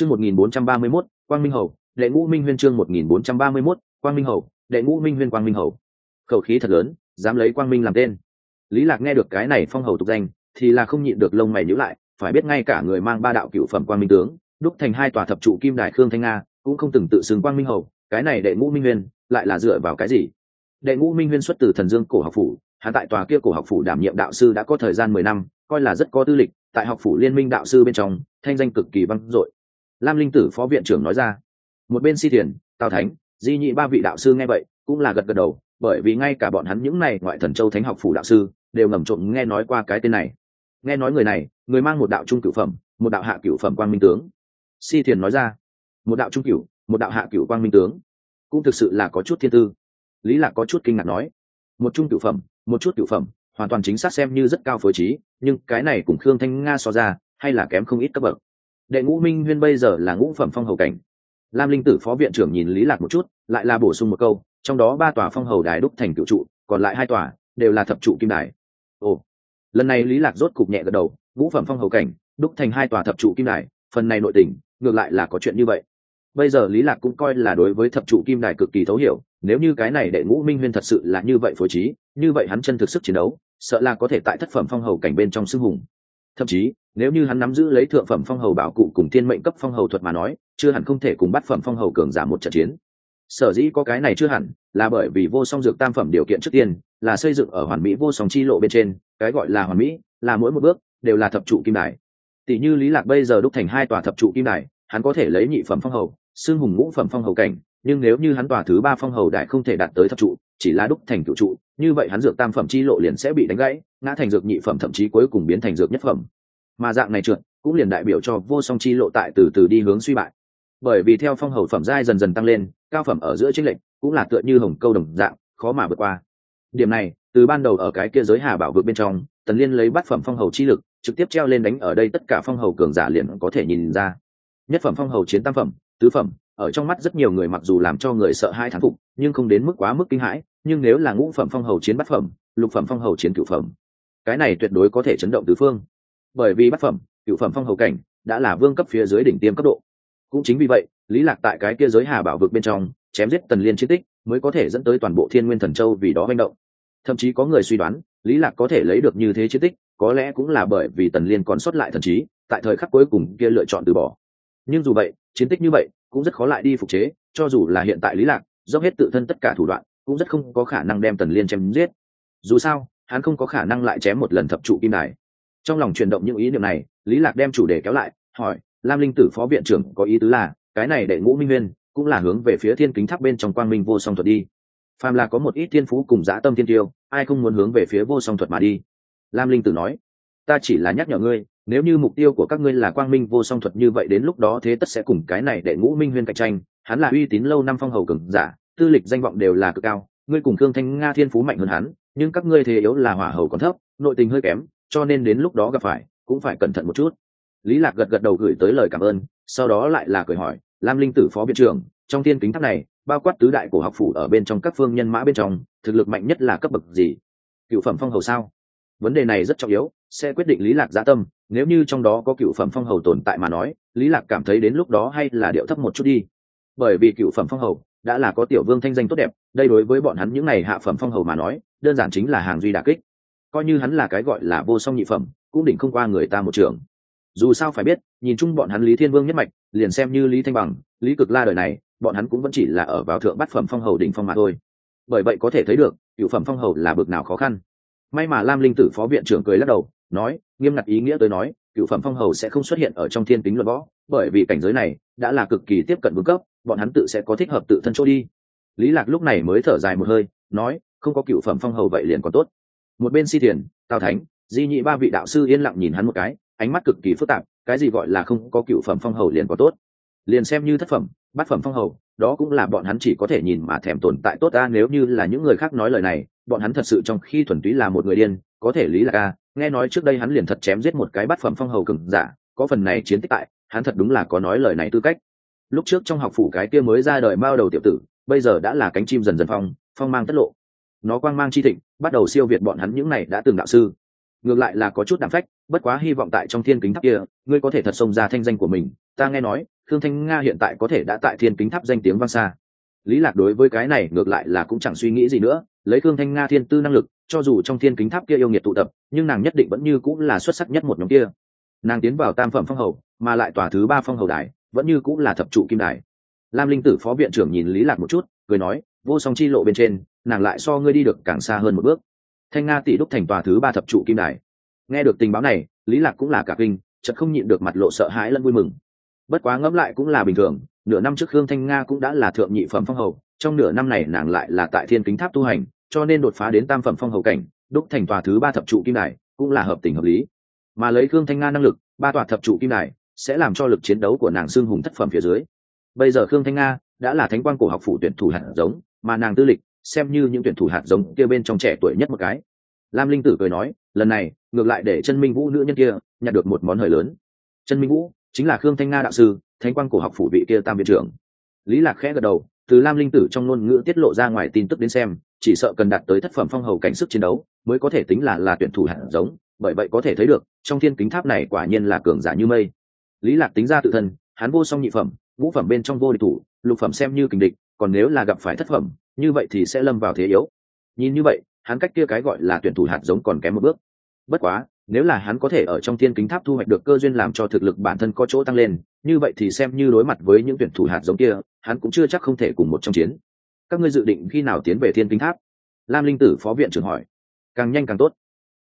chương một nghìn bốn trăm ba mươi mốt, quang minh hầu, đệ ngũ minh huyên chương một nghìn bốn trăm ba mươi mốt, quang minh hầu, đệ ngũ minh huyên quang minh hầu. Khẩu khí thật lớn, dám lấy quang minh làm tên. Lý lạc nghe được cái này phong hầu tục danh, thì là không nhịn được lông mày nhíu lại, phải biết ngay cả người mang ba đạo cựu phẩm quang minh tướng, đúc thành hai tòa thập trụ kim đài khương thanh nga, cũng không từng tự xưng quang minh hầu, cái này đệ ngũ minh huyên, lại là dựa vào cái gì? Đệ ngũ minh huyên xuất từ thần dương cổ học phủ hắn tại tòa kia cổ học phủ đảm nhiệm đạo sư đã có thời gian mười năm, coi là rất có tư lịch, tại học phủ liên minh đạo sư bên trong, thanh danh cực kỳ vang dội lam linh tử phó viện trưởng nói ra. Một bên si thiền, tào thánh, di nhị ba vị đạo sư nghe vậy, cũng là gật gật đầu, bởi vì ngay cả bọn hắn những này ngoại thần châu thánh học phủ đạo sư, đều ngầm trộm nghe nói qua cái tên này. Nghe nói người này, người mang một đạo trung cửu phẩm, một đạo hạ cửu phẩm quang minh tướng. Si thiền nói ra. Một đạo trung cửu, một đạo hạ cửu quang minh tướng. Cũng thực sự là có chút thiên tư. Lý lạc có chút kinh ngạc nói. Một trung cửu phẩm, một chút cửu phẩm, hoàn toàn chính xác xem như rất cao phối trí, nhưng cái này cùng khương thanh nga so ra, hay là kém không ít cấp bậc đệ ngũ minh huyên bây giờ là ngũ phẩm phong hầu cảnh. Lam linh tử phó viện trưởng nhìn lý lạc một chút, lại là bổ sung một câu, trong đó ba tòa phong hầu đài đúc thành cựu trụ, còn lại hai tòa đều là thập trụ kim đài. Ồ. Lần này lý lạc rốt cục nhẹ gật đầu, ngũ phẩm phong hầu cảnh, đúc thành hai tòa thập trụ kim đài, phần này nội tình, ngược lại là có chuyện như vậy. Bây giờ lý lạc cũng coi là đối với thập trụ kim đài cực kỳ thấu hiểu, nếu như cái này đệ ngũ minh huyên thật sự là như vậy phối trí, như vậy hắn chân thực sức chiến đấu, sợ là có thể tại thất phẩm phong hầu cảnh bên trong xưng hùng. Thậm chí nếu như hắn nắm giữ lấy thượng phẩm phong hầu bảo cụ cùng thiên mệnh cấp phong hầu thuật mà nói, chưa hẳn không thể cùng bắt phẩm phong hầu cường giả một trận chiến. Sở dĩ có cái này chưa hẳn, là bởi vì vô song dược tam phẩm điều kiện trước tiên, là xây dựng ở hoàn mỹ vô song chi lộ bên trên, cái gọi là hoàn mỹ, là mỗi một bước, đều là thập trụ kim đài. Tỷ như lý lạc bây giờ đúc thành hai tòa thập trụ kim đài, hắn có thể lấy nhị phẩm phong hầu, xương hùng ngũ phẩm phong hầu cảnh, nhưng nếu như hắn tòa thứ ba phong hầu đại không thể đạt tới thập trụ, chỉ là đúc thành cựu trụ, như vậy hắn dược tam phẩm chi lộ liền sẽ bị đánh gãy, ngã thành dược nhị phẩm thậm chí cuối cùng biến thành dược nhất phẩm mà dạng này trượt, cũng liền đại biểu cho vô song chi lộ tại từ từ đi hướng suy bại. Bởi vì theo phong hầu phẩm giai dần dần tăng lên, cao phẩm ở giữa chính lệnh cũng là tựa như hồng câu đồng dạng, khó mà vượt qua. Điểm này, từ ban đầu ở cái kia giới hà bảo vượt bên trong, tần liên lấy bát phẩm phong hầu chi lực, trực tiếp treo lên đánh ở đây tất cả phong hầu cường giả liền có thể nhìn ra. Nhất phẩm phong hầu chiến tam phẩm, tứ phẩm, ở trong mắt rất nhiều người mặc dù làm cho người sợ hai thán phục, nhưng không đến mức quá mức kinh hãi, nhưng nếu là ngũ phẩm phong hầu chiến bát phẩm, lục phẩm phong hầu chiến cửu phẩm, cái này tuyệt đối có thể chấn động tứ phương bởi vì bát phẩm, cửu phẩm phong hầu cảnh đã là vương cấp phía dưới đỉnh tiêm cấp độ. Cũng chính vì vậy, lý lạc tại cái kia giới hà bảo vực bên trong, chém giết tần liên chiến tích, mới có thể dẫn tới toàn bộ thiên nguyên thần châu vì đó manh động. Thậm chí có người suy đoán, lý lạc có thể lấy được như thế chiến tích, có lẽ cũng là bởi vì tần liên còn sót lại thần trí, tại thời khắc cuối cùng kia lựa chọn từ bỏ. Nhưng dù vậy, chiến tích như vậy cũng rất khó lại đi phục chế, cho dù là hiện tại lý lạc dốc hết tự thân tất cả thủ đoạn, cũng rất không có khả năng đem tần liên chém giết. Dù sao, hắn không có khả năng lại chém một lần thập trụ kim đài trong lòng chuyển động những ý niệm này, lý lạc đem chủ đề kéo lại, hỏi, lam linh tử phó viện trưởng có ý tứ là, cái này đệ ngũ minh nguyên cũng là hướng về phía thiên kính tháp bên trong quang minh vô song thuật đi. Phàm là có một ít thiên phú cùng dã tâm thiên tiêu, ai không muốn hướng về phía vô song thuật mà đi? Lam linh tử nói, ta chỉ là nhắc nhở ngươi, nếu như mục tiêu của các ngươi là quang minh vô song thuật như vậy đến lúc đó thế tất sẽ cùng cái này đệ ngũ minh huyên cạnh tranh, hắn là uy tín lâu năm phong hầu cường giả, tư lịch danh vọng đều là cực cao, ngươi cùng Cương thanh nga thiên phú mạnh hơn hắn, nhưng các ngươi thế yếu là hỏa hầu còn thấp, nội tình hơi kém cho nên đến lúc đó gặp phải, cũng phải cẩn thận một chút. Lý lạc gật gật đầu gửi tới lời cảm ơn, sau đó lại là cười hỏi, lam linh tử phó viện trưởng, trong thiên kính tháp này, bao quát tứ đại cổ học phủ ở bên trong các phương nhân mã bên trong, thực lực mạnh nhất là cấp bậc gì? Cựu phẩm phong hầu sao? Vấn đề này rất trọng yếu, sẽ quyết định lý lạc gia tâm, nếu như trong đó có cựu phẩm phong hầu tồn tại mà nói, lý lạc cảm thấy đến lúc đó hay là điệu thấp một chút đi. Bởi vì cựu phẩm phong hầu đã là có tiểu vương thanh danh tốt đẹp, đây đối với bọn hắn những này hạ phẩm phong hầu mà nói, đơn giản chính là hàng duy đà kích coi như hắn là cái gọi là vô song nhị phẩm, cũng đỉnh không qua người ta một trường. Dù sao phải biết, nhìn chung bọn hắn lý thiên vương nhất mạch, liền xem như lý thanh bằng, lý cực la đời này, bọn hắn cũng vẫn chỉ là ở vào thượng bát phẩm phong hầu đỉnh phong mà thôi. Bởi vậy có thể thấy được, cựu phẩm phong hầu là bực nào khó khăn. May mà lam linh tử phó viện trưởng cười lắc đầu, nói, nghiêm ngặt ý nghĩa tới nói, cựu phẩm phong hầu sẽ không xuất hiện ở trong thiên tính luận võ, bởi vì cảnh giới này đã là cực kỳ tiếp cận vương cấp, bọn hắn tự sẽ có thích hợp tự thân chỗ đi. Lý lạc lúc này mới thở dài một hơi, nói, không có cựu phẩm phong hầu vậy liền còn tốt một bên si thiền, tào thánh, di nhị ba vị đạo sư yên lặng nhìn hắn một cái, ánh mắt cực kỳ phức tạp, cái gì gọi là không có cựu phẩm phong hầu liền có tốt. Liền xem như thất phẩm, bát phẩm phong hầu, đó cũng là bọn hắn chỉ có thể nhìn mà thèm tồn tại tốt ta, nếu như là những người khác nói lời này, bọn hắn thật sự trong khi thuần túy là một người điên, có thể lý là ca, nghe nói trước đây hắn liền thật chém giết một cái bát phẩm phong hầu cừng giả, có phần này chiến tích tại, hắn thật đúng là có nói lời này tư cách. Lúc trước trong học phủ cái kia mới ra đời mao đầu tiểu tử, bây giờ đã là cánh chim dần dần phong phong mang tất lộ. Nó quang mang chi thịnh bắt đầu siêu việt bọn hắn những này đã từng đạo sư. Ngược lại là có chút đảm phách, bất quá hy vọng tại trong thiên kính tháp kia, ngươi có thể thật xông ra thanh danh của mình. Ta nghe nói, thương thanh nga hiện tại có thể đã tại thiên kính tháp danh tiếng vang xa. Lý lạc đối với cái này ngược lại là cũng chẳng suy nghĩ gì nữa, lấy thương thanh nga thiên tư năng lực, cho dù trong thiên kính tháp kia yêu nghiệt tụ tập, nhưng nàng nhất định vẫn như cũng là xuất sắc nhất một nhóm kia. Nàng tiến vào tam phẩm phong hầu, mà lại tòa thứ ba phong hầu đài, vẫn như cũng là thập trụ kim đài. Lam linh tử phó viện trưởng nhìn lý lạc một chút, cười nói vô song chi lộ bên trên, nàng lại so ngươi đi được càng xa hơn một bước. Thanh nga tỷ đúc thành tòa thứ ba thập trụ kim đài. Nghe được tình báo này, lý lạc cũng là cả kinh, chợt không nhịn được mặt lộ sợ hãi lẫn vui mừng. Bất quá ngẫm lại cũng là bình thường, nửa năm trước khương thanh nga cũng đã là thượng nhị phẩm phong hầu, trong nửa năm này nàng lại là tại thiên kính tháp tu hành, cho nên đột phá đến tam phẩm phong hầu cảnh, đúc thành tòa thứ ba thập trụ kim đài, cũng là hợp tình hợp lý. Mà lấy khương thanh nga năng lực, ba tòa thập trụ kim đài sẽ làm cho lực chiến đấu của nàng xương hùng thất phẩm phía dưới. Bây giờ khương thanh nga đã là thánh quan cổ học phủ tuyển thủ hạt giống mà nàng tư lịch, xem như những tuyển thủ hạt giống kia bên trong trẻ tuổi nhất một cái. Lam linh tử cười nói, lần này, ngược lại để chân minh vũ nữ nhân kia nhặt được một món hời lớn. Chân minh vũ chính là khương thanh nga đạo sư, thánh quang cổ học phủ vị kia tam viện trưởng. Lý lạc khẽ gật đầu, từ lam linh tử trong ngôn ngữ tiết lộ ra ngoài tin tức đến xem, chỉ sợ cần đạt tới thất phẩm phong hầu cảnh sức chiến đấu mới có thể tính là là tuyển thủ hạt giống, bởi vậy có thể thấy được, trong thiên kính tháp này quả nhiên là cường giả như mây. Lý lạc tính ra tự thân, hắn vô song nhị phẩm, ngũ phẩm bên trong vô địch thủ, lục phẩm xem như kình địch còn nếu là gặp phải thất phẩm như vậy thì sẽ lâm vào thế yếu. Nhìn như vậy hắn cách kia cái gọi là tuyển thủ hạt giống còn kém một bước. Bất quá nếu là hắn có thể ở trong thiên kính tháp thu hoạch được cơ duyên làm cho thực lực bản thân có chỗ tăng lên như vậy thì xem như đối mặt với những tuyển thủ hạt giống kia hắn cũng chưa chắc không thể cùng một trong chiến. Các ngươi dự định khi nào tiến về thiên kính tháp? Lam linh tử phó viện trưởng hỏi. Càng nhanh càng tốt.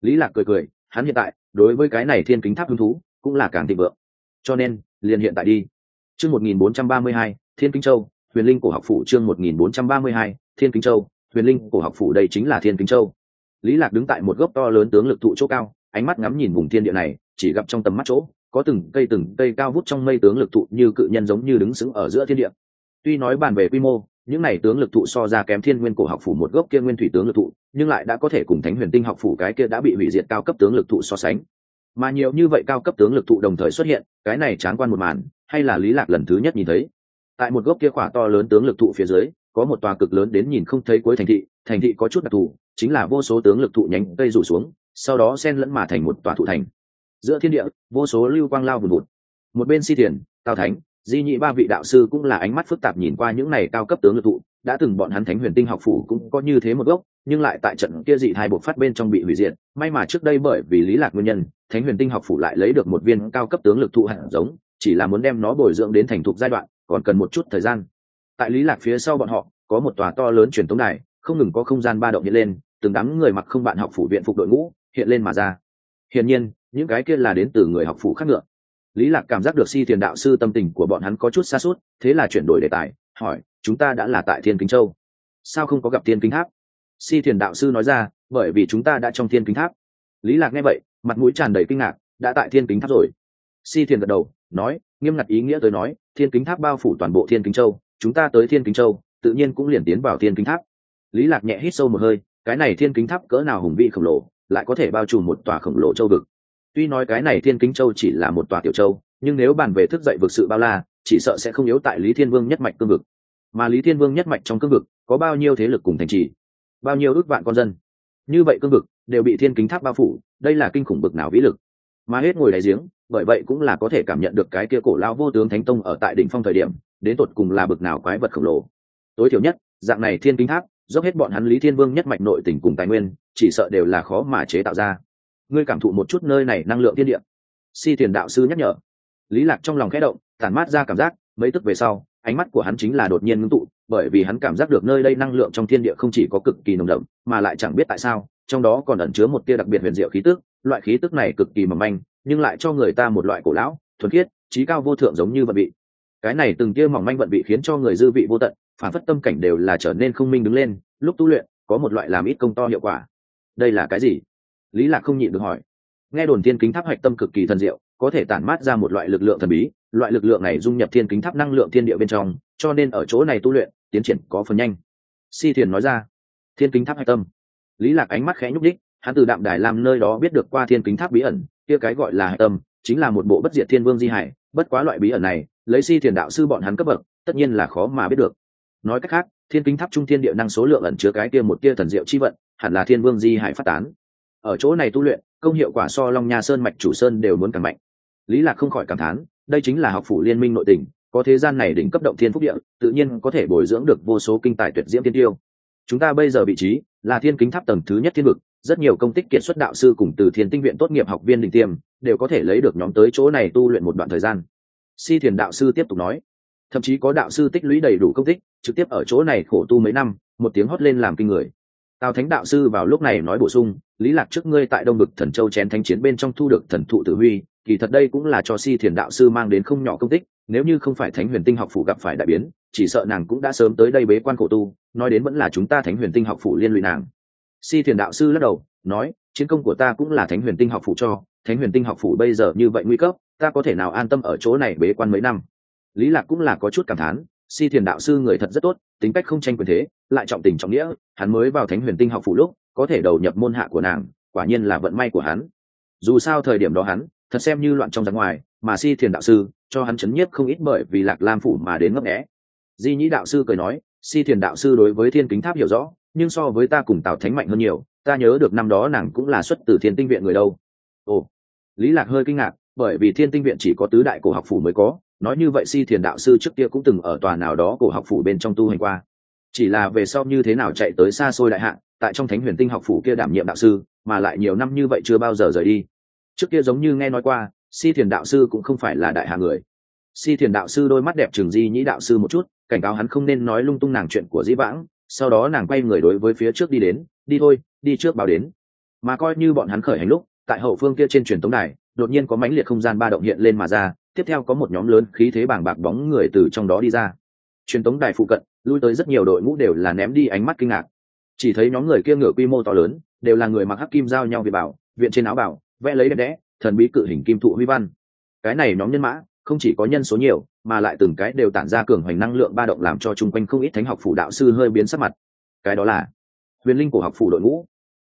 Lý lạc cười cười hắn hiện tại đối với cái này thiên kính tháp hứng thú cũng là càng thịnh vượng. Cho nên liền hiện tại đi. Chương 1432, thiên kính châu huyền linh cổ học phủ chương 1432, thiên kính châu. Huyền linh cổ học phủ đây chính là thiên kính châu. Lý lạc đứng tại một gốc to lớn tướng lực thụ chỗ cao ánh mắt ngắm nhìn vùng thiên địa này chỉ gặp trong tầm mắt chỗ có từng cây từng cây cao vút trong mây tướng lực thụ như cự nhân giống như đứng sững ở giữa thiên địa. Tuy nói bàn về quy mô những này tướng lực thụ so ra kém thiên nguyên cổ học phủ một gốc kia nguyên thủy tướng lực thụ nhưng lại đã có thể cùng thánh huyền tinh học phủ cái kia đã bị hủy diệt cao cấp tướng lực thụ so sánh. Mà nhiều như vậy cao cấp tướng lực thụ đồng thời xuất hiện cái này chán quan một màn hay là lý lạc lần thứ nhất nhìn thấy tại một gốc kia khỏa to lớn tướng lực thụ phía dưới, có một tòa cực lớn đến nhìn không thấy cuối thành thị thành thị có chút đặc thù, chính là vô số tướng lực thụ nhánh cây rủ xuống, sau đó xen lẫn mà thành một tòa thụ thành. Giữa thiên địa, vô số lưu quang lao vùn vụt. Một bên si thiền, tào thánh, di nhị ba vị đạo sư cũng là ánh mắt phức tạp nhìn qua những này cao cấp tướng lực thụ, đã từng bọn hắn thánh huyền tinh học phủ cũng có như thế một gốc, nhưng lại tại trận kia dị hai bộ phát bên trong bị hủy diệt. May mà trước đây bởi vì lý lạc nguyên nhân, thánh huyền tinh học phủ lại lấy được một viên cao cấp tướng lực thụ hạt giống, chỉ là muốn đem nó bồi dưỡng đến thành thục giai đoạn còn cần một chút thời gian. Tại lý lạc phía sau bọn họ, có một tòa to lớn truyền tống đài, không ngừng có không gian ba động hiện lên, từng đám người mặc không bạn học phủ viện phục đội ngũ, hiện lên mà ra. Hiển nhiên, những cái kia là đến từ người học phủ khác ngựa. Lý lạc cảm giác được si tiền đạo sư tâm tình của bọn hắn có chút xa suốt, thế là chuyển đổi đề tài, hỏi, chúng ta đã là tại thiên kính châu? Sao không có gặp thiên kính tháp? Si thiền đạo sư nói ra, bởi vì chúng ta đã trong thiên kính tháp. Lý lạc nghe vậy, mặt mũi tràn đầy kinh ngạc, đã tại thiên kính tháp rồi. Si thiền gật đầu, nói, nghiêm ngặt ý nghĩa tới nói thiên kính tháp bao phủ toàn bộ thiên kính châu, chúng ta tới thiên kính châu, tự nhiên cũng liền tiến vào thiên kính tháp. Lý lạc nhẹ hít sâu một hơi, cái này thiên kính tháp cỡ nào hùng vĩ khổng lồ, lại có thể bao trùm một tòa khổng lồ châu vực. Tuy nói cái này thiên kính châu chỉ là một tòa tiểu châu, nhưng nếu bàn về thức dậy vực sự bao la, chỉ sợ sẽ không yếu tại lý thiên vương nhất mạch cương vực. Mà lý thiên vương nhất mạch trong cương vực, có bao nhiêu thế lực cùng thành trì? Bao nhiêu ước vạn con dân? Như vậy cương vực đều bị thiên kính tháp bao phủ, đây là kinh khủng bực nào vĩ lực mà hết ngồi đáy giếng, bởi vậy cũng là có thể cảm nhận được cái kia cổ lao vô tướng thánh tông ở tại đỉnh phong thời điểm, đến tột cùng là bực nào quái vật khổng lồ. Tối thiểu nhất, dạng này thiên kính tháp, dốc hết bọn hắn lý thiên vương nhất mạch nội tình cùng tài nguyên, chỉ sợ đều là khó mà chế tạo ra. Ngươi cảm thụ một chút nơi này năng lượng thiên địa. Si thiền đạo sư nhắc nhở. Lý lạc trong lòng khẽ động, tản mát ra cảm giác, mấy tức về sau, ánh mắt của hắn chính là đột nhiên ngưng tụ, bởi vì hắn cảm giác được nơi đây năng lượng trong thiên địa không chỉ có cực kỳ nồng đậm, mà lại chẳng biết tại sao trong đó còn ẩn chứa một tia đặc biệt huyền diệu khí tức, loại khí tức này cực kỳ mỏng manh, nhưng lại cho người ta một loại cổ lão, thuần khiết, trí cao vô thượng giống như vận vị. Cái này từng tia mỏng manh vận vị khiến cho người dư vị vô tận, phản phất tâm cảnh đều là trở nên không minh đứng lên, lúc tu luyện, có một loại làm ít công to hiệu quả. Đây là cái gì? Lý lạc không nhịn được hỏi. Nghe đồn thiên kính tháp hạch tâm cực kỳ thần diệu, có thể tản mát ra một loại lực lượng thần bí, loại lực lượng này dung nhập thiên kính tháp năng lượng thiên địa bên trong, cho nên ở chỗ này tu luyện, tiến triển có phần nhanh. Si thiền nói ra. Thiên kính tháp hạch tâm lý lạc ánh mắt khẽ nhúc đích hắn từ đạm đài làm nơi đó biết được qua thiên kính tháp bí ẩn, kia cái gọi là hạch tâm, chính là một bộ bất diệt thiên vương di hải, bất quá loại bí ẩn này, lấy si thiền đạo sư bọn hắn cấp bậc, tất nhiên là khó mà biết được. Nói cách khác, thiên kính tháp trung thiên địa năng số lượng ẩn chứa cái kia một kia thần diệu chi vận, hẳn là thiên vương di hải phát tán. Ở chỗ này tu luyện, công hiệu quả so long nha sơn mạch chủ sơn đều muốn càng mạnh. Lý lạc không khỏi cảm thán, đây chính là học phủ liên minh nội tình có thế gian này đỉnh cấp động thiên phúc địa, tự nhiên có thể bồi dưỡng được vô số kinh tài tuyệt diễm tiên tiêu chúng ta bây giờ vị trí là thiên kính tháp tầng thứ nhất thiên vực, rất nhiều công tích kiệt xuất đạo sư cùng từ thiên tinh viện tốt nghiệp học viên đỉnh tiêm đều có thể lấy được nhóm tới chỗ này tu luyện một đoạn thời gian. Si thiền đạo sư tiếp tục nói, thậm chí có đạo sư tích lũy đầy đủ công tích, trực tiếp ở chỗ này khổ tu mấy năm, một tiếng hót lên làm kinh người. Tào thánh đạo sư vào lúc này nói bổ sung, lý lạc, trước ngươi tại đông bực thần châu chén thánh chiến bên trong thu được thần thụ tử huy, kỳ thật đây cũng là cho si thiền đạo sư mang đến không nhỏ công tích nếu như không phải thánh huyền tinh học phủ gặp phải đại biến, chỉ sợ nàng cũng đã sớm tới đây bế quan khổ tu, nói đến vẫn là chúng ta thánh huyền tinh học phủ liên lụy nàng. Si thiền đạo sư lắc đầu, nói, chiến công của ta cũng là thánh huyền tinh học phủ cho, thánh huyền tinh học phủ bây giờ như vậy nguy cấp, ta có thể nào an tâm ở chỗ này bế quan mấy năm? Lý lạc cũng là có chút cảm thán, si thiền đạo sư người thật rất tốt, tính cách không tranh quyền thế, lại trọng tình trọng nghĩa, hắn mới vào thánh huyền tinh học phủ lúc, có thể đầu nhập môn hạ của nàng, quả nhiên là vận may của hắn. Dù sao thời điểm đó hắn, thật xem như loạn trong ra ngoài mà si thiền đạo sư cho hắn chấn nhiếp không ít bởi vì lạc lam phủ mà đến ngấp nghẽ di nhĩ đạo sư cười nói, si thiền đạo sư đối với thiên kính tháp hiểu rõ, nhưng so với ta cùng tào thánh mạnh hơn nhiều, ta nhớ được năm đó nàng cũng là xuất từ thiên tinh viện người đâu. Ồ, lý lạc hơi kinh ngạc, bởi vì thiên tinh viện chỉ có tứ đại cổ học phủ mới có, nói như vậy si thiền đạo sư trước kia cũng từng ở tòa nào đó cổ học phủ bên trong tu hành qua. Chỉ là về sau như thế nào chạy tới xa xôi đại hạn, tại trong thánh huyền tinh học phủ kia đảm nhiệm đạo sư, mà lại nhiều năm như vậy chưa bao giờ rời đi. Trước kia giống như nghe nói qua si thiền đạo sư cũng không phải là đại hạ người. Si thiền đạo sư đôi mắt đẹp trường di nhĩ đạo sư một chút, cảnh cáo hắn không nên nói lung tung nàng chuyện của dĩ vãng, sau đó nàng quay người đối với phía trước đi đến, đi thôi, đi trước báo đến. Mà coi như bọn hắn khởi hành lúc, tại hậu phương kia trên truyền tống đài, đột nhiên có mãnh liệt không gian ba động hiện lên mà ra, tiếp theo có một nhóm lớn khí thế bàng bạc bóng người từ trong đó đi ra. Truyền tống đài phụ cận, lui tới rất nhiều đội ngũ đều là ném đi ánh mắt kinh ngạc. Chỉ thấy nhóm người kia ngựa quy mô to lớn, đều là người mặc hắc kim giao nhau vì bảo, viện trên áo bảo, vẽ lấy đẹp đẽ thần bí cự hình kim thụ huy văn. Cái này nhóm nhân mã, không chỉ có nhân số nhiều, mà lại từng cái đều tản ra cường hoành năng lượng ba động làm cho chung quanh không ít thánh học phủ đạo sư hơi biến sắc mặt. Cái đó là huyền linh cổ học phủ đội ngũ.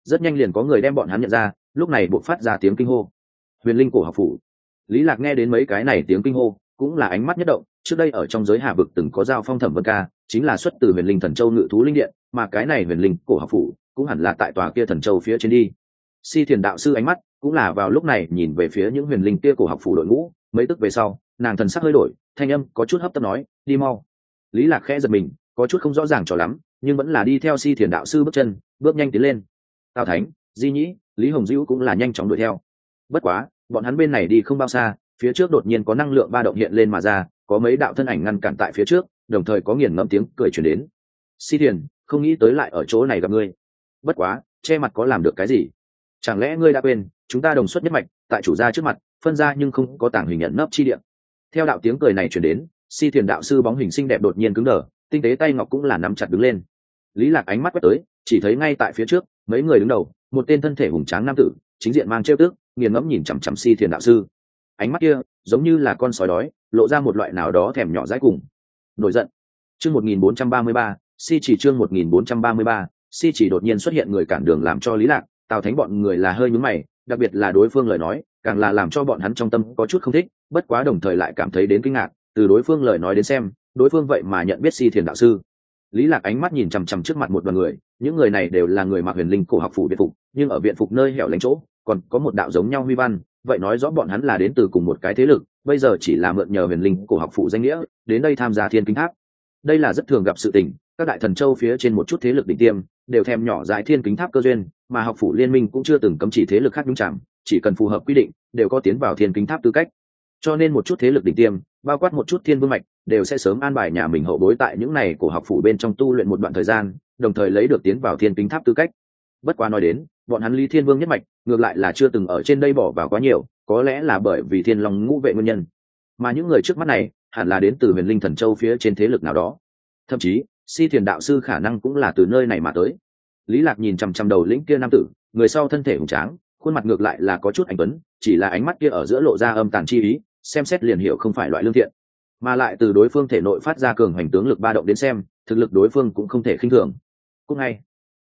Rất nhanh liền có người đem bọn hắn nhận ra, lúc này buộc phát ra tiếng kinh hô. Huyền linh cổ học phủ. Lý lạc nghe đến mấy cái này tiếng kinh hô, cũng là ánh mắt nhất động, trước đây ở trong giới hà vực từng có giao phong thẩm vân ca, chính là xuất từ huyền linh thần châu ngự thú linh điện, mà cái này huyền linh cổ học phủ cũng hẳn là tại tòa kia thần châu phía trên đi. Si thiền đạo sư ánh mắt cũng là vào lúc này nhìn về phía những huyền linh kia cổ học phủ đội ngũ, mấy tức về sau, nàng thần sắc hơi đổi, thanh âm có chút hấp tấp nói, đi mau. Lý lạc khẽ giật mình, có chút không rõ ràng cho lắm, nhưng vẫn là đi theo si thiền đạo sư bước chân, bước nhanh tiến lên. Tào thánh, di nhĩ, lý hồng dữ cũng là nhanh chóng đuổi theo. Bất quá, bọn hắn bên này đi không bao xa, phía trước đột nhiên có năng lượng ba động hiện lên mà ra, có mấy đạo thân ảnh ngăn cản tại phía trước, đồng thời có nghiền ngẫm tiếng cười chuyển đến. Si thiền, không nghĩ tới lại ở chỗ này gặp ngươi. Bất quá, che mặt có làm được cái gì? Chẳng lẽ ngươi đã quên, chúng ta đồng xuất nhất mạch, tại chủ gia trước mặt, phân ra nhưng không có tảng hình nhận nấp chi điện theo đạo tiếng cười này chuyển đến, si thiền đạo sư bóng hình xinh đẹp đột nhiên cứng đờ, tinh tế tay ngọc cũng là nắm chặt đứng lên. Lý lạc ánh mắt quét tới, chỉ thấy ngay tại phía trước, mấy người đứng đầu, một tên thân thể hùng tráng nam tử, chính diện mang treo tước, nghiền ngẫm nhìn chằm chằm si thiền đạo sư. Ánh mắt kia, giống như là con sói đói, lộ ra một loại nào đó thèm nhỏ dãi cùng nổi giận. Chương một nghìn bốn trăm ba mươi ba, si chỉ chương một nghìn bốn trăm ba mươi ba, si chỉ đột nhiên xuất hiện người cản đường làm cho lý lạc tào thánh bọn người là hơi nhúng mày, đặc biệt là đối phương lời nói, càng là làm cho bọn hắn trong tâm có chút không thích, bất quá đồng thời lại cảm thấy đến kinh ngạc, từ đối phương lời nói đến xem, đối phương vậy mà nhận biết si thiền đạo sư. Lý lạc ánh mắt nhìn chằm chằm trước mặt một đoàn người, những người này đều là người mặc huyền linh cổ học phủ viện phục, nhưng ở viện phục nơi hẻo lánh chỗ, còn có một đạo giống nhau huy văn, vậy nói rõ bọn hắn là đến từ cùng một cái thế lực, bây giờ chỉ là mượn nhờ huyền linh cổ học phủ danh nghĩa, đến đây tham gia thiên kinh tháp. Đây là rất thường gặp sự tình các đại thần châu phía trên một chút thế lực đỉnh tiêm, đều thèm nhỏ dại thiên kính tháp cơ duyên, mà học phủ liên minh cũng chưa từng cấm chỉ thế lực khác nhúng chạm chỉ cần phù hợp quy định, đều có tiến vào thiên kính tháp tư cách. Cho nên một chút thế lực đỉnh tiêm, bao quát một chút thiên vương mạch, đều sẽ sớm an bài nhà mình hậu bối tại những này của học phủ bên trong tu luyện một đoạn thời gian, đồng thời lấy được tiến vào thiên kính tháp tư cách. Bất quá nói đến, bọn hắn lý thiên vương nhất mạch, ngược lại là chưa từng ở trên đây bỏ vào quá nhiều, có lẽ là bởi vì thiên long ngũ vệ nguyên nhân. Mà những người trước mắt này, hẳn là đến từ huyền linh thần châu phía trên thế lực nào đó. Thậm chí si thiền đạo sư khả năng cũng là từ nơi này mà tới. Lý lạc nhìn chằm chằm đầu lĩnh kia nam tử, người sau thân thể hùng tráng, khuôn mặt ngược lại là có chút ảnh tuấn, chỉ là ánh mắt kia ở giữa lộ ra âm tàn chi ý, xem xét liền hiểu không phải loại lương thiện. Mà lại từ đối phương thể nội phát ra cường hành tướng lực ba động đến xem, thực lực đối phương cũng không thể khinh thường. Cũng ngay,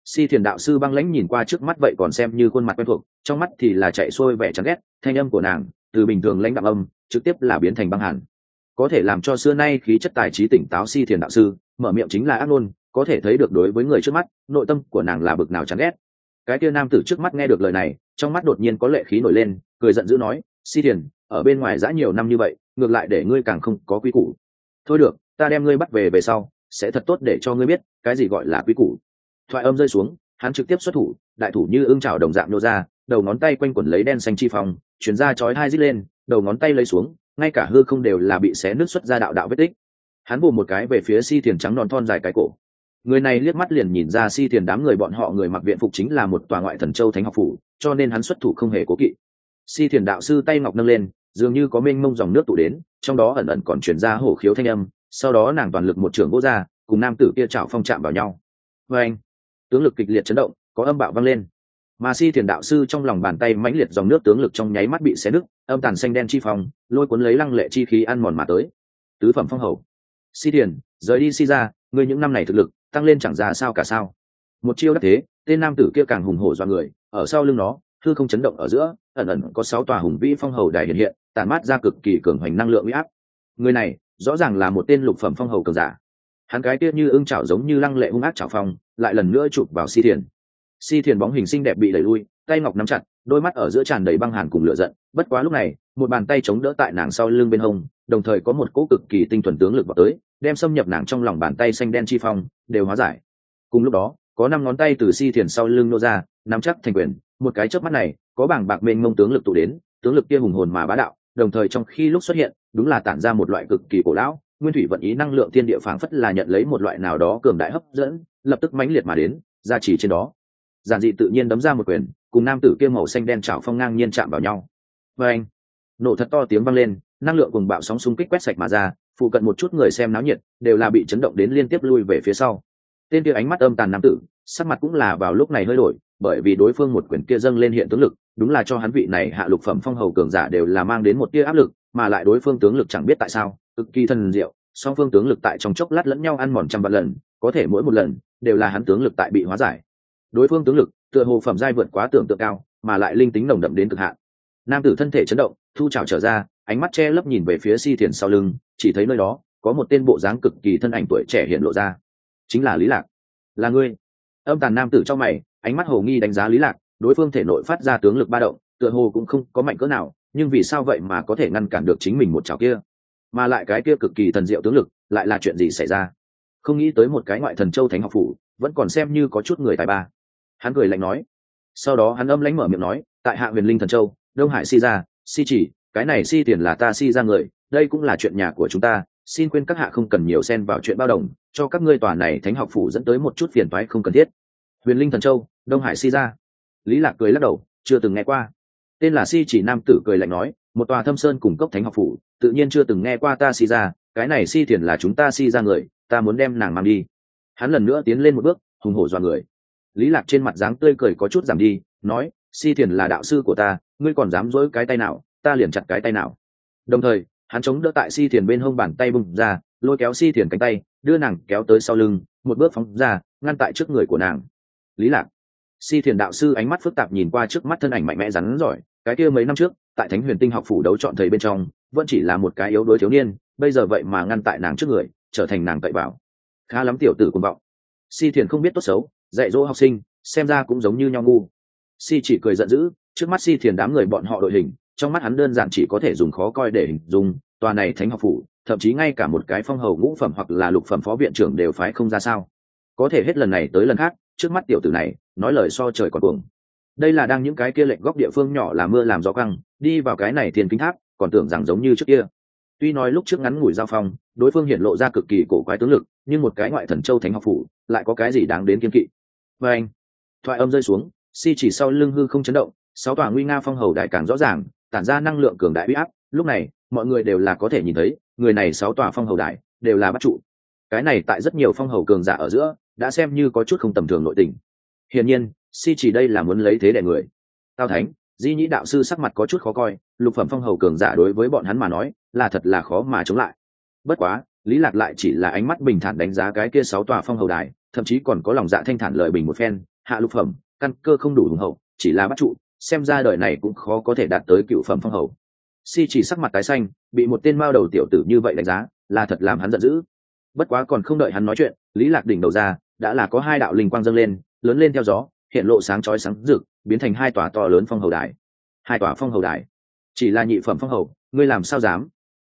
si thiền đạo sư băng lãnh nhìn qua trước mắt vậy còn xem như khuôn mặt quen thuộc, trong mắt thì là chạy xuôi vẻ chán ghét, thanh âm của nàng, từ bình thường lãnh đạm âm, trực tiếp là biến thành băng hẳn có thể làm cho xưa nay khí chất tài trí tỉnh táo si thiền đạo sư, mở miệng chính là ác nôn có thể thấy được đối với người trước mắt, nội tâm của nàng là bực nào chán ghét. Cái kia nam tử trước mắt nghe được lời này, trong mắt đột nhiên có lệ khí nổi lên, cười giận dữ nói, si thiền, ở bên ngoài giã nhiều năm như vậy, ngược lại để ngươi càng không có quy củ. Thôi được, ta đem ngươi bắt về về sau, sẽ thật tốt để cho ngươi biết, cái gì gọi là quý củ. Thoại âm rơi xuống, hắn trực tiếp xuất thủ, đại thủ như ưng trào đồng dạng nô ra, đầu ngón tay quanh quẩn lấy đen xanh chi phòng chuyển ra chói hai dít lên, đầu ngón tay lấy xuống ngay cả hư không đều là bị xé nước xuất ra đạo đạo vết tích. Hắn bù một cái về phía si thiền trắng non thon dài cái cổ. Người này liếc mắt liền nhìn ra si thiền đám người bọn họ người mặc viện phục chính là một tòa ngoại thần châu thánh học phủ, cho nên hắn xuất thủ không hề cố kỵ. Si thiền đạo sư tay ngọc nâng lên, dường như có mênh mông dòng nước tụ đến, trong đó ẩn ẩn còn chuyển ra hổ khiếu thanh âm, sau đó nàng toàn lực một trường gỗ ra, cùng nam tử kia chảo phong chạm vào nhau. Vê anh tướng lực kịch liệt chấn động, có âm bạo vang lên mà si thiền đạo sư trong lòng bàn tay mãnh liệt dòng nước tướng lực trong nháy mắt bị xé nứt, âm tàn xanh đen chi phong, lôi cuốn lấy lăng lệ chi khí ăn mòn mà tới. Tứ phẩm phong hầu. Si thiền, rời đi si ra, ngươi những năm này thực lực, tăng lên chẳng ra sao cả sao. Một chiêu đắc thế, tên nam tử kia càng hùng hổ do người, ở sau lưng nó thư không chấn động ở giữa, ẩn ẩn có sáu tòa hùng vĩ phong hầu đài hiện hiện, tản mát ra cực kỳ cường hoành năng lượng uy áp. Người này, rõ ràng là một tên lục phẩm phong hầu cường giả. Hắn cái kia như ưng chảo giống như lăng lệ hung ác chảo phong, lại lần nữa chụp vào si thiền si thiền bóng hình xinh đẹp bị đẩy lui, tay ngọc nắm chặt, đôi mắt ở giữa tràn đầy băng hàn cùng lửa giận. Bất quá lúc này, một bàn tay chống đỡ tại nàng sau lưng bên hông, đồng thời có một cỗ cực kỳ tinh thuần tướng lực vào tới, đem xâm nhập nàng trong lòng bàn tay xanh đen chi phong, đều hóa giải. Cùng lúc đó, có năm ngón tay từ si thiền sau lưng nô ra, nắm chắc thành quyền. Một cái chớp mắt này, có bảng bạc mênh mông tướng lực tụ đến, tướng lực kia hùng hồn mà bá đạo, đồng thời trong khi lúc xuất hiện, đúng là tản ra một loại cực kỳ cổ lão, nguyên thủy vận ý năng lượng thiên địa phảng phất là nhận lấy một loại nào đó cường đại hấp dẫn, lập tức mãnh liệt mà đến, ra chỉ trên đó giản dị tự nhiên đấm ra một quyền, cùng nam tử kia màu xanh đen chảo phong ngang nhiên chạm vào nhau. Và anh, nổ thật to tiếng vang lên, năng lượng cùng bạo sóng xung kích quét sạch mà ra, phụ cận một chút người xem náo nhiệt, đều là bị chấn động đến liên tiếp lui về phía sau. Tên kia ánh mắt âm tàn nam tử, sắc mặt cũng là vào lúc này hơi đổi, bởi vì đối phương một quyền kia dâng lên hiện tướng lực, đúng là cho hắn vị này hạ lục phẩm phong hầu cường giả đều là mang đến một tia áp lực, mà lại đối phương tướng lực chẳng biết tại sao, cực kỳ thần diệu, song phương tướng lực tại trong chốc lát lẫn nhau ăn mòn trăm vạn lần, có thể mỗi một lần, đều là hắn tướng lực tại bị hóa giải đối phương tướng lực, tựa hồ phẩm giai vượt quá tưởng tượng cao, mà lại linh tính nồng đậm đến cực hạn. Nam tử thân thể chấn động, thu trào trở ra, ánh mắt che lấp nhìn về phía si thiền sau lưng, chỉ thấy nơi đó, có một tên bộ dáng cực kỳ thân ảnh tuổi trẻ hiện lộ ra. Chính là lý lạc. Là ngươi. Âm tàn nam tử trong mày, ánh mắt hồ nghi đánh giá lý lạc, đối phương thể nội phát ra tướng lực ba động, tựa hồ cũng không có mạnh cỡ nào, nhưng vì sao vậy mà có thể ngăn cản được chính mình một chảo kia? Mà lại cái kia cực kỳ thần diệu tướng lực, lại là chuyện gì xảy ra? Không nghĩ tới một cái ngoại thần châu thánh học phủ, vẫn còn xem như có chút người tài ba hắn cười lạnh nói. Sau đó hắn âm lãnh mở miệng nói, tại hạ huyền linh thần châu, đông hải si ra si chỉ, cái này si tiền là ta si ra người, đây cũng là chuyện nhà của chúng ta, xin quên các hạ không cần nhiều xen vào chuyện bao đồng, cho các ngươi tòa này thánh học phủ dẫn tới một chút phiền toái không cần thiết. Huyền linh thần châu, đông hải si ra lý lạc cười lắc đầu, chưa từng nghe qua. Tên là si chỉ nam tử cười lạnh nói, một tòa thâm sơn cùng cốc thánh học phủ, tự nhiên chưa từng nghe qua ta si ra, cái này si tiền là chúng ta si ra người, ta muốn đem nàng mang đi. Hắn lần nữa tiến lên một bước, hùng hổ dọa người lý lạc trên mặt dáng tươi cười có chút giảm đi, nói, si thiền là đạo sư của ta, ngươi còn dám dỗi cái tay nào, ta liền chặt cái tay nào. Đồng thời, hắn chống đỡ tại si thiền bên hông bàn tay bung ra, lôi kéo si thiền cánh tay, đưa nàng kéo tới sau lưng, một bước phóng ra, ngăn tại trước người của nàng. Lý lạc. Si thiền đạo sư ánh mắt phức tạp nhìn qua trước mắt thân ảnh mạnh mẽ rắn giỏi, cái kia mấy năm trước, tại thánh huyền tinh học phủ đấu chọn thầy bên trong, vẫn chỉ là một cái yếu đuối thiếu niên, bây giờ vậy mà ngăn tại nàng trước người, trở thành nàng cậy bảo khá lắm tiểu tử cùng vọng. Si thiền không biết tốt xấu dạy dỗ học sinh, xem ra cũng giống như nhau ngu. Si chỉ cười giận dữ, trước mắt si thiền đám người bọn họ đội hình, trong mắt hắn đơn giản chỉ có thể dùng khó coi để hình dung, tòa này thánh học phủ, thậm chí ngay cả một cái phong hầu ngũ phẩm hoặc là lục phẩm phó viện trưởng đều phái không ra sao. Có thể hết lần này tới lần khác, trước mắt tiểu tử này, nói lời so trời còn cuồng. Đây là đang những cái kia lệnh góc địa phương nhỏ là mưa làm gió căng, đi vào cái này thiền kính tháp, còn tưởng rằng giống như trước kia. Tuy nói lúc trước ngắn ngủi giao phong, đối phương hiện lộ ra cực kỳ cổ quái tướng lực, nhưng một cái ngoại thần châu thánh học phủ, lại có cái gì đáng đến kiên kỵ? Và anh, thoại âm rơi xuống, si chỉ sau lưng hư không chấn động, sáu tòa nguy nga phong hầu đại càng rõ ràng, tản ra năng lượng cường đại uy áp. Lúc này, mọi người đều là có thể nhìn thấy, người này sáu tòa phong hầu đại đều là bắt trụ. Cái này tại rất nhiều phong hầu cường giả ở giữa, đã xem như có chút không tầm thường nội tình. Hiển nhiên, si chỉ đây là muốn lấy thế đẻ người. Tao thánh, di nhĩ đạo sư sắc mặt có chút khó coi, lục phẩm phong hầu cường giả đối với bọn hắn mà nói, là thật là khó mà chống lại. Bất quá, lý lạc lại chỉ là ánh mắt bình thản đánh giá cái kia sáu tòa phong hầu đài thậm chí còn có lòng dạ thanh thản lợi bình một phen, hạ lục phẩm, căn cơ không đủ hùng hậu, chỉ là bắt trụ, xem ra đời này cũng khó có thể đạt tới cựu phẩm phong hầu. Si chỉ sắc mặt tái xanh, bị một tên mao đầu tiểu tử như vậy đánh giá, là thật làm hắn giận dữ. Bất quá còn không đợi hắn nói chuyện, lý lạc đỉnh đầu ra, đã là có hai đạo linh quang dâng lên, lớn lên theo gió, hiện lộ sáng chói sáng rực, biến thành hai tòa to lớn phong hầu đài. Hai tòa phong hầu đài? Chỉ là nhị phẩm phong hầu, ngươi làm sao dám?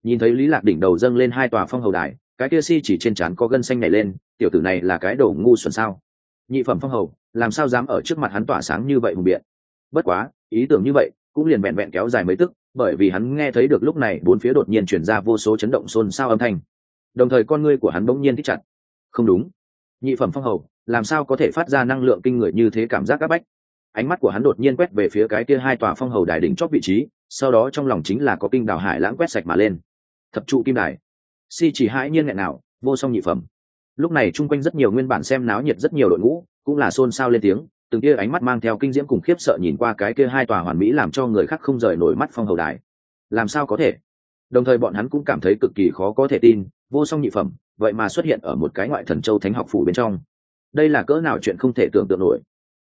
Nhìn thấy lý lạc đỉnh đầu dâng lên hai tòa phong hầu đài cái kia si chỉ trên trán có gân xanh nhảy lên, tiểu tử này là cái đồ ngu xuẩn sao? Nhị phẩm phong hầu, làm sao dám ở trước mặt hắn tỏa sáng như vậy hùng biện? Bất quá, ý tưởng như vậy cũng liền vẹn vẹn kéo dài mấy tức, bởi vì hắn nghe thấy được lúc này bốn phía đột nhiên chuyển ra vô số chấn động xôn xao âm thanh. Đồng thời con ngươi của hắn bỗng nhiên thích chặt. Không đúng. Nhị phẩm phong hầu, làm sao có thể phát ra năng lượng kinh người như thế cảm giác áp bách? Ánh mắt của hắn đột nhiên quét về phía cái kia hai tòa phong hầu đài đỉnh chót vị trí, sau đó trong lòng chính là có kinh đào hải lãng quét sạch mà lên. Thập trụ kim đài si chỉ hãi nhiên nghẹn nào, vô song nhị phẩm. Lúc này chung quanh rất nhiều nguyên bản xem náo nhiệt rất nhiều đội ngũ, cũng là xôn xao lên tiếng, từng kia ánh mắt mang theo kinh diễm cùng khiếp sợ nhìn qua cái kia hai tòa hoàn mỹ làm cho người khác không rời nổi mắt phong hầu đài. Làm sao có thể? Đồng thời bọn hắn cũng cảm thấy cực kỳ khó có thể tin, vô song nhị phẩm, vậy mà xuất hiện ở một cái ngoại thần châu thánh học phủ bên trong. Đây là cỡ nào chuyện không thể tưởng tượng nổi.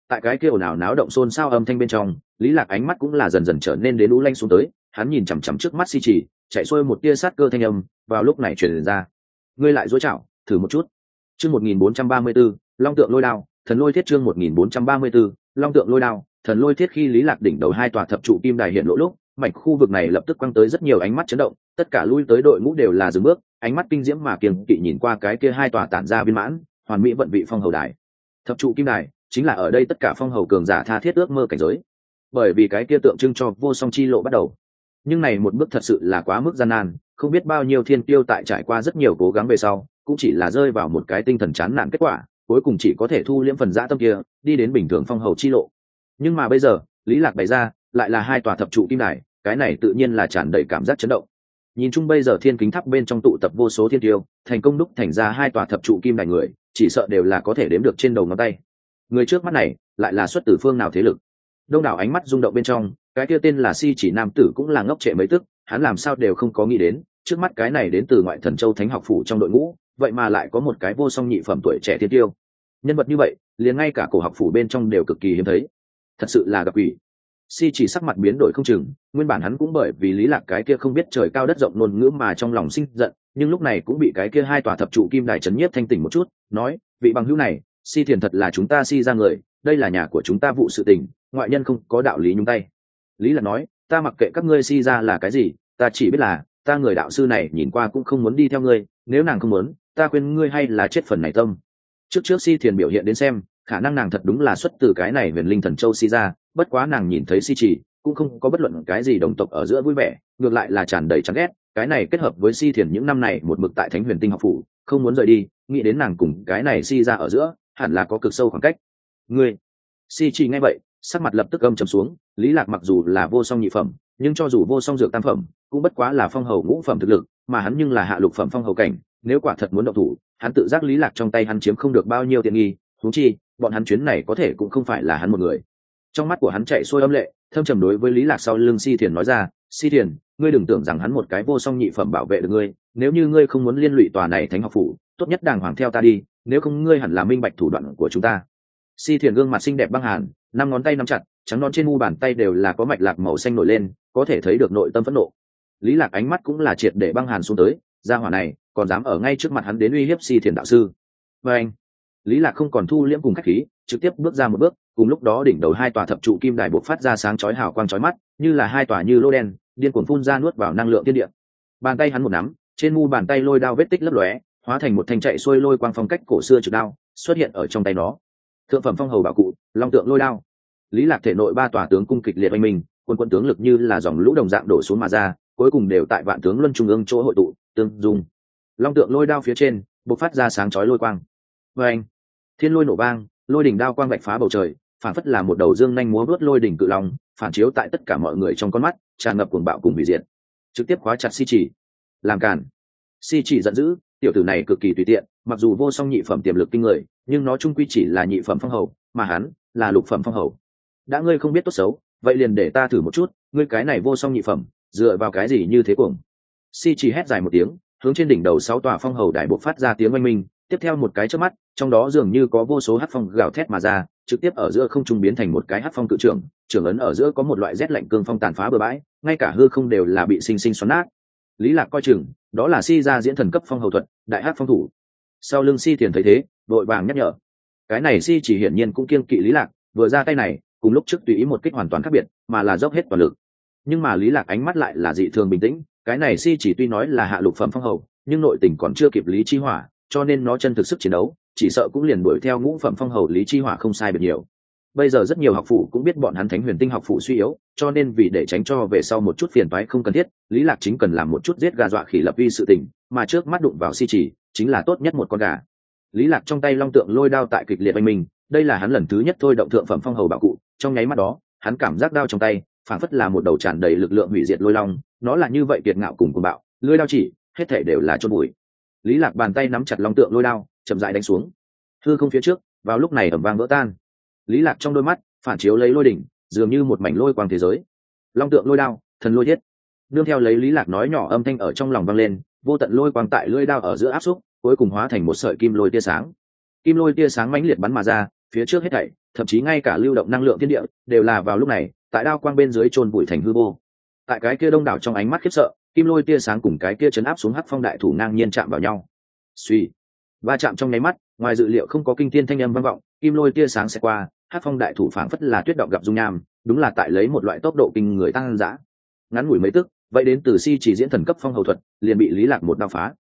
Tại cái kêu nào náo động xôn xao âm thanh bên trong, lý lạc ánh mắt cũng là dần dần trở nên đến lũ lanh xuống tới, hắn nhìn chằm chằm trước mắt si chỉ, chạy xuôi một tia sát cơ thanh âm vào lúc này truyền ra. Ngươi lại dối chảo thử một chút. Chương 1434, long tượng lôi đao thần lôi thiết chương 1434, long tượng lôi đao thần lôi thiết khi lý lạc đỉnh đầu hai tòa thập trụ kim đài hiện lỗ lúc mảnh khu vực này lập tức quăng tới rất nhiều ánh mắt chấn động tất cả lui tới đội ngũ đều là dừng bước ánh mắt kinh diễm mà kiềng kỵ nhìn qua cái kia hai tòa tản ra viên mãn hoàn mỹ vận vị phong hầu đài. Thập trụ kim đài chính là ở đây tất cả phong hầu cường giả tha thiết ước mơ cảnh giới. Bởi vì cái kia tượng trưng cho vô song chi lộ bắt đầu. Nhưng này một bước thật sự là quá mức gian nan không biết bao nhiêu thiên tiêu tại trải qua rất nhiều cố gắng về sau, cũng chỉ là rơi vào một cái tinh thần chán nản kết quả, cuối cùng chỉ có thể thu liễm phần dã tâm kia, đi đến bình thường phong hầu chi lộ. Nhưng mà bây giờ, lý lạc bày ra, lại là hai tòa thập trụ kim đài, cái này tự nhiên là tràn đầy cảm giác chấn động. Nhìn chung bây giờ thiên kính tháp bên trong tụ tập vô số thiên tiêu, thành công đúc thành ra hai tòa thập trụ kim đài người, chỉ sợ đều là có thể đếm được trên đầu ngón tay. Người trước mắt này, lại là xuất từ phương nào thế lực? Đông đảo ánh mắt rung động bên trong, cái kia tên là si chỉ nam tử cũng là ngốc trệ mấy tức hắn làm sao đều không có nghĩ đến, trước mắt cái này đến từ ngoại thần châu thánh học phủ trong đội ngũ, vậy mà lại có một cái vô song nhị phẩm tuổi trẻ thiên tiêu. Nhân vật như vậy, liền ngay cả cổ học phủ bên trong đều cực kỳ hiếm thấy. Thật sự là gặp ủy si chỉ sắc mặt biến đổi không chừng, nguyên bản hắn cũng bởi vì lý lạc cái kia không biết trời cao đất rộng ngôn ngữ mà trong lòng sinh giận, nhưng lúc này cũng bị cái kia hai tòa thập trụ kim đài chấn nhiếp thanh tỉnh một chút, nói, vị bằng hữu này, si thiền thật là chúng ta si ra người, đây là nhà của chúng ta vụ sự tình, ngoại nhân không có đạo lý nhúng tay. Lý lạc nói ta mặc kệ các ngươi si ra là cái gì, ta chỉ biết là, ta người đạo sư này nhìn qua cũng không muốn đi theo ngươi, nếu nàng không muốn, ta khuyên ngươi hay là chết phần này tâm. Trước trước si thiền biểu hiện đến xem, khả năng nàng thật đúng là xuất từ cái này huyền linh thần châu si ra, bất quá nàng nhìn thấy si chỉ cũng không có bất luận cái gì đồng tộc ở giữa vui vẻ, ngược lại là tràn đầy chán ghét, cái này kết hợp với si thiền những năm này một mực tại thánh huyền tinh học phủ, không muốn rời đi, nghĩ đến nàng cùng cái này si ra ở giữa, hẳn là có cực sâu khoảng cách. Ngươi, si chỉ nghe vậy sắc mặt lập tức âm trầm xuống, lý lạc mặc dù là vô song nhị phẩm, nhưng cho dù vô song dược tam phẩm, cũng bất quá là phong hầu ngũ phẩm thực lực, mà hắn nhưng là hạ lục phẩm phong hầu cảnh, nếu quả thật muốn động thủ, hắn tự giác lý lạc trong tay hắn chiếm không được bao nhiêu tiện nghi thú chi, bọn hắn chuyến này có thể cũng không phải là hắn một người. Trong mắt của hắn chạy xuôi âm lệ, thâm trầm đối với lý lạc sau lưng si thiền nói ra, si thiền, ngươi đừng tưởng rằng hắn một cái vô song nhị phẩm bảo vệ được ngươi, nếu như ngươi không muốn liên lụy tòa này thánh học phủ, tốt nhất đàng hoàng theo ta đi, nếu không ngươi hẳn là minh bạch thủ đoạn của chúng ta si thiền gương mặt xinh đẹp băng hàn, năm ngón tay nắm chặt, trắng non trên mu bàn tay đều là có mạch lạc màu xanh nổi lên, có thể thấy được nội tâm phẫn nộ. Lý lạc ánh mắt cũng là triệt để băng hàn xuống tới, gia hỏa này còn dám ở ngay trước mặt hắn đến uy hiếp si thiền đạo sư. Và anh, lý lạc không còn thu liễm cùng khách khí, trực tiếp bước ra một bước, cùng lúc đó đỉnh đầu hai tòa thập trụ kim đài bộc phát ra sáng chói hào quang chói mắt, như là hai tòa như lô đen, điên cuồng phun ra nuốt vào năng lượng tiên địa. Bàn tay hắn một nắm, trên mu bàn tay lôi đao vết tích lấp lóe, hóa thành một thanh chạy xuôi lôi quang phong cách cổ xưa trực đao, xuất hiện ở trong tay nó thượng phẩm phong hầu bảo cụ, long tượng lôi đao. Lý lạc thể nội ba tòa tướng cung kịch liệt oanh minh, quân quân tướng lực như là dòng lũ đồng dạng đổ xuống mà ra, cuối cùng đều tại vạn tướng luân trung ương chỗ hội tụ, tương dung. Long tượng lôi đao phía trên, bộc phát ra sáng chói lôi quang. Vê anh thiên lôi nổ vang, lôi đỉnh đao quang vạch phá bầu trời, phản phất là một đầu dương nhanh múa vớt lôi đỉnh cự long, phản chiếu tại tất cả mọi người trong con mắt, tràn ngập cuồng bạo cùng hủy diệt. Trực tiếp khóa chặt si chỉ. Làm cản si chỉ giận dữ, tiểu tử này cực kỳ tùy tiện mặc dù vô song nhị phẩm tiềm lực kinh người, nhưng nó trung quy chỉ là nhị phẩm phong hầu, mà hắn là lục phẩm phong hầu. Đã ngươi không biết tốt xấu, vậy liền để ta thử một chút, ngươi cái này vô song nhị phẩm, dựa vào cái gì như thế cuồng? Si chỉ hét dài một tiếng, hướng trên đỉnh đầu sáu tòa phong hầu đại bộ phát ra tiếng oanh minh, tiếp theo một cái trước mắt, trong đó dường như có vô số hát phong gào thét mà ra, trực tiếp ở giữa không trung biến thành một cái hát phong cự trưởng trưởng ấn ở giữa có một loại rét lạnh cương phong tàn phá bừa bãi, ngay cả hư không đều là bị sinh sinh xoắn nát. Lý lạc coi chừng, đó là si ra diễn thần cấp phong hầu thuật, đại hát phong thủ sau lưng si tiền thấy thế, đội vàng nhắc nhở. Cái này si chỉ hiển nhiên cũng kiên kỵ lý lạc, vừa ra tay này, cùng lúc trước tùy ý một kích hoàn toàn khác biệt, mà là dốc hết toàn lực. Nhưng mà lý lạc ánh mắt lại là dị thường bình tĩnh, cái này si chỉ tuy nói là hạ lục phẩm phong hầu, nhưng nội tình còn chưa kịp lý chi hỏa, cho nên nó chân thực sức chiến đấu, chỉ sợ cũng liền đuổi theo ngũ phẩm phong hầu lý chi hỏa không sai biệt nhiều bây giờ rất nhiều học phụ cũng biết bọn hắn thánh huyền tinh học phụ suy yếu, cho nên vì để tránh cho về sau một chút phiền toái không cần thiết, lý lạc chính cần làm một chút giết gà dọa khỉ lập vi sự tình, mà trước mắt đụng vào si chỉ chính là tốt nhất một con gà. Lý lạc trong tay long tượng lôi đao tại kịch liệt anh mình, đây là hắn lần thứ nhất thôi động thượng phẩm phong hầu bảo cụ, trong nháy mắt đó, hắn cảm giác đao trong tay phản phất là một đầu tràn đầy lực lượng hủy diệt lôi long, nó là như vậy kiệt ngạo cùng cùng bạo lưỡi đao chỉ, hết thể đều là chôn bụi. Lý lạc bàn tay nắm chặt long tượng lôi đao, chậm rãi đánh xuống. Hư không phía trước, vào lúc này ầm vang vỡ tan lý lạc trong đôi mắt, phản chiếu lấy lôi đỉnh, dường như một mảnh lôi quang thế giới. Long tượng lôi đao, thần lôi thiết. Nương theo lấy lý lạc nói nhỏ âm thanh ở trong lòng vang lên, vô tận lôi quang tại lưỡi đao ở giữa áp xúc, cuối cùng hóa thành một sợi kim lôi tia sáng. Kim lôi tia sáng mãnh liệt bắn mà ra, phía trước hết thảy, thậm chí ngay cả lưu động năng lượng thiên địa, đều là vào lúc này, tại đao quang bên dưới trôn bụi thành hư vô. Tại cái kia đông đảo trong ánh mắt khiếp sợ, kim lôi tia sáng cùng cái kia chấn áp xuống hắc phong đại thủ ngang nhiên chạm vào nhau. Suy va chạm trong nháy mắt, ngoài dự liệu không có kinh thiên thanh âm vang vọng, kim lôi tia sáng sẽ qua hắc phong đại thủ phảng phất là tuyết động gặp dung nham, đúng là tại lấy một loại tốc độ kinh người tăng giã. ngắn ngủi mấy tức, vậy đến từ si chỉ diễn thần cấp phong hầu thuật, liền bị lý lạc một đao phá.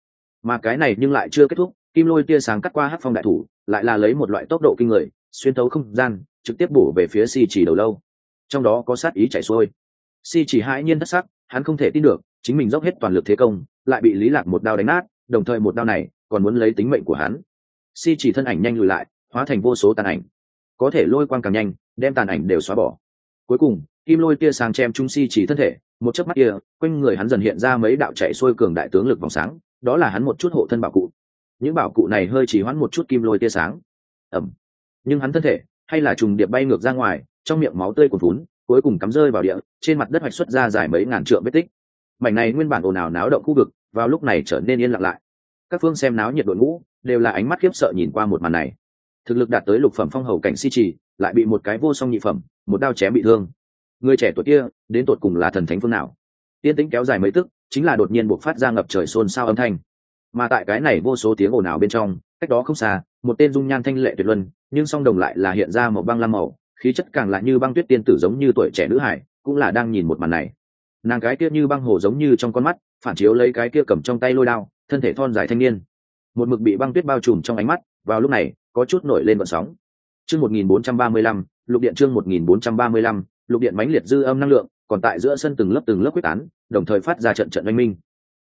Mà cái này nhưng lại chưa kết thúc, kim lôi tia sáng cắt qua hắc phong đại thủ, lại là lấy một loại tốc độ kinh người, xuyên thấu không gian, trực tiếp bổ về phía si chỉ đầu lâu. Trong đó có sát ý chảy xuôi. Si chỉ hãi nhiên thất sắc, hắn không thể tin được, chính mình dốc hết toàn lực thế công, lại bị lý lạc một đao đánh nát, đồng thời một đao này còn muốn lấy tính mệnh của hắn. Si chỉ thân ảnh nhanh lùi lại, hóa thành vô số tàn ảnh. Có thể lôi quang càng nhanh, đem tàn ảnh đều xóa bỏ. Cuối cùng, kim lôi tia sáng chém trung si chỉ thân thể, một chớp mắt kia, quanh người hắn dần hiện ra mấy đạo chạy xuôi cường đại tướng lực vòng sáng, đó là hắn một chút hộ thân bảo cụ. Những bảo cụ này hơi chỉ hoãn một chút kim lôi tia sáng. Ẩm nhưng hắn thân thể, hay là trùng điệp bay ngược ra ngoài, trong miệng máu tươi cuồn vún cuối cùng cắm rơi vào địa, trên mặt đất hoạch xuất ra dài mấy ngàn trượng vết tích. Mảnh này nguyên bản ồn ào náo động khu vực, vào lúc này trở nên yên lặng lại các phương xem náo nhiệt đội ngũ đều là ánh mắt khiếp sợ nhìn qua một màn này. Thực lực đạt tới lục phẩm phong hầu cảnh si trì, lại bị một cái vô song nhị phẩm, một đao chém bị thương. Người trẻ tuổi kia, đến tột cùng là thần thánh phương nào? Tiên tĩnh kéo dài mấy tức, chính là đột nhiên buộc phát ra ngập trời xôn xao âm thanh. Mà tại cái này vô số tiếng ồn ào bên trong, cách đó không xa, một tên dung nhan thanh lệ tuyệt luân, nhưng song đồng lại là hiện ra một băng lam màu, khí chất càng lại như băng tuyết tiên tử giống như tuổi trẻ nữ hải, cũng là đang nhìn một màn này. Nàng cái kia như băng hồ giống như trong con mắt, phản chiếu lấy cái kia cầm trong tay lôi đao thân thể thon dài thanh niên. Một mực bị băng tuyết bao trùm trong ánh mắt, vào lúc này, có chút nổi lên vận sóng. Chương một nghìn bốn trăm ba mươi lăm, lục điện chương một nghìn bốn trăm ba mươi lăm, lục điện mãnh liệt dư âm năng lượng, còn tại giữa sân từng lớp từng lớp quyết tán, đồng thời phát ra trận trận oanh minh.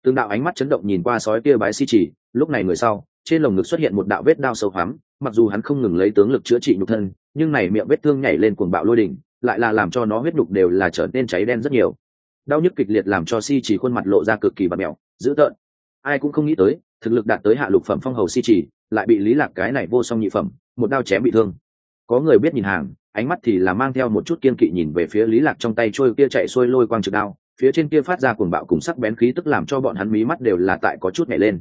Từng đạo ánh mắt chấn động nhìn qua sói kia bái si chỉ, lúc này người sau, trên lồng ngực xuất hiện một đạo vết đao sâu hoắm, mặc dù hắn không ngừng lấy tướng lực chữa trị nhục thân, nhưng này miệng vết thương nhảy lên cuồng bạo lôi đỉnh, lại là làm cho nó huyết nhục đều là trở nên cháy đen rất nhiều. Đau nhức kịch liệt làm cho si chỉ khuôn mặt lộ ra cực kỳ bạt mẹo dữ tợn ai cũng không nghĩ tới thực lực đạt tới hạ lục phẩm phong hầu si trì, lại bị lý lạc cái này vô song nhị phẩm một đao chém bị thương. Có người biết nhìn hàng ánh mắt thì là mang theo một chút kiên kỵ nhìn về phía lý lạc trong tay trôi kia chạy xuôi lôi quang trực đao phía trên kia phát ra cuồng bạo cùng sắc bén khí tức làm cho bọn hắn mí mắt đều là tại có chút nhảy lên.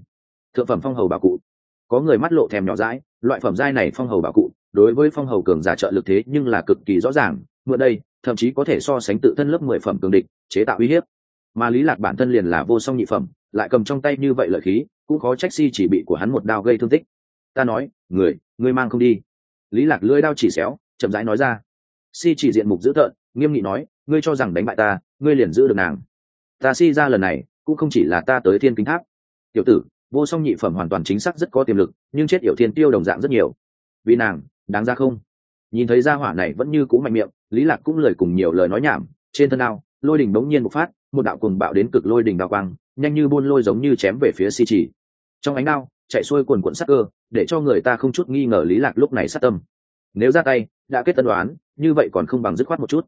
Thượng phẩm phong hầu bảo cụ. Có người mắt lộ thèm nhỏ dãi loại phẩm giai này phong hầu bảo cụ đối với phong hầu cường giả trợ lực thế nhưng là cực kỳ rõ ràng mượn đây thậm chí có thể so sánh tự thân lớp mười phẩm cường địch chế tạo uy hiếp. Mà lý lạc bản thân liền là vô song nhị phẩm lại cầm trong tay như vậy lợi khí, cũng khó trách si chỉ bị của hắn một đao gây thương tích. Ta nói, người ngươi mang không đi. Lý lạc lưỡi đao chỉ xéo, chậm rãi nói ra. Si chỉ diện mục dữ tợn, nghiêm nghị nói, ngươi cho rằng đánh bại ta, ngươi liền giữ được nàng. Ta si ra lần này, cũng không chỉ là ta tới thiên kính tháp. Tiểu tử, vô song nhị phẩm hoàn toàn chính xác rất có tiềm lực, nhưng chết yểu thiên tiêu đồng dạng rất nhiều. Vì nàng, đáng ra không? Nhìn thấy gia hỏa này vẫn như cũ mạnh miệng, lý lạc cũng lời cùng nhiều lời nói nhảm, trên thân ao lôi đỉnh đống nhiên một phát, một đạo cùng bạo đến cực lôi đỉnh đào quang nhanh như buôn lôi giống như chém về phía si trì, trong ánh đao chạy xuôi quần quận sắc cơ để cho người ta không chút nghi ngờ lý lạc lúc này sát tâm. Nếu ra tay đã kết tân đoán như vậy còn không bằng dứt khoát một chút.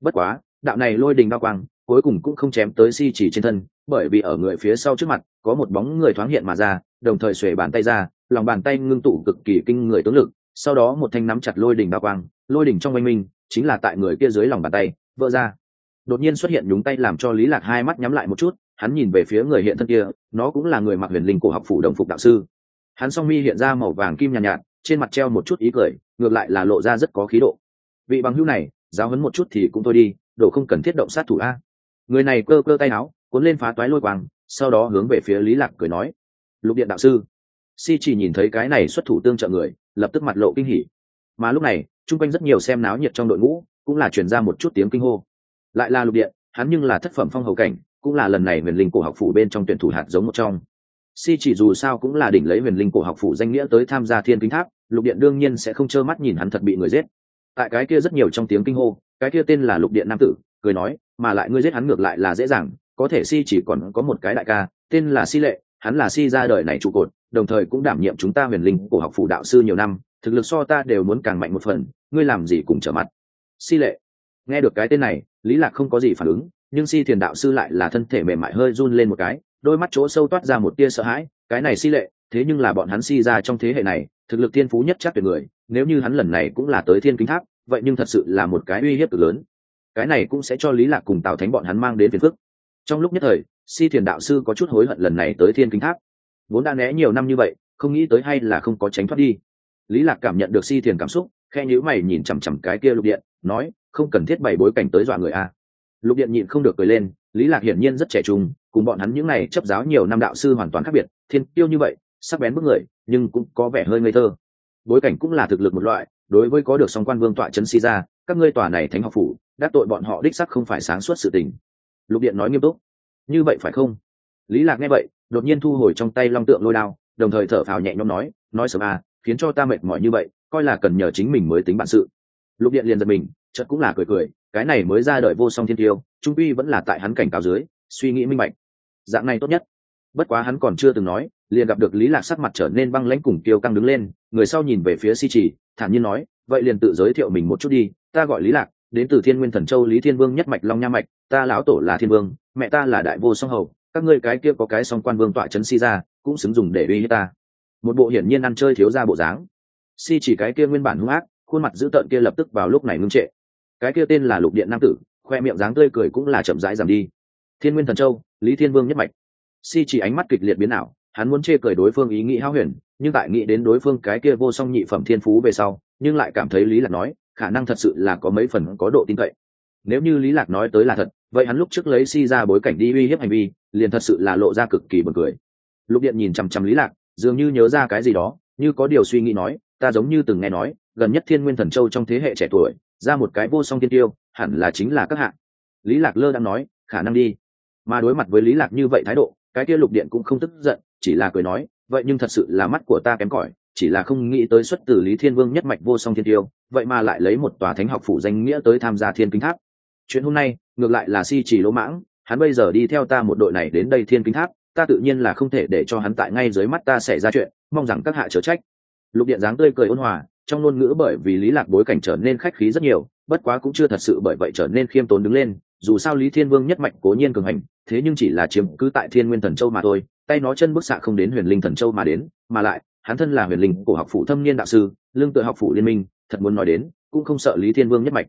Bất quá đạo này lôi đình đao quang cuối cùng cũng không chém tới si chỉ trên thân bởi vì ở người phía sau trước mặt có một bóng người thoáng hiện mà ra đồng thời xuề bàn tay ra lòng bàn tay ngưng tụ cực kỳ kinh người tướng lực sau đó một thanh nắm chặt lôi đỉnh đao quang lôi đỉnh trong oanh minh chính là tại người kia dưới lòng bàn tay vỡ ra. Đột nhiên xuất hiện nhúng tay làm cho lý lạc hai mắt nhắm lại một chút hắn nhìn về phía người hiện thân kia nó cũng là người mặc huyền linh cổ học phủ đồng phục đạo sư. Hắn song mi hiện ra màu vàng kim nhàn nhạt, nhạt trên mặt treo một chút ý cười ngược lại là lộ ra rất có khí độ. Vị bằng hữu này giáo hấn một chút thì cũng thôi đi đổ không cần thiết động sát thủ a. Người này cơ cơ tay áo cuốn lên phá toái lôi quang sau đó hướng về phía lý lạc cười nói. Lục điện đạo sư. Si chỉ nhìn thấy cái này xuất thủ tương trợ người lập tức mặt lộ kinh hỉ. Mà lúc này chung quanh rất nhiều xem náo nhiệt trong đội ngũ cũng là truyền ra một chút tiếng kinh hô. Lại là lục điện hắn nhưng là thất phẩm phong hầu cảnh cũng là lần này huyền linh cổ học phủ bên trong tuyển thủ hạt giống một trong. Si chỉ dù sao cũng là đỉnh lấy huyền linh cổ học phủ danh nghĩa tới tham gia thiên kính tháp, lục điện đương nhiên sẽ không trơ mắt nhìn hắn thật bị người giết. Tại cái kia rất nhiều trong tiếng kinh hô, cái kia tên là lục điện nam tử, cười nói, mà lại ngươi giết hắn ngược lại là dễ dàng, có thể si chỉ còn có một cái đại ca, tên là si lệ, hắn là si ra đời này trụ cột, đồng thời cũng đảm nhiệm chúng ta huyền linh cổ học phủ đạo sư nhiều năm, thực lực so ta đều muốn càng mạnh một phần, ngươi làm gì cùng trở mặt? Si lệ, nghe được cái tên này, lý lạc không có gì phản ứng nhưng si thiền đạo sư lại là thân thể mềm mại hơi run lên một cái, đôi mắt chỗ sâu toát ra một tia sợ hãi, cái này si lệ, thế nhưng là bọn hắn si ra trong thế hệ này, thực lực tiên phú nhất chắc tuyệt người, nếu như hắn lần này cũng là tới thiên kính tháp, vậy nhưng thật sự là một cái uy hiếp cực lớn. Cái này cũng sẽ cho lý lạc cùng tào thánh bọn hắn mang đến phiền phức. Trong lúc nhất thời, si thiền đạo sư có chút hối hận lần này tới thiên kính tháp. Vốn đã né nhiều năm như vậy, không nghĩ tới hay là không có tránh thoát đi. Lý lạc cảm nhận được si thiền cảm xúc khe nhữ mày nhìn chằm chằm cái kia lục điện, nói, không cần thiết bày bối cảnh tới dọa người a lục điện nhịn không được cười lên, lý lạc hiển nhiên rất trẻ trung, cùng bọn hắn những này chấp giáo nhiều năm đạo sư hoàn toàn khác biệt, thiên tiêu như vậy, sắc bén bức người, nhưng cũng có vẻ hơi ngây thơ. Bối cảnh cũng là thực lực một loại, đối với có được song quan vương tọa chấn si ra, các ngươi tòa này thánh học phủ, đắc tội bọn họ đích sắc không phải sáng suốt sự tình. Lục điện nói nghiêm túc. Như vậy phải không? Lý lạc nghe vậy, đột nhiên thu hồi trong tay long tượng lôi đao, đồng thời thở phào nhẹ nhõm nói nói sớm à khiến cho ta mệt mỏi như vậy, coi là cần nhờ chính mình mới tính bản sự. Lục điện liền giật mình, chợt cũng là cười cười cái này mới ra đời vô song thiên tiêu, trung uy vẫn là tại hắn cảnh cáo dưới, suy nghĩ minh bạch. Dạng này tốt nhất. Bất quá hắn còn chưa từng nói, liền gặp được lý lạc sắc mặt trở nên băng lãnh cùng tiêu căng đứng lên, người sau nhìn về phía si trì thản nhiên nói, vậy liền tự giới thiệu mình một chút đi, ta gọi lý lạc, đến từ thiên nguyên thần châu lý thiên vương nhất mạch long nha mạch, ta lão tổ là thiên vương, mẹ ta là đại vô song hầu, các ngươi cái kia có cái song quan vương tọa chấn si ra, cũng xứng dùng để uy hiếp ta. Một bộ hiển nhiên ăn chơi thiếu ra bộ dáng. Si chỉ cái kia nguyên bản hung ác, khuôn mặt dữ tợn kia lập tức vào lúc này ngưng trệ cái kia tên là lục điện nam tử, khoe miệng dáng tươi cười cũng là chậm rãi giảm đi. Thiên nguyên thần châu, lý thiên vương nhất mạch. Si chỉ ánh mắt kịch liệt biến ảo, hắn muốn chê cười đối phương ý nghĩ hao huyền, nhưng tại nghĩ đến đối phương cái kia vô song nhị phẩm thiên phú về sau, nhưng lại cảm thấy lý lạc nói, khả năng thật sự là có mấy phần có độ tin cậy. Nếu như lý lạc nói tới là thật, vậy hắn lúc trước lấy si ra bối cảnh đi uy hiếp hành vi, liền thật sự là lộ ra cực kỳ buồn cười. Lục điện nhìn chăm chăm lý lạc, dường như nhớ ra cái gì đó, như có điều suy nghĩ nói, ta giống như từng nghe nói, gần nhất thiên nguyên thần châu trong thế hệ trẻ tuổi ra một cái vô song tiên tiêu, hẳn là chính là các hạng lý lạc lơ đang nói, khả năng đi. Mà đối mặt với lý lạc như vậy thái độ, cái kia lục điện cũng không tức giận, chỉ là cười nói, vậy nhưng thật sự là mắt của ta kém cỏi, chỉ là không nghĩ tới xuất từ lý thiên vương nhất mạch vô song thiên tiêu, vậy mà lại lấy một tòa thánh học phủ danh nghĩa tới tham gia thiên kính tháp. Chuyện hôm nay, ngược lại là si chỉ lỗ mãng, hắn bây giờ đi theo ta một đội này đến đây thiên kính tháp, ta tự nhiên là không thể để cho hắn tại ngay dưới mắt ta xảy ra chuyện, mong rằng các hạ chớ trách. Lục điện dáng tươi cười ôn hòa trong ngôn ngữ bởi vì lý lạc bối cảnh trở nên khách khí rất nhiều, bất quá cũng chưa thật sự bởi vậy trở nên khiêm tốn đứng lên, dù sao lý thiên vương nhất mạnh cố nhiên cường hành, thế nhưng chỉ là chiếm cứ tại thiên nguyên thần châu mà thôi, tay nó chân bức xạ không đến huyền linh thần châu mà đến, mà lại, hắn thân là huyền linh của học phủ thâm niên đạo sư, lương tự học phủ liên minh, thật muốn nói đến, cũng không sợ lý thiên vương nhất mạch.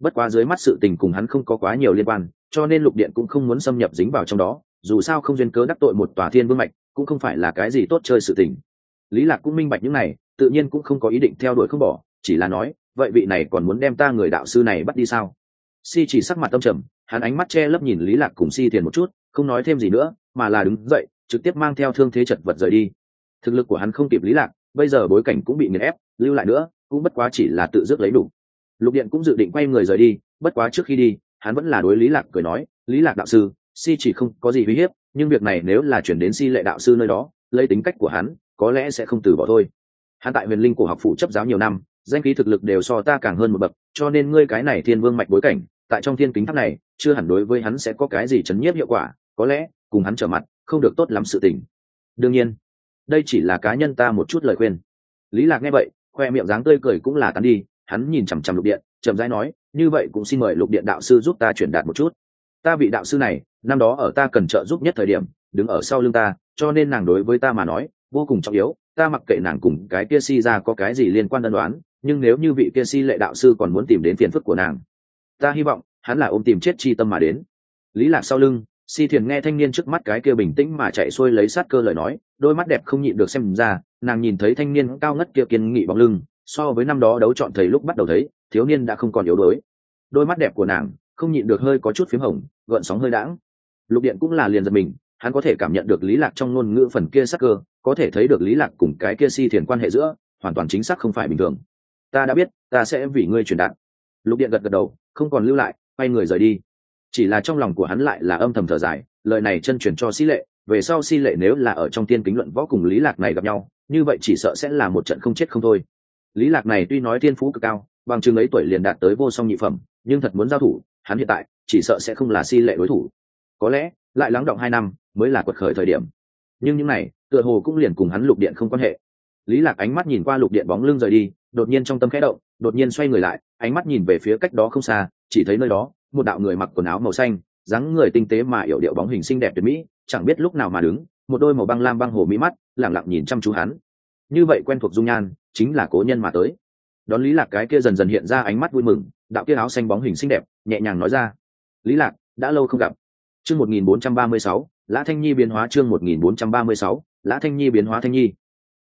Bất quá dưới mắt sự tình cùng hắn không có quá nhiều liên quan, cho nên lục điện cũng không muốn xâm nhập dính vào trong đó, dù sao không duyên cớ đắc tội một tòa thiên vương mạch, cũng không phải là cái gì tốt chơi sự tình. Lý lạc cũng minh bạch những này tự nhiên cũng không có ý định theo đuổi không bỏ, chỉ là nói, vậy vị này còn muốn đem ta người đạo sư này bắt đi sao? Si chỉ sắc mặt tâm trầm, hắn ánh mắt che lấp nhìn lý lạc cùng si Thiền một chút, không nói thêm gì nữa, mà là đứng dậy, trực tiếp mang theo thương thế chật vật rời đi. Thực lực của hắn không kịp lý lạc, bây giờ bối cảnh cũng bị nghiền ép, lưu lại nữa, cũng bất quá chỉ là tự dứt lấy đủ. Lục điện cũng dự định quay người rời đi, bất quá trước khi đi, hắn vẫn là đối lý lạc cười nói, lý lạc đạo sư, si chỉ không có gì uy hiếp, nhưng việc này nếu là chuyển đến si lệ đạo sư nơi đó, lấy tính cách của hắn, có lẽ sẽ không từ bỏ thôi hắn tại huyền linh cổ học phủ chấp giáo nhiều năm, danh khí thực lực đều so ta càng hơn một bậc, cho nên ngươi cái này thiên vương mạch bối cảnh, tại trong thiên kính tháp này, chưa hẳn đối với hắn sẽ có cái gì chấn nhiếp hiệu quả, có lẽ, cùng hắn trở mặt, không được tốt lắm sự tình. Đương nhiên, đây chỉ là cá nhân ta một chút lời khuyên. Lý lạc nghe vậy, khoe miệng dáng tươi cười cũng là tán đi, hắn nhìn chằm chằm lục điện, chậm rãi nói, như vậy cũng xin mời lục điện đạo sư giúp ta chuyển đạt một chút. Ta vị đạo sư này, năm đó ở ta cần trợ giúp nhất thời điểm, đứng ở sau lưng ta, cho nên nàng đối với ta mà nói, vô cùng trọng yếu ta mặc kệ nàng cùng cái kia si ra có cái gì liên quan đơn đoán nhưng nếu như vị kia si lệ đạo sư còn muốn tìm đến phiền phức của nàng, ta hy vọng hắn là ôm tìm chết chi tâm mà đến. Lý lạc sau lưng, si thiền nghe thanh niên trước mắt cái kia bình tĩnh mà chạy xuôi lấy sát cơ lời nói, đôi mắt đẹp không nhịn được xem ra, nàng nhìn thấy thanh niên cao ngất kia kiên nghị bóng lưng, so với năm đó đấu chọn thầy lúc bắt đầu thấy, thiếu niên đã không còn yếu đuối. Đôi mắt đẹp của nàng không nhịn được hơi có chút phím hồng, gợn sóng hơi đãng. Lục điện cũng là liền giật mình hắn có thể cảm nhận được lý lạc trong ngôn ngữ phần kia sắc cơ, có thể thấy được lý lạc cùng cái kia si thiền quan hệ giữa, hoàn toàn chính xác không phải bình thường. Ta đã biết, ta sẽ vì ngươi truyền đạt. Lục điện gật gật đầu, không còn lưu lại, quay người rời đi. Chỉ là trong lòng của hắn lại là âm thầm thở dài, lời này chân truyền cho si lệ, về sau si lệ nếu là ở trong tiên kính luận võ cùng lý lạc này gặp nhau, như vậy chỉ sợ sẽ là một trận không chết không thôi. Lý lạc này tuy nói thiên phú cực cao, bằng chừng ấy tuổi liền đạt tới vô song nhị phẩm, nhưng thật muốn giao thủ, hắn hiện tại chỉ sợ sẽ không là si lệ đối thủ. Có lẽ, lại lắng động hai năm mới là quật khởi thời điểm. Nhưng những này tựa hồ cũng liền cùng hắn lục điện không quan hệ. Lý lạc ánh mắt nhìn qua lục điện bóng lưng rời đi đột nhiên trong tâm khẽ động đột nhiên xoay người lại ánh mắt nhìn về phía cách đó không xa chỉ thấy nơi đó một đạo người mặc quần áo màu xanh dáng người tinh tế mà yểu điệu bóng hình xinh đẹp tuyệt mỹ chẳng biết lúc nào mà đứng một đôi màu băng lam băng hồ mỹ mắt lẳng lặng nhìn chăm chú hắn. Như vậy quen thuộc dung nhan chính là cố nhân mà tới. Đón lý lạc cái kia dần dần hiện ra ánh mắt vui mừng đạo kia áo xanh bóng hình xinh đẹp nhẹ nhàng nói ra. Lý lạc đã lâu không gặp. Chương 1436, lã thanh nhi biến hóa chương 1436, lã thanh nhi biến hóa thanh nhi.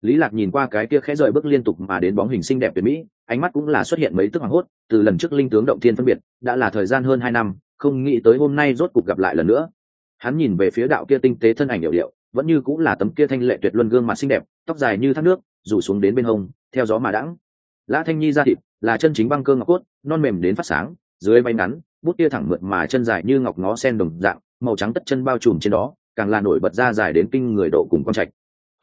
Lý lạc nhìn qua cái kia khẽ rời bước liên tục mà đến bóng hình xinh đẹp tuyệt mỹ ánh mắt cũng là xuất hiện mấy tức hoàng hốt từ lần trước linh tướng động thiên phân biệt đã là thời gian hơn hai năm không nghĩ tới hôm nay rốt cục gặp lại lần nữa. Hắn nhìn về phía đạo kia tinh tế thân ảnh điệu điệu vẫn như cũng là tấm kia thanh lệ tuyệt luân gương mặt xinh đẹp tóc dài như thác nước rủ xuống đến bên hông theo gió mà đãng. Lã thanh nhi ra thịt là chân chính băng cơ ngọc cốt non mềm đến phát sáng dưới bay ngắn bút tia thẳng mượt mà chân dài như ngọc ngó sen đồng dạng màu trắng tất chân bao trùm trên đó càng là nổi bật ra dài đến kinh người độ cùng con trạch.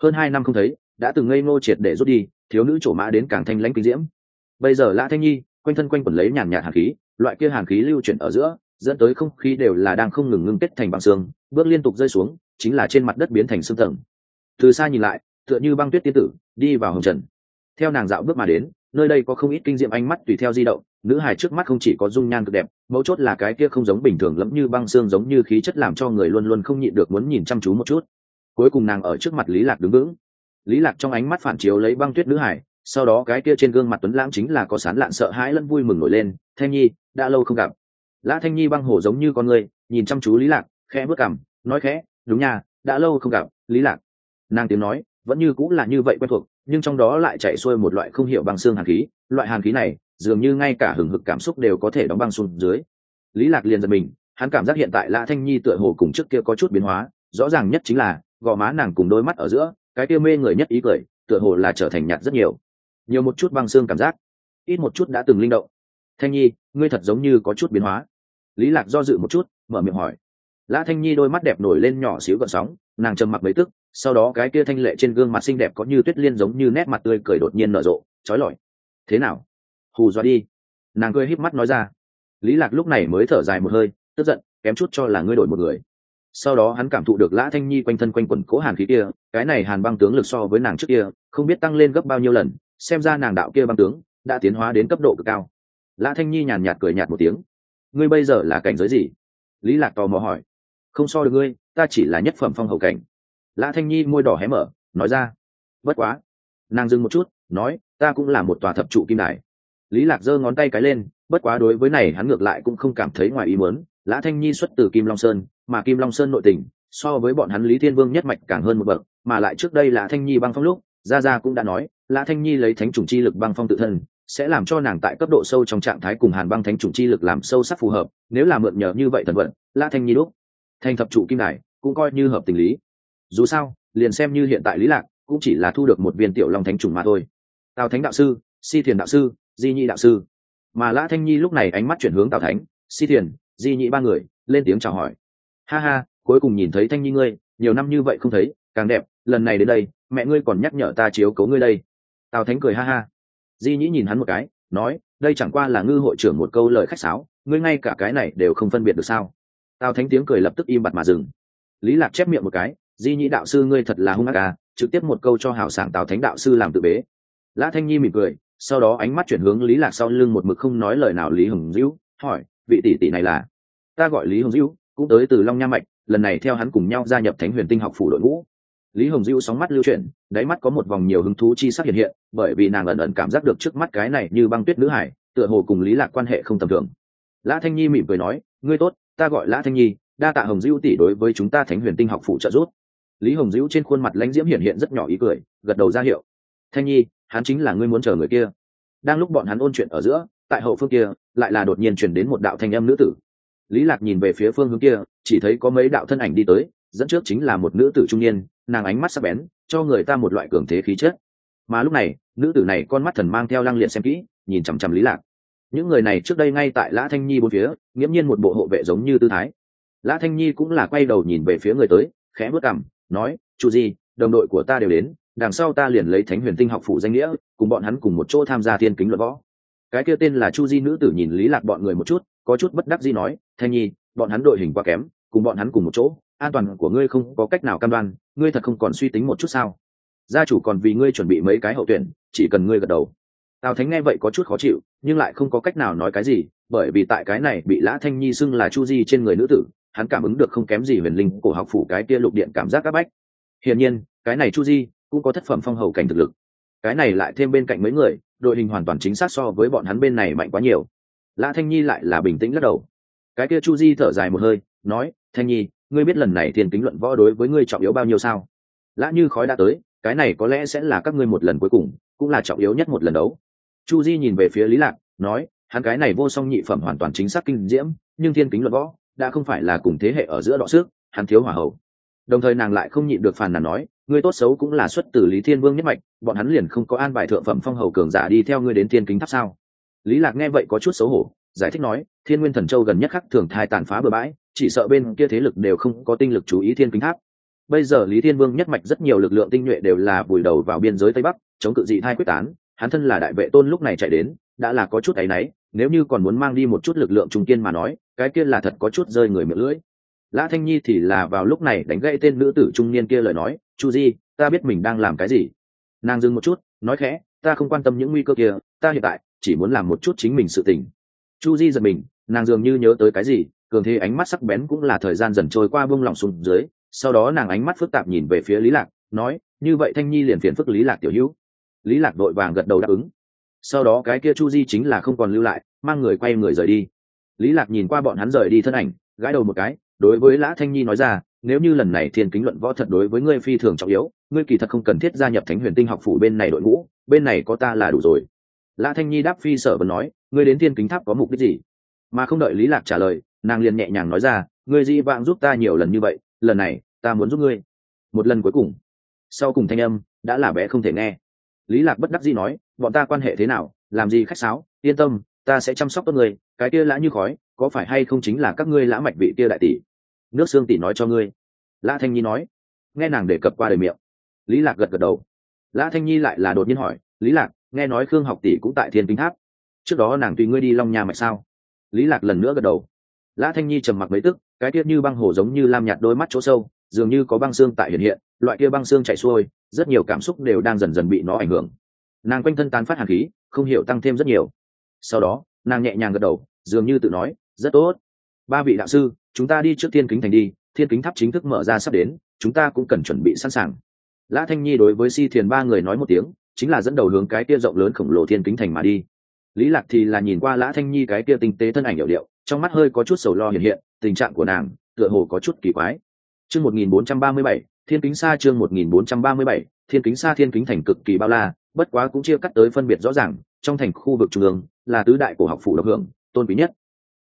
Hơn hai năm không thấy, đã từng ngây ngô triệt để rút đi, thiếu nữ trổ mã đến càng thanh lãnh kinh diễm. Bây giờ lã thanh nhi, quanh thân quanh quẩn lấy nhàn nhạt hàn khí, loại kia hàn khí lưu chuyển ở giữa, dẫn tới không khí đều là đang không ngừng ngưng kết thành băng xương, bước liên tục rơi xuống, chính là trên mặt đất biến thành xương tầng. Từ xa nhìn lại, tựa như băng tuyết tiên tử, đi vào hồng trần. Theo nàng dạo bước mà đến, nơi đây có không ít kinh diệm ánh mắt tùy theo di động, nữ hài trước mắt không chỉ có dung nhan cực đẹp mấu chốt là cái kia không giống bình thường lẫm như băng xương giống như khí chất làm cho người luôn luôn không nhịn được muốn nhìn chăm chú một chút. Cuối cùng nàng ở trước mặt lý lạc đứng vững. Lý lạc trong ánh mắt phản chiếu lấy băng tuyết nữ hải, sau đó cái kia trên gương mặt tuấn lãng chính là có sán lạn sợ hãi lẫn vui mừng nổi lên, thanh nhi, đã lâu không gặp. Lã thanh nhi băng hổ giống như con người, nhìn chăm chú lý lạc, khẽ bước cằm, nói khẽ, đúng nha, đã lâu không gặp, lý lạc. Nàng tiếng nói vẫn như cũng là như vậy quen thuộc, nhưng trong đó lại chạy xuôi một loại không hiểu băng xương hàn khí. Loại hàn khí này dường như ngay cả hừng hực cảm xúc đều có thể đóng băng xuống dưới. Lý lạc liền giật mình, hắn cảm giác hiện tại lã thanh nhi tựa hồ cùng trước kia có chút biến hóa, rõ ràng nhất chính là, gò má nàng cùng đôi mắt ở giữa, cái kia mê người nhất ý cười, tựa hồ là trở thành nhạt rất nhiều. Nhiều một chút băng xương cảm giác, ít một chút đã từng linh động. Thanh nhi, ngươi thật giống như có chút biến hóa. Lý lạc do dự một chút, mở miệng hỏi. Lã thanh nhi đôi mắt đẹp nổi lên nhỏ xíu gợn sóng, nàng trầm mặc mấy tức, sau đó cái kia thanh lệ trên gương mặt xinh đẹp có như tuyết liên giống như nét mặt tươi cười đột nhiên nở rộ, trói lọi. Thế nào? Hù dọa đi. Nàng cười híp mắt nói ra. Lý lạc lúc này mới thở dài một hơi, tức giận, kém chút cho là ngươi đổi một người. Sau đó hắn cảm thụ được lã thanh nhi quanh thân quanh quẩn cố hàn khí kia, cái này hàn băng tướng lực so với nàng trước kia, không biết tăng lên gấp bao nhiêu lần, xem ra nàng đạo kia băng tướng, đã tiến hóa đến cấp độ cực cao. Lã thanh nhi nhàn nhạt cười nhạt một tiếng. Ngươi bây giờ là cảnh giới gì? Lý lạc tò mò hỏi. Không so được ngươi, ta chỉ là nhất phẩm phong hậu cảnh. Lã thanh nhi môi đỏ hé mở, nói ra. Bất quá. Nàng dừng một chút, nói, ta cũng là một tòa thập trụ kim đài lý lạc giơ ngón tay cái lên, bất quá đối với này hắn ngược lại cũng không cảm thấy ngoài ý muốn, lã thanh nhi xuất từ kim long sơn, mà kim long sơn nội tình, so với bọn hắn lý thiên vương nhất mạch càng hơn một bậc, mà lại trước đây lã thanh nhi băng phong lúc, gia gia cũng đã nói, lã thanh nhi lấy thánh chủng chi lực băng phong tự thân, sẽ làm cho nàng tại cấp độ sâu trong trạng thái cùng hàn băng thánh chủng chi lực làm sâu sắc phù hợp, nếu là mượn nhờ như vậy thần vận, lã thanh nhi lúc, thành thập trụ kim này cũng coi như hợp tình lý. Dù sao, liền xem như hiện tại lý lạc, cũng chỉ là thu được một viên tiểu long thánh trùng mà thôi. Tào thánh đạo sư, si thiền đạo sư di nhị đạo sư. Mà lã thanh nhi lúc này ánh mắt chuyển hướng tào thánh, si thiền, di nhị ba người, lên tiếng chào hỏi. Ha ha, cuối cùng nhìn thấy thanh nhi ngươi, nhiều năm như vậy không thấy, càng đẹp, lần này đến đây, mẹ ngươi còn nhắc nhở ta chiếu cấu ngươi đây. Tào thánh cười ha ha. Di nhĩ nhìn hắn một cái, nói, đây chẳng qua là ngư hội trưởng một câu lời khách sáo, ngươi ngay cả cái này đều không phân biệt được sao? Tào thánh tiếng cười lập tức im bặt mà dừng. Lý lạc chép miệng một cái, di nhĩ đạo sư ngươi thật là hung ác à trực tiếp một câu cho hảo sảng tào thánh đạo sư làm tự bế. Lã thanh nhi mỉm cười sau đó ánh mắt chuyển hướng lý lạc sau lưng một mực không nói lời nào lý hồng dữ hỏi, vị tỷ tỷ này là? Ta gọi lý hồng dữ cũng tới từ long nha mạch, lần này theo hắn cùng nhau gia nhập thánh huyền tinh học phủ đội ngũ. Lý hồng dữ sóng mắt lưu chuyển, đáy mắt có một vòng nhiều hứng thú chi sắc hiện hiện, bởi vì nàng ẩn ẩn cảm giác được trước mắt cái này như băng tuyết nữ hải, tựa hồ cùng lý lạc quan hệ không tầm thường. Lã thanh nhi mỉm cười nói, ngươi tốt, ta gọi lã thanh nhi, đa tạ hồng dữ tỷ đối với chúng ta thánh huyền tinh học phủ trợ giúp. Lý hồng dữ trên khuôn mặt lãnh diễm hiện hiện rất nhỏ ý cười, gật đầu ra hiệu. Thanh nhi hắn chính là ngươi muốn chờ người kia. Đang lúc bọn hắn ôn chuyện ở giữa, tại hậu phương kia, lại là đột nhiên chuyển đến một đạo thanh âm nữ tử. Lý lạc nhìn về phía phương hướng kia, chỉ thấy có mấy đạo thân ảnh đi tới, dẫn trước chính là một nữ tử trung niên, nàng ánh mắt sắc bén, cho người ta một loại cường thế khí chất. Mà lúc này, nữ tử này con mắt thần mang theo lăng liệt xem kỹ, nhìn chằm chằm lý lạc. Những người này trước đây ngay tại lã thanh nhi bốn phía, nghiễm nhiên một bộ hộ vệ giống như tư thái. Lã thanh nhi cũng là quay đầu nhìn về phía người tới, khẽ bước cằm, nói, chu di, đồng đội của ta đều đến đằng sau ta liền lấy thánh huyền tinh học phủ danh nghĩa, cùng bọn hắn cùng một chỗ tham gia thiên kính luận võ. Cái kia tên là chu di nữ tử nhìn lý lạc bọn người một chút, có chút bất đắc dĩ nói, thanh nhi, bọn hắn đội hình quá kém, cùng bọn hắn cùng một chỗ, an toàn của ngươi không có cách nào cam đoan, ngươi thật không còn suy tính một chút sao? Gia chủ còn vì ngươi chuẩn bị mấy cái hậu tuyển, chỉ cần ngươi gật đầu. Tào thánh nghe vậy có chút khó chịu, nhưng lại không có cách nào nói cái gì, bởi vì tại cái này bị lã thanh nhi xưng là chu di trên người nữ tử, hắn cảm ứng được không kém gì huyền linh cổ học phủ cái kia lục điện cảm giác các bách. Hiển nhiên, cái này chu di cũng có thất phẩm phong hầu cảnh thực lực. Cái này lại thêm bên cạnh mấy người, đội hình hoàn toàn chính xác so với bọn hắn bên này mạnh quá nhiều. Lã thanh nhi lại là bình tĩnh lắc đầu. Cái kia chu di thở dài một hơi, nói, thanh nhi, ngươi biết lần này thiên kính luận võ đối với ngươi trọng yếu bao nhiêu sao? Lã như khói đã tới, cái này có lẽ sẽ là các ngươi một lần cuối cùng, cũng là trọng yếu nhất một lần đấu. Chu di nhìn về phía lý lạc, nói, hắn cái này vô song nhị phẩm hoàn toàn chính xác kinh diễm, nhưng thiên kính luận võ đã không phải là cùng thế hệ ở giữa đọ xước hắn thiếu hỏa hậu đồng thời nàng lại không nhịn được phàn nàn nói ngươi tốt xấu cũng là xuất từ lý thiên vương nhất mạch, bọn hắn liền không có an bài thượng phẩm phong hầu cường giả đi theo ngươi đến thiên kính tháp sao? Lý lạc nghe vậy có chút xấu hổ, giải thích nói, thiên nguyên thần châu gần nhất khắc thường thai tàn phá bừa bãi, chỉ sợ bên kia thế lực đều không có tinh lực chú ý thiên kính tháp. Bây giờ lý thiên vương nhất mạch rất nhiều lực lượng tinh nhuệ đều là vùi đầu vào biên giới tây bắc, chống cự dị thai quyết tán, hắn thân là đại vệ tôn lúc này chạy đến, đã là có chút áy náy, nếu như còn muốn mang đi một chút lực lượng trung kiên mà nói, cái kia là thật có chút rơi người miệng lưỡi lã thanh nhi thì là vào lúc này đánh gãy tên nữ tử trung niên kia lời nói, chu di, ta biết mình đang làm cái gì. Nàng dừng một chút, nói khẽ, ta không quan tâm những nguy cơ kia, ta hiện tại chỉ muốn làm một chút chính mình sự tình. Chu di giật mình, nàng dường như nhớ tới cái gì, cường thế ánh mắt sắc bén cũng là thời gian dần trôi qua bông lỏng xuống dưới, sau đó nàng ánh mắt phức tạp nhìn về phía lý lạc, nói, như vậy thanh nhi liền phiền phức lý lạc tiểu hữu. Lý lạc đội vàng gật đầu đáp ứng. Sau đó cái kia chu di chính là không còn lưu lại, mang người quay người rời đi. Lý lạc nhìn qua bọn hắn rời đi thân ảnh, gãi đầu một cái đối với lã thanh nhi nói ra, nếu như lần này thiên kính luận võ thật đối với ngươi phi thường trọng yếu, ngươi kỳ thật không cần thiết gia nhập thánh huyền tinh học phủ bên này đội ngũ, bên này có ta là đủ rồi. Lã thanh nhi đáp phi sở vẫn nói, ngươi đến thiên kính tháp có mục đích gì? Mà không đợi lý lạc trả lời, nàng liền nhẹ nhàng nói ra, ngươi di vãng giúp ta nhiều lần như vậy, lần này, ta muốn giúp ngươi. Một lần cuối cùng. Sau cùng thanh âm, đã là bé không thể nghe. Lý lạc bất đắc dĩ nói, bọn ta quan hệ thế nào, làm gì khách sáo, yên tâm, ta sẽ chăm sóc tốt người, cái kia lã như khói, có phải hay không chính là các ngươi lã mạch vị kia đại tỷ? Nước xương tỷ nói cho ngươi. Lã thanh nhi nói. Nghe nàng đề cập qua đời miệng. Lý lạc gật gật đầu. Lã thanh nhi lại là đột nhiên hỏi. Lý lạc, nghe nói khương học tỷ cũng tại thiên kính tháp. Trước đó nàng tùy ngươi đi long nhà mạch sao? Lý lạc lần nữa gật đầu. Lã thanh nhi trầm mặc mấy tức, cái tiết như băng hồ giống như lam nhạt đôi mắt chỗ sâu, dường như có băng xương tại hiện hiện, loại kia băng xương chạy xuôi, rất nhiều cảm xúc đều đang dần dần bị nó ảnh hưởng. Nàng quanh thân tán phát hàn khí, không hiểu tăng thêm rất nhiều. Sau đó, nàng nhẹ nhàng gật đầu, dường như tự nói, rất tốt ba vị đạo sư chúng ta đi trước thiên kính thành đi thiên kính tháp chính thức mở ra sắp đến chúng ta cũng cần chuẩn bị sẵn sàng. Lã thanh nhi đối với si thiền ba người nói một tiếng chính là dẫn đầu hướng cái kia rộng lớn khổng lồ thiên kính thành mà đi. Lý lạc thì là nhìn qua lã thanh nhi cái kia tinh tế thân ảnh hiệu điệu trong mắt hơi có chút sầu lo hiện hiện tình trạng của nàng tựa hồ có chút kỳ quái. Chương 1437, thiên kính xa chương 1437, thiên kính xa thiên kính thành cực kỳ bao la bất quá cũng chia cắt tới phân biệt rõ ràng trong thành khu vực trung ương là tứ đại cổ học phủ độc hưởng tôn quý nhất.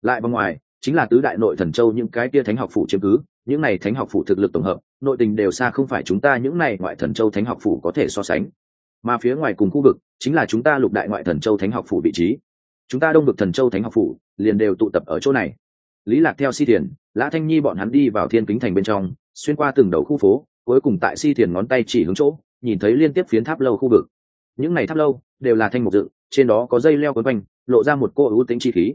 Lại bên ngoài chính là tứ đại nội thần châu những cái kia thánh học phủ chiếm cứ, những này thánh học phủ thực lực tổng hợp, nội tình đều xa không phải chúng ta những này ngoại thần châu thánh học phủ có thể so sánh. Mà phía ngoài cùng khu vực, chính là chúng ta lục đại ngoại thần châu thánh học phủ vị trí. Chúng ta đông vực thần châu thánh học phủ, liền đều tụ tập ở chỗ này. Lý lạc theo si thiền, lã thanh nhi bọn hắn đi vào thiên kính thành bên trong, xuyên qua từng đầu khu phố, cuối cùng tại si thiền ngón tay chỉ hướng chỗ, nhìn thấy liên tiếp phiến tháp lâu khu vực. Những này tháp lâu, đều là thanh mục dự trên đó có dây leo quấn quanh, lộ ra một cô ưu tính chi khí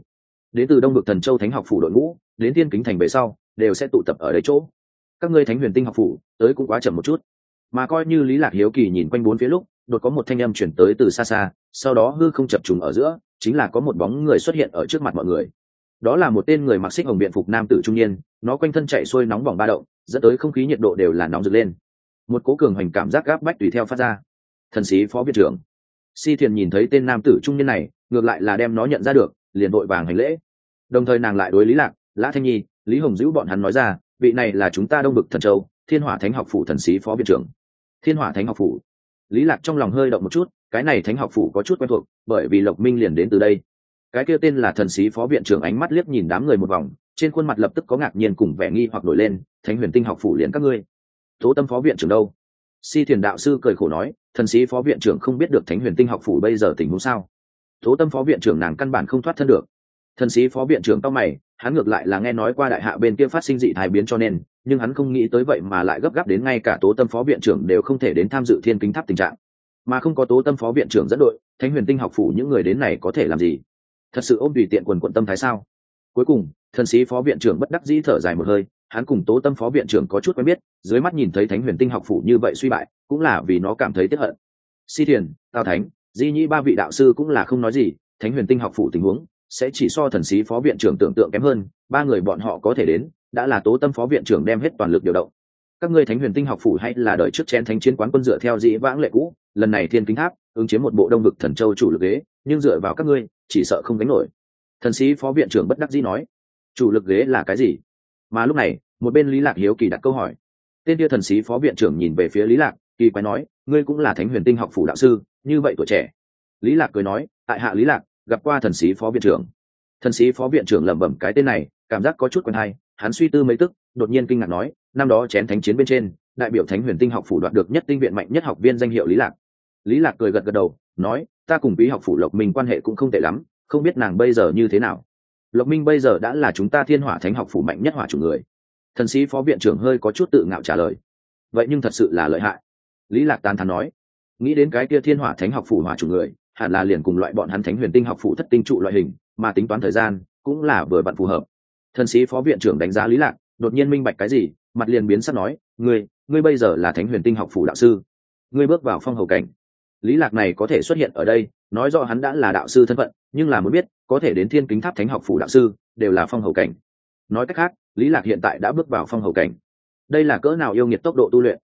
đến từ đông vực thần châu thánh học phủ đội ngũ, đến thiên kính thành về sau, đều sẽ tụ tập ở đấy chỗ. Các ngươi thánh huyền tinh học phủ, tới cũng quá chậm một chút. Mà coi như lý lạc hiếu kỳ nhìn quanh bốn phía lúc, đột có một thanh âm chuyển tới từ xa xa, sau đó hư không chập trùng ở giữa, chính là có một bóng người xuất hiện ở trước mặt mọi người. Đó là một tên người mặc xích hồng biện phục nam tử trung niên, nó quanh thân chạy xuôi nóng bỏng ba động, dẫn tới không khí nhiệt độ đều là nóng rực lên. Một cố cường hành cảm giác gáp bách tùy theo phát ra. Thần sĩ phó viện trưởng. Si thiền nhìn thấy tên nam tử trung niên này, ngược lại là đem nó nhận ra được liền vội vàng hành lễ. Đồng thời nàng lại đối lý lạc, lã thanh nhi, lý hồng dữ bọn hắn nói ra, vị này là chúng ta đông bực thần châu, thiên hỏa thánh học phủ thần sĩ phó viện trưởng. Thiên hỏa thánh học phủ. Lý lạc trong lòng hơi động một chút, cái này thánh học phủ có chút quen thuộc, bởi vì lộc minh liền đến từ đây. Cái kia tên là thần sĩ phó viện trưởng ánh mắt liếc nhìn đám người một vòng, trên khuôn mặt lập tức có ngạc nhiên cùng vẻ nghi hoặc nổi lên, thánh huyền tinh học phủ liền các ngươi. Tố tâm phó viện trưởng đâu? Si thiền đạo sư cười khổ nói, thần sĩ phó viện trưởng không biết được thánh huyền tinh học phủ bây giờ tình huống sao? Tố tâm phó viện trưởng nàng căn bản không thoát thân được. Thần sĩ phó viện trưởng tao mày, hắn ngược lại là nghe nói qua đại hạ bên kia phát sinh dị thái biến cho nên, nhưng hắn không nghĩ tới vậy mà lại gấp gáp đến ngay cả tố tâm phó viện trưởng đều không thể đến tham dự thiên kính tháp tình trạng. Mà không có tố tâm phó viện trưởng dẫn đội, thánh huyền tinh học phủ những người đến này có thể làm gì? Thật sự ôm tùy tiện quần quận tâm thái sao? Cuối cùng, thần sĩ phó viện trưởng bất đắc dĩ thở dài một hơi, hắn cùng tố tâm phó viện trưởng có chút quen biết, dưới mắt nhìn thấy thánh huyền tinh học phủ như vậy suy bại, cũng là vì nó cảm thấy tiếp hận. Si thiền, tào thánh di nhĩ ba vị đạo sư cũng là không nói gì, thánh huyền tinh học phủ tình huống sẽ chỉ so thần sĩ phó viện trưởng tưởng tượng kém hơn, ba người bọn họ có thể đến, đã là tố tâm phó viện trưởng đem hết toàn lực điều động. Các ngươi thánh huyền tinh học phủ hay là đợi trước chén thánh chiến quán quân dựa theo dĩ vãng lệ cũ, lần này thiên kính tháp, ứng chiếm một bộ đông vực thần châu chủ lực ghế, nhưng dựa vào các ngươi, chỉ sợ không đánh nổi. Thần sĩ phó viện trưởng bất đắc dĩ nói, chủ lực ghế là cái gì? Mà lúc này, một bên lý lạc hiếu kỳ đặt câu hỏi. Tên kia thần sĩ phó viện trưởng nhìn về phía lý lạc, kỳ quái nói, ngươi cũng là thánh huyền tinh học phủ đạo sư như vậy tuổi trẻ. Lý lạc cười nói, tại hạ lý lạc, gặp qua thần sĩ phó viện trưởng. Thần sĩ phó viện trưởng lẩm bẩm cái tên này, cảm giác có chút quen hay, hắn suy tư mấy tức, đột nhiên kinh ngạc nói, năm đó chén thánh chiến bên trên, đại biểu thánh huyền tinh học phủ đoạt được nhất tinh viện mạnh nhất học viên danh hiệu lý lạc. Lý lạc cười gật gật đầu, nói, ta cùng bí học phủ lộc minh quan hệ cũng không tệ lắm, không biết nàng bây giờ như thế nào. Lộc minh bây giờ đã là chúng ta thiên hỏa thánh học phủ mạnh nhất hỏa chủ người. Thần sĩ phó viện trưởng hơi có chút tự ngạo trả lời. Vậy nhưng thật sự là lợi hại. Lý lạc tán thán nói nghĩ đến cái kia thiên hỏa thánh học phủ hỏa chủ người, hẳn là liền cùng loại bọn hắn thánh huyền tinh học phủ thất tinh trụ loại hình, mà tính toán thời gian, cũng là vừa vặn phù hợp. Thần sĩ phó viện trưởng đánh giá lý lạc, đột nhiên minh bạch cái gì, mặt liền biến sắc nói, ngươi ngươi bây giờ là thánh huyền tinh học phủ đạo sư. Ngươi bước vào phong hầu cảnh. Lý lạc này có thể xuất hiện ở đây, nói rõ hắn đã là đạo sư thân phận, nhưng là muốn biết, có thể đến thiên kính tháp thánh học phủ đạo sư, đều là phong hầu cảnh. Nói cách khác, lý lạc hiện tại đã bước vào phong hầu cảnh. Đây là cỡ nào yêu nghiệt tốc độ tu luyện?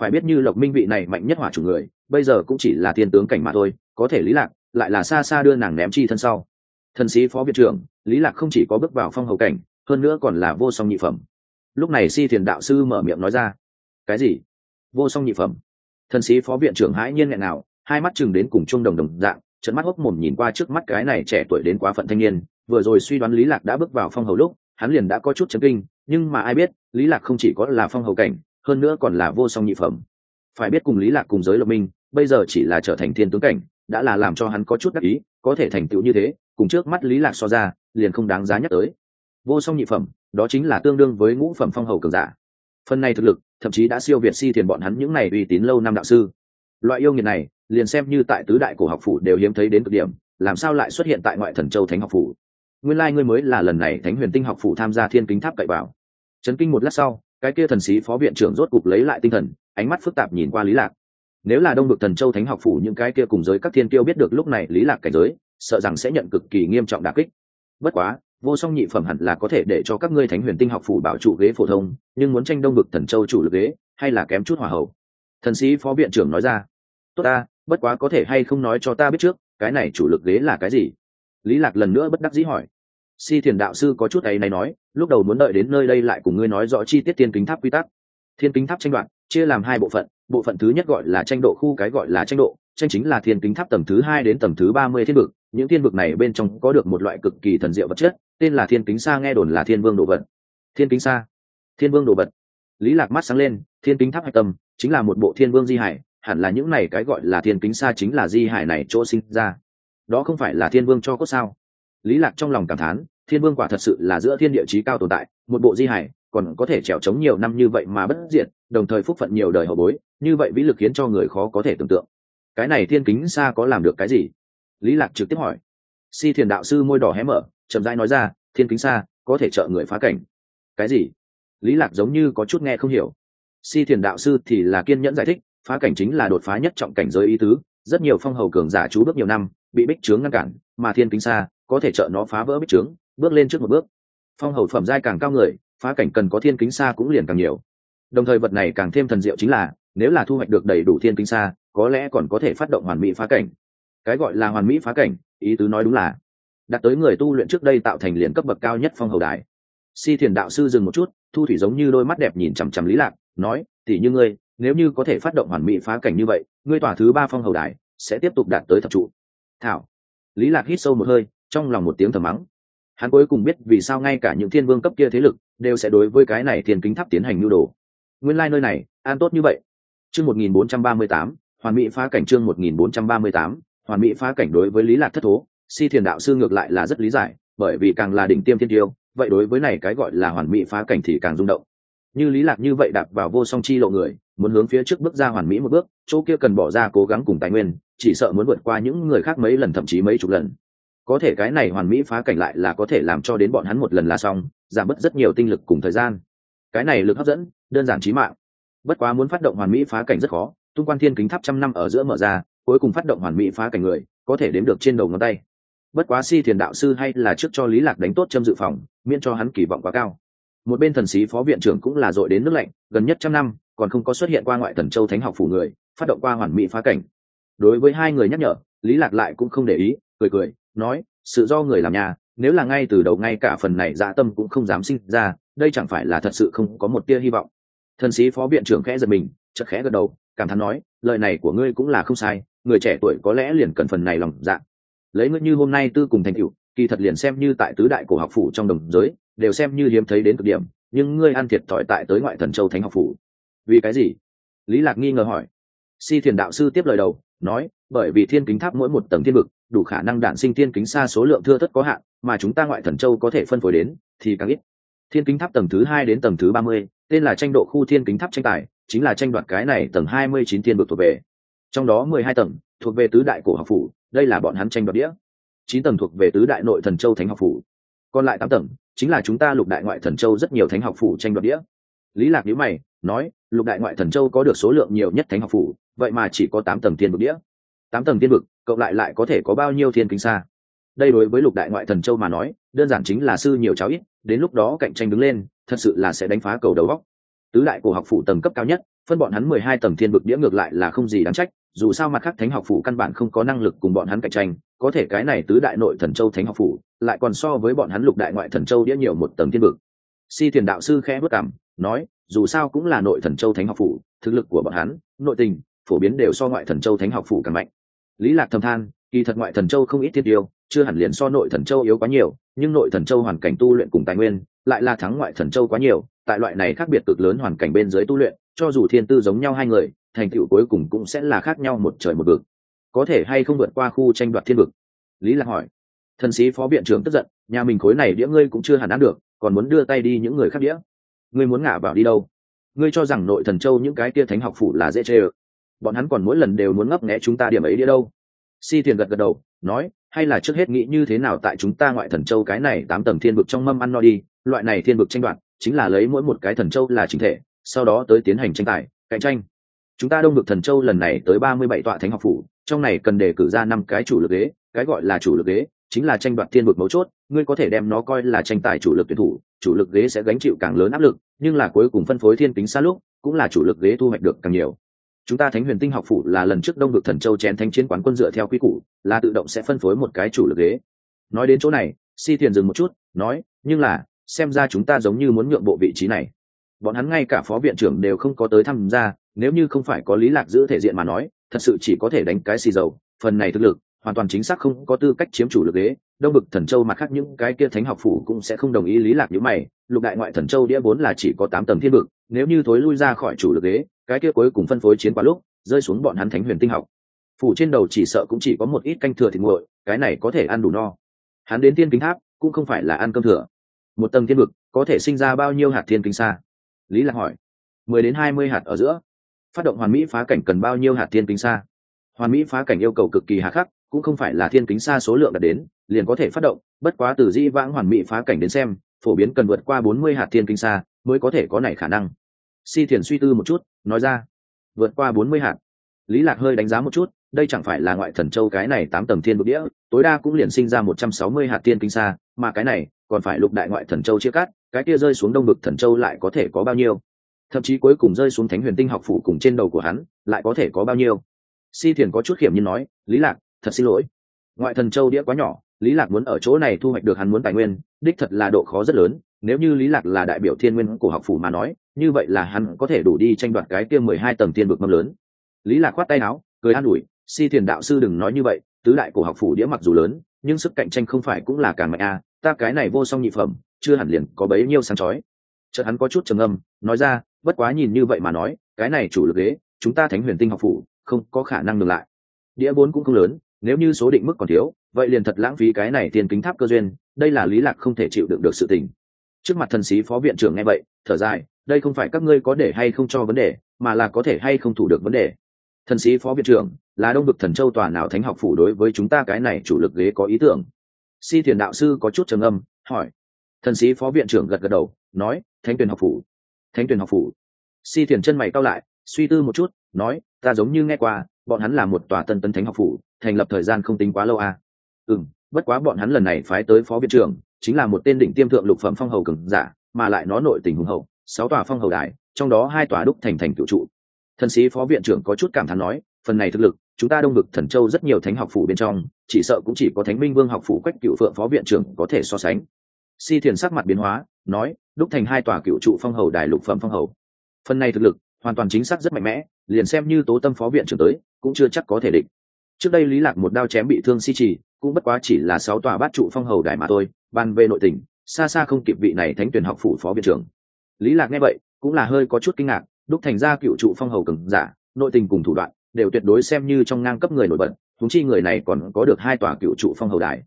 Phải biết như lộc minh vị này mạnh nhất hỏa chủ người bây giờ cũng chỉ là thiên tướng cảnh mà thôi, có thể lý lạc lại là xa xa đưa nàng ném chi thân sau. Thần sĩ phó viện trưởng, lý lạc không chỉ có bước vào phong hầu cảnh, hơn nữa còn là vô song nhị phẩm. Lúc này si thiền đạo sư mở miệng nói ra, cái gì? Vô song nhị phẩm? Thần sĩ phó viện trưởng hãi nhiên nghẹn nào hai mắt chừng đến cùng chung đồng đồng dạng trận mắt hốc mồm nhìn qua trước mắt cái này trẻ tuổi đến quá phận thanh niên. Vừa rồi suy đoán lý lạc đã bước vào phong hầu lúc, hắn liền đã có chút chấn kinh, nhưng mà ai biết, lý lạc không chỉ có là phong hầu cảnh, hơn nữa còn là vô song nhị phẩm. Phải biết cùng lý lạc cùng giới lộc minh bây giờ chỉ là trở thành thiên tướng cảnh, đã là làm cho hắn có chút đắc ý, có thể thành tựu như thế, cùng trước mắt lý lạc so ra, liền không đáng giá nhắc tới. Vô song nhị phẩm, đó chính là tương đương với ngũ phẩm phong hầu cường giả. Phần này thực lực, thậm chí đã siêu việt si thiền bọn hắn những này uy tín lâu năm đạo sư. Loại yêu nghiệt này, liền xem như tại tứ đại cổ học phủ đều hiếm thấy đến cực điểm, làm sao lại xuất hiện tại ngoại thần châu thánh học phủ? Nguyên lai、like、ngươi mới là lần này thánh huyền tinh học phủ tham gia thiên kính tháp cậy vào. Trấn kinh một lát sau, cái kia thần sĩ phó viện trưởng rốt cục lấy lại tinh thần, ánh mắt phức tạp nhìn qua lý lạc nếu là đông vực thần châu thánh học phủ những cái kia cùng giới các thiên kiêu biết được lúc này lý lạc cảnh giới, sợ rằng sẽ nhận cực kỳ nghiêm trọng đả kích. Bất quá, vô song nhị phẩm hẳn là có thể để cho các ngươi thánh huyền tinh học phủ bảo trụ ghế phổ thông, nhưng muốn tranh đông vực thần châu chủ lực ghế, hay là kém chút hòa hậu? Thần sĩ phó viện trưởng nói ra. Tốt ta, bất quá có thể hay không nói cho ta biết trước, cái này chủ lực ghế là cái gì? Lý lạc lần nữa bất đắc dĩ hỏi. Si thiền đạo sư có chút ấy này nói, lúc đầu muốn đợi đến nơi đây lại cùng ngươi nói rõ chi tiết thiên kính tháp quy tắc. Thiên kính tháp tranh đoạn chia làm hai bộ phận bộ phận thứ nhất gọi là tranh độ khu, cái gọi là tranh độ, tranh chính là thiên kính tháp tầng thứ hai đến tầng thứ ba mươi thiên vực. Những thiên vực này bên trong có được một loại cực kỳ thần diệu vật chất, tên là thiên kính sa nghe đồn là thiên vương đồ vật. Thiên kính sa thiên vương đồ vật. Lý lạc mắt sáng lên, thiên kính tháp hạch tâm, chính là một bộ thiên vương di hải, hẳn là những này cái gọi là thiên kính sa chính là di hải này chỗ sinh ra. Đó không phải là thiên vương cho cốt sao? Lý lạc trong lòng cảm thán, thiên vương quả thật sự là giữa thiên địa chí cao tồn tại, một bộ di hải còn có thể trèo trống nhiều năm như vậy mà bất diệt, đồng thời phúc phận nhiều đời hậu bối, như vậy vĩ lực khiến cho người khó có thể tưởng tượng. Cái này thiên kính xa có làm được cái gì? Lý lạc trực tiếp hỏi. Si thiền đạo sư môi đỏ hé mở, chậm rãi nói ra, thiên kính xa, có thể trợ người phá cảnh. Cái gì? Lý lạc giống như có chút nghe không hiểu. Si thiền đạo sư thì là kiên nhẫn giải thích, phá cảnh chính là đột phá nhất trọng cảnh giới ý tứ, rất nhiều phong hầu cường giả chú bước nhiều năm, bị bích trướng ngăn cản, mà thiên kính xa, có thể trợ nó phá vỡ bích trướng, bước lên trước một bước. Phong hầu phẩm giai càng cao người phá cảnh cần có thiên kính xa cũng liền càng nhiều. Đồng thời vật này càng thêm thần diệu chính là, nếu là thu hoạch được đầy đủ thiên kính xa, có lẽ còn có thể phát động hoàn mỹ phá cảnh. Cái gọi là hoàn mỹ phá cảnh, ý tứ nói đúng là đạt tới người tu luyện trước đây tạo thành liền cấp bậc cao nhất phong hầu đài. Si thiền đạo sư dừng một chút, thu thủy giống như đôi mắt đẹp nhìn chằm chằm lý lạc, nói tỉ như ngươi, nếu như có thể phát động hoàn mỹ phá cảnh như vậy, ngươi tỏa thứ ba phong hầu đài sẽ tiếp tục đạt tới thập trụ. Thảo. Lý lạc hít sâu một hơi, trong lòng một tiếng thầm mắng. Hắn cuối cùng biết vì sao ngay cả những thiên vương cấp kia thế lực đều sẽ đối với cái này thiên kính tháp tiến hành nhu đồ. Nguyên lai like nơi này an tốt như vậy. Chương 1438, hoàn mỹ phá cảnh chương 1438, hoàn mỹ phá cảnh đối với lý lạc thất thố si thiền đạo sư ngược lại là rất lý giải bởi vì càng là đỉnh tiêm thiên tiêu vậy đối với này cái gọi là hoàn mỹ phá cảnh thì càng rung động. Như lý lạc như vậy đạp vào vô song chi lộ người muốn hướng phía trước bước ra hoàn mỹ một bước chỗ kia cần bỏ ra cố gắng cùng tài nguyên chỉ sợ muốn vượt qua những người khác mấy lần thậm chí mấy chục lần. Có thể cái này hoàn mỹ phá cảnh lại là có thể làm cho đến bọn hắn một lần là xong giảm bớt rất nhiều tinh lực cùng thời gian. Cái này lực hấp dẫn, đơn giản chí mạng. Bất quá muốn phát động hoàn mỹ phá cảnh rất khó, tung quan thiên kính tháp trăm năm ở giữa mở ra, cuối cùng phát động hoàn mỹ phá cảnh người, có thể đếm được trên đầu ngón tay. Bất quá si thiền đạo sư hay là trước cho lý lạc đánh tốt châm dự phòng, miễn cho hắn kỳ vọng quá cao. Một bên thần sĩ phó viện trưởng cũng là dội đến nước lạnh, gần nhất trăm năm, còn không có xuất hiện qua ngoại thần châu thánh học phủ người, phát động qua hoàn mỹ phá cảnh. Đối với hai người nhắc nhở, lý lạc lại cũng không để ý, cười cười, nói, sự do người làm nhà nếu là ngay từ đầu ngay cả phần này dạ tâm cũng không dám sinh ra, đây chẳng phải là thật sự không có một tia hy vọng. Thần sĩ phó viện trưởng khẽ giật mình, chợt khẽ gật đầu, cảm thán nói, lời này của ngươi cũng là không sai, người trẻ tuổi có lẽ liền cần phần này lòng dạ. Lấy ngươi như hôm nay tư cùng thành cựu kỳ thật liền xem như tại tứ đại cổ học phủ trong đồng giới, đều xem như hiếm thấy đến cực điểm, nhưng ngươi ăn thiệt thòi tại tới ngoại thần châu thánh học phủ. Vì cái gì? Lý lạc nghi ngờ hỏi. Si thiền đạo sư tiếp lời đầu nói, bởi vì thiên kính tháp mỗi một tầng thiên vực, đủ khả năng đản sinh thiên kính xa số lượng thưa thất có hạn, mà chúng ta ngoại thần châu có thể phân phối đến, thì càng ít. Thiên kính tháp tầng thứ hai đến tầng thứ ba mươi, tên là tranh độ khu thiên kính tháp tranh tài, chính là tranh đoạt cái này tầng hai mươi chín thiên vực thuộc về. Trong đó mười hai tầng, thuộc về tứ đại cổ học phủ, đây là bọn hắn tranh đoạt đĩa. Chín tầng thuộc về tứ đại nội thần châu thánh học phủ. Còn lại tám tầng, chính là chúng ta lục đại ngoại thần châu rất nhiều thánh học phủ tranh đoạt đĩa. Lý lạc nhữ mày nói, lục đại ngoại thần châu có được số lượng nhiều nhất thánh học phủ, vậy mà chỉ có tám tầng thiên vực đĩa. Tám tầng thiên vực, cộng lại lại có thể có bao nhiêu thiên kính xa? Đây đối với lục đại ngoại thần châu mà nói, đơn giản chính là sư nhiều cháo ít, đến lúc đó cạnh tranh đứng lên, thật sự là sẽ đánh phá cầu đầu góc. Tứ đại cổ học phủ tầng cấp cao nhất, phân bọn hắn mười hai tầng thiên vực đĩa ngược lại là không gì đáng trách, dù sao mặt khác thánh học phủ căn bản không có năng lực cùng bọn hắn cạnh tranh, có thể cái này tứ đại nội thần châu thánh học phủ, lại còn so với bọn hắn lục đại ngoại thần châu đĩa nhiều một tầng thiên vực. Si thiền đạo sư khẽ vất cảm, nói dù sao cũng là nội thần châu thánh học phủ, thực lực của bọn hắn, nội tình, phổ biến đều so ngoại thần châu thánh học phủ càng mạnh. Lý lạc thầm than, kỳ thật ngoại thần châu không ít thiết tiêu, chưa hẳn liền so nội thần châu yếu quá nhiều, nhưng nội thần châu hoàn cảnh tu luyện cùng tài nguyên, lại là thắng ngoại thần châu quá nhiều, tại loại này khác biệt cực lớn hoàn cảnh bên dưới tu luyện, cho dù thiên tư giống nhau hai người, thành tựu cuối cùng cũng sẽ là khác nhau một trời một vực. Có thể hay không vượt qua khu tranh đoạt thiên vực? Lý lạc hỏi. Thần sĩ phó viện trưởng tức giận, nhà mình khối này đĩa ngươi cũng chưa hẳn ăn được, còn muốn đưa tay đi những người khác đĩa ngươi muốn ngả vào đi đâu? Ngươi cho rằng nội thần châu những cái kia thánh học phủ là dễ chê ơ. Bọn hắn còn mỗi lần đều muốn ngấp nghẽ chúng ta điểm ấy đi đâu? Si thiền gật gật đầu, nói, hay là trước hết nghĩ như thế nào tại chúng ta ngoại thần châu cái này tám tầng thiên vực trong mâm ăn no đi, loại này thiên vực tranh đoạt, chính là lấy mỗi một cái thần châu là chính thể, sau đó tới tiến hành tranh tài, cạnh tranh. Chúng ta đông vực thần châu lần này tới ba mươi bảy tọa thánh học phủ, trong này cần đề cử ra năm cái chủ lực ghế, cái gọi là chủ lực ghế chính là tranh đoạt thiên vực mấu chốt, ngươi có thể đem nó coi là tranh tài chủ lực tuyển thủ, chủ lực ghế sẽ gánh chịu càng lớn áp lực, nhưng là cuối cùng phân phối thiên kính xa lúc, cũng là chủ lực ghế thu hoạch được càng nhiều. Chúng ta thánh huyền tinh học phủ là lần trước đông được thần châu chén thánh chiến quán quân dựa theo quy củ, là tự động sẽ phân phối một cái chủ lực ghế. Nói đến chỗ này, si thiền dừng một chút, nói, nhưng là, xem ra chúng ta giống như muốn nhượng bộ vị trí này. Bọn hắn ngay cả phó viện trưởng đều không có tới tham gia, nếu như không phải có lý lạc giữ thể diện mà nói, thật sự chỉ có thể đánh cái xì dầu, phần này thực lực hoàn toàn chính xác không có tư cách chiếm chủ lực ghế đông bực thần châu mặt khác những cái kia thánh học phủ cũng sẽ không đồng ý lý lạc như mày, lục đại ngoại thần châu đĩa vốn là chỉ có tám tầng thiên vực, nếu như thối lui ra khỏi chủ lực ghế cái kia cuối cùng phân phối chiến quá lúc, rơi xuống bọn hắn thánh huyền tinh học. Phủ trên đầu chỉ sợ cũng chỉ có một ít canh thừa thịt nguội, cái này có thể ăn đủ no. Hắn đến Thiên kính tháp, cũng không phải là ăn cơm thừa. Một tầng thiên vực, có thể sinh ra bao nhiêu hạt thiên kính xa? Lý lạc hỏi. Mười đến hai mươi hạt ở giữa. Phát động hoàn mỹ phá cảnh cần bao nhiêu hạt thiên kính xa? Hoàn mỹ phá cảnh yêu cầu cực kỳ hà khắc cũng không phải là thiên kính xa số lượng đạt đến, liền có thể phát động, bất quá từ di vãng hoàn mỹ phá cảnh đến xem, phổ biến cần vượt qua bốn mươi hạt thiên kính xa mới có thể có này khả năng. Si thiền suy tư một chút, nói ra, vượt qua bốn mươi hạt. Lý lạc hơi đánh giá một chút, đây chẳng phải là ngoại thần châu cái này tám tầng thiên vực đĩa tối đa cũng liền sinh ra một trăm sáu mươi hạt thiên kính xa, mà cái này còn phải lục đại ngoại thần châu chia cắt, cái kia rơi xuống đông vực thần châu lại có thể có bao nhiêu? Thậm chí cuối cùng rơi xuống thánh huyền tinh học phủ cùng trên đầu của hắn, lại có thể có bao nhiêu? Si thiền có chút hiểm nhiên nói, lý lạc thật xin lỗi. Ngoại thần châu đĩa quá nhỏ, lý lạc muốn ở chỗ này thu hoạch được hắn muốn tài nguyên, đích thật là độ khó rất lớn. Nếu như lý lạc là đại biểu thiên nguyên của học phủ mà nói, như vậy là hắn có thể đủ đi tranh đoạt cái kia mười hai tầng tiên vực mâm lớn. Lý lạc khoát tay áo, cười an ủi, si thiền đạo sư đừng nói như vậy, tứ đại cổ học phủ đĩa mặc dù lớn, nhưng sức cạnh tranh không phải cũng là càng mạnh a, ta cái này vô song nhị phẩm, chưa hẳn liền có bấy nhiêu sáng chói. Chợt hắn có chút trầm âm nói ra, bất quá nhìn như vậy mà nói, cái này chủ lực ghế chúng ta thánh huyền tinh học phủ, không có khả năng ngừng lại. Đĩa bốn cũng không lớn nếu như số định mức còn thiếu, vậy liền thật lãng phí cái này tiền kính tháp cơ duyên, đây là lý lạc không thể chịu đựng được sự tình. Trước mặt thần sĩ phó viện trưởng nghe vậy, thở dài, đây không phải các ngươi có để hay không cho vấn đề, mà là có thể hay không thủ được vấn đề. Thần sĩ phó viện trưởng, là đông vực thần châu tòa nào thánh học phủ đối với chúng ta cái này chủ lực ghế có ý tưởng? Si thiền đạo sư có chút trầm âm hỏi. Thần sĩ phó viện trưởng gật gật đầu, nói, thánh tuyển học phủ. Thánh tuyển học phủ? Si thiền chân mày cao lại, suy tư một chút, nói, ta giống như nghe qua bọn hắn là một tòa tân tân thánh học phủ, thành lập thời gian không tính quá lâu à. ừ bất quá bọn hắn lần này phái tới phó viện trưởng, chính là một tên đỉnh tiêm thượng lục phẩm phong hầu cường giả, mà lại nó nội tình hùng hậu, sáu tòa phong hầu đài, trong đó hai tòa đúc thành thành cựu trụ. Thần sĩ phó viện trưởng có chút cảm thán nói, phần này thực lực, chúng ta đông ngực thần châu rất nhiều thánh học phủ bên trong, chỉ sợ cũng chỉ có thánh minh vương học phủ quách cựu phượng phó viện trưởng có thể so sánh. Si thiền sắc mặt biến hóa, nói, đúc thành hai tòa cựu trụ phong hầu đài lục phẩm phong hầu. Phần này thực lực, hoàn toàn chính xác rất mạnh mẽ liền xem như tố tâm phó viện trưởng tới, cũng chưa chắc có thể định trước đây lý lạc một đao chém bị thương si trì cũng bất quá chỉ là sáu tòa bát trụ phong hầu đài mà thôi, ban về nội tình xa xa không kịp vị này thánh tuyển học phủ phó viện trưởng. Lý lạc nghe vậy, cũng là hơi có chút kinh ngạc, đúc thành ra cựu trụ phong hầu cường giả, nội tình cùng thủ đoạn, đều tuyệt đối xem như trong ngang cấp người nổi bật chúng chi người này còn có được hai tòa cựu trụ phong hầu đài.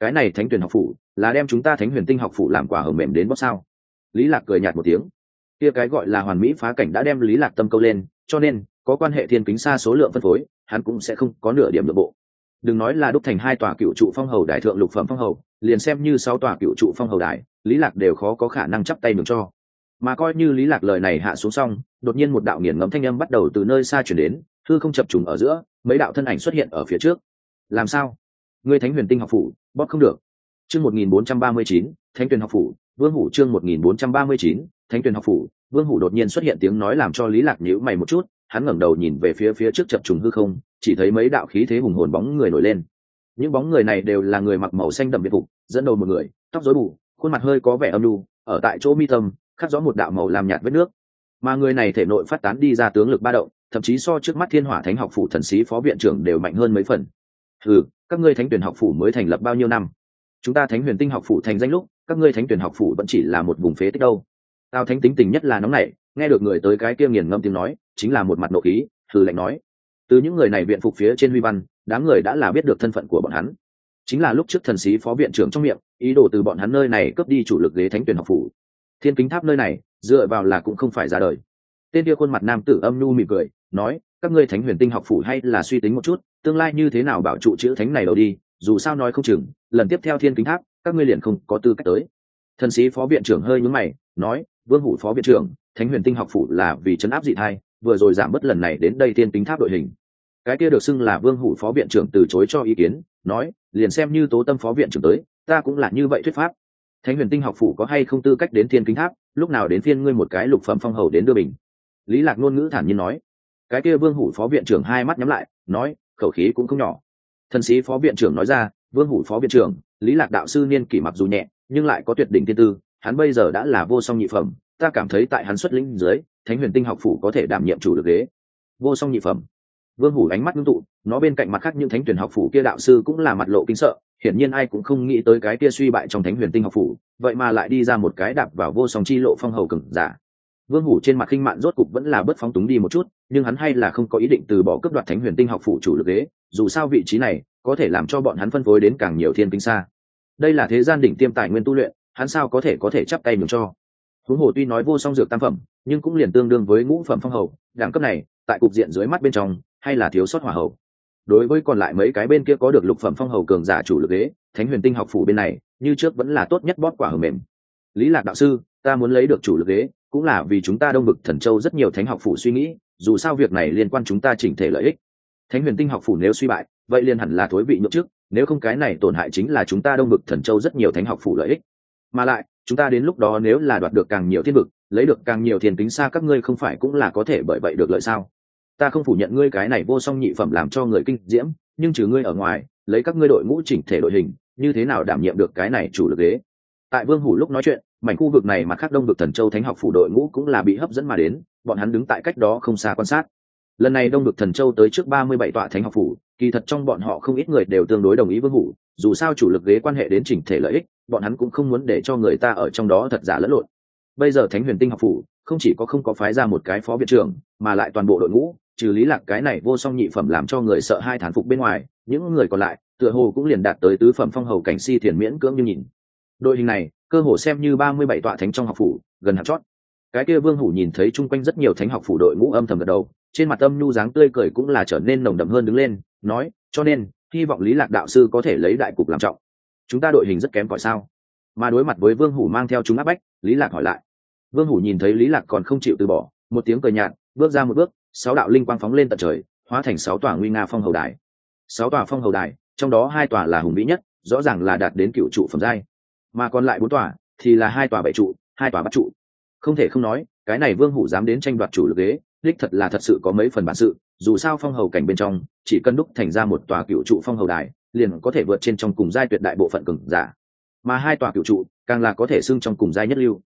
Cái này thánh tuyển học phủ, là đem chúng ta thánh huyền tinh học phủ làm quả hở mềm đến bóc sao? Lý lạc cười nhạt một tiếng. Kia cái gọi là hoàn mỹ phá cảnh đã đem lý lạc tâm câu lên cho nên có quan hệ thiên kính xa số lượng phân phối hắn cũng sẽ không có nửa điểm nội bộ. Đừng nói là đúc thành hai tòa cựu trụ phong hầu đại thượng lục phẩm phong hầu liền xem như sáu tòa cựu trụ phong hầu đại lý lạc đều khó có khả năng chắp tay mừng cho. Mà coi như lý lạc lời này hạ xuống xong đột nhiên một đạo nghiền ngấm thanh âm bắt đầu từ nơi xa chuyển đến thư không chập trùng ở giữa mấy đạo thân ảnh xuất hiện ở phía trước. Làm sao? Ngươi thánh huyền tinh học phủ bóp không được. Chương 1439, thánh tuyển học phủ vương hủ chương 1439, thánh tuyền học phủ vương hủ đột nhiên xuất hiện tiếng nói làm cho lý lạc nhíu mày một chút hắn ngẩng đầu nhìn về phía phía trước chập trùng hư không chỉ thấy mấy đạo khí thế hùng hồn bóng người nổi lên. Những bóng người này đều là người mặc màu xanh đậm biệt phục dẫn đầu một người tóc rối bù khuôn mặt hơi có vẻ âm u, ở tại chỗ mi tâm khắc rõ một đạo màu làm nhạt vết nước. Mà người này thể nội phát tán đi ra tướng lực ba động thậm chí so trước mắt thiên hỏa thánh học phủ thần sĩ phó viện trưởng đều mạnh hơn mấy phần. Ừ các ngươi thánh tuyển học phủ mới thành lập bao nhiêu năm? Chúng ta thánh huyền tinh học phủ thành danh lúc các ngươi thánh tuyển học phủ vẫn chỉ là một vùng phế tích đâu tào thánh tính tình nhất là nóng nảy, nghe được người tới cái kia nghiền ngâm tiếng nói, chính là một mặt nộ khí thử lệnh nói. Từ những người này viện phục phía trên huy văn, đám người đã là biết được thân phận của bọn hắn. Chính là lúc trước thần sĩ phó viện trưởng trong miệng, ý đồ từ bọn hắn nơi này cướp đi chủ lực ghế thánh tuyển học phủ. Thiên kính tháp nơi này, dựa vào là cũng không phải ra đời. Tên kia khuôn mặt nam tử âm nhu mỉm cười, nói, các ngươi thánh huyền tinh học phủ hay là suy tính một chút, tương lai như thế nào bảo trụ chữ thánh này đầu đi, dù sao nói không chừng, lần tiếp theo thiên kính tháp, các ngươi liền không có tư cách tới. Thần sĩ phó viện trưởng hơi nhúng mày, nói vương hủ phó viện trưởng, thánh huyền tinh học phủ là vì chấn áp dị thai, vừa rồi giảm bớt lần này đến đây thiên tính tháp đội hình. Cái kia được xưng là vương hủ phó viện trưởng từ chối cho ý kiến, nói, liền xem như tố tâm phó viện trưởng tới, ta cũng là như vậy thuyết pháp. Thánh huyền tinh học phủ có hay không tư cách đến thiên kính tháp, lúc nào đến phiên ngươi một cái lục phẩm phong hầu đến đưa bình lý lạc ngôn ngữ thản nhiên nói. Cái kia vương hủ phó viện trưởng hai mắt nhắm lại, nói, khẩu khí cũng không nhỏ. Thần sĩ phó viện trưởng nói ra, vương hủ phó viện trưởng, lý lạc đạo sư niên kỷ mặc dù nhẹ, nhưng lại có tuyệt đỉnh tiên tư hắn bây giờ đã là vô song nhị phẩm, ta cảm thấy tại hắn xuất lĩnh dưới, thánh huyền tinh học phủ có thể đảm nhiệm chủ được ghế. Vô song nhị phẩm. Vương hủ ánh mắt ngưng tụ, nó bên cạnh mặt khác những thánh tuyển học phủ kia đạo sư cũng là mặt lộ kinh sợ, hiển nhiên ai cũng không nghĩ tới cái kia suy bại trong thánh huyền tinh học phủ, vậy mà lại đi ra một cái đạp vào vô song chi lộ phong hầu cừng giả. Vương hủ trên mặt khinh mạn rốt cục vẫn là bất phóng túng đi một chút, nhưng hắn hay là không có ý định từ bỏ cướp đoạt thánh huyền tinh học phủ chủ lực ghế, dù sao vị trí này có thể làm cho bọn hắn phân phối đến càng nhiều thiên kinh xa. Đây là thế gian đỉnh tiêm tài nguyên tu luyện hắn sao có thể có thể chắp tay nhường cho? Huống hồ tuy nói vô song dược tam phẩm, nhưng cũng liền tương đương với ngũ phẩm phong hầu, đẳng cấp này, tại cục diện dưới mắt bên trong, hay là thiếu sót hỏa hầu. Đối với còn lại mấy cái bên kia có được lục phẩm phong hầu cường giả chủ lực ghế thánh huyền tinh học phủ bên này, như trước vẫn là tốt nhất bót quả hở mềm. Lý lạc đạo sư, ta muốn lấy được chủ lực ghế cũng là vì chúng ta đông bực thần châu rất nhiều thánh học phủ suy nghĩ, dù sao việc này liên quan chúng ta chỉnh thể lợi ích. Thánh huyền tinh học phủ nếu suy bại, vậy liền hẳn là thối vị nhượng trước, nếu không cái này tổn hại chính là chúng ta đông bực thần châu rất nhiều thánh học phủ lợi ích mà lại, chúng ta đến lúc đó nếu là đoạt được càng nhiều thiên vực, lấy được càng nhiều thiền tính xa các ngươi không phải cũng là có thể bởi vậy được lợi sao? Ta không phủ nhận ngươi cái này vô song nhị phẩm làm cho người kinh diễm, nhưng trừ ngươi ở ngoài, lấy các ngươi đội ngũ chỉnh thể đội hình, như thế nào đảm nhiệm được cái này chủ lực ghế? Tại vương hủ lúc nói chuyện, mảnh khu vực này mà khác đông vực thần châu thánh học phủ đội ngũ cũng là bị hấp dẫn mà đến, bọn hắn đứng tại cách đó không xa quan sát. Lần này đông vực thần châu tới trước ba mươi bảy tọa thánh học phủ kỳ thật trong bọn họ không ít người đều tương đối đồng ý vương hủ, dù sao chủ lực ghế quan hệ đến chỉnh thể lợi ích, bọn hắn cũng không muốn để cho người ta ở trong đó thật giả lẫn lộn. Bây giờ thánh huyền tinh học phủ, không chỉ có không có phái ra một cái phó viện trưởng, mà lại toàn bộ đội ngũ, trừ lý lạc cái này vô song nhị phẩm làm cho người sợ hai thán phục bên ngoài, những người còn lại, tựa hồ cũng liền đạt tới tứ phẩm phong hầu cảnh si thiền miễn cưỡng như nhìn. Đội hình này, cơ hồ xem như ba mươi bảy tọa thánh trong học phủ, gần hạt chót. Cái kia vương hủ nhìn thấy chung quanh rất nhiều thánh học phủ đội ngũ âm thầm gật đầu trên mặt âm nhu dáng tươi cười cũng là trở nên nồng đậm hơn đứng lên, nói, cho nên, hy vọng lý lạc đạo sư có thể lấy đại cục làm trọng. Chúng ta đội hình rất kém cỏi sao? Mà đối mặt với vương hủ mang theo chúng áp bách, lý lạc hỏi lại. Vương hủ nhìn thấy lý lạc còn không chịu từ bỏ, một tiếng cười nhạt, bước ra một bước, sáu đạo linh quang phóng lên tận trời, hóa thành sáu tòa nguy nga phong hầu đài. Sáu tòa phong hầu đài, trong đó hai tòa là hùng vĩ nhất, rõ ràng là đạt đến cựu trụ phẩm giai. Mà còn lại bốn tòa thì là hai tòa bảy trụ, hai tòa bắt trụ. Không thể không nói, cái này vương hủ dám đến tranh đoạt chủ lực ghế đích thật là thật sự có mấy phần bản sự, dù sao phong hầu cảnh bên trong, chỉ cần đúc thành ra một tòa cựu trụ phong hầu đài, liền có thể vượt trên trong cùng giai tuyệt đại bộ phận cường giả. Mà hai tòa cựu trụ, càng là có thể xưng trong cùng giai nhất lưu.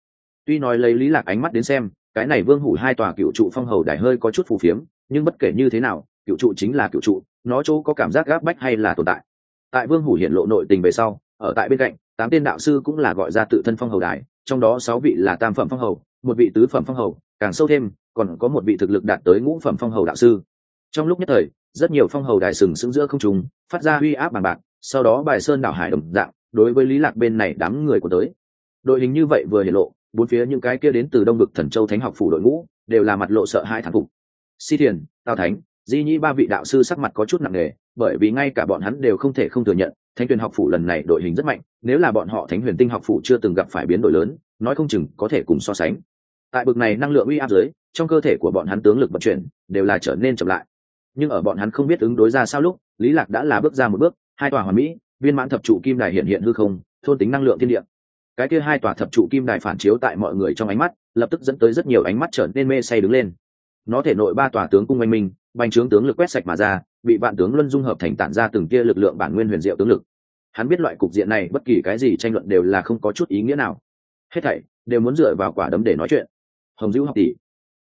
Tuy nói lấy lý lạc ánh mắt đến xem, cái này vương hủ hai tòa cựu trụ phong hầu đài hơi có chút phù phiếm, nhưng bất kể như thế nào, cựu trụ chính là cựu trụ, nó chỗ có cảm giác gáp bách hay là tồn tại. Tại vương hủ hiện lộ nội tình về sau, ở tại bên cạnh, tám tên đạo sư cũng là gọi ra tự thân phong hầu đài, trong đó sáu vị là tam phẩm phong hầu, một vị tứ phẩm phong hầu, càng sâu thêm còn có một vị thực lực đạt tới ngũ phẩm phong hầu đạo sư. Trong lúc nhất thời, rất nhiều phong hầu đài sừng sững giữa không trùng phát ra huy áp bằng bạc, sau đó bài sơn đảo hải đồng dạng, đối với lý lạc bên này đám người của tới. Đội hình như vậy vừa hiện lộ, bốn phía những cái kia đến từ đông vực thần châu thánh học phủ đội ngũ, đều là mặt lộ sợ hai thằng phục. Si thiền, tào thánh, di nhĩ ba vị đạo sư sắc mặt có chút nặng nề, bởi vì ngay cả bọn hắn đều không thể không thừa nhận, thánh tuyền học phủ lần này đội hình rất mạnh, nếu là bọn họ thánh huyền tinh học phủ chưa từng gặp phải biến đổi lớn, nói không chừng có thể cùng so sánh tại bực này năng lượng uy áp dưới, trong cơ thể của bọn hắn tướng lực vận chuyển đều là trở nên chậm lại. Nhưng ở bọn hắn không biết ứng đối ra sao lúc, lý lạc đã là bước ra một bước, hai tòa hoàn mỹ, viên mãn thập trụ kim đài hiện hiện hư không, thôn tính năng lượng thiên địa. Cái kia hai tòa thập trụ kim đài phản chiếu tại mọi người trong ánh mắt, lập tức dẫn tới rất nhiều ánh mắt trở nên mê say đứng lên. Nó thể nội ba tòa tướng cung oanh minh, bành trướng tướng lực quét sạch mà ra, bị vạn tướng luân dung hợp thành tản ra từng kia lực lượng bản nguyên huyền diệu tướng lực. Hắn biết loại cục diện này bất kỳ cái gì tranh luận đều là không có chút ý nghĩa nào. Hết thảy đều muốn dựa vào quả đấm để nói chuyện hồng dữ học tỷ.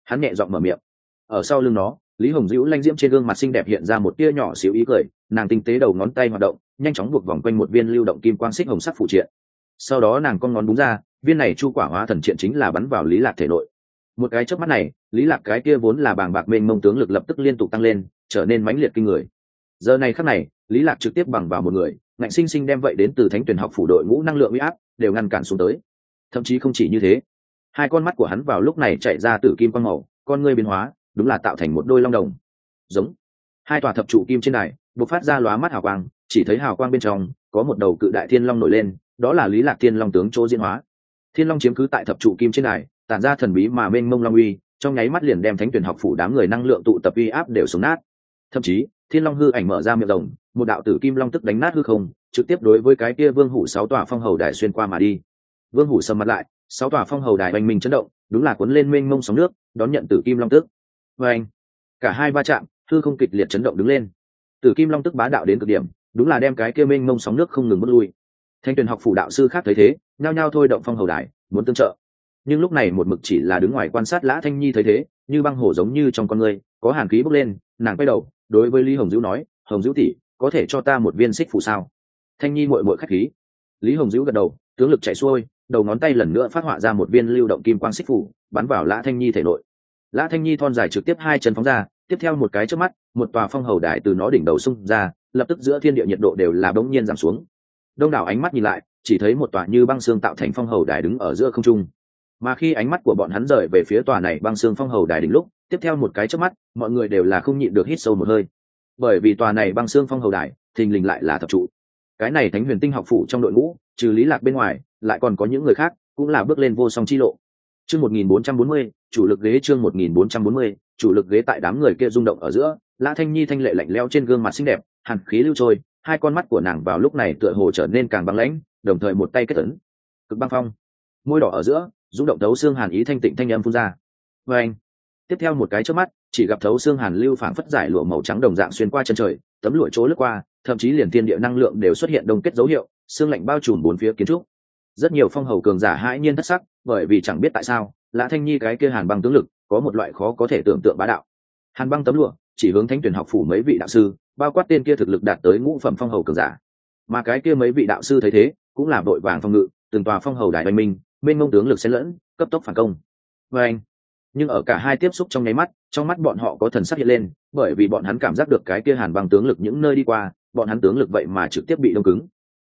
Hắn nhẹ giọng mở miệng. Ở sau lưng nó, lý hồng dữ lanh diễm trên gương mặt xinh đẹp hiện ra một tia nhỏ xíu ý cười, nàng tinh tế đầu ngón tay hoạt động, nhanh chóng buộc vòng quanh một viên lưu động kim quang xích hồng sắc phụ triện. Sau đó nàng con ngón búng ra, viên này chu quả hóa thần triện chính là bắn vào lý lạc thể nội. Một cái chớp mắt này, lý lạc cái kia vốn là bàng bạc mênh mông tướng lực lập tức liên tục tăng lên, trở nên mãnh liệt kinh người. Giờ này khắc này, lý lạc trực tiếp bằng vào một người, ngạnh sinh sinh đem vậy đến từ thánh tuyển học phủ đội ngũ năng lượng uy áp, đều ngăn cản xuống tới. Thậm chí không chỉ như thế hai con mắt của hắn vào lúc này chạy ra từ kim quang màu, con ngươi biến hóa, đúng là tạo thành một đôi long đồng. Giống. Hai tòa thập trụ kim trên đài, bộc phát ra lóa mắt hào quang, chỉ thấy hào quang bên trong, có một đầu cự đại thiên long nổi lên, đó là lý lạc thiên long tướng chỗ diễn hóa. Thiên long chiếm cứ tại thập trụ kim trên đài, tản ra thần bí mà mênh mông long uy, trong nháy mắt liền đem thánh tuyển học phủ đám người năng lượng tụ tập uy áp đều xuống nát. Thậm chí, thiên long hư ảnh mở ra miệng rồng một đạo tử kim long tức đánh nát hư không, trực tiếp đối với cái kia vương hủ sáu tòa phong hầu đài xuyên qua mà đi. Vương hủ sầm mặt lại sáu tòa phong hầu đài oanh minh chấn động, đúng là cuốn lên mênh mông sóng nước, đón nhận tử kim long tức và anh, cả hai va chạm, hư không kịch liệt chấn động đứng lên. Tử kim long tức bá đạo đến cực điểm, đúng là đem cái kia mênh mông sóng nước không ngừng bước lui. Thanh tuyền học phủ đạo sư khác thấy thế, nhao nhao thôi động phong hầu đài, muốn tương trợ. Nhưng lúc này một mực chỉ là đứng ngoài quan sát lã thanh nhi thấy thế, như băng hổ giống như trong con người, có hàn khí bốc lên, nàng quay đầu, đối với lý hồng dữ nói, hồng dữ tỷ, có thể cho ta một viên xích phủ sao? Thanh nhi mội mội khách khí. Lý hồng dữ gật đầu, tướng lực chạy xuôi đầu ngón tay lần nữa phát họa ra một viên lưu động kim quang xích phủ, bắn vào lã thanh nhi thể nội. Lã thanh nhi thon dài trực tiếp hai chân phóng ra, tiếp theo một cái trước mắt, một tòa phong hầu đại từ nó đỉnh đầu xung ra, lập tức giữa thiên địa nhiệt độ đều là bỗng nhiên giảm xuống. Đông đảo ánh mắt nhìn lại, chỉ thấy một tòa như băng xương tạo thành phong hầu đài đứng ở giữa không trung. Mà khi ánh mắt của bọn hắn rời về phía tòa này băng xương phong hầu đài đỉnh lúc, tiếp theo một cái trước mắt, mọi người đều là không nhịn được hít sâu một hơi. Bởi vì tòa này băng xương phong hầu đài, thình lình lại là thập trụ. Cái này thánh huyền tinh học phủ trong đội ngũ trừ lý lạc bên ngoài lại còn có những người khác cũng là bước lên vô song chi lộ. Chương 1440, chủ lực ghế chương 1440, chủ lực ghế tại đám người kia rung động ở giữa lã thanh nhi thanh lệ lạnh lẽo trên gương mặt xinh đẹp hàn khí lưu trôi hai con mắt của nàng vào lúc này tựa hồ trở nên càng băng lãnh đồng thời một tay kết ấn. Cực băng phong. Môi đỏ ở giữa rung động thấu xương hàn ý thanh tịnh thanh âm phun ra. Vê anh tiếp theo một cái trước mắt chỉ gặp thấu xương hàn lưu phảng phất giải lụa màu trắng đồng dạng xuyên qua chân trời tấm lụa chỗ lướt qua thậm chí liền thiên địa năng lượng đều xuất hiện đông kết dấu hiệu xương lạnh bao trùm bốn phía kiến trúc. Rất nhiều phong hầu cường giả hãi nhiên thất sắc, bởi vì chẳng biết tại sao, lã thanh nhi cái kia hàn băng tướng lực, có một loại khó có thể tưởng tượng bá đạo. Hàn băng tấm lụa, chỉ hướng thánh tuyển học phủ mấy vị đạo sư, bao quát tên kia thực lực đạt tới ngũ phẩm phong hầu cường giả. Mà cái kia mấy vị đạo sư thấy thế, cũng là đội vàng phong ngự, từng tòa phong hầu đại oanh minh bên ngông tướng lực xen lẫn, cấp tốc phản công. Và anh, nhưng ở cả hai tiếp xúc trong nháy mắt, trong mắt bọn họ có thần sắc hiện lên, bởi vì bọn hắn cảm giác được cái kia hàn băng tướng lực những nơi đi qua, bọn hắn tướng lực vậy mà trực tiếp bị đông cứng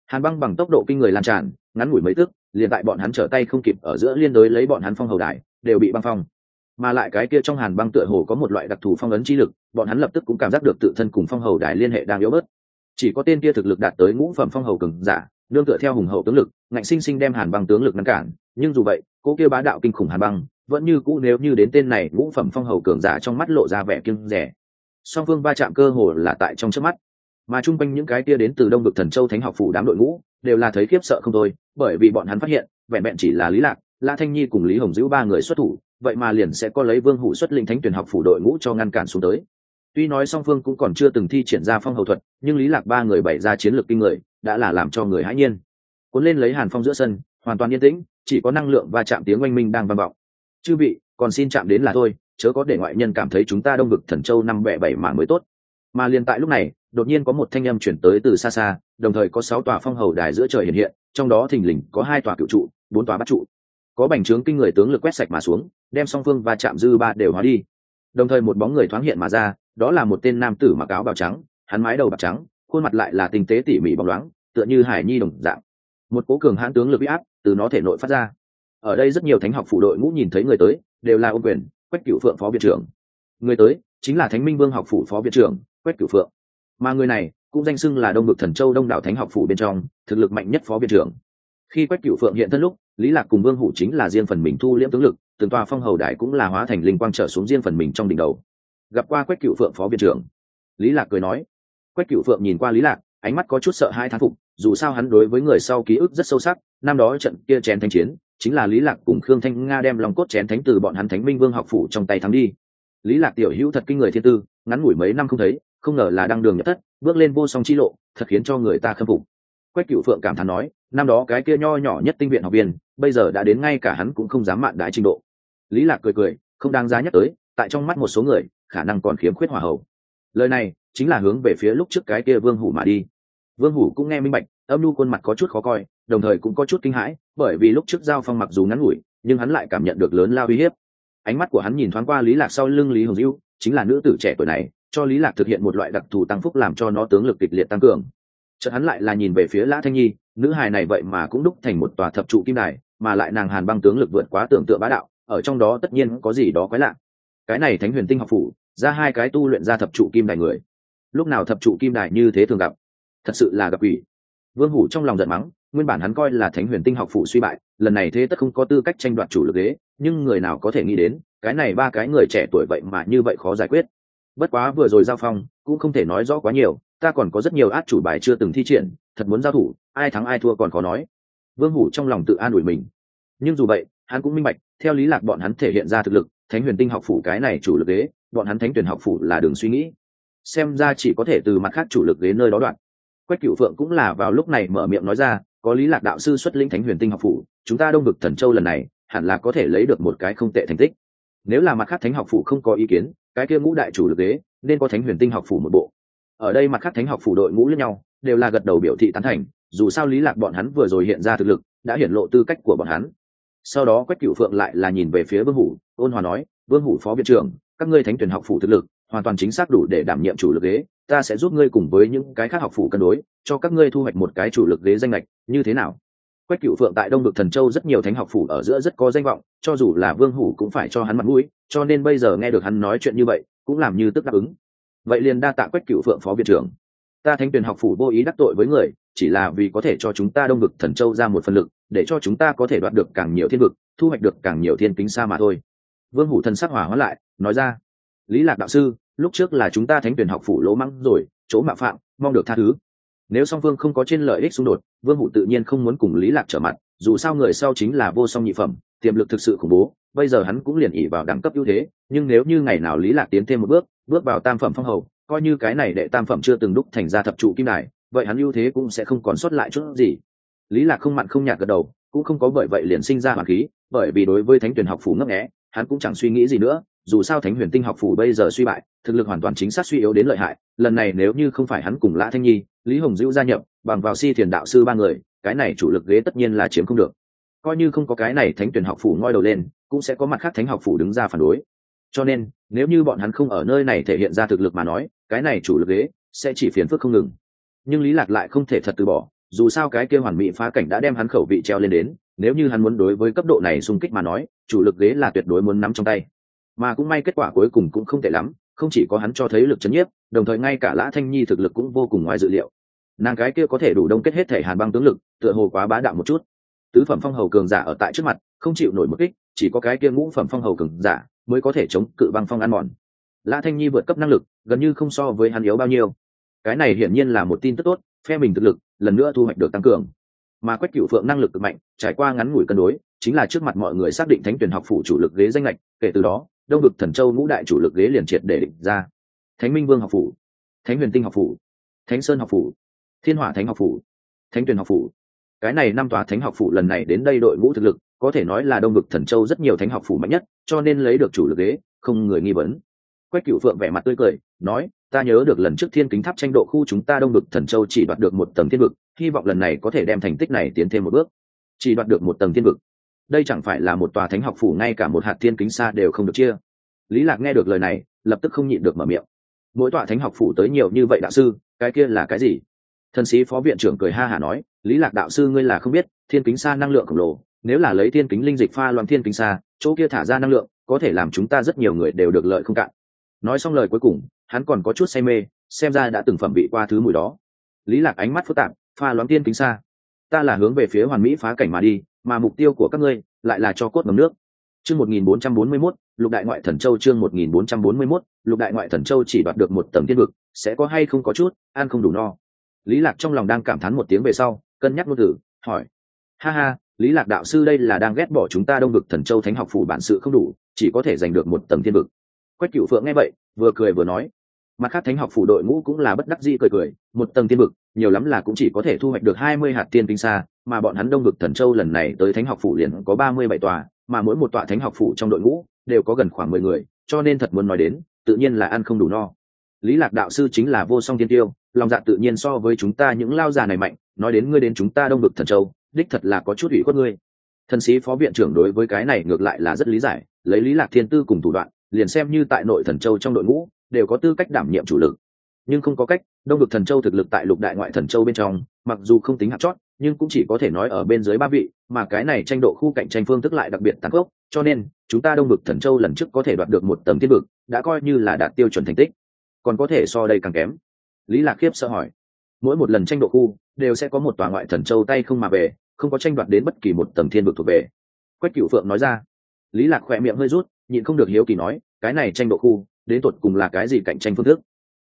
hàn băng bằng tốc độ kinh người lan tràn, ngắn ngủi mấy tức, liền tại bọn hắn trở tay không kịp ở giữa liên đối lấy bọn hắn phong hầu đài, đều bị băng phong. Mà lại cái kia trong hàn băng tựa hồ có một loại đặc thù phong ấn chi lực, bọn hắn lập tức cũng cảm giác được tự thân cùng phong hầu đài liên hệ đang yếu bớt. Chỉ có tên kia thực lực đạt tới ngũ phẩm phong hầu cường giả, nương tựa theo hùng hậu tướng lực, ngạnh sinh sinh đem hàn băng tướng lực ngăn cản, nhưng dù vậy cô kia bá đạo kinh khủng hàn băng, vẫn như cũ nếu như đến tên này ngũ phẩm phong hầu cường giả trong mắt lộ ra vẻ kiêng rẻ song phương va chạm cơ hồ là tại trong trước mắt mà chung quanh những cái kia đến từ đông vực thần châu thánh học phủ đám đội ngũ đều là thấy khiếp sợ không thôi, bởi vì bọn hắn phát hiện, vẹn vẹn chỉ là lý lạc la thanh nhi cùng lý hồng dữ ba người xuất thủ, vậy mà liền sẽ có lấy vương hủ xuất linh thánh tuyển học phủ đội ngũ cho ngăn cản xuống tới. Tuy nói song phương cũng còn chưa từng thi triển ra phong hầu thuật, nhưng lý lạc ba người bày ra chiến lược kinh người, đã là làm cho người hãi nhiên. Cuốn lên lấy hàn phong giữa sân, hoàn toàn yên tĩnh, chỉ có năng lượng và chạm tiếng oanh minh đang vang vọng. Chư vị, còn xin chạm đến là thôi, chớ có để ngoại nhân cảm thấy chúng ta đông vực thần châu năm bẻ bảy mảng mới tốt mà liền tại lúc này, đột nhiên có một thanh âm chuyển tới từ xa xa, đồng thời có sáu tòa phong hầu đài giữa trời hiện hiện, trong đó thình lình có hai tòa cựu trụ, bốn tòa bắt trụ. Có bành trướng kinh người tướng lực quét sạch mà xuống, đem song phương và chạm dư ba đều hóa đi. Đồng thời một bóng người thoáng hiện mà ra, đó là một tên nam tử mặc áo bào trắng, hắn mái đầu bạc trắng, khuôn mặt lại là tinh tế tỉ mỉ bóng loáng, tựa như hải nhi đồng dạng. Một cố cường hãn tướng lực huy áp từ nó thể nội phát ra. Ở đây rất nhiều thánh học phụ đội ngũ nhìn thấy người tới, đều là ô quyền, quách cựu phượng phó viện trưởng. Người tới chính là thánh minh vương học phủ phó viện trưởng quách cửu phượng. Mà người này cũng danh xưng là đông ngực thần châu đông đảo thánh học phủ bên trong, thực lực mạnh nhất phó viện trưởng. Khi quách cửu phượng hiện thân lúc, lý lạc cùng vương hủ chính là riêng phần mình thu liễm tướng lực, từng tòa phong hầu đại cũng là hóa thành linh quang trở xuống riêng phần mình trong đỉnh đầu. Gặp qua quách cửu phượng phó viện trưởng, lý lạc cười nói quách cửu phượng nhìn qua lý lạc, ánh mắt có chút sợ hai thán phục, dù sao hắn đối với người sau ký ức rất sâu sắc, năm đó trận kia chén thanh chiến, chính là lý lạc cùng khương thanh nga đem lòng cốt chén thánh từ bọn hắn thánh minh vương học phủ trong tay thắng đi. Lý lạc tiểu hữu thật kinh người thiên tư, ngắn ngủi mấy năm không thấy không ngờ là đang đường nhập thất, bước lên vô song chi lộ, thật khiến cho người ta khâm phục. Quách cựu phượng cảm thán nói, năm đó cái kia nho nhỏ nhất tinh viện học viên, bây giờ đã đến ngay cả hắn cũng không dám mạn đại trình độ. Lý lạc cười cười, không đáng giá nhắc tới, tại trong mắt một số người, khả năng còn khiếm khuyết hòa hậu. Lời này chính là hướng về phía lúc trước cái kia vương hủ mà đi. Vương hủ cũng nghe minh bạch, âm nhu khuôn mặt có chút khó coi, đồng thời cũng có chút kinh hãi, bởi vì lúc trước giao phong mặc dù ngắn ngủi, nhưng hắn lại cảm nhận được lớn lao uy hiếp. Ánh mắt của hắn nhìn thoáng qua lý lạc sau lưng lý hồng diêu, chính là nữ tử trẻ tuổi này cho lý lạc thực hiện một loại đặc thù tăng phúc làm cho nó tướng lực kịch liệt tăng cường. Chợt hắn lại là nhìn về phía lã thanh nhi, nữ hài này vậy mà cũng đúc thành một tòa thập trụ kim đài, mà lại nàng hàn băng tướng lực vượt quá tưởng tượng bá đạo, ở trong đó tất nhiên có gì đó quái lạ. Cái này thánh huyền tinh học phủ, ra hai cái tu luyện ra thập trụ kim đài người. Lúc nào thập trụ kim đài như thế thường gặp? Thật sự là gặp ủy vương hủ trong lòng giận mắng, nguyên bản hắn coi là thánh huyền tinh học phủ suy bại, lần này thế tất không có tư cách tranh đoạt chủ lực ghế, nhưng người nào có thể nghĩ đến, cái này ba cái người trẻ tuổi vậy mà như vậy khó giải quyết bất quá vừa rồi giao phong, cũng không thể nói rõ quá nhiều, ta còn có rất nhiều át chủ bài chưa từng thi triển, thật muốn giao thủ, ai thắng ai thua còn khó nói. Vương hủ trong lòng tự an ủi mình. Nhưng dù vậy, hắn cũng minh bạch, theo lý lạc bọn hắn thể hiện ra thực lực, thánh huyền tinh học phủ cái này chủ lực ghế, bọn hắn thánh tuyển học phủ là đường suy nghĩ. Xem ra chỉ có thể từ mặt khác chủ lực ghế nơi đó đoạn. Quách cựu phượng cũng là vào lúc này mở miệng nói ra, có lý lạc đạo sư xuất lĩnh thánh huyền tinh học phủ, chúng ta đông vực thần châu lần này, hẳn là có thể lấy được một cái không tệ thành tích. Nếu là mặt khác thánh học phủ không có ý kiến cái kia ngũ đại chủ lực đế nên có thánh huyền tinh học phủ một bộ. Ở đây mặt khác thánh học phủ đội ngũ lẫn nhau, đều là gật đầu biểu thị tán thành, dù sao lý lạc bọn hắn vừa rồi hiện ra thực lực, đã hiển lộ tư cách của bọn hắn. Sau đó quách cửu phượng lại là nhìn về phía vương hủ, ôn hòa nói, vương hủ phó viện trưởng, các ngươi thánh tuyển học phủ thực lực, hoàn toàn chính xác đủ để đảm nhiệm chủ lực ghế, ta sẽ giúp ngươi cùng với những cái khác học phủ cân đối, cho các ngươi thu hoạch một cái chủ lực ghế danh lệch như thế nào? Quách cựu phượng tại đông vực thần châu rất nhiều thánh học phủ ở giữa rất có danh vọng, cho dù là vương hủ cũng phải cho hắn mặt mũi, cho nên bây giờ nghe được hắn nói chuyện như vậy, cũng làm như tức đáp ứng. Vậy liền đa tạ quách cựu phượng phó viện trưởng. Ta thánh tuyển học phủ vô ý đắc tội với người, chỉ là vì có thể cho chúng ta đông vực thần châu ra một phần lực, để cho chúng ta có thể đoạt được càng nhiều thiên vực, thu hoạch được càng nhiều thiên kính xa mà thôi. Vương hủ thần sắc hỏa hóa lại, nói ra, lý lạc đạo sư, lúc trước là chúng ta thánh tuyển học phủ lỗ mắng rồi, chỗ mạ phạm, mong được tha thứ nếu song phương không có trên lợi ích xung đột, vương hụ tự nhiên không muốn cùng lý lạc trở mặt, dù sao người sau chính là vô song nhị phẩm, tiềm lực thực sự khủng bố, bây giờ hắn cũng liền ỉ vào đẳng cấp ưu thế, nhưng nếu như ngày nào lý lạc tiến thêm một bước bước vào tam phẩm phong hầu, coi như cái này đệ tam phẩm chưa từng đúc thành ra thập trụ kim đài, vậy hắn ưu thế cũng sẽ không còn sót lại chút gì. Lý lạc không mặn không nhạt gật đầu, cũng không có bởi vậy liền sinh ra hoàng khí, bởi vì đối với thánh tuyển học phủ ngấp nghé, hắn cũng chẳng suy nghĩ gì nữa dù sao thánh huyền tinh học phủ bây giờ suy bại, thực lực hoàn toàn chính xác suy yếu đến lợi hại, lần này nếu như không phải hắn cùng lã thanh nhi, lý hồng dữ gia nhập, bằng vào si thiền đạo sư ba người, cái này chủ lực ghế tất nhiên là chiếm không được. Coi như không có cái này thánh tuyển học phủ ngoi đầu lên, cũng sẽ có mặt khác thánh học phủ đứng ra phản đối. Cho nên, nếu như bọn hắn không ở nơi này thể hiện ra thực lực mà nói, cái này chủ lực ghế sẽ chỉ phiền phức không ngừng. Nhưng lý lạc lại không thể thật từ bỏ, dù sao cái kia hoàn mỹ phá cảnh đã đem hắn khẩu vị treo lên đến, nếu như hắn muốn đối với cấp độ này xung kích mà nói, chủ lực ghế là tuyệt đối muốn nắm trong tay mà cũng may kết quả cuối cùng cũng không tệ lắm, không chỉ có hắn cho thấy lực chấn nhiếp, đồng thời ngay cả lã thanh nhi thực lực cũng vô cùng ngoài dự liệu. Nàng cái kia có thể đủ đông kết hết thể hàn băng tướng lực, tựa hồ quá bá đạo một chút. Tứ phẩm phong hầu cường giả ở tại trước mặt, không chịu nổi một kích, chỉ có cái kia ngũ phẩm phong hầu cường giả mới có thể chống cự băng phong ăn mòn. Lã thanh nhi vượt cấp năng lực, gần như không so với hắn yếu bao nhiêu. Cái này hiển nhiên là một tin tức tốt, phe mình thực lực, lần nữa thu hoạch được tăng cường. Mà quách cựu phượng năng lực cực mạnh, trải qua ngắn ngủi cân đối, chính là trước mặt mọi người xác định thánh tuyển học phủ chủ lực ghế danh lệch, kể từ đó đông vực thần châu ngũ đại chủ lực ghế liền triệt để định ra. Thánh minh vương học phủ, thánh huyền tinh học phủ, thánh sơn học phủ, thiên hỏa thánh học phủ, thánh tuyền học phủ. Cái này năm tòa thánh học phủ lần này đến đây đội ngũ thực lực, có thể nói là đông vực thần châu rất nhiều thánh học phủ mạnh nhất, cho nên lấy được chủ lực ghế, không người nghi vấn. Quách cựu phượng vẻ mặt tươi cười, nói, ta nhớ được lần trước thiên kính tháp tranh độ khu chúng ta đông vực thần châu chỉ đoạt được một tầng thiên vực, hy vọng lần này có thể đem thành tích này tiến thêm một bước. Chỉ đoạt được một tầng thiên vực đây chẳng phải là một tòa thánh học phủ, ngay cả một hạt thiên kính xa đều không được chia. Lý lạc nghe được lời này, lập tức không nhịn được mở miệng. Mỗi tòa thánh học phủ tới nhiều như vậy đạo sư, cái kia là cái gì? Thần sĩ phó viện trưởng cười ha hả nói, lý lạc đạo sư ngươi là không biết, thiên kính xa năng lượng khổng lồ, nếu là lấy thiên kính linh dịch pha loạn thiên kính xa, chỗ kia thả ra năng lượng, có thể làm chúng ta rất nhiều người đều được lợi không cạn. Nói xong lời cuối cùng, hắn còn có chút say mê, xem ra đã từng phẩm bị qua thứ mùi đó. Lý lạc ánh mắt phức tạp, pha loãng tiên kính xa, ta là hướng về phía hoàn mỹ phá cảnh mà đi mà mục tiêu của các ngươi lại là cho cốt ngầm nước. Chương 1441, lục đại ngoại thần châu chương 1441, lục đại ngoại thần châu chỉ đoạt được một tầng tiên vực sẽ có hay không có chút ăn không đủ no. Lý lạc trong lòng đang cảm thán một tiếng về sau cân nhắc ngôn từ hỏi. Ha ha lý lạc đạo sư đây là đang ghét bỏ chúng ta đông vực thần châu thánh học phủ bản sự không đủ chỉ có thể giành được một tầng tiên vực. Quách cửu phượng nghe vậy vừa cười vừa nói. Mặt khác thánh học phủ đội ngũ cũng là bất đắc dĩ cười cười một tầng tiên vực nhiều lắm là cũng chỉ có thể thu hoạch được hai mươi hạt tiên tinh xa mà bọn hắn đông vực thần châu lần này tới thánh học phủ liền có ba mươi bảy tòa, mà mỗi một tòa thánh học phủ trong đội ngũ đều có gần khoảng mười người, cho nên thật muốn nói đến, tự nhiên là ăn không đủ no. Lý lạc đạo sư chính là vô song thiên tiêu, lòng dạ tự nhiên so với chúng ta những lao già này mạnh, nói đến ngươi đến chúng ta đông vực thần châu, đích thật là có chút ủy khuất ngươi. Thần sĩ phó viện trưởng đối với cái này ngược lại là rất lý giải, lấy lý lạc thiên tư cùng thủ đoạn, liền xem như tại nội thần châu trong đội ngũ, đều có tư cách đảm nhiệm chủ lực. Nhưng không có cách, đông vực thần châu thực lực tại lục đại ngoại thần châu bên trong, mặc dù không tính hạt chót nhưng cũng chỉ có thể nói ở bên dưới ba vị, mà cái này tranh độ khu cạnh tranh phương thức lại đặc biệt tăng gốc cho nên, chúng ta đông vực thần châu lần trước có thể đoạt được một tấm thiên vực, đã coi như là đạt tiêu chuẩn thành tích. Còn có thể so đây càng kém. Lý lạc khiếp sợ hỏi. Mỗi một lần tranh độ khu, đều sẽ có một tòa ngoại thần châu tay không mà về, không có tranh đoạt đến bất kỳ một tầng thiên vực thuộc về. Quách cửu phượng nói ra. Lý lạc khẽ miệng hơi rút, nhịn không được hiếu kỳ nói, cái này tranh độ khu, đến tột cùng là cái gì cạnh tranh phương thức?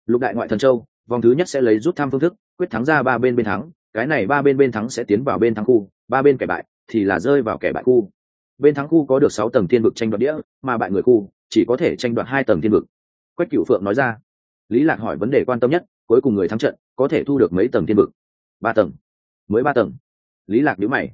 Lục đại ngoại thần châu, vòng thứ nhất sẽ lấy rút thăm phương thức, quyết thắng ra ba bên bên thắng cái này ba bên bên thắng sẽ tiến vào bên thắng khu, ba bên kẻ bại thì là rơi vào kẻ bại khu. Bên thắng khu có được sáu tầng thiên vực tranh đoạt đĩa, mà bại người khu chỉ có thể tranh đoạt hai tầng thiên vực. Quách cửu phượng nói ra. Lý lạc hỏi vấn đề quan tâm nhất, cuối cùng người thắng trận có thể thu được mấy tầng thiên vực? Ba tầng. Mới ba tầng. Lý lạc nhíu mày.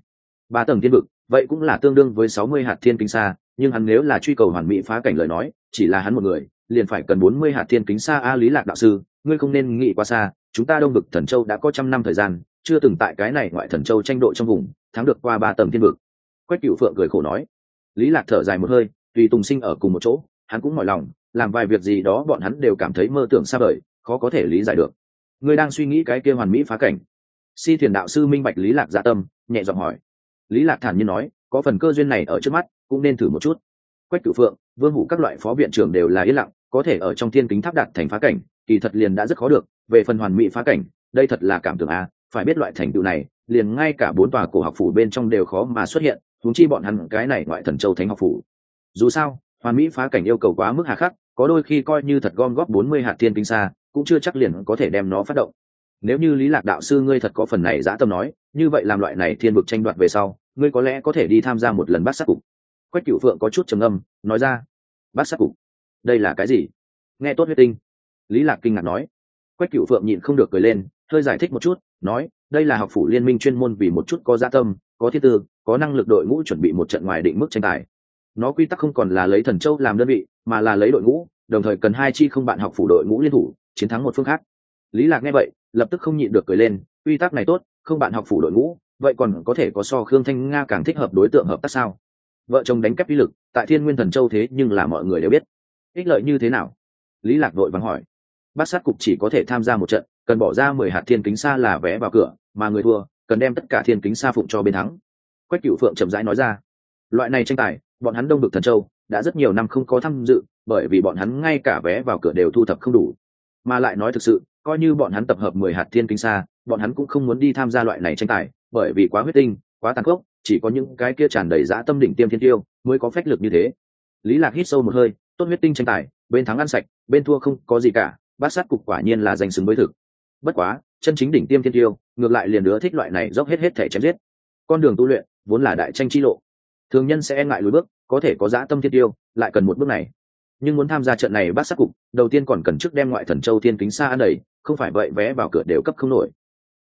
Ba tầng thiên vực, vậy cũng là tương đương với sáu mươi hạt thiên kính xa, nhưng hắn nếu là truy cầu hoàn mỹ phá cảnh lời nói, chỉ là hắn một người, liền phải cần bốn mươi hạt thiên kính xa a lý lạc đạo sư, ngươi không nên nghĩ quá xa, chúng ta đông vực thần châu đã có trăm năm thời gian chưa từng tại cái này ngoại thần châu tranh độ trong vùng, thắng được qua ba tầng thiên vực. Quách cửu phượng cười khổ nói. Lý lạc thở dài một hơi, tùy tùng sinh ở cùng một chỗ, hắn cũng mỏi lòng, làm vài việc gì đó bọn hắn đều cảm thấy mơ tưởng xa vời, khó có thể lý giải được. Ngươi đang suy nghĩ cái kia hoàn mỹ phá cảnh. Si thiền đạo sư minh bạch lý lạc dạ tâm, nhẹ giọng hỏi. Lý lạc thản nhiên nói, có phần cơ duyên này ở trước mắt, cũng nên thử một chút. Quách cửu phượng, vương hủ các loại phó viện trưởng đều là yên lặng, có thể ở trong thiên kính tháp đạt thành phá cảnh, kỳ thật liền đã rất khó được, về phần hoàn mỹ phá cảnh, đây thật là cảm tưởng a phải biết loại thành tựu này, liền ngay cả bốn tòa cổ học phủ bên trong đều khó mà xuất hiện, huống chi bọn hắn cái này ngoại thần châu thánh học phủ. Dù sao, hoàn mỹ phá cảnh yêu cầu quá mức hà khắc, có đôi khi coi như thật gom góp bốn mươi hạt thiên kinh xa, cũng chưa chắc liền có thể đem nó phát động. Nếu như lý lạc đạo sư ngươi thật có phần này dã tâm nói, như vậy làm loại này thiên vực tranh đoạt về sau, ngươi có lẽ có thể đi tham gia một lần bát sát cục. Quách cửu phượng có chút trầm âm nói ra, bát sát cục? Đây là cái gì? Nghe tốt huyết tinh. Lý lạc kinh ngạc nói. Quách cửu phượng nhịn không được cười lên, hơi giải thích một chút nói, đây là học phủ liên minh chuyên môn vì một chút có gia tâm, có thiết tư, có năng lực đội ngũ chuẩn bị một trận ngoài định mức tranh tài. Nó quy tắc không còn là lấy thần châu làm đơn vị, mà là lấy đội ngũ, đồng thời cần hai chi không bạn học phủ đội ngũ liên thủ, chiến thắng một phương khác. Lý lạc nghe vậy, lập tức không nhịn được cười lên, quy tắc này tốt, không bạn học phủ đội ngũ, vậy còn có thể có so khương thanh nga càng thích hợp đối tượng hợp tác sao? Vợ chồng đánh cắp uy lực, tại thiên nguyên thần châu thế nhưng là mọi người đều biết. Ích lợi như thế nào? Lý lạc đội vàng hỏi. Bát sát cục chỉ có thể tham gia một trận cần bỏ ra mười hạt thiên kính xa là vé vào cửa, mà người thua, cần đem tất cả thiên kính xa phụng cho bên thắng. Quách cựu phượng chậm rãi nói ra, loại này tranh tài, bọn hắn đông được thần châu đã rất nhiều năm không có tham dự, bởi vì bọn hắn ngay cả vé vào cửa đều thu thập không đủ. Mà lại nói thực sự, coi như bọn hắn tập hợp mười hạt thiên kính xa, bọn hắn cũng không muốn đi tham gia loại này tranh tài, bởi vì quá huyết tinh, quá tàn khốc, chỉ có những cái kia tràn đầy dã tâm đỉnh tiêm thiên tiêu mới có phách lực như thế. Lý lạc hít sâu một hơi, tốt huyết tinh tranh tài, bên thắng ăn sạch, bên thua không có gì cả, bát sát cục quả nhiên là danh xứng với thực bất quá, chân chính đỉnh tiêm thiên tiêu ngược lại liền đứa thích loại này dốc hết hết thể chém giết. Con đường tu luyện vốn là đại tranh chi lộ. Thường nhân sẽ e ngại lùi bước, có thể có dã tâm thiên tiêu lại cần một bước này. Nhưng muốn tham gia trận này bác sát cục, đầu tiên còn cần trước đem ngoại thần châu thiên kính xa ăn đầy, không phải vậy vé vào cửa đều cấp không nổi.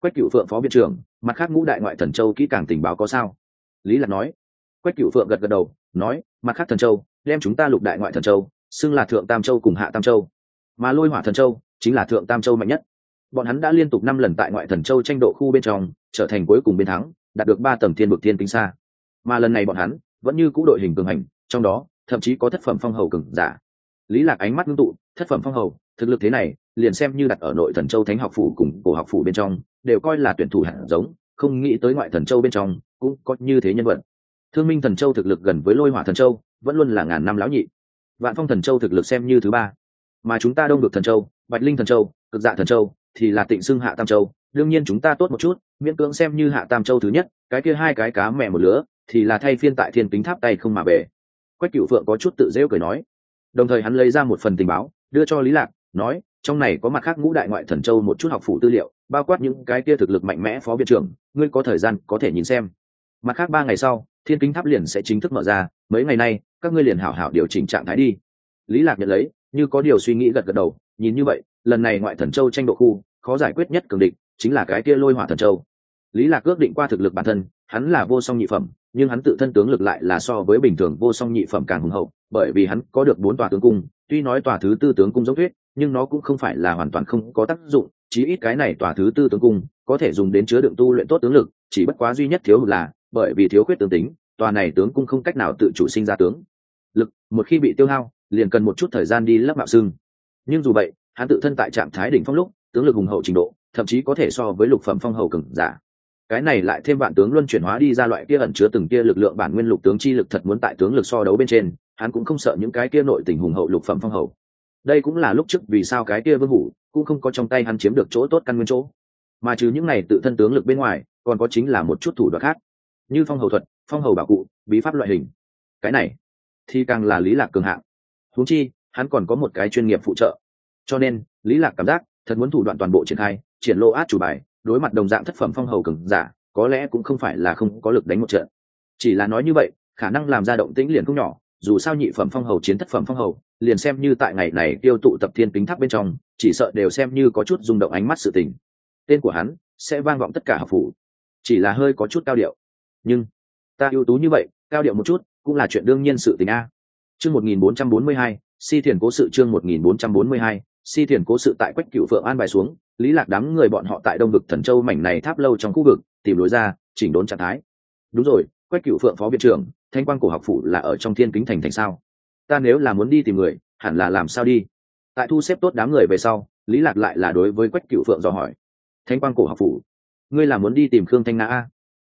Quách cựu phượng phó viện trưởng, mặt khác ngũ đại ngoại thần châu kỹ càng tình báo có sao? Lý lạc nói. Quách cựu phượng gật gật đầu, nói, mặt khác thần châu, đem chúng ta lục đại ngoại thần châu, xưng là thượng tam châu cùng hạ tam châu. Mà lôi hỏa thần châu, chính là thượng tam châu mạnh nhất bọn hắn đã liên tục năm lần tại ngoại thần châu tranh độ khu bên trong, trở thành cuối cùng bên thắng, đạt được ba tầng thiên vực thiên kính xa. Mà lần này bọn hắn vẫn như cũ đội hình cường hành, trong đó, thậm chí có thất phẩm phong hầu cường giả. Lý lạc ánh mắt ngưng tụ, thất phẩm phong hầu, thực lực thế này, liền xem như đặt ở nội thần châu thánh học phủ cùng cổ học phủ bên trong, đều coi là tuyển thủ hạt giống, không nghĩ tới ngoại thần châu bên trong cũng có như thế nhân vật. Thương minh thần châu thực lực gần với lôi hỏa thần châu, vẫn luôn là ngàn năm lão nhị. Vạn phong thần châu thực lực xem như thứ ba. Mà chúng ta đông được thần châu, bạch linh thần châu, cực dạ thần châu thì là tịnh xưng hạ tam châu. Đương nhiên chúng ta tốt một chút, miễn cưỡng xem như hạ tam châu thứ nhất, cái kia hai cái cá mẹ một lứa, thì là thay phiên tại thiên kính tháp tay không mà về. Quách cựu phượng có chút tự rêu cười nói. Đồng thời hắn lấy ra một phần tình báo, đưa cho lý lạc, nói, trong này có mặt khác ngũ đại ngoại thần châu một chút học phủ tư liệu, bao quát những cái kia thực lực mạnh mẽ phó viện trưởng, ngươi có thời gian có thể nhìn xem. Mặt khác ba ngày sau, thiên kính tháp liền sẽ chính thức mở ra, mấy ngày nay, các ngươi liền hảo hảo điều chỉnh trạng thái đi. Lý lạc nhận lấy, như có điều suy nghĩ gật gật đầu, nhìn như vậy lần này ngoại thần châu tranh độ khu, khó giải quyết nhất cường địch chính là cái kia lôi hỏa thần châu. Lý lạc ước định qua thực lực bản thân, hắn là vô song nhị phẩm, nhưng hắn tự thân tướng lực lại là so với bình thường vô song nhị phẩm càng hùng hậu, bởi vì hắn có được bốn tòa tướng cung, tuy nói tòa thứ tư tướng cung giống thuyết nhưng nó cũng không phải là hoàn toàn không có tác dụng, chí ít cái này tòa thứ tư tướng cung có thể dùng đến chứa đựng tu luyện tốt tướng lực, chỉ bất quá duy nhất thiếu là bởi vì thiếu khuyết tướng tính, tòa này tướng cung không cách nào tự chủ sinh ra tướng. Lực một khi bị tiêu hao, liền cần một chút thời gian đi lấp mạo xương. Nhưng dù vậy hắn tự thân tại trạng thái đỉnh phong lúc, tướng lực hùng hậu trình độ, thậm chí có thể so với lục phẩm phong hầu cường giả. Cái này lại thêm vạn tướng luân chuyển hóa đi ra loại kia ẩn chứa từng kia lực lượng bản nguyên lục tướng chi lực thật muốn tại tướng lực so đấu bên trên, hắn cũng không sợ những cái kia nội tình hùng hậu lục phẩm phong hầu. Đây cũng là lúc trước vì sao cái kia vương hủ cũng không có trong tay hắn chiếm được chỗ tốt căn nguyên chỗ. Mà trừ những này tự thân tướng lực bên ngoài, còn có chính là một chút thủ đoạn khác. Như phong hầu thuật, phong hầu bảo cụ, bí pháp loại hình. Cái này thì càng là lý lạc cường hạng. Huống chi, hắn còn có một cái chuyên nghiệp phụ trợ cho nên, lý lạc cảm giác, thật muốn thủ đoạn toàn bộ triển khai, triển lô át chủ bài, đối mặt đồng dạng thất phẩm phong hầu cường giả, có lẽ cũng không phải là không có lực đánh một trận. Chỉ là nói như vậy, khả năng làm ra động tĩnh liền không nhỏ, dù sao nhị phẩm phong hầu chiến thất phẩm phong hầu, liền xem như tại ngày này tiêu tụ tập thiên kính tháp bên trong, chỉ sợ đều xem như có chút rung động ánh mắt sự tình. Tên của hắn sẽ vang vọng tất cả học phủ. Chỉ là hơi có chút cao điệu. Nhưng, ta ưu tú như vậy, cao điệu một chút, cũng là chuyện đương nhiên sự tình a. Chương một nghìn bốn trăm bốn mươi hai, si thiền cố sự chương một nghìn bốn trăm bốn mươi hai si thiền cố sự tại quách cựu phượng an bài xuống, lý lạc đám người bọn họ tại đông vực thần châu mảnh này tháp lâu trong khu vực, tìm lối ra, chỉnh đốn trạng thái. Đúng rồi, quách cựu phượng phó viện trưởng, thanh quan cổ học phủ là ở trong thiên kính thành thành sao? Ta nếu là muốn đi tìm người, hẳn là làm sao đi? Tại thu xếp tốt đám người về sau, lý lạc lại là đối với quách cựu phượng dò hỏi. Thanh quan cổ học phủ, ngươi là muốn đi tìm khương thanh nga a?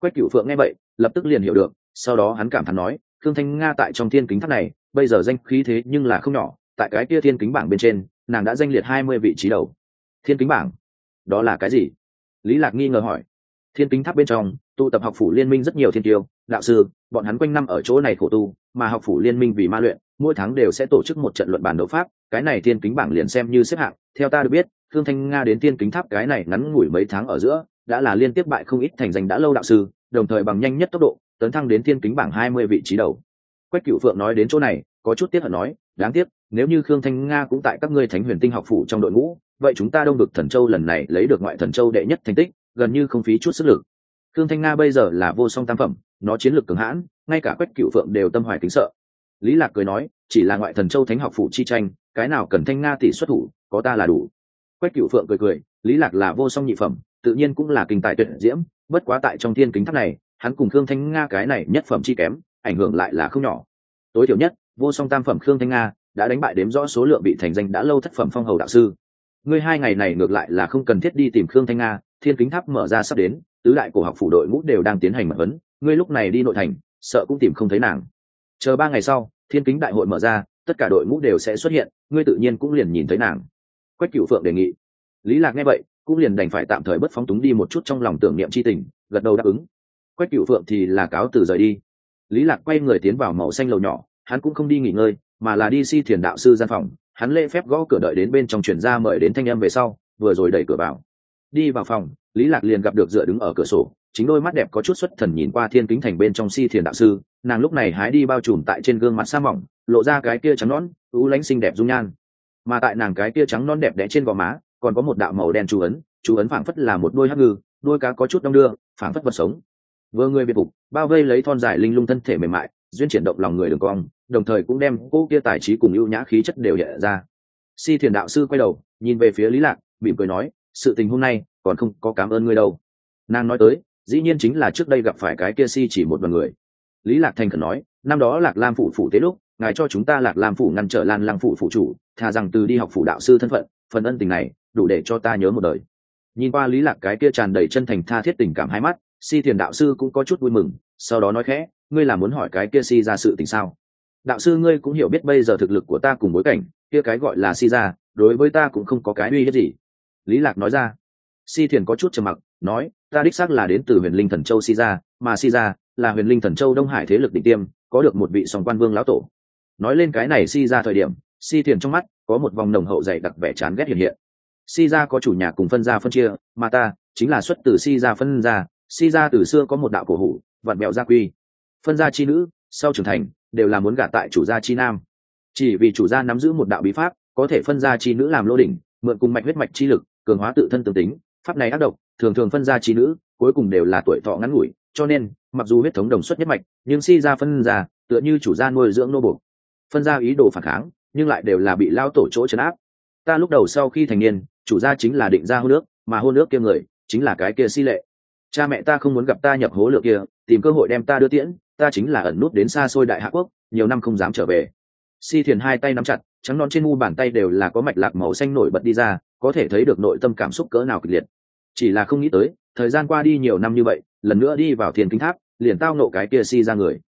Quách cựu phượng nghe vậy, lập tức liền hiểu được, sau đó hắn cảm thán nói, khương thanh nga tại trong thiên kính tháp này, bây giờ danh khí thế nhưng là không nhỏ, tại cái kia thiên kính bảng bên trên nàng đã danh liệt hai mươi vị trí đầu. Thiên kính bảng, đó là cái gì? Lý lạc nghi ngờ hỏi. Thiên kính tháp bên trong, tụ tập học phủ liên minh rất nhiều thiên tiêu, đạo sư, bọn hắn quanh năm ở chỗ này khổ tu, mà học phủ liên minh vì ma luyện, mỗi tháng đều sẽ tổ chức một trận luận bàn đấu pháp, cái này thiên kính bảng liền xem như xếp hạng. Theo ta được biết thương thanh nga đến thiên kính tháp cái này ngắn ngủi mấy tháng ở giữa, đã là liên tiếp bại không ít thành danh đã lâu đạo sư, đồng thời bằng nhanh nhất tốc độ, tấn thăng đến thiên kính bảng hai mươi vị trí đầu. Quách cựu phượng nói đến chỗ này, có chút tiếc hận nói, đáng tiếc nếu như khương thanh nga cũng tại các ngươi thánh huyền tinh học phủ trong đội ngũ, vậy chúng ta đông được thần châu lần này lấy được ngoại thần châu đệ nhất thành tích, gần như không phí chút sức lực. Khương thanh nga bây giờ là vô song tam phẩm, nó chiến lược cường hãn, ngay cả quách cựu phượng đều tâm hoài kính sợ. Lý lạc cười nói, chỉ là ngoại thần châu thánh học phủ chi tranh, cái nào cần thanh nga tỷ xuất thủ, có ta là đủ. Quách cựu phượng cười cười, lý lạc là vô song nhị phẩm, tự nhiên cũng là kinh tài tuyệt diễm, bất quá tại trong thiên kính tháp này, hắn cùng khương thanh nga cái này nhất phẩm chi kém, ảnh hưởng lại là không nhỏ. Tối thiểu nhất, vô song tam phẩm khương thanh nga đã đánh bại đếm rõ số lượng bị thành danh đã lâu thất phẩm phong hầu đạo sư. Ngươi hai ngày này ngược lại là không cần thiết đi tìm khương thanh nga, thiên kính tháp mở ra sắp đến, tứ đại cổ học phủ đội ngũ đều đang tiến hành mật vấn, ngươi lúc này đi nội thành, sợ cũng tìm không thấy nàng. Chờ ba ngày sau, thiên kính đại hội mở ra, tất cả đội ngũ đều sẽ xuất hiện, ngươi tự nhiên cũng liền nhìn thấy nàng. Quách cựu phượng đề nghị. Lý lạc nghe vậy, cũng liền đành phải tạm thời bất phóng túng đi một chút trong lòng tưởng niệm c h i tình, gật đầu đáp ứng. Quách cựu phượng thì là cáo từ rời đi. Lý lạc quay người tiến vào màu xanh lầu nhỏ, hắn cũng không đi nghỉ ngơi mà là đi si thiền đạo sư gian phòng. Hắn lễ phép gõ cửa đợi đến bên trong chuyển ra mời đến thanh âm về sau, vừa rồi đẩy cửa vào. Đi vào phòng, lý lạc liền gặp được dựa đứng ở cửa sổ, chính đôi mắt đẹp có chút xuất thần nhìn qua thiên kính thành bên trong si thiền đạo sư. Nàng lúc này hái đi bao trùm tại trên gương mặt sa mỏng, lộ ra cái kia trắng nón ú lánh xinh đẹp dung nhan. Mà tại nàng cái kia trắng non đẹp đẽ trên gò má, còn có một đạo màu đen chú ấn chú ấn phảng phất là một đôi hắc ngư, đôi cá có chút đong đưa, phảng phất vật sống. Vừa người biệt phục, bao vây lấy thon dài linh lung thân thể mềm mại duyên chuyển động lòng người đường cong, đồng thời cũng đem cô kia tài trí cùng ưu nhã khí chất đều hiện ra. Si thiền đạo sư quay đầu, nhìn về phía lý lạc, mỉm cười nói, sự tình hôm nay còn không có cảm ơn ngươi đâu. Nàng nói tới, dĩ nhiên chính là trước đây gặp phải cái kia si chỉ một đoàn người. Lý lạc thành khẩn nói, năm đó lạc lam phủ phủ tế lúc, ngài cho chúng ta lạc lam phủ ngăn trở lan lang phủ phủ chủ thà rằng từ đi học phủ đạo sư thân phận, phần ân tình này đủ để cho ta nhớ một đời. Nhìn qua lý lạc cái kia tràn đầy chân thành tha thiết tình cảm hai mắt, si thiền đạo sư cũng có chút vui mừng, sau đó nói khẽ ngươi là muốn hỏi cái kia si ra sự tình sao? Đạo sư ngươi cũng hiểu biết bây giờ thực lực của ta cùng bối cảnh, kia cái gọi là si ra, đối với ta cũng không có cái uy hiếp gì. Lý lạc nói ra. Si thiền có chút trầm mặc, nói, ta đích xác là đến từ huyền linh thần châu si ra, mà si ra là huyền linh thần châu đông hải thế lực định tiêm, có được một vị song quan vương lão tổ. Nói lên cái này si ra thời điểm, si thiền trong mắt có một vòng nồng hậu dày đặc vẻ chán ghét hiện hiện. Si ra có chủ nhà cùng phân gia phân chia, mà ta chính là xuất từ si ra phân gia, si ra từ xưa có một đạo cổ hủ vặn mẹo gia quy phân gia chi nữ, sau trưởng thành, đều là muốn gả tại chủ gia chi nam. Chỉ vì chủ gia nắm giữ một đạo bí pháp, có thể phân gia chi nữ làm lô đỉnh, mượn cùng mạch huyết mạch chi lực, cường hóa tự thân tương tính. Pháp này ác độc, thường thường phân gia chi nữ, cuối cùng đều là tuổi thọ ngắn ngủi, cho nên, mặc dù huyết thống đồng xuất nhất mạch, nhưng si ra phân gia, tựa như chủ gia nuôi dưỡng nô buộc. Phân gia ý đồ phản kháng, nhưng lại đều là bị lao tổ chỗ chấn áp. Ta lúc đầu sau khi thành niên, chủ gia chính là định gia hôn nước mà hôn nước kia người, chính là cái kia si lệ. Cha mẹ ta không muốn gặp ta nhập hố lựa kia tìm cơ hội đem ta đưa tiễn, ta chính là ẩn nút đến xa xôi đại hạ quốc, nhiều năm không dám trở về. Si thiền hai tay nắm chặt, trắng non trên mu bàn tay đều là có mạch lạc màu xanh nổi bật đi ra, có thể thấy được nội tâm cảm xúc cỡ nào kịch liệt. Chỉ là không nghĩ tới, thời gian qua đi nhiều năm như vậy, lần nữa đi vào thiền kinh tháp, liền tao nộ cái kia si ra người.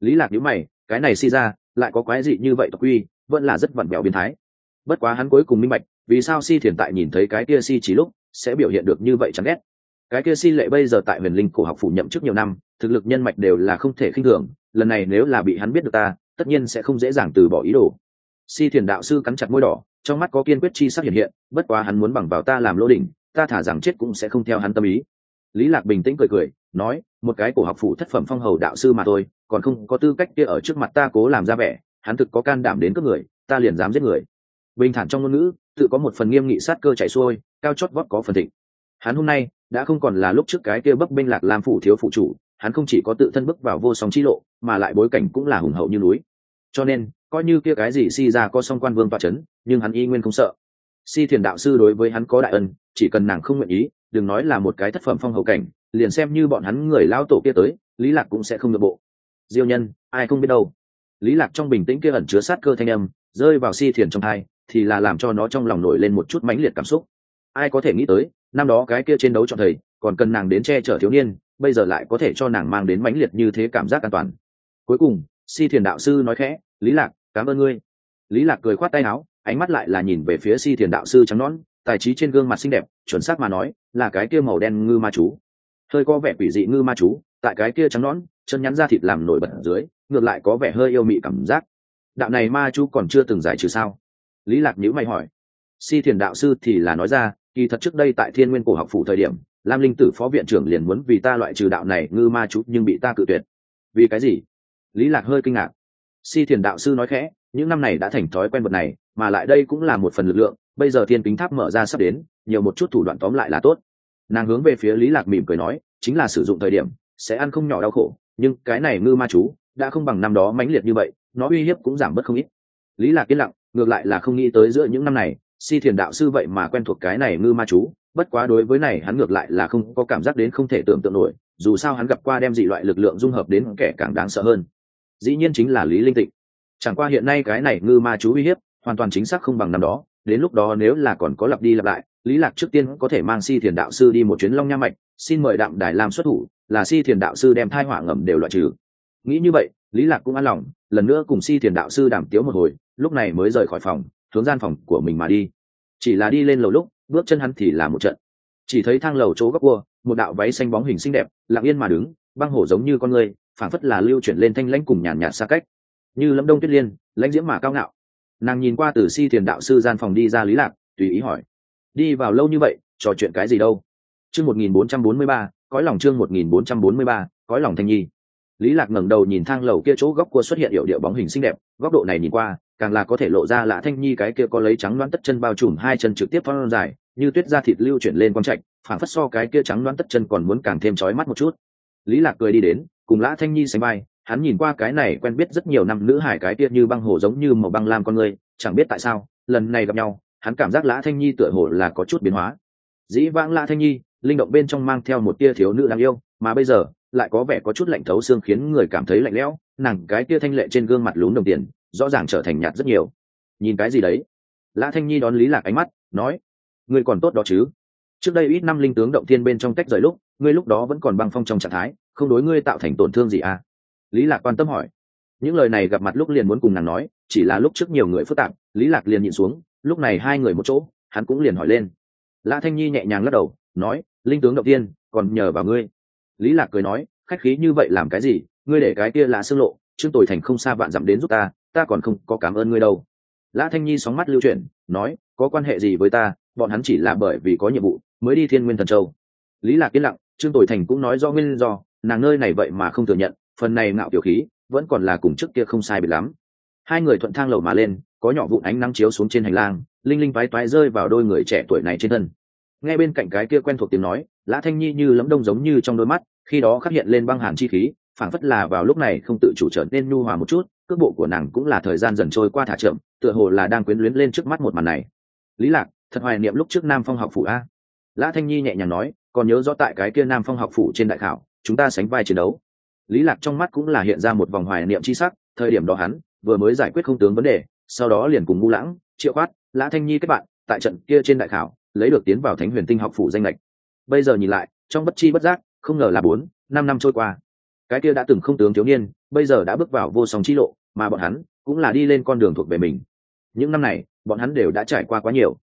Lý lạc nhíu mày, cái này si ra, lại có quái dị như vậy tộc quy, vẫn là rất vặn vẹo biến thái. Bất quá hắn cuối cùng minh bạch, vì sao si thiền tại nhìn thấy cái kia si chỉ lúc, sẽ biểu hiện được như vậy chẳng ghét cái kia xin lệ bây giờ tại huyền linh cổ học phủ nhậm chức nhiều năm, thực lực nhân mạch đều là không thể khinh thường, lần này nếu là bị hắn biết được ta, tất nhiên sẽ không dễ dàng từ bỏ ý đồ. Si thiền đạo sư cắn chặt môi đỏ, trong mắt có kiên quyết chi sắc hiện hiện, bất quá hắn muốn bằng vào ta làm lô đỉnh, ta thả rằng chết cũng sẽ không theo hắn tâm ý. Lý lạc bình tĩnh cười cười, nói, một cái cổ học phủ thất phẩm phong hầu đạo sư mà thôi, còn không có tư cách kia ở trước mặt ta cố làm ra vẻ, hắn thực có can đảm đến cướp người, ta liền dám giết người. Bình thản trong ngôn ngữ, tự có một phần nghiêm nghị sát cơ chạy xuôi, cao chót vót có phần thịnh hắn hôm nay, đã không còn là lúc trước cái kia bấp bênh lạc làm phủ thiếu phụ chủ, hắn không chỉ có tự thân bước vào vô song chi lộ, mà lại bối cảnh cũng là hùng hậu như núi. Cho nên, coi như kia cái gì si ra có song quan vương toa c h ấ n nhưng hắn y nguyên không sợ. Si thiền đạo sư đối với hắn có đại ân, chỉ cần nàng không nguyện ý, đừng nói là một cái thất phẩm phong hậu cảnh, liền xem như bọn hắn người lao tổ kia tới, lý lạc cũng sẽ không nội bộ. Diêu nhân, ai không biết đâu. Lý lạc trong bình tĩnh kia ẩn chứa sát cơ thanh âm, rơi vào si thiền trong hai thì là làm cho nó trong lòng nổi lên một chút mãnh liệt cảm xúc. Ai có thể nghĩ tới năm đó cái kia trên đấu chọn thầy, còn cần nàng đến che chở thiếu niên, bây giờ lại có thể cho nàng mang đến mãnh liệt như thế cảm giác an toàn. Cuối cùng, si thiền đạo sư nói khẽ, lý lạc, cảm ơn ngươi. Lý lạc cười khoát tay áo, ánh mắt lại là nhìn về phía si thiền đạo sư trắng nón tài trí trên gương mặt xinh đẹp, chuẩn xác mà nói, là cái kia màu đen ngư ma chú. Hơi có vẻ quỷ dị ngư ma chú, tại cái kia trắng nón chân nhắn ra thịt làm nổi bật ở dưới, ngược lại có vẻ hơi yêu mị cảm giác. Đạo này ma chú còn chưa từng giải trừ sao? Lý lạc nhữ mày hỏi. Si thiền đạo sư thì là nói ra kỳ thật trước đây tại thiên nguyên cổ học phủ thời điểm, lam linh tử phó viện trưởng liền muốn vì ta loại trừ đạo này ngư ma chú nhưng bị ta cự tuyệt. Vì cái gì? Lý lạc hơi kinh ngạc. Si thiền đạo sư nói khẽ, những năm này đã thành thói quen vật này, mà lại đây cũng là một phần lực lượng, bây giờ thiên kính tháp mở ra sắp đến, nhiều một chút thủ đoạn tóm lại là tốt. Nàng hướng về phía lý lạc mỉm cười nói, chính là sử dụng thời điểm, sẽ ăn không nhỏ đau khổ, nhưng cái này ngư ma chú đã không bằng năm đó mãnh liệt như vậy, nó uy hiếp cũng giảm bớt không ít. Lý lạc yên lặng, ngược lại là không nghĩ tới giữa những năm này si thiền đạo sư vậy mà quen thuộc cái này ngư ma chú, bất quá đối với này hắn ngược lại là không có cảm giác đến không thể tưởng tượng nổi, dù sao hắn gặp qua đem dị loại lực lượng dung hợp đến kẻ càng đáng sợ hơn. Dĩ nhiên chính là lý linh tịnh. Chẳng qua hiện nay cái này ngư ma chú uy hiếp, hoàn toàn chính xác không bằng năm đó, đến lúc đó nếu là còn có lặp đi lặp lại, lý lạc trước tiên có thể mang si thiền đạo sư đi một chuyến long nha mạch, xin mời đạm đài lam xuất thủ, là si thiền đạo sư đem thai hỏa ngầm đều loại trừ. Nghĩ như vậy, lý lạc cũng an lòng, lần nữa cùng si thiền đạo sư đàm tiếu một hồi, lúc này mới rời khỏi phòng hướng gian phòng của mình mà đi. Chỉ là đi lên lầu lúc, bước chân hắn thì là một trận. Chỉ thấy thang lầu chỗ góc cua, một đạo váy xanh bóng hình xinh đẹp, lặng yên mà đứng, băng hổ giống như con người, phảng phất là lưu chuyển lên thanh lãnh cùng nhàn nhạt xa cách. Như lâm đông tuyết liên, lãnh diễm mà cao ngạo. Nàng nhìn qua từ si thiền đạo sư gian phòng đi ra lý lạc, tùy ý hỏi, đi vào lâu như vậy, trò chuyện cái gì đâu? Chương một nghìn bốn trăm bốn mươi ba, cõi lòng chương một nghìn bốn trăm bốn mươi ba, cõi lòng thanh nhi. Lý lạc ngẩng đầu nhìn thang lầu kia chỗ góc cua xuất hiện hiệu điệu bóng hình xinh đẹp, góc độ này nhìn qua càng là có thể lộ ra lạ thanh nhi cái kia có lấy trắng loãng tất chân bao trùm hai chân trực tiếp phóng dài, như tuyết da thịt lưu chuyển lên quang trạch, phảng phất so cái kia trắng loãng tất chân còn muốn càng thêm chói mắt một chút. Lý lạc cười đi đến, cùng lã thanh nhi sánh vai, hắn nhìn qua cái này quen biết rất nhiều năm nữ hải cái kia như băng hồ giống như màu băng lam con người, chẳng biết tại sao, lần này gặp nhau, hắn cảm giác lã thanh nhi tựa hồ là có chút biến hóa. Dĩ vãng lã thanh nhi, linh động bên trong mang theo một tia thiếu nữ đáng yêu, mà bây giờ, lại có vẻ có chút lạnh thấu xương khiến người cảm thấy lạnh lẽo, nàng cái tia thanh lệ trên gương mặt lún đồng tiền rõ ràng trở thành nhạt rất nhiều. Nhìn cái gì đấy? Lã thanh nhi đón lý lạc ánh mắt, nói, ngươi còn tốt đó chứ? Trước đây ít năm linh tướng động thiên bên trong tách rời lúc, ngươi lúc đó vẫn còn băng phong trong trạng thái, không đối ngươi tạo thành tổn thương gì à? Lý lạc quan tâm hỏi. Những lời này gặp mặt lúc liền muốn cùng nàng nói, chỉ là lúc trước nhiều người phức tạp, lý lạc liền nhịn xuống, lúc này hai người một chỗ, hắn cũng liền hỏi lên. Lã thanh nhi nhẹ nhàng lắc đầu, nói, linh tướng động tiên còn nhờ vào ngươi? Lý lạc cười nói, khách khí như vậy làm cái gì? Ngươi để cái kia là xương lộ, trương tồi thành không xa bạn dặm đến giúp ta ta còn không có cảm ơn ngươi đâu. Lã thanh nhi sóng mắt lưu chuyển, nói, có quan hệ gì với ta? Bọn hắn chỉ là bởi vì có nhiệm vụ mới đi thiên nguyên thần châu. Lý lạc yên lặng, trương tồi thành cũng nói do nguyên do, nàng nơi này vậy mà không thừa nhận, phần này ngạo kiểu khí vẫn còn là cùng trước kia không sai biệt lắm. Hai người thuận thang lầu mà lên, có nhỏ vụn ánh nắng chiếu xuống trên hành lang, linh linh vái toái rơi vào đôi người trẻ tuổi này trên thân. Nghe bên cạnh cái kia quen thuộc tiếng nói, lã thanh nhi như lấm đông giống như trong đôi mắt, khi đó khắc hiện lên băng hàn chi khí, phảng phất là vào lúc này không tự chủ trở nên nhu hòa một chút cước bộ của nàng cũng là thời gian dần trôi qua thả chậm, tựa hồ là đang quyến luyến lên trước mắt một màn này. Lý lạc, thật hoài niệm lúc trước nam phong học phủ a. Lã thanh nhi nhẹ nhàng nói, còn nhớ rõ tại cái kia nam phong học phủ trên đại khảo, chúng ta sánh vai chiến đấu. Lý lạc trong mắt cũng là hiện ra một vòng hoài niệm chi sắc, thời điểm đó hắn vừa mới giải quyết không tướng vấn đề, sau đó liền cùng ngu lãng, triệu khoát lã thanh nhi kết bạn, tại trận kia trên đại khảo, lấy được tiến vào thánh huyền tinh học phủ danh lệch. Bây giờ nhìn lại, trong bất chi bất giác, không ngờ là bốn, năm năm trôi qua. Cái kia đã từng không tướng thiếu niên, bây giờ đã bước vào vô song chi lộ mà bọn hắn cũng là đi lên con đường thuộc về mình. Những năm này, bọn hắn đều đã trải qua quá nhiều.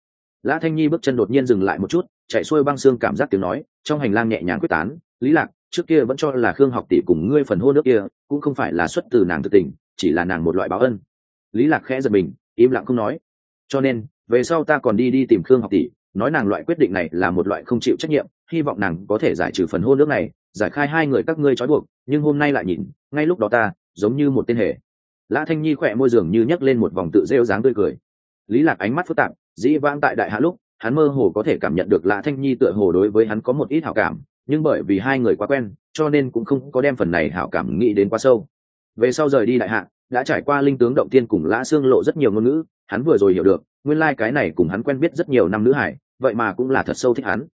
Lã thanh nhi bước chân đột nhiên dừng lại một chút, chạy xuôi băng xương cảm giác tiếng nói, trong hành lang nhẹ nhàng quyết tán, lý lạc, trước kia vẫn cho là khương học tỷ cùng ngươi phần hôn nước kia, cũng không phải là xuất từ nàng tự tình, chỉ là nàng một loại báo ân. Lý lạc khẽ giật mình, im lặng không nói. Cho nên, về sau ta còn đi đi tìm khương học tỷ, nói nàng loại quyết định này là một loại không chịu trách nhiệm, hy vọng nàng có thể giải trừ phần hôn nước này, giải khai hai người các ngươi trói buộc, nhưng hôm nay lại nhìn, ngay lúc đó ta, giống như một tên hề lã thanh nhi khỏe môi giường như nhấc lên một vòng tự rêu dáng tươi cười. Lý lạc ánh mắt phức tạp, dĩ vãng tại đại hạ lúc, hắn mơ hồ có thể cảm nhận được lã thanh nhi tựa hồ đối với hắn có một ít hảo cảm, nhưng bởi vì hai người quá quen, cho nên cũng không có đem phần này hảo cảm nghĩ đến quá sâu. Về sau rời đi đại hạ, đã trải qua linh tướng động tiên cùng lã xương lộ rất nhiều ngôn ngữ, hắn vừa rồi hiểu được, nguyên lai cái này cùng hắn quen biết rất nhiều năm nữ hải, vậy mà cũng là thật sâu thích hắn.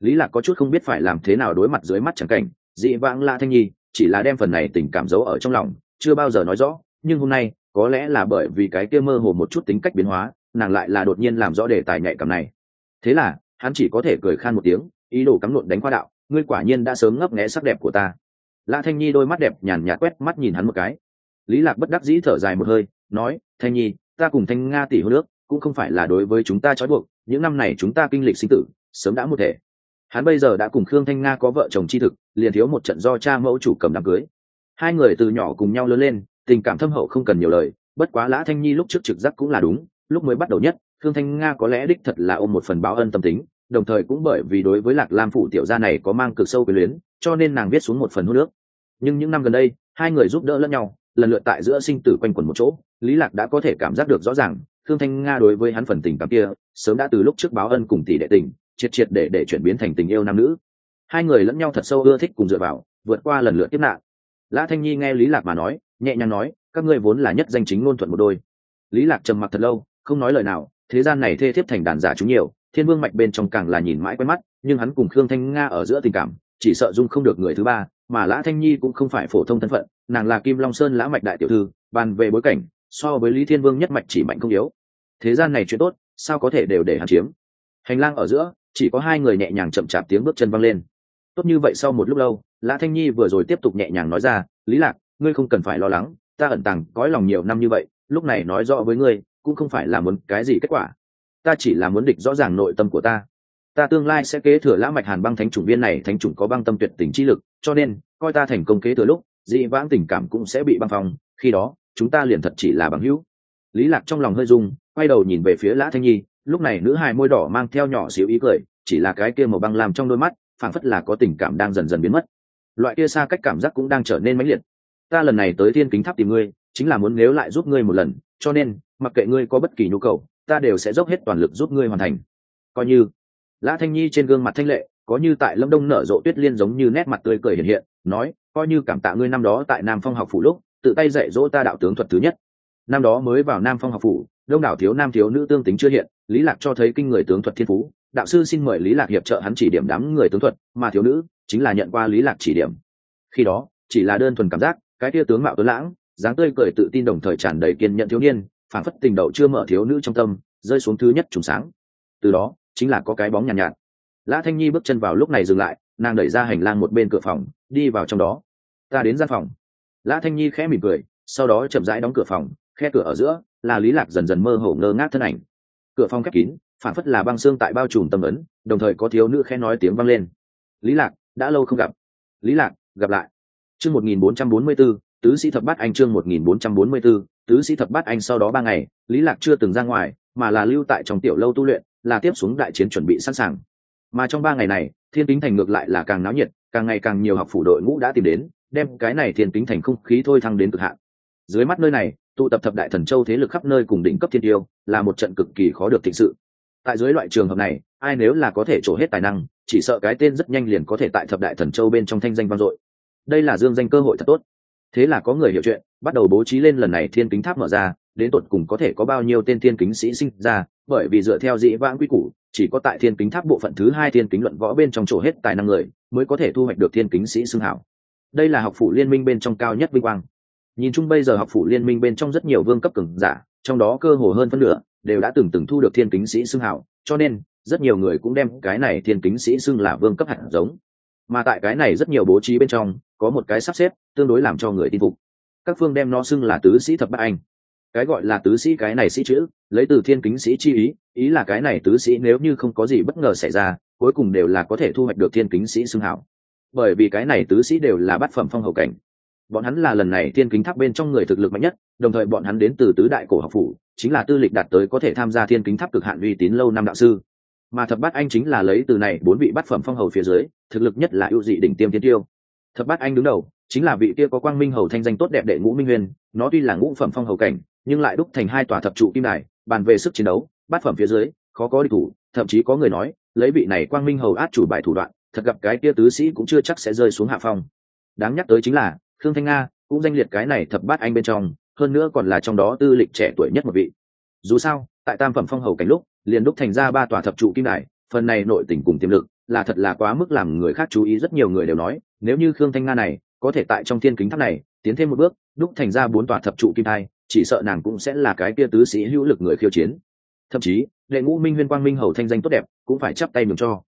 Lý lạc có chút không biết phải làm thế nào đối mặt dưới mắt chẳng cảnh dị vãng lã thanh nhi, chỉ là đem phần này tình cảm giấu ở trong lòng, chưa bao giờ nói rõ nhưng hôm nay, có lẽ là bởi vì cái kia mơ hồ một chút tính cách biến hóa, nàng lại là đột nhiên làm rõ đề tài nhạy cảm này. Thế là, hắn chỉ có thể cười khan một tiếng, ý đồ cắm lộn đánh qua đạo, ngươi quả nhiên đã sớm ngấp nghé sắc đẹp của ta. Lã thanh nhi đôi mắt đẹp nhàn nhạt quét mắt nhìn hắn một cái. Lý lạc bất đắc dĩ thở dài một hơi, nói, thanh nhi, ta cùng thanh nga tỷ hô nước cũng không phải là đối với chúng ta trói buộc, những năm này chúng ta kinh lịch sinh tử, sớm đã một thể. Hắn bây giờ đã cùng khương thanh nga có vợ chồng tri thực, liền thiếu một trận do cha mẫu chủ cầm đám cưới. Hai người từ nhỏ cùng nhau lớn lên tình cảm thâm hậu không cần nhiều lời, bất quá lã thanh nhi lúc trước trực giác cũng là đúng, lúc mới bắt đầu nhất thương thanh nga có lẽ đích thật là ôm một phần báo ân tâm tính, đồng thời cũng bởi vì đối với lạc lam phủ tiểu gia này có mang cực sâu quyền luyến, cho nên nàng viết xuống một phần hút nước. Nhưng những năm gần đây, hai người giúp đỡ lẫn nhau, lần lượt tại giữa sinh tử quanh quẩn một chỗ, lý lạc đã có thể cảm giác được rõ ràng thương thanh nga đối với hắn phần tình cảm kia, sớm đã từ lúc trước báo ân cùng tỷ đệ tình, triệt triệt để để chuyển biến thành tình yêu nam nữ. Hai người lẫn nhau thật sâu ưa thích cùng dựa vào, vượt qua lần lượt tiếp nạn. Lã thanh nhi nghe lý lạc mà nói nhẹ nhàng nói, các ngươi vốn là nhất danh chính ngôn thuận một đôi. Lý lạc trầm mặc thật lâu, không nói lời nào, thế gian này thê thiếp thành đàn giả chúng nhiều, thiên vương mạch bên trong càng là nhìn mãi quen mắt, nhưng hắn cùng khương thanh nga ở giữa tình cảm, chỉ sợ dung không được người thứ ba, mà lã thanh nhi cũng không phải phổ thông thân phận, nàng là kim long sơn lã mạch đại tiểu thư, bàn về bối cảnh, so với lý thiên vương nhất mạch chỉ mạnh không yếu. Thế gian này chuyện tốt, sao có thể đều để hắn chiếm? Hành lang ở giữa, chỉ có hai người nhẹ nhàng chậm chạp tiếng bước chân văng lên. Tốt như vậy sau một lúc lâu, lã thanh nhi vừa rồi tiếp tục nhẹ nhàng nói ra, lý lạc ngươi không cần phải lo lắng, ta ẩn tàng cõi lòng nhiều năm như vậy, lúc này nói rõ với ngươi, cũng không phải là muốn cái gì kết quả. Ta chỉ là muốn địch rõ ràng nội tâm của ta. Ta tương lai sẽ kế thừa lã mạch hàn băng thánh chủng viên này, thánh chủng có băng tâm tuyệt tình chi lực, cho nên, coi ta thành công kế thừa lúc, dị vãng tình cảm cũng sẽ bị băng phong, khi đó, chúng ta liền thật chỉ là bằng hữu. Lý lạc trong lòng hơi rung, quay đầu nhìn về phía lã thanh nhi, lúc này nữ hài môi đỏ mang theo nhỏ xíu ý cười, chỉ là cái kia màu băng làm trong đôi mắt, phảng phất là có tình cảm đang dần dần biến mất. Loại kia xa cách cảm giác cũng đang trở nên mãnh liệt ta lần này tới thiên kính tháp tìm ngươi, chính là muốn nếu lại giúp ngươi một lần, cho nên, mặc kệ ngươi có bất kỳ nhu cầu, ta đều sẽ dốc hết toàn lực giúp ngươi hoàn thành. Coi như, lã thanh nhi trên gương mặt thanh lệ, có như tại lâm đông nở rộ tuyết liên giống như nét mặt tươi cười hiện hiện, nói, coi như cảm tạ ngươi năm đó tại nam phong học phủ lúc, tự tay dạy dỗ ta đạo tướng thuật thứ nhất. Năm đó mới vào nam phong học phủ, đông đảo thiếu nam thiếu nữ tương tính chưa hiện, lý lạc cho thấy kinh người tướng thuật thiên phú, đạo sư xin mời lý lạc hiệp trợ hắn chỉ điểm đám người tướng thuật, mà thiếu nữ chính là nhận qua lý lạc chỉ điểm. Khi đó, chỉ là đơn thuần cảm giác cái tia tướng mạo tuấn lãng dáng tươi cười tự tin đồng thời tràn đầy kiên nhận thiếu niên phản phất tình đậu chưa mở thiếu nữ trong tâm rơi xuống thứ nhất trùng sáng. Từ đó chính là có cái bóng nhàn nhạt, nhạt. Lã thanh nhi bước chân vào lúc này dừng lại nàng đẩy ra hành lang một bên cửa phòng đi vào trong đó. Ta đến gian phòng. Lã thanh nhi khẽ mỉm cười sau đó chậm rãi đóng cửa phòng khe cửa ở giữa là lý lạc dần dần mơ hồ ngơ ngác thân ảnh. Cửa phòng khép kín phản phất là băng xương tại bao trùm tâm ấn đồng thời có thiếu nữ khẽ nói tiếng vang lên. Lý lạc đã lâu không gặp. Lý lạc gặp lại chương 1444, tứ sĩ thập bát anh chương 1444, tứ sĩ thập bát anh sau đó ba ngày lý lạc chưa từng ra ngoài mà là lưu tại trong tiểu lâu tu luyện là tiếp xuống đại chiến chuẩn bị sẵn sàng. Mà trong ba ngày này thiên kính thành ngược lại là càng náo nhiệt càng ngày càng nhiều học phủ đội ngũ đã tìm đến đem cái này thiên kính thành không khí thôi thăng đến cực hạn. Dưới mắt nơi này tụ tập thập đại thần châu thế lực khắp nơi cùng đỉnh cấp thiên tiêu là một trận cực kỳ khó được thịnh sự. Tại dưới loại trường hợp này ai nếu là có thể trổ hết tài năng chỉ sợ cái tên rất nhanh liền có thể tại thập đại thần châu bên trong thanh danh vang dội đây là dương danh cơ hội thật tốt. Thế là có người hiểu chuyện, bắt đầu bố trí lên lần này thiên kính tháp mở ra, đến tột cùng có thể có bao nhiêu tên thiên kính sĩ sinh ra, bởi vì dựa theo dĩ vãng quy củ, chỉ có tại thiên kính tháp bộ phận thứ hai thiên kính luận võ bên trong chỗ hết tài năng người, mới có thể thu hoạch được thiên kính sĩ xưng hảo. Đây là học phủ liên minh bên trong cao nhất vinh quang. Nhìn chung bây giờ học phủ liên minh bên trong rất nhiều vương cấp cường giả, trong đó cơ hồ hơn phân nửa đều đã từng từng thu được thiên kính sĩ xưng hảo, cho nên rất nhiều người cũng đem cái này thiên kính sĩ xưng là vương cấp hạt giống mà tại cái này rất nhiều bố trí bên trong, có một cái sắp xếp tương đối làm cho người tin phục. Các phương đem nó xưng là tứ sĩ thập bát anh. Cái gọi là tứ sĩ cái này sĩ chữ, lấy từ thiên kính sĩ chi ý ý là cái này tứ sĩ nếu như không có gì bất ngờ xảy ra, cuối cùng đều là có thể thu hoạch được thiên kính sĩ xưng hảo. Bởi vì cái này tứ sĩ đều là bát phẩm phong hậu cảnh. Bọn hắn là lần này thiên kính tháp bên trong người thực lực mạnh nhất, đồng thời bọn hắn đến từ tứ đại cổ học phủ, chính là tư lịch đạt tới có thể tham gia thiên kính tháp cực hạn uy tín lâu năm đạo sư. Mà thập bát anh chính là lấy từ này bốn vị bát phẩm phong hầu phía dưới thực lực nhất là ưu dị đỉnh tiêm thiên tiêu. Thập bát anh đứng đầu, chính là vị kia có quang minh hầu thanh danh tốt đẹp đệ ngũ minh nguyên nó tuy là ngũ phẩm phong hầu cảnh, nhưng lại đúc thành hai tòa thập trụ kim đài, bàn về sức chiến đấu, bát phẩm phía dưới, khó có địch thủ, thậm chí có người nói, lấy vị này quang minh hầu át chủ bài thủ đoạn, thật gặp cái kia tứ sĩ cũng chưa chắc sẽ rơi xuống hạ phong. Đáng nhắc tới chính là, khương thanh nga cũng danh liệt cái này thập bát anh bên trong, hơn nữa còn là trong đó tư lịch trẻ tuổi nhất một vị. Dù sao, tại tam phẩm phong hầu cảnh lúc, liền đúc thành ra ba tòa thập trụ kim đài, phần này nội tình cùng tiềm lực là thật là quá mức làm người khác chú ý, rất nhiều người đều nói, nếu như khương thanh nga này có thể tại trong thiên kính tháp này tiến thêm một bước, đúc thành ra bốn tòa thập trụ kim thai, chỉ sợ nàng cũng sẽ là cái kia tứ sĩ hữu lực người khiêu chiến. Thậm chí, đệ ngũ minh huyên quang minh hầu thanh danh tốt đẹp, cũng phải chắp tay mừng cho.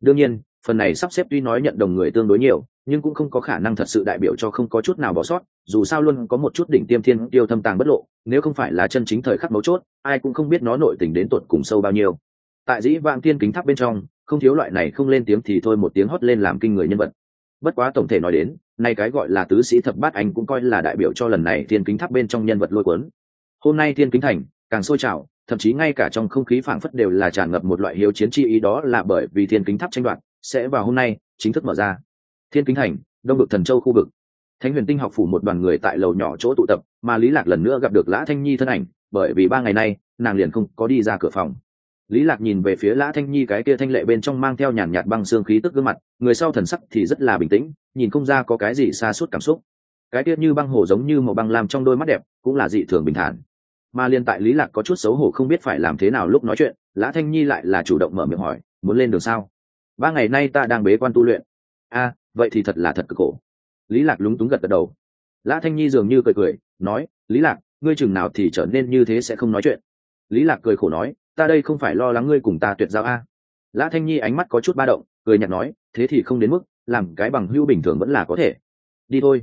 Đương nhiên, phần này sắp xếp tuy nói nhận đồng người tương đối nhiều, nhưng cũng không có khả năng thật sự đại biểu cho không có chút nào bỏ sót, dù sao luôn có một chút đỉnh tiêm thiên tiêu thâm tàng bất lộ, nếu không phải là chân chính thời khắc mấu chốt, ai cũng không biết nó nội tình đến tột cùng sâu bao nhiêu. Tại dĩ vạn thiên kính tháp bên trong không thiếu loại này không lên tiếng thì thôi một tiếng hót lên làm kinh người nhân vật. Bất quá tổng thể nói đến, nay cái gọi là tứ sĩ thập bát anh cũng coi là đại biểu cho lần này thiên kính tháp bên trong nhân vật lôi cuốn. Hôm nay thiên kính thành, càng sôi trào, thậm chí ngay cả trong không khí phảng phất đều là tràn ngập một loại hiếu chiến chi ý đó là bởi vì thiên kính tháp tranh đoạt sẽ vào hôm nay chính thức mở ra. Thiên kính thành, đông vực thần châu khu vực. Thánh huyền tinh học phủ một đoàn người tại lầu nhỏ chỗ tụ tập, mà lý lạc lần nữa gặp được lã thanh nhi thân ảnh, bởi vì ba ngày nay, nàng liền không có đi ra cửa phòng lý lạc nhìn về phía lã thanh nhi cái kia thanh lệ bên trong mang theo nhàn nhạt băng xương khí tức gương mặt, người sau thần sắc thì rất là bình tĩnh, nhìn không ra có cái gì xa suốt cảm xúc. Cái kia như băng hồ giống như màu băng làm trong đôi mắt đẹp, cũng là dị thường bình thản. Mà liên tại lý lạc có chút xấu hổ không biết phải làm thế nào lúc nói chuyện, lã thanh nhi lại là chủ động mở miệng hỏi, muốn lên đường sao? Ba ngày nay ta đang bế quan tu luyện. A, vậy thì thật là thật cực khổ. Lý lạc lúng túng gật gật đầu. Lã thanh nhi dường như cười cười, nói, lý lạc, ngươi chừng nào thì trở nên như thế sẽ không nói chuyện. Lý lạc cười khổ nói ta đây không phải lo lắng ngươi cùng ta tuyệt giao a. Lã thanh nhi ánh mắt có chút ba động, cười nhạt nói, thế thì không đến mức, làm cái bằng hưu bình thường vẫn là có thể. Đi thôi.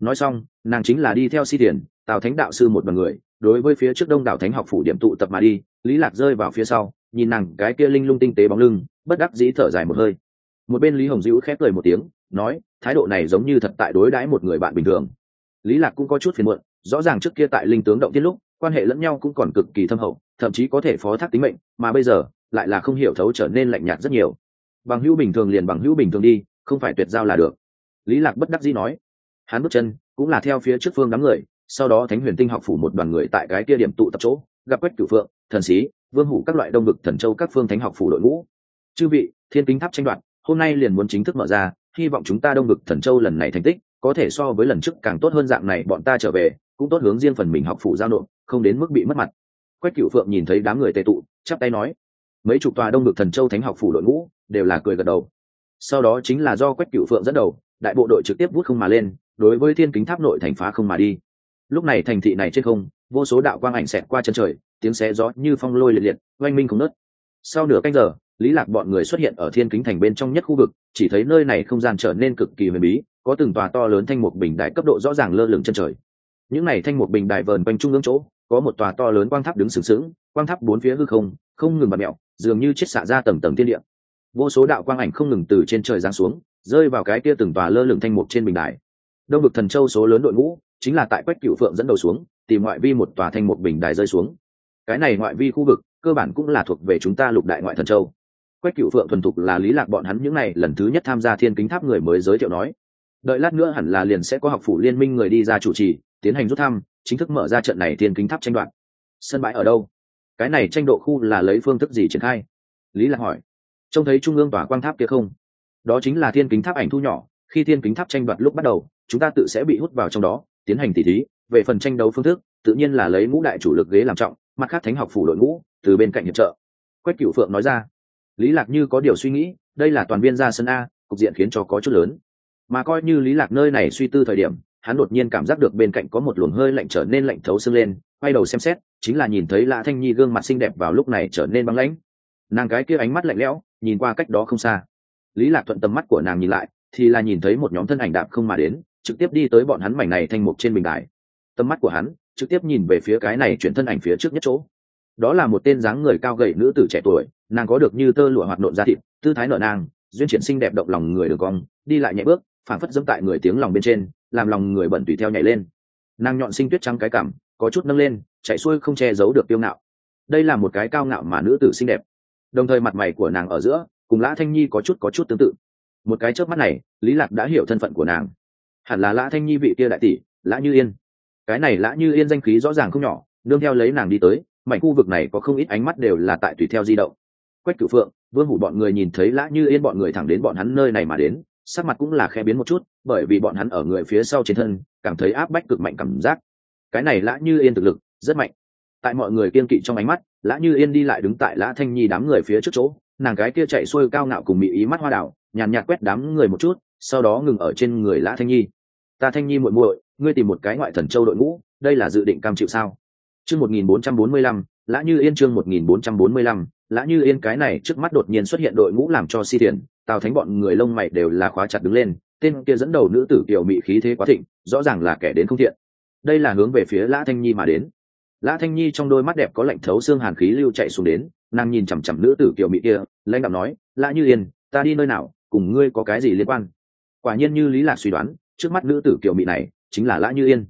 Nói xong, nàng chính là đi theo si tiền tào thánh đạo sư một bằng người, đối với phía trước đông đảo thánh học phủ điểm tụ tập mà đi, lý lạc rơi vào phía sau, nhìn nàng cái kia linh lung tinh tế bóng lưng, bất đắc dĩ thở dài một hơi. Một bên lý hồng dữ khép cười một tiếng, nói, thái độ này giống như thật tại đối đãi một người bạn bình thường. Lý lạc cũng có chút phiền muộn, rõ ràng trước kia tại linh tướng động tiết lúc, quan hệ lẫn nhau cũng còn cực kỳ thâm hậu thậm chí có thể phó thác tính mệnh, mà bây giờ, lại là không hiểu thấu trở nên lạnh nhạt rất nhiều. Bằng hữu bình thường liền bằng hữu bình thường đi, không phải tuyệt giao là được. Lý lạc bất đắc dĩ nói. Hắn bước chân, cũng là theo phía trước phương đám người, sau đó thánh huyền tinh học phủ một đoàn người tại cái kia điểm tụ tập chỗ, gặp quách cửu phượng, thần sĩ vương hủ các loại đông vực thần châu các phương thánh học phủ đội ngũ. Chư vị, thiên kính tháp tranh đoạt, hôm nay liền muốn chính thức mở ra, hy vọng chúng ta đông vực thần châu lần này thành tích, có thể so với lần trước càng tốt hơn dạng này, bọn ta trở về, cũng tốt hướng riêng phần mình học phủ giao nộp, không đến mức bị mất mặt quách Cựu phượng nhìn thấy đám người tề tụ, chắp tay nói, mấy chục tòa đông được thần châu thánh học phủ đội ngũ đều là cười gật đầu. Sau đó chính là do quách Cựu phượng dẫn đầu, đại bộ đội trực tiếp vút không mà lên, đối với thiên kính tháp nội thành phá không mà đi. Lúc này thành thị này trên không, vô số đạo quang ảnh xẹt qua chân trời, tiếng xé gió như phong lôi liệt liệt, oanh minh không nớt sau nửa canh giờ, lý lạc bọn người xuất hiện ở thiên kính thành bên trong nhất khu vực, chỉ thấy nơi này không gian trở nên cực kỳ huyền bí, có từng tòa to lớn thanh mục bình đại cấp độ rõ ràng lơ lửng chân trời. Những này thanh mục bình đại vờn quanh trung ương chỗ có một tòa to lớn quang tháp đứng sừng sững, quang tháp bốn phía hư không không ngừng bật mẹo, dường như chết xạ ra tầng tầng thiên địa. Vô số đạo quang ảnh không ngừng từ trên trời giáng xuống, rơi vào cái kia từng tòa lơ lửng thanh mục trên bình đài. Đông vực thần châu số lớn đội ngũ, chính là tại quách cựu phượng dẫn đầu xuống, tìm ngoại vi một tòa thanh mục bình đài rơi xuống. Cái này ngoại vi khu vực, cơ bản cũng là thuộc về chúng ta lục đại ngoại thần châu. Quách cựu phượng thuần thục là lý lạc bọn hắn những này lần thứ nhất tham gia thiên kính tháp người mới giới thiệu nói. Đợi lát nữa hẳn là liền sẽ có học phủ liên minh người đi ra chủ trì tiến hành rút thăm, chính thức mở ra trận này thiên kính tháp tranh đoạt. Sân bãi ở đâu? Cái này tranh độ khu là lấy phương thức gì triển khai? Lý lạc hỏi. Trông thấy trung ương tòa quang tháp kia không? Đó chính là thiên kính tháp ảnh thu nhỏ, khi thiên kính tháp tranh đoạt lúc bắt đầu, chúng ta tự sẽ bị hút vào trong đó, tiến hành tỉ thí, về phần tranh đấu phương thức, tự nhiên là lấy ngũ đại chủ lực ghế làm trọng, mặt khác thánh học phủ đội ngũ, từ bên cạnh hiệp trợ. Quách cửu phượng nói ra. Lý lạc như có điều suy nghĩ, đây là toàn viên ra sân a, cục diện khiến cho có chút lớn. Mà coi như lý lạc nơi này suy tư thời điểm hắn đột nhiên cảm giác được bên cạnh có một luồng hơi lạnh trở nên lạnh thấu xương lên, quay đầu xem xét, chính là nhìn thấy lã thanh nhi gương mặt xinh đẹp vào lúc này trở nên băng lãnh. Nàng cái kia ánh mắt lạnh lẽo, nhìn qua cách đó không xa. Lý lạc thuận tầm mắt của nàng nhìn lại, thì là nhìn thấy một nhóm thân ảnh đạp không mà đến, trực tiếp đi tới bọn hắn mảnh này thanh mục trên bình đài. Tầm mắt của hắn trực tiếp nhìn về phía cái này chuyển thân ảnh phía trước nhất chỗ. Đó là một tên dáng người cao gầy nữ tử trẻ tuổi, nàng có được như tơ lụa hoạt nộn da thịt, tư thái nở nàng duyên triển xinh đẹp động lòng người đường cong, đi lại nhẹ bước phản phất dẫm tại người tiếng lòng bên trên làm lòng người bận tùy theo nhảy lên. Nàng nhọn sinh tuyết trắng cái cảm, có chút nâng lên, chạy xuôi không che giấu được tiêu ngạo. Đây là một cái cao ngạo mà nữ tử xinh đẹp. Đồng thời mặt mày của nàng ở giữa, cùng lã thanh nhi có chút có chút tương tự. Một cái chớp mắt này, lý lạc đã hiểu thân phận của nàng. Hẳn là lã thanh nhi vị kia đại tỷ, lã như yên. Cái này lã như yên danh khí rõ ràng không nhỏ, nương theo lấy nàng đi tới, mảnh khu vực này có không ít ánh mắt đều là tại tùy theo di động. Quách cửu phượng, vương hủ bọn người nhìn thấy lã như yên bọn người thẳng đến bọn hắn nơi này mà đến sắc mặt cũng là khe biến một chút, bởi vì bọn hắn ở người phía sau trên thân, cảm thấy áp bách cực mạnh cảm giác. Cái này lã như yên thực lực, rất mạnh. Tại mọi người kiên kỵ trong ánh mắt, lã như yên đi lại đứng tại lã thanh nhi đám người phía trước chỗ, nàng cái kia chạy xuôi cao ngạo cùng bị ý mắt hoa đảo, nhàn nhạt quét đám người một chút, sau đó ngừng ở trên người lã thanh nhi. Ta thanh nhi muội muội, ngươi tìm một cái ngoại thần châu đội ngũ, đây là dự định cam chịu sao? Chương một nghìn bốn trăm bốn mươi lăm, lã như yên chương một nghìn bốn trăm bốn mươi lăm lã như yên cái này trước mắt đột nhiên xuất hiện đội ngũ làm cho si tiền tào thánh bọn người lông mày đều là khóa chặt đứng lên, tên kia dẫn đầu nữ tử kiều mị khí thế quá thịnh, rõ ràng là kẻ đến không thiện. Đây là hướng về phía lã thanh nhi mà đến. Lã thanh nhi trong đôi mắt đẹp có lạnh thấu xương hàn khí lưu chạy xuống đến, nàng nhìn chằm chằm nữ tử kiều mị kia, lãnh đạo nói, lã như yên, ta đi nơi nào, cùng ngươi có cái gì liên quan? Quả nhiên như lý lạc suy đoán, trước mắt nữ tử kiều mị này chính là lã như yên.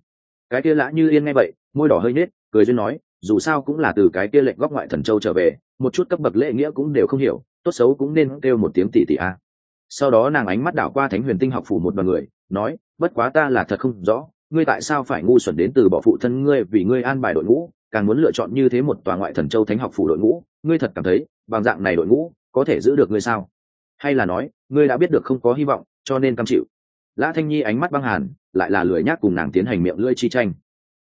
Cái kia lã như yên nghe vậy, môi đỏ hơi nết cười duyên nói, dù sao cũng là từ cái kia lệnh góc ngoại thần châu trở về một chút cấp bậc lễ nghĩa cũng đều không hiểu, tốt xấu cũng nên kêu một tiếng tỷ tỷ a. Sau đó nàng ánh mắt đảo qua thánh huyền tinh học phủ một đoàn người, nói, bất quá ta là thật không rõ, ngươi tại sao phải ngu xuẩn đến từ bỏ phụ thân ngươi vì ngươi an bài đội ngũ, càng muốn lựa chọn như thế một tòa ngoại thần châu thánh học phủ đội ngũ, ngươi thật cảm thấy, bằng dạng này đội ngũ, có thể giữ được ngươi sao? Hay là nói, ngươi đã biết được không có hy vọng, cho nên cam chịu. Lã thanh nhi ánh mắt băng hàn, lại là lười nhác cùng nàng tiến hành miệng lưỡi chi tranh.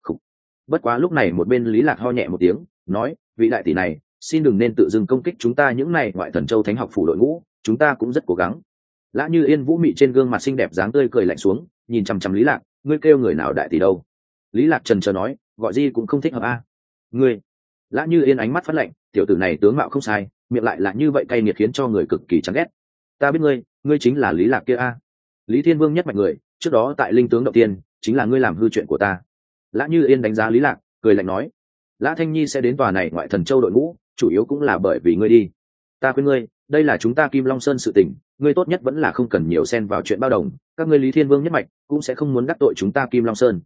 Khủ. bất quá lúc này một bên lý lạc ho nhẹ một tiếng, nói, vị đại tỷ này xin đừng nên tự dưng công kích chúng ta những này ngoại thần châu thánh học phủ đội ngũ, chúng ta cũng rất cố gắng. Lã như yên vũ mị trên gương mặt xinh đẹp dáng tươi cười lạnh xuống, nhìn chằm chằm lý lạc, ngươi kêu người nào đại tỷ đâu? Lý lạc trần chờ nói, gọi gì cũng không thích hợp a. Ngươi. Lã như yên ánh mắt phát lạnh, tiểu tử này tướng mạo không sai, miệng lại là như vậy cay nghiệt khiến cho người cực kỳ chán ghét. Ta biết ngươi ngươi chính là lý lạc kia a. Lý thiên vương nhất mạch người, trước đó tại linh tướng đầu tiên, chính là ngươi làm hư chuyện của ta. Lã như yên đánh giá lý lạc, cười lạnh nói, lã thanh nhi sẽ đến tòa này ngoại thần châu đội ngũ chủ yếu cũng là bởi vì ngươi đi. Ta khuyên ngươi, đây là chúng ta kim long sơn sự tình, ngươi tốt nhất vẫn là không cần nhiều xen vào chuyện bao đồng, các ngươi lý thiên vương nhất mạch cũng sẽ không muốn đắc tội chúng ta kim long sơn.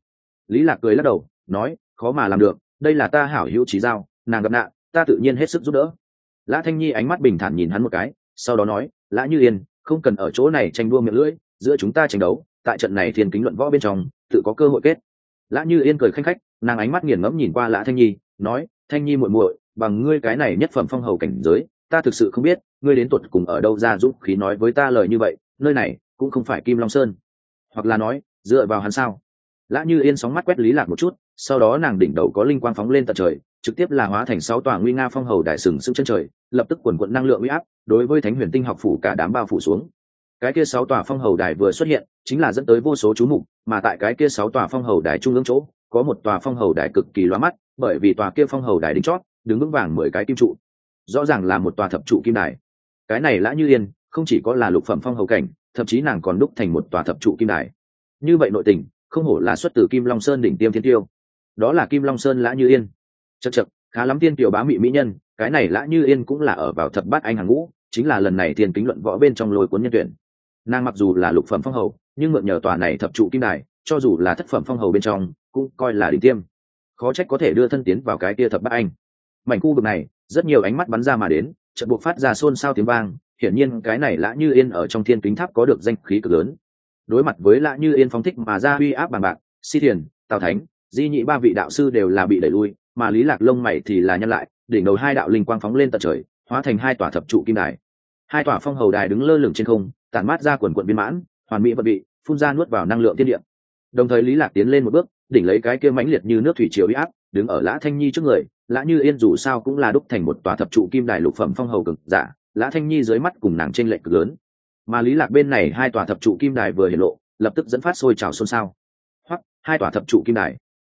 Lý lạc cười lắc đầu, nói, khó mà làm được, đây là ta hảo hữu trí giao, nàng gặp nạn ta tự nhiên hết sức giúp đỡ. Lã thanh nhi ánh mắt bình thản nhìn hắn một cái, sau đó nói, lã như yên, không cần ở chỗ này tranh đua miệng lưỡi, giữa chúng ta tranh đấu, tại trận này thiên kính luận võ bên trong, tự có cơ hội kết. Lã như yên cười khanh khách, nàng ánh mắt nghiền ngẫm nhìn qua lã thanh nhi, nói, thanh nhi muội muội bằng ngươi cái này nhất phẩm phong hầu cảnh giới, ta thực sự không biết, ngươi đến tuột cùng ở đâu ra dũng khí nói với ta lời như vậy, nơi này cũng không phải kim long sơn. Hoặc là nói, dựa vào hắn sao? Lã như yên sóng mắt quét lý lạc một chút, sau đó nàng đỉnh đầu có linh quang phóng lên tận trời, trực tiếp là hóa thành sáu tòa nguy nga phong hầu đại sừng sững chân trời, lập tức quần quận năng lượng uy áp, đối với thánh huyền tinh học phủ cả đám bao phủ xuống. Cái kia sáu tòa phong hầu đài vừa xuất hiện, chính là dẫn tới vô số chú mục, mà tại cái kia sáu tòa phong hầu đài trung ương chỗ, có một tòa phong hầu đài cực kỳ loa mắt, bởi vì tòa kia phong hầu đài đính chót đứng vững vàng mười cái kim trụ. Rõ ràng là một tòa thập trụ kim đài. Cái này lã như yên, không chỉ có là lục phẩm phong hầu cảnh, thậm chí nàng còn đúc thành một tòa thập trụ kim đài. Như vậy nội tình, không hổ là xuất từ kim long sơn đỉnh tiêm thiên tiêu. Đó là kim long sơn lã như yên. Chật chật khá lắm tiên tiểu bá mị mỹ nhân, cái này lã như yên cũng là ở vào thập bát anh hàng ngũ, chính là lần này thiên kính luận võ bên trong lôi cuốn nhân tuyển. Nàng mặc dù là lục phẩm phong hầu, nhưng mượn nhờ tòa này thập trụ kim đài, cho dù là thất phẩm phong hầu bên trong, cũng coi là đỉnh tiêm. Khó trách có thể đưa thân tiến vào cái kia thập bát anh mảnh khu vực này, rất nhiều ánh mắt bắn ra mà đến, chợt buộc phát ra xôn xao tiếng vang, hiển nhiên cái này lã như yên ở trong thiên kính tháp có được danh khí cực lớn. Đối mặt với lã như yên phong thích mà ra uy áp bằng bạc, si thiền, tào thánh, di nhị ba vị đạo sư đều là bị đẩy lui, mà lý lạc lông mày thì là nhân lại, đỉnh đầu hai đạo linh quang phóng lên tận trời, hóa thành hai tòa thập trụ kim đài. Hai tòa phong hầu đài đứng lơ lửng trên không, tản mát ra quần quận viên mãn, hoàn mỹ vật bị phun ra nuốt vào năng lượng tiên điện đồng thời lý lạc tiến lên một bước, đỉnh lấy cái kia mãnh liệt như nước thủy triều uy áp đứng ở lã thanh nhi trước người, lã như yên dù sao cũng là đúc thành một tòa thập trụ kim đài lục phẩm phong hầu cực giả, lã thanh nhi dưới mắt cùng nàng trên lệnh cực lớn. Mà lý lạc bên này hai tòa thập trụ kim đài vừa hiện lộ, lập tức dẫn phát sôi trào xôn xao. Hoặc hai tòa thập trụ kim đài.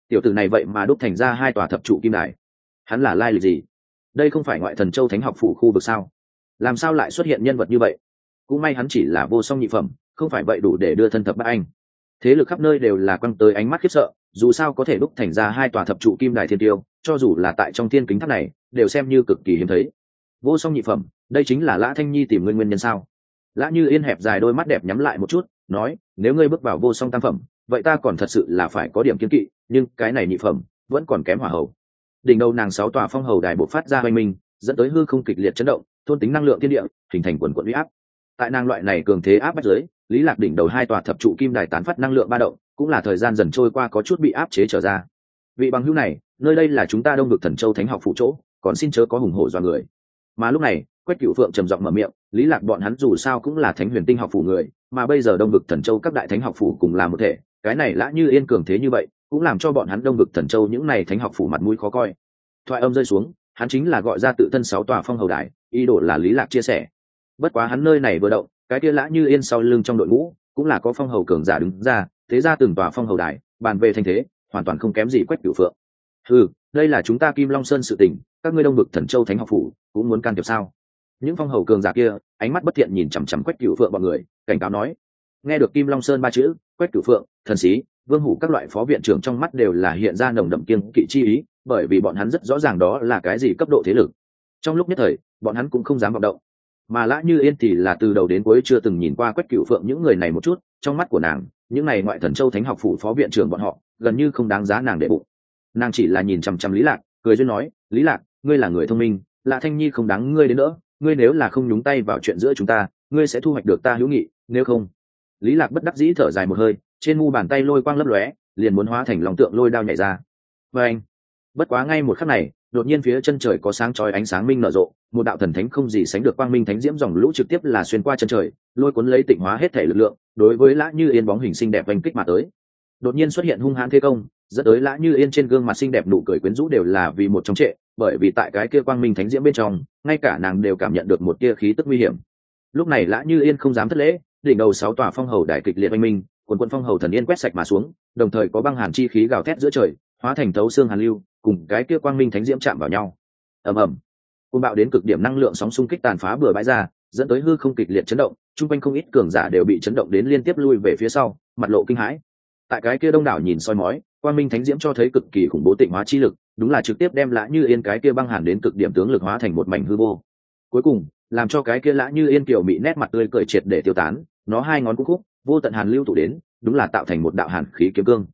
Tiểu tử này vậy mà đúc thành ra hai tòa thập trụ kim đài. Hắn là lai lịch gì? Đây không phải ngoại thần châu thánh học phủ khu vực sao? Làm sao lại xuất hiện nhân vật như vậy? Cũng may hắn chỉ là vô song nhị phẩm, không phải vậy đủ để đưa thân thập bát anh. Thế lực khắp nơi đều là quăng tới ánh mắt khiếp sợ dù sao có thể đúc thành ra hai tòa thập trụ kim đài thiên tiêu, cho dù là tại trong thiên kính tháp này, đều xem như cực kỳ hiếm thấy. Vô song nhị phẩm, đây chính là lã thanh nhi tìm nguyên nguyên nhân sao? Lã như yên hẹp dài đôi mắt đẹp nhắm lại một chút, nói, nếu ngươi bước vào vô song tam phẩm, vậy ta còn thật sự là phải có điểm kiếm kỵ, nhưng cái này nhị phẩm vẫn còn kém hỏa hầu. Đỉnh đầu nàng sáu tòa phong hầu đài bộc phát ra hoành minh, dẫn tới hư không kịch liệt chấn động, thôn tính năng lượng thiên địa, hình thành quần quận huy áp. Tại nàng loại này cường thế áp bách giới, lý lạc đỉnh đầu hai tòa thập trụ kim đài tán phát năng lượng ba động cũng là thời gian dần trôi qua có chút bị áp chế trở ra. Vị bằng hữu này, nơi đây là chúng ta đông vực thần châu thánh học phụ chỗ, còn xin chớ có hùng hổ do người. Mà lúc này, quách cựu phượng trầm giọng mở miệng, lý lạc bọn hắn dù sao cũng là thánh huyền tinh học phủ người, mà bây giờ đông vực thần châu các đại thánh học phủ cùng là một thể, cái này lã như yên cường thế như vậy, cũng làm cho bọn hắn đông vực thần châu những này thánh học phủ mặt mũi khó coi. Thoại âm rơi xuống, hắn chính là gọi ra tự thân sáu tòa phong hầu đài, ý đồ là lý lạc chia sẻ. Bất quá hắn nơi này vừa động, cái kia lã như yên sau lưng trong đội ngũ, cũng là có phong hầu cường giả đứng ra thế ra từng tòa phong hầu đài, bàn về thanh thế, hoàn toàn không kém gì quách cửu phượng. Ừ đây là chúng ta kim long sơn sự tình, các ngươi đông vực thần châu thánh học phủ, cũng muốn can thiệp sao? Những phong hầu cường giả kia, ánh mắt bất thiện nhìn chằm chằm quách cửu phượng bọn người, cảnh cáo nói, nghe được kim long sơn ba chữ, quách cửu phượng, thần sĩ, vương hủ các loại phó viện trưởng trong mắt đều là hiện ra nồng đậm kiên kỵ chi ý, bởi vì bọn hắn rất rõ ràng đó là cái gì cấp độ thế lực. Trong lúc nhất thời, bọn hắn cũng không dám vọng động. Mà lã như yên thì là từ đầu đến cuối chưa từng nhìn qua quách cửu phượng những người này một chút, trong mắt của nàng những này ngoại thần châu thánh học phủ phó viện trưởng bọn họ, gần như không đáng giá nàng để bụng. Nàng chỉ là nhìn chằm chằm lý lạc, cười duyên nói, lý lạc, ngươi là người thông minh, lạ thanh nhi không đáng ngươi đến nữa, ngươi nếu là không nhúng tay vào chuyện giữa chúng ta, ngươi sẽ thu hoạch được ta hữu nghị, nếu không. Lý lạc bất đắc dĩ thở dài một hơi, trên mu bàn tay lôi quang lấp lóe, liền muốn hóa thành lòng tượng lôi đao nhảy ra. Và anh bất quá ngay một khắc này đột nhiên phía chân trời có sáng chói ánh sáng minh nở rộ, một đạo thần thánh không gì sánh được quang minh thánh diễm dòng lũ trực tiếp là xuyên qua chân trời, lôi cuốn lấy tịnh hóa hết thể lực lượng, đối với lã như yên bóng hình xinh đẹp vành kích mà tới. Đột nhiên xuất hiện hung hãn thế công, dẫn tới lã như yên trên gương mặt xinh đẹp nụ cười quyến rũ đều là vì một trong trệ, bởi vì tại cái kia quang minh thánh diễm bên trong, ngay cả nàng đều cảm nhận được một tia khí tức nguy hiểm. Lúc này lã như yên không dám thất lễ, đỉnh đầu sáu tòa phong hầu đại kịch liệt oanh minh, quần quân phong hầu thần yên quét sạch mà xuống, đồng thời có băng hàn chi khí gào thét giữa trời, hóa thành tấu xương hàn lưu cùng cái kia quang minh thánh diễm chạm vào nhau. Ầm ầm. Côn bạo đến cực điểm năng lượng sóng xung kích tàn phá bừa bãi ra, dẫn tới hư không kịch liệt chấn động, chung quanh không ít cường giả đều bị chấn động đến liên tiếp lui về phía sau, mặt lộ kinh hãi. Tại cái kia đông đảo nhìn soi mói, quang minh thánh diễm cho thấy cực kỳ khủng bố tịnh hóa chi lực, đúng là trực tiếp đem lã như yên cái kia băng hàn đến cực điểm tướng lực hóa thành một mảnh hư vô. Cuối cùng, làm cho cái kia lã như yên kiểu bị nét mặt tươi cười triệt để tiêu tán, nó hai ngón cúc khúc, vô tận hàn lưu tụ đến, đúng là tạo thành một đạo hàn khí kiếm cương.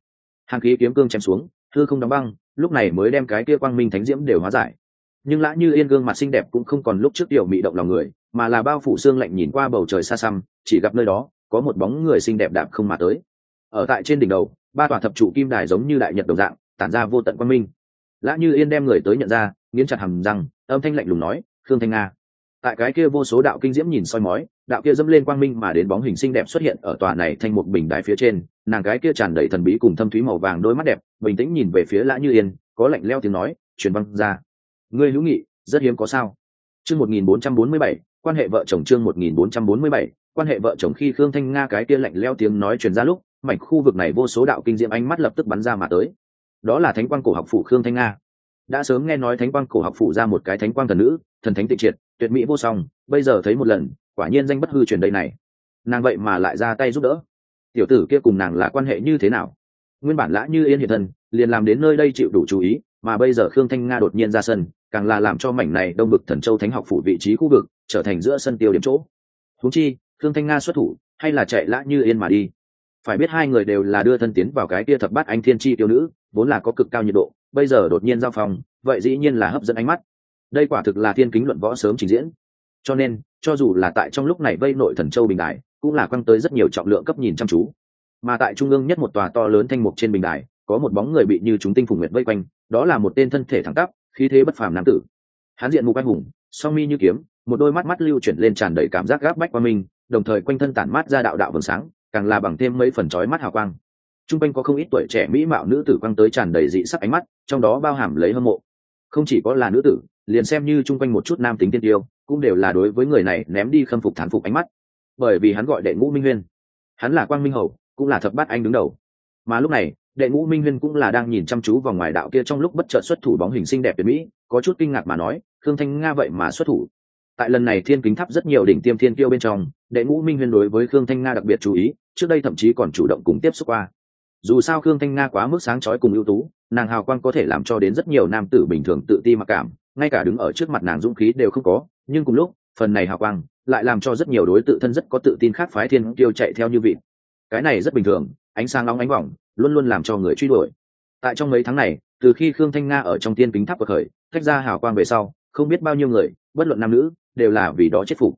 Hàn khí kiếm cương chém xuống, hư không đóng băng lúc này mới đem cái kia quang minh thánh diễm đều hóa giải. Nhưng lã như yên gương mặt xinh đẹp cũng không còn lúc trước điều mị động lòng người, mà là bao phủ xương lạnh nhìn qua bầu trời xa xăm, chỉ gặp nơi đó, có một bóng người xinh đẹp đạp không mà tới. Ở tại trên đỉnh đầu, ba tòa thập trụ kim đài giống như đại nhật đồng dạng, tản ra vô tận quang minh. Lã như yên đem người tới nhận ra, nghiến chặt hầm răng, âm thanh lạnh lùng nói, khương thanh nga. Tại cái kia vô số đạo kinh diễm nhìn soi mói, đạo kia dẫm lên quang minh mà đến bóng hình xinh đẹp xuất hiện ở tòa này thành một bình đài phía trên nàng gái kia tràn đầy thần bí cùng thâm thúy màu vàng đôi mắt đẹp, bình tĩnh nhìn về phía lã như yên, có lạnh leo tiếng nói, truyền văn ra. Ngươi hữu nghị, rất hiếm có sao. Chương một nghìn bốn trăm bốn mươi bảy, quan hệ vợ chồng chương một nghìn bốn trăm bốn mươi bảy, quan hệ vợ chồng khi khương thanh nga cái kia lạnh leo tiếng nói truyền ra lúc, mảnh khu vực này vô số đạo kinh diệm ánh mắt lập tức bắn ra mà tới. Đó là thánh quang cổ học phụ khương thanh nga. Đã sớm nghe nói thánh quang cổ học phụ ra một cái thánh quang thần nữ, thần thánh tịnh triệt, tuyệt mỹ vô song, bây giờ thấy một lần, quả nhiên danh bất hư truyền đây này. Nàng vậy mà lại ra tay giúp đỡ tiểu tử kia cùng nàng là quan hệ như thế nào? Nguyên bản lã như yên hiện thân, liền làm đến nơi đây chịu đủ chú ý, mà bây giờ khương thanh nga đột nhiên ra sân, càng là làm cho mảnh này đông bực thần châu thánh học phủ vị trí khu vực trở thành giữa sân tiêu điểm chỗ. Thú chi, khương thanh nga xuất thủ, hay là chạy lã như yên mà đi? Phải biết hai người đều là đưa thân tiến vào cái kia thập bát anh thiên chi tiêu nữ, vốn là có cực cao nhiệt độ, bây giờ đột nhiên giao phòng vậy dĩ nhiên là hấp dẫn ánh mắt. Đây quả thực là thiên kính luận võ sớm trình diễn. Cho nên, cho dù là tại trong lúc này vây nội thần châu bình đại cũng là quăng tới rất nhiều trọng lượng cấp nhìn chăm chú. Mà tại trung ương nhất một tòa to lớn thanh mục trên bình đài, có một bóng người bị như chúng tinh phùng nguyệt vây quanh, đó là một tên thân thể thẳng tắp, khí thế bất phàm nam tử. Hán diện mục anh hùng, song mi như kiếm, một đôi mắt mắt lưu chuyển lên tràn đầy cảm giác gáp bách qua mình, đồng thời quanh thân tản mát ra đạo đạo vầng sáng, càng là bằng thêm mấy phần chói mắt hào quang. T r u n g quanh có không ít tuổi trẻ mỹ mạo nữ tử quăng tới tràn đầy dị sắc ánh mắt, trong đó bao hàm lấy hâm mộ. Không chỉ có là nữ tử, liền xem như chung quanh một chút nam tính tiên tiêu, cũng đều là đối với người này ném đi khâm phục thán phục ánh mắt bởi vì hắn gọi đệ ngũ minh huyên. Hắn là quang minh hầu, cũng là thập bát anh đứng đầu. Mà lúc này, đệ ngũ minh huyên cũng là đang nhìn chăm chú vào ngoài đạo kia trong lúc bất chợt xuất thủ bóng hình xinh đẹp tuyệt mỹ, có chút kinh ngạc mà nói, khương thanh nga vậy mà xuất thủ? Tại lần này thiên kính thắp rất nhiều đỉnh tiêm thiên kiêu bên trong, đệ ngũ minh huyên đối với khương thanh nga đặc biệt chú ý, trước đây thậm chí còn chủ động cùng tiếp xúc qua. Dù sao khương thanh nga quá mức sáng trói cùng ưu tú, nàng hào quang có thể làm cho đến rất nhiều nam tử bình thường tự ti mặc cảm, ngay cả đứng ở trước mặt nàng dũng khí đều không có, nhưng cùng lúc phần này hào quang lại làm cho rất nhiều đối tự thân rất có tự tin khác phái thiên kiêu chạy theo như vị cái này rất bình thường, ánh sáng long ánh vọng luôn luôn làm cho người truy đuổi. Tại trong mấy tháng này, từ khi khương thanh nga ở trong tiên kính tháp bậc khởi, tách ra hào quang về sau, không biết bao nhiêu người, bất luận nam nữ, đều là vì đó chết phục.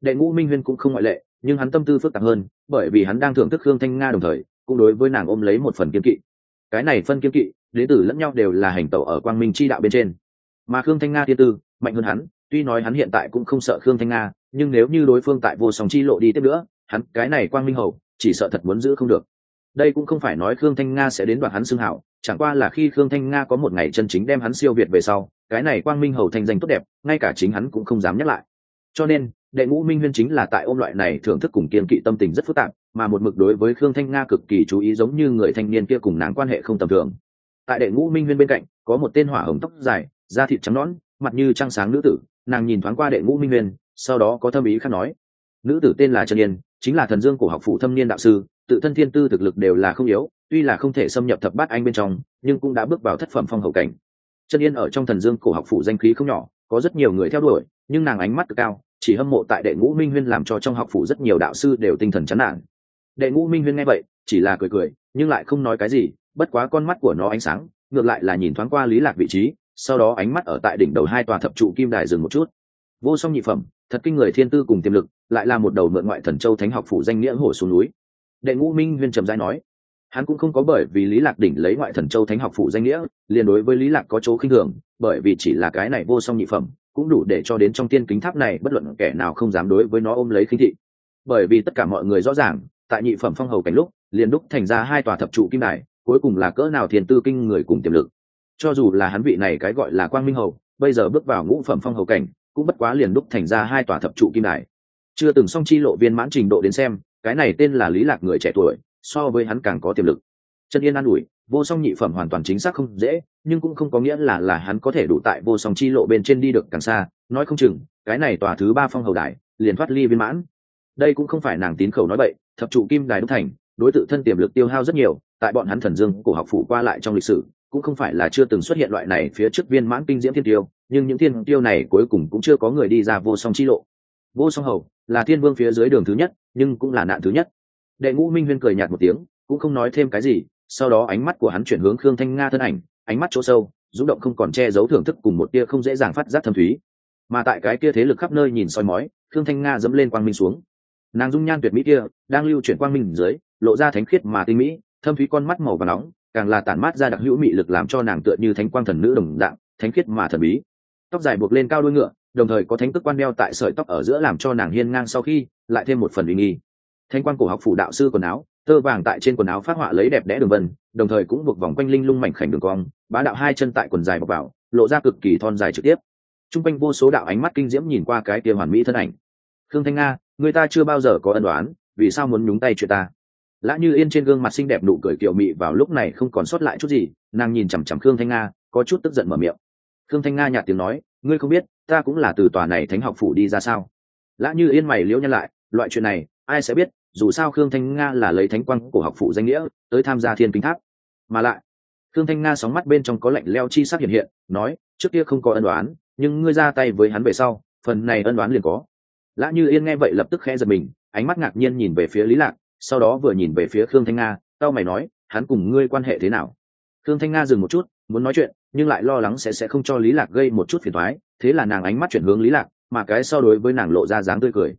Đệ ngũ minh huyên cũng không ngoại lệ, nhưng hắn tâm tư phức tạp hơn, bởi vì hắn đang thưởng thức khương thanh nga đồng thời, cũng đối với nàng ôm lấy một phần kiên kỵ. Cái này phân kiên kỵ, đến tử lẫn nhau đều là hành tẩu ở quang minh chi đạo bên trên. Mà khương thanh nga thiên tư, mạnh hơn hắn tuy nói hắn hiện tại cũng không sợ khương thanh nga, nhưng nếu như đối phương tại vô song chi lộ đi tiếp nữa, hắn, cái này quang minh hầu, chỉ sợ thật muốn giữ không được. Đây cũng không phải nói khương thanh nga sẽ đến đoạt hắn xưng hảo, chẳng qua là khi khương thanh nga có một ngày chân chính đem hắn siêu việt về sau, cái này quang minh hầu thanh danh tốt đẹp, ngay cả chính hắn cũng không dám nhắc lại. Cho nên, đệ ngũ minh huyên chính là tại ôm loại này thưởng thức cùng kiên kỵ tâm tình rất phức tạp, mà một mực đối với khương thanh nga cực kỳ chú ý giống như người thanh niên kia cùng nàng quan hệ không tầm thường. Tại đệ ngũ minh huyên bên cạnh, có một tên hỏa hồng tóc dài, da thịt trắng nõn, mặt như trăng sáng nữ tử nàng nhìn thoáng qua đệ ngũ minh huyền, sau đó có thâm ý khác nói. Nữ tử tên là trần yên chính là thần dương của học phụ thâm niên đạo sư tự thân thiên tư thực lực đều là không yếu tuy là không thể xâm nhập thập bát anh bên trong nhưng cũng đã bước vào thất phẩm phong hậu cảnh. Chân yên ở trong thần dương cổ học phụ danh khí không nhỏ có rất nhiều người theo đuổi nhưng nàng ánh mắt cực cao chỉ hâm mộ tại đệ ngũ minh huyên làm cho trong học phủ rất nhiều đạo sư đều tinh thần chán nản. Đệ ngũ minh huyên nghe vậy chỉ là cười cười nhưng lại không nói cái gì bất quá con mắt của nó ánh sáng ngược lại là nhìn thoáng qua lý lạc vị trí sau đó ánh mắt ở tại đỉnh đầu hai tòa thập trụ kim đài dừng một chút. Vô song nhị phẩm, thật kinh người thiên tư cùng tiềm lực, lại là một đầu mượn ngoại thần châu thánh học phủ danh nghĩa hổ xuống núi. Đệ ngũ minh huyên trầm giai nói, hắn cũng không có bởi vì lý lạc đỉnh lấy ngoại thần châu thánh học phủ danh nghĩa, liền đối với lý lạc có chỗ khinh thường, bởi vì chỉ là cái này vô song nhị phẩm, cũng đủ để cho đến trong tiên kính tháp này bất luận kẻ nào không dám đối với nó ôm lấy khinh thị. Bởi vì tất cả mọi người rõ ràng, tại nhị phẩm phong hầu cảnh lúc, liền đúc thành ra hai tòa thập trụ kim đài, cuối cùng là cỡ nào thiền tư kinh người cùng tiềm lực cho dù là hắn vị này cái gọi là quang minh hầu, bây giờ bước vào ngũ phẩm phong hầu cảnh, cũng bất quá liền đúc thành ra hai tòa thập trụ kim đài. Chưa từng song chi lộ viên mãn trình độ đến xem, cái này tên là lý lạc người trẻ tuổi, so với hắn càng có tiềm lực. Chân yên an ủi, vô song nhị phẩm hoàn toàn chính xác không dễ, nhưng cũng không có nghĩa là là hắn có thể đủ tại vô song chi lộ bên trên đi được càng xa, nói không chừng, cái này tòa thứ ba phong hầu đài, liền thoát ly viên mãn. Đây cũng không phải nàng tín khẩu nói bậy, thập trụ kim đài đúc thành, đối tượng thân tiềm lực tiêu hao rất nhiều, tại bọn hắn thần dương cổ học phủ qua lại trong lịch sử cũng không phải là chưa từng xuất hiện loại này phía trước viên mãn kinh diễm thiên tiêu, nhưng những thiên tiêu này cuối cùng cũng chưa có người đi ra vô song chi lộ. Vô song hầu là thiên vương phía dưới đường thứ nhất, nhưng cũng là nạn thứ nhất. Đệ ngũ minh huyên cười nhạt một tiếng, cũng không nói thêm cái gì, sau đó ánh mắt của hắn chuyển hướng khương thanh nga thân ảnh, ánh mắt chỗ sâu, rung động không còn che giấu thưởng thức cùng một tia không dễ dàng phát giác thâm thúy. Mà tại cái kia thế lực khắp nơi nhìn soi mói, khương thanh nga dẫm lên quang minh xuống. Nàng dung nhan tuyệt mỹ kia, đang lưu chuyển quang minh dưới, lộ ra thánh khiết mà tinh mỹ, thâm thúy con mắt màu và nóng càng là tản mát ra đặc hữu mị lực làm cho nàng tựa như thánh quang thần nữ đồng dạng, thánh khiết mà thần bí. Tóc dài buộc lên cao đuôi ngựa, đồng thời có thánh tức quan đeo tại sợi tóc ở giữa làm cho nàng hiên ngang sau khi, lại thêm một phần uy nghi. Thanh quan cổ học phủ đạo sư quần áo, tơ vàng tại trên quần áo phát họa lấy đẹp đẽ đường vân, đồng thời cũng buộc vòng quanh linh lung mảnh khảnh đường cong, bá đạo hai chân tại quần dài bọc vào, lộ ra cực kỳ thon dài trực tiếp. T r u n g quanh vô số đạo ánh mắt kinh diễm nhìn qua cái tia hoàn mỹ thân ảnh. Khương thanh nga, người ta chưa bao giờ có ân đoán vì sao muốn nhúng tay chuyện ta? Lã như yên trên gương mặt xinh đẹp nụ cười kiểu mị vào lúc này không còn sót lại chút gì, nàng nhìn chằm chằm khương thanh nga, có chút tức giận mở miệng. Khương thanh nga nhạt tiếng nói, ngươi không biết, ta cũng là từ tòa này thánh học phủ đi ra sao? Lã như yên mày liễu nhân lại, loại chuyện này, ai sẽ biết, dù sao khương thanh nga là lấy thánh quang của học phụ danh nghĩa, tới tham gia thiên kính tháp. Mà lại, khương thanh nga sóng mắt bên trong có lạnh leo chi sắc hiện hiện, nói, trước kia không có ân đoán nhưng ngươi ra tay với hắn về sau, phần này ân đoán liền có. Lã như yên nghe vậy lập tức khẽ giật mình, ánh mắt ngạc nhiên nhìn về phía lý lạc sau đó vừa nhìn về phía khương thanh nga, tao mày nói, hắn cùng ngươi quan hệ thế nào? Khương thanh nga dừng một chút, muốn nói chuyện, nhưng lại lo lắng sẽ sẽ không cho lý lạc gây một chút phiền thoái thế là nàng ánh mắt chuyển hướng lý lạc, mà cái so đối với nàng lộ ra dáng tươi cười.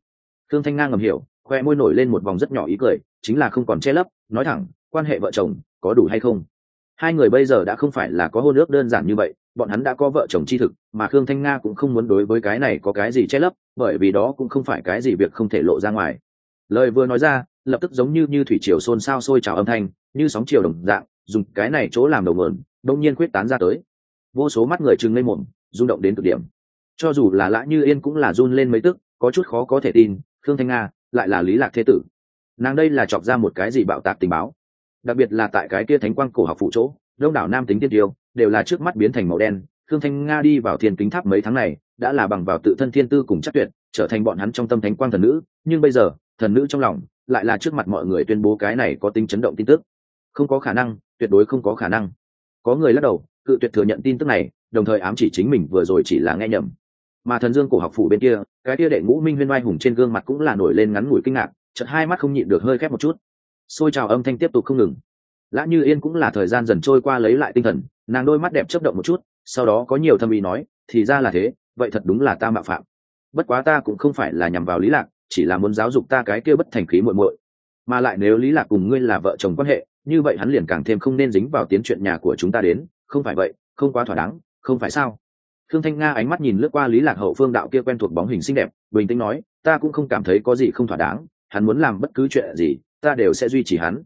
Khương thanh nga ngầm hiểu, khoe môi nổi lên một vòng rất nhỏ ý cười, chính là không còn che lấp, nói thẳng, quan hệ vợ chồng có đủ hay không? Hai người bây giờ đã không phải là có hôn ước đơn giản như vậy, bọn hắn đã có vợ chồng tri thực, mà khương thanh nga cũng không muốn đối với cái này có cái gì che lấp, bởi vì đó cũng không phải cái gì việc không thể lộ ra ngoài lời vừa nói ra, lập tức giống như như thủy triều xôn xao sôi trào âm thanh, như sóng triều đồng dạng, dùng cái này chỗ làm đầu mượn đông nhiên quyết tán ra tới. Vô số mắt người chừng lên mồm, rung động đến cực điểm. Cho dù là lã như yên cũng là run lên mấy tức, có chút khó có thể tin, khương thanh nga lại là lý lạc thế tử. Nàng đây là chọc ra một cái gì bạo tạc tình báo. Đặc biệt là tại cái kia thánh quang cổ học phụ chỗ, đông đảo nam tính tiên tiêu đều là trước mắt biến thành màu đen. Khương thanh nga đi vào thiên kính tháp mấy tháng này, đã là bằng vào tự thân thiên tư cùng chắc tuyệt, trở thành bọn hắn trong tâm thánh quang thần nữ. Nhưng bây giờ thần nữ trong lòng, lại là trước mặt mọi người tuyên bố cái này có tính chấn động tin tức. Không có khả năng, tuyệt đối không có khả năng. Có người lắc đầu, cự tuyệt thừa nhận tin tức này, đồng thời ám chỉ chính mình vừa rồi chỉ là nghe nhầm. Mà thần dương cổ học phủ bên kia, cái kia đệ ngũ minh huyên oai hùng trên gương mặt cũng là nổi lên ngắn ngủi kinh ngạc chật hai mắt không nhịn được hơi khép một chút. Xôi trào âm thanh tiếp tục không ngừng. Lã như yên cũng là thời gian dần trôi qua lấy lại tinh thần, nàng đôi mắt đẹp chấp động một chút, sau đó có nhiều thâm ý nói, thì ra là thế, vậy thật đúng là ta mạo phạm. Bất quá ta cũng không phải là nhằm vào lý lạc chỉ là muốn giáo dục ta cái kia bất thành khí muội muội mà lại nếu lý lạc cùng ngươi là vợ chồng quan hệ như vậy hắn liền càng thêm không nên dính vào tiến chuyện nhà của chúng ta đến không phải vậy không quá thỏa đáng không phải sao Khương Thanh Nga ánh mắt nhìn lướt qua Lý Lạc Hậu phương đạo kia quen thuộc bóng hình xinh đẹp, bình tĩnh nói, ta cũng không cảm thấy có gì không thỏa đáng, hắn muốn làm bất cứ chuyện gì, ta đều sẽ duy trì hắn.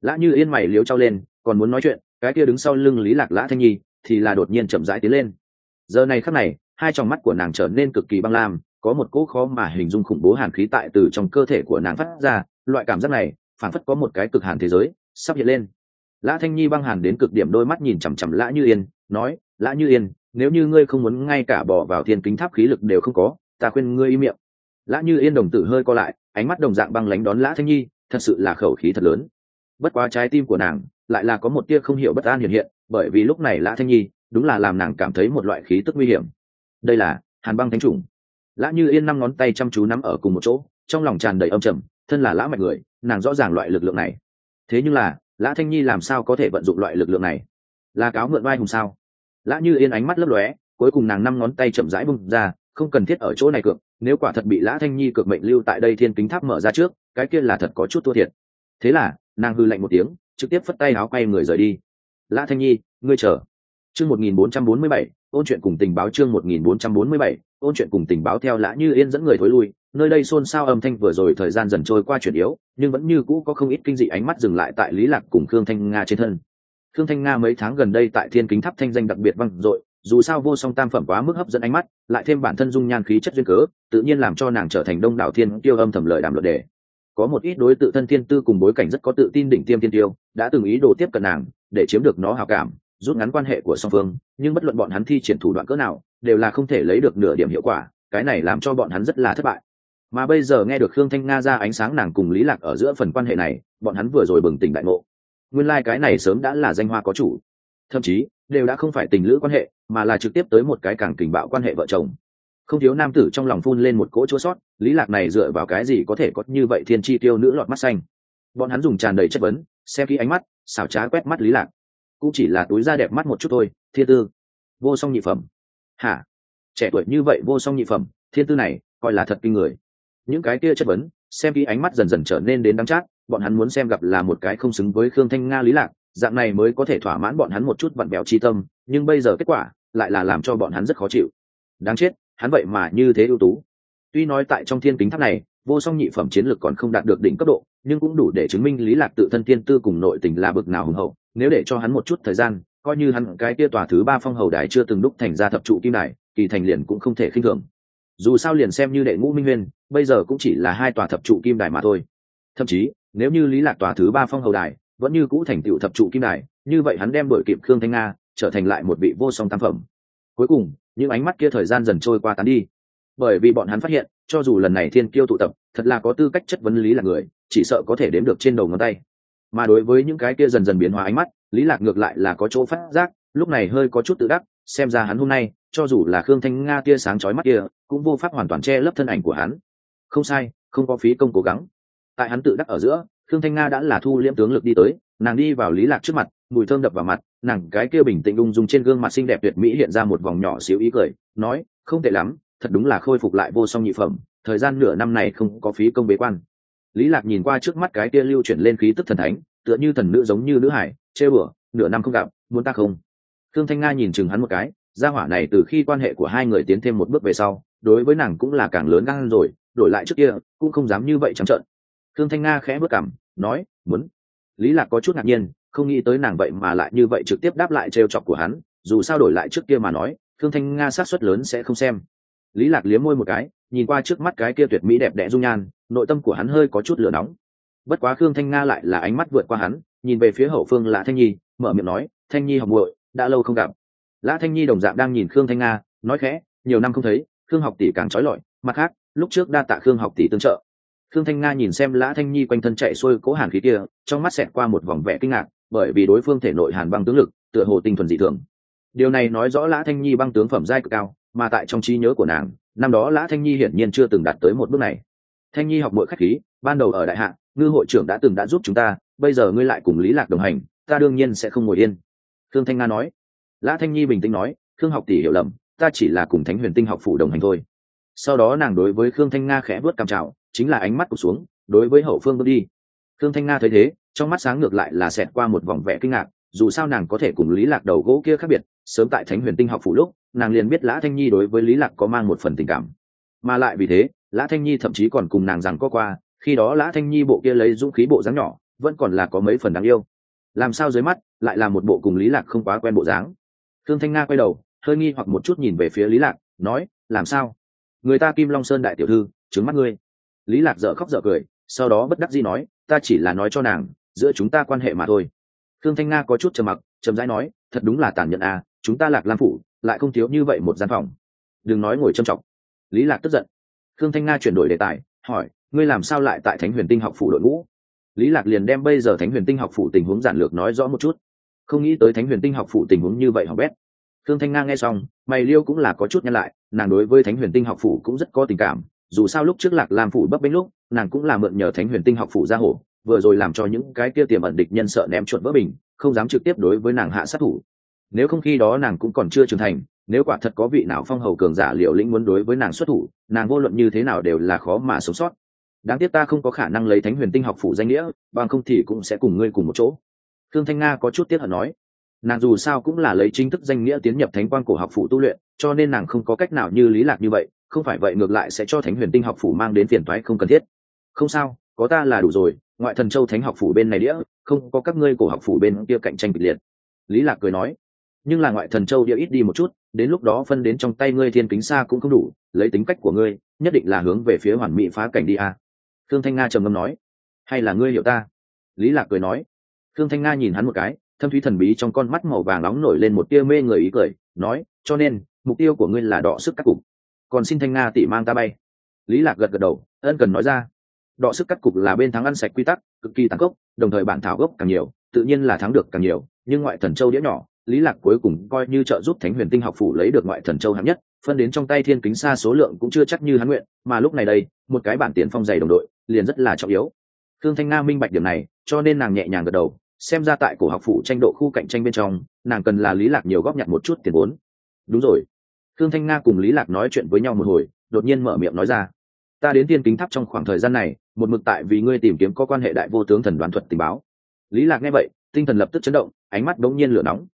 Lã Như Yên mày liếu trao lên, còn muốn nói chuyện, cái kia đứng sau lưng Lý Lạc Lã Thanh Nhi, thì là đột nhiên chậm rãi tiến lên. Giờ này khắc này, hai tròng mắt của nàng trở nên cực kỳ băng lam, có một cỗ khó mà hình dung khủng bố hàn khí tại từ trong cơ thể của nàng phát ra, loại cảm giác này, phản phất có một cái cực hàn thế giới sắp hiện lên. Lã Thanh Nhi băng hàn đến cực điểm đôi mắt nhìn chằm chằm Lã Như Yên, nói, Lã Như Yên, nếu như ngươi không muốn ngay cả bỏ vào thiên kính tháp khí lực đều không có ta khuyên ngươi im miệng. Lã như yên đồng tử hơi co lại ánh mắt đồng dạng băng lánh đón lã thanh nhi thật sự là khẩu khí thật lớn. Bất quá trái tim của nàng lại là có một tia không hiểu bất an hiện hiện bởi vì lúc này lã thanh nhi đúng là làm nàng cảm thấy một loại khí tức nguy hiểm. Đây là hàn băng thánh trùng lã như yên năm ngón tay chăm chú nắm ở cùng một chỗ, trong lòng tràn đầy âm trầm, thân là lã mạch người, nàng rõ ràng loại lực lượng này. Thế nhưng là, lã thanh nhi làm sao có thể vận dụng loại lực lượng này? Là cáo mượn vai hùng sao? Lã như yên ánh mắt lấp lóe, cuối cùng nàng năm ngón tay chậm rãi bung ra, không cần thiết ở chỗ này cược, nếu quả thật bị lã thanh nhi cược mệnh lưu tại đây thiên kính tháp mở ra trước, cái kia là thật có chút thua thiệt. Thế là, nàng hư lạnh một tiếng, trực tiếp phất tay áo quay người rời đi. Lã thanh nhi, ngươi chờ. Chương một nghìn bốn trăm bốn mươi bảy ôn chuyện cùng tình báo chương một nghìn bốn trăm bốn mươi bảy ôn chuyện cùng tình báo theo lã như yên dẫn người thối lui nơi đây xôn xao âm thanh vừa rồi thời gian dần trôi qua chuyển yếu nhưng vẫn như cũ có không ít kinh dị ánh mắt dừng lại tại lý lạc cùng khương thanh nga trên thân Thương Thanh Nga mấy tháng gần đây tại Thiên Kính Tháp thanh danh đặc biệt vang dội, dù sao vô song tam phẩm quá mức hấp dẫn ánh mắt, lại thêm bản thân dung nhan khí chất duyên cớ, tự nhiên làm cho nàng trở thành đông đảo thiên tiêu âm thầm lợi đàm luận đề. Có một ít đối tự thân thiên tư cùng bối cảnh rất có tự tin đỉnh tiêm thiên tiêu, đã từng ý đồ tiếp cận nàng, để chiếm được nó hào cảm rút ngắn quan hệ của song phương, nhưng bất luận bọn hắn thi triển thủ đoạn cỡ nào, đều là không thể lấy được nửa điểm hiệu quả, cái này làm cho bọn hắn rất là thất bại. Mà bây giờ nghe được khương thanh nga ra ánh sáng nàng cùng lý lạc ở giữa phần quan hệ này, bọn hắn vừa rồi bừng tỉnh đại ngộ. Nguyên lai cái này sớm đã là danh hoa có chủ. Thậm chí, đều đã không phải tình lữ quan hệ, mà là trực tiếp tới một cái càng kình bạo quan hệ vợ chồng. Không thiếu nam tử trong lòng phun lên một cỗ chua sót, lý lạc này dựa vào cái gì có thể có như vậy thiên chi tiêu nữ lọt mắt xanh? Bọn hắn dùng tràn đầy chất vấn, xem kỹ ánh mắt, xảo trá quét mắt lý lạc cũng chỉ là túi da đẹp mắt một chút thôi, thiên tư. Vô song nhị phẩm. Hả? Trẻ tuổi như vậy vô song nhị phẩm, thiên tư này, coi là thật kinh người. Những cái kia chất vấn, xem kỹ ánh mắt dần dần trở nên đến đắng chát, bọn hắn muốn xem gặp là một cái không xứng với khương thanh nga lý lạc, dạng này mới có thể thỏa mãn bọn hắn một chút vặn bèo chi tâm, nhưng bây giờ kết quả lại là làm cho bọn hắn rất khó chịu. Đáng chết, hắn vậy mà như thế ưu tú. Tuy nói tại trong thiên kính tháp này, vô song nhị phẩm chiến lược còn không đạt được đỉnh cấp độ nhưng cũng đủ để chứng minh lý lạc tự thân tiên tư cùng nội tình là bực nào hùng hậu. Nếu để cho hắn một chút thời gian, coi như hắn cái kia tòa thứ ba phong hầu đài chưa từng đúc thành ra thập trụ kim đài, kỳ thành liền cũng không thể khinh thường. Dù sao liền xem như đệ ngũ minh nguyên, bây giờ cũng chỉ là hai tòa thập trụ kim đài mà thôi. Thậm chí, nếu như lý lạc tòa thứ ba phong hầu đài vẫn như cũ thành tựu thập trụ kim đài, như vậy hắn đem đội kịp khương thanh nga, trở thành lại một vị vô song tam phẩm. Cuối cùng, những ánh mắt kia thời gian dần trôi qua tán đi. Bởi vì bọn hắn phát hiện, cho dù lần này thiên kiêu tụ tập, thật là có tư cách chất vấn lý là người chỉ sợ có thể đếm được trên đầu ngón tay. Mà đối với những cái kia dần dần biến hóa ánh mắt, lý lạc ngược lại là có chỗ phát giác, lúc này hơi có chút tự đắc, xem ra hắn hôm nay, cho dù là khương thanh nga tia sáng chói mắt kia, cũng vô pháp hoàn toàn che lấp thân ảnh của hắn. Không sai, không có phí công cố gắng. Tại hắn tự đắc ở giữa, khương thanh nga đã là thu liễm tướng lực đi tới, nàng đi vào lý lạc trước mặt, mùi thơm đập vào mặt, nàng cái kia bình tĩnh ung dung trên gương mặt xinh đẹp tuyệt mỹ hiện ra một vòng nhỏ xíu ý cười, nói, không tệ lắm, thật đúng là khôi phục lại vô song nhị phẩm, thời gian nửa năm này không có phí công bế quan lý lạc nhìn qua trước mắt cái kia lưu chuyển lên khí tức thần thánh, tựa như thần nữ giống như nữ hải, chê bửa nửa năm không gặp, muốn ta không? Thương thanh nga nhìn chừng hắn một cái, gia hỏa này từ khi quan hệ của hai người tiến thêm một bước về sau, đối với nàng cũng là càng lớn gan rồi, đổi lại trước kia, cũng không dám như vậy trắng trợn. Thương thanh nga khẽ bước cảm, nói, muốn. Lý lạc có chút ngạc nhiên, không nghĩ tới nàng vậy mà lại như vậy trực tiếp đáp lại trêu chọc của hắn, dù sao đổi lại trước kia mà nói thương thanh nga sát suất lớn sẽ không xem. Lý lạc liếm môi một cái nhìn qua trước mắt cái kia tuyệt mỹ đẹp đẽ dung nhan, nội tâm của hắn hơi có chút lửa nóng. Bất quá khương thanh nga lại là ánh mắt vượt qua hắn, nhìn về phía hậu phương lã thanh nhi, mở miệng nói, thanh nhi học muội, đã lâu không gặp. Lã thanh nhi đồng dạng đang nhìn khương thanh nga, nói khẽ, nhiều năm không thấy, khương học tỷ càng trói lọi, mặt khác, lúc trước đa tạ khương học tỷ tương trợ. Khương thanh nga nhìn xem lã thanh nhi quanh thân chạy xuôi cố hàn khí kia, trong mắt xẹt qua một vòng vẻ kinh ngạc, bởi vì đối phương thể nội hàn băng tướng lực, tựa hồ tinh thuần dị thường. Điều này nói rõ lã thanh nhi băng tướng phẩm giai cực cao, mà tại trong trí nhớ của nàng năm đó lã thanh nhi hiển nhiên chưa từng đạt tới một bước này. Thanh nhi học mỗi khách khí, ban đầu ở đại hạ, ngư hội trưởng đã từng đã giúp chúng ta, bây giờ ngươi lại cùng lý lạc đồng hành, ta đương nhiên sẽ không ngồi yên. Khương thanh nga nói. Lã thanh nhi bình tĩnh nói, khương học tỷ hiểu lầm, ta chỉ là cùng thánh huyền tinh học phủ đồng hành thôi. Sau đó nàng đối với khương thanh nga khẽ vớt cằm trào chính là ánh mắt cụt xuống, đối với hậu phương bước đi. Khương thanh nga thấy thế, trong mắt sáng ngược lại là xẹt qua một vòng vẻ kinh ngạc, dù sao nàng có thể cùng lý lạc đầu gỗ kia khác biệt sớm tại thánh huyền tinh học phủ lúc, nàng liền biết lã thanh nhi đối với lý lạc có mang một phần tình cảm. Mà lại vì thế, lã thanh nhi thậm chí còn cùng nàng rằng có qua, khi đó lã thanh nhi bộ kia lấy dũng khí bộ dáng nhỏ, vẫn còn là có mấy phần đáng yêu. Làm sao dưới mắt, lại là một bộ cùng lý lạc không quá quen bộ dáng. Thương thanh nga quay đầu, hơi nghi hoặc một chút nhìn về phía lý lạc, nói, làm sao? Người ta kim long sơn đại tiểu thư trứng mắt ngươi. Lý lạc dở khóc dở cười, sau đó bất đắc dĩ nói, ta chỉ là nói cho nàng, giữa chúng ta quan hệ mà thôi. Thương thanh nga có chút trầm mặc trầm rãi nói, thật đúng là tàn nhẫn à chúng ta lạc lam phủ, lại không thiếu như vậy một gian phòng. Đừng nói ngồi trầm trọng. Lý lạc tức giận. Thương thanh nga chuyển đổi đề tài, hỏi, ngươi làm sao lại tại thánh huyền tinh học phủ đội ngũ? Lý lạc liền đem bây giờ thánh huyền tinh học phủ tình huống giản lược nói rõ một chút. Không nghĩ tới thánh huyền tinh học phủ tình huống như vậy học bét. Thương thanh nga nghe xong, mày liêu cũng là có chút nhăn lại, nàng đối với thánh huyền tinh học phủ cũng rất có tình cảm, dù sao lúc trước lạc lam phủ bấp bênh lúc, nàng cũng là mượn nhờ thánh huyền tinh học phủ ra hổ, vừa rồi làm cho những cái kia tiềm ẩn địch nhân sợ ném chuột vỡ bình, không dám trực tiếp đối với nàng hạ sát thủ nếu không khi đó nàng cũng còn chưa trưởng thành, nếu quả thật có vị nào phong hầu cường giả liệu lĩnh muốn đối với nàng xuất thủ, nàng vô luận như thế nào đều là khó mà sống sót. Đáng tiếc ta không có khả năng lấy thánh huyền tinh học phủ danh nghĩa, bằng không thì cũng sẽ cùng ngươi cùng một chỗ. Thương thanh nga có chút tiếc hận nói, nàng dù sao cũng là lấy chính thức danh nghĩa tiến nhập thánh quan cổ học phủ tu luyện, cho nên nàng không có cách nào như lý lạc như vậy, không phải vậy ngược lại sẽ cho thánh huyền tinh học phủ mang đến phiền toái không cần thiết. Không sao, có ta là đủ rồi, ngoại thần châu thánh học phủ bên này đĩa, không có các ngươi cổ học phủ bên kia cạnh tranh kịch liệt. Lý lạc cười nói nhưng là ngoại thần châu địa ít đi một chút, đến lúc đó phân đến trong tay ngươi thiên kính xa cũng không đủ, lấy tính cách của ngươi, nhất định là hướng về phía hoàn mỹ phá cảnh đi a. À. thương thanh nga trầm ngâm nói. Hay là ngươi hiểu ta? Lý lạc cười nói. Thương thanh nga nhìn hắn một cái, thâm thúy thần bí trong con mắt màu vàng nóng nổi lên một tia mê người ý cười, nói, cho nên, mục tiêu của ngươi là đọ sức cắt cục. Còn xin thanh nga tỷ mang ta bay. Lý lạc gật gật đầu, ân cần nói ra. Đọ sức cắt cục là bên thắng ăn sạch quy tắc, cực kỳ tăng gốc đồng thời bản thảo gốc càng nhiều, tự nhiên là thắng được càng nhiều, nhưng ngoại thần châu đĩa nhỏ lý lạc cuối cùng coi như trợ giúp thánh huyền tinh học phủ lấy được ngoại thần châu hạng nhất, phân đến trong tay thiên kính xa số lượng cũng chưa chắc như hắn nguyện, mà lúc này đây, một cái bản tiền phong dày đồng đội, liền rất là trọng yếu. Thương thanh nga minh bạch điểm này, cho nên nàng nhẹ nhàng gật đầu, xem ra tại cổ học phủ tranh độ khu cạnh tranh bên trong, nàng cần là lý lạc nhiều góp nhặt một chút tiền vốn. Đúng rồi. Thương thanh nga cùng lý lạc nói chuyện với nhau một hồi, đột nhiên mở miệng nói ra. Ta đến Thiên kính tháp trong khoảng thời gian này, một mực tại vì ngươi tìm kiếm có quan hệ đại vô tướng thần đoán thuật tình báo. Lý lạc nghe vậy, tinh thần lập tức chấn động, ánh mắt đống nhiên lửa nóng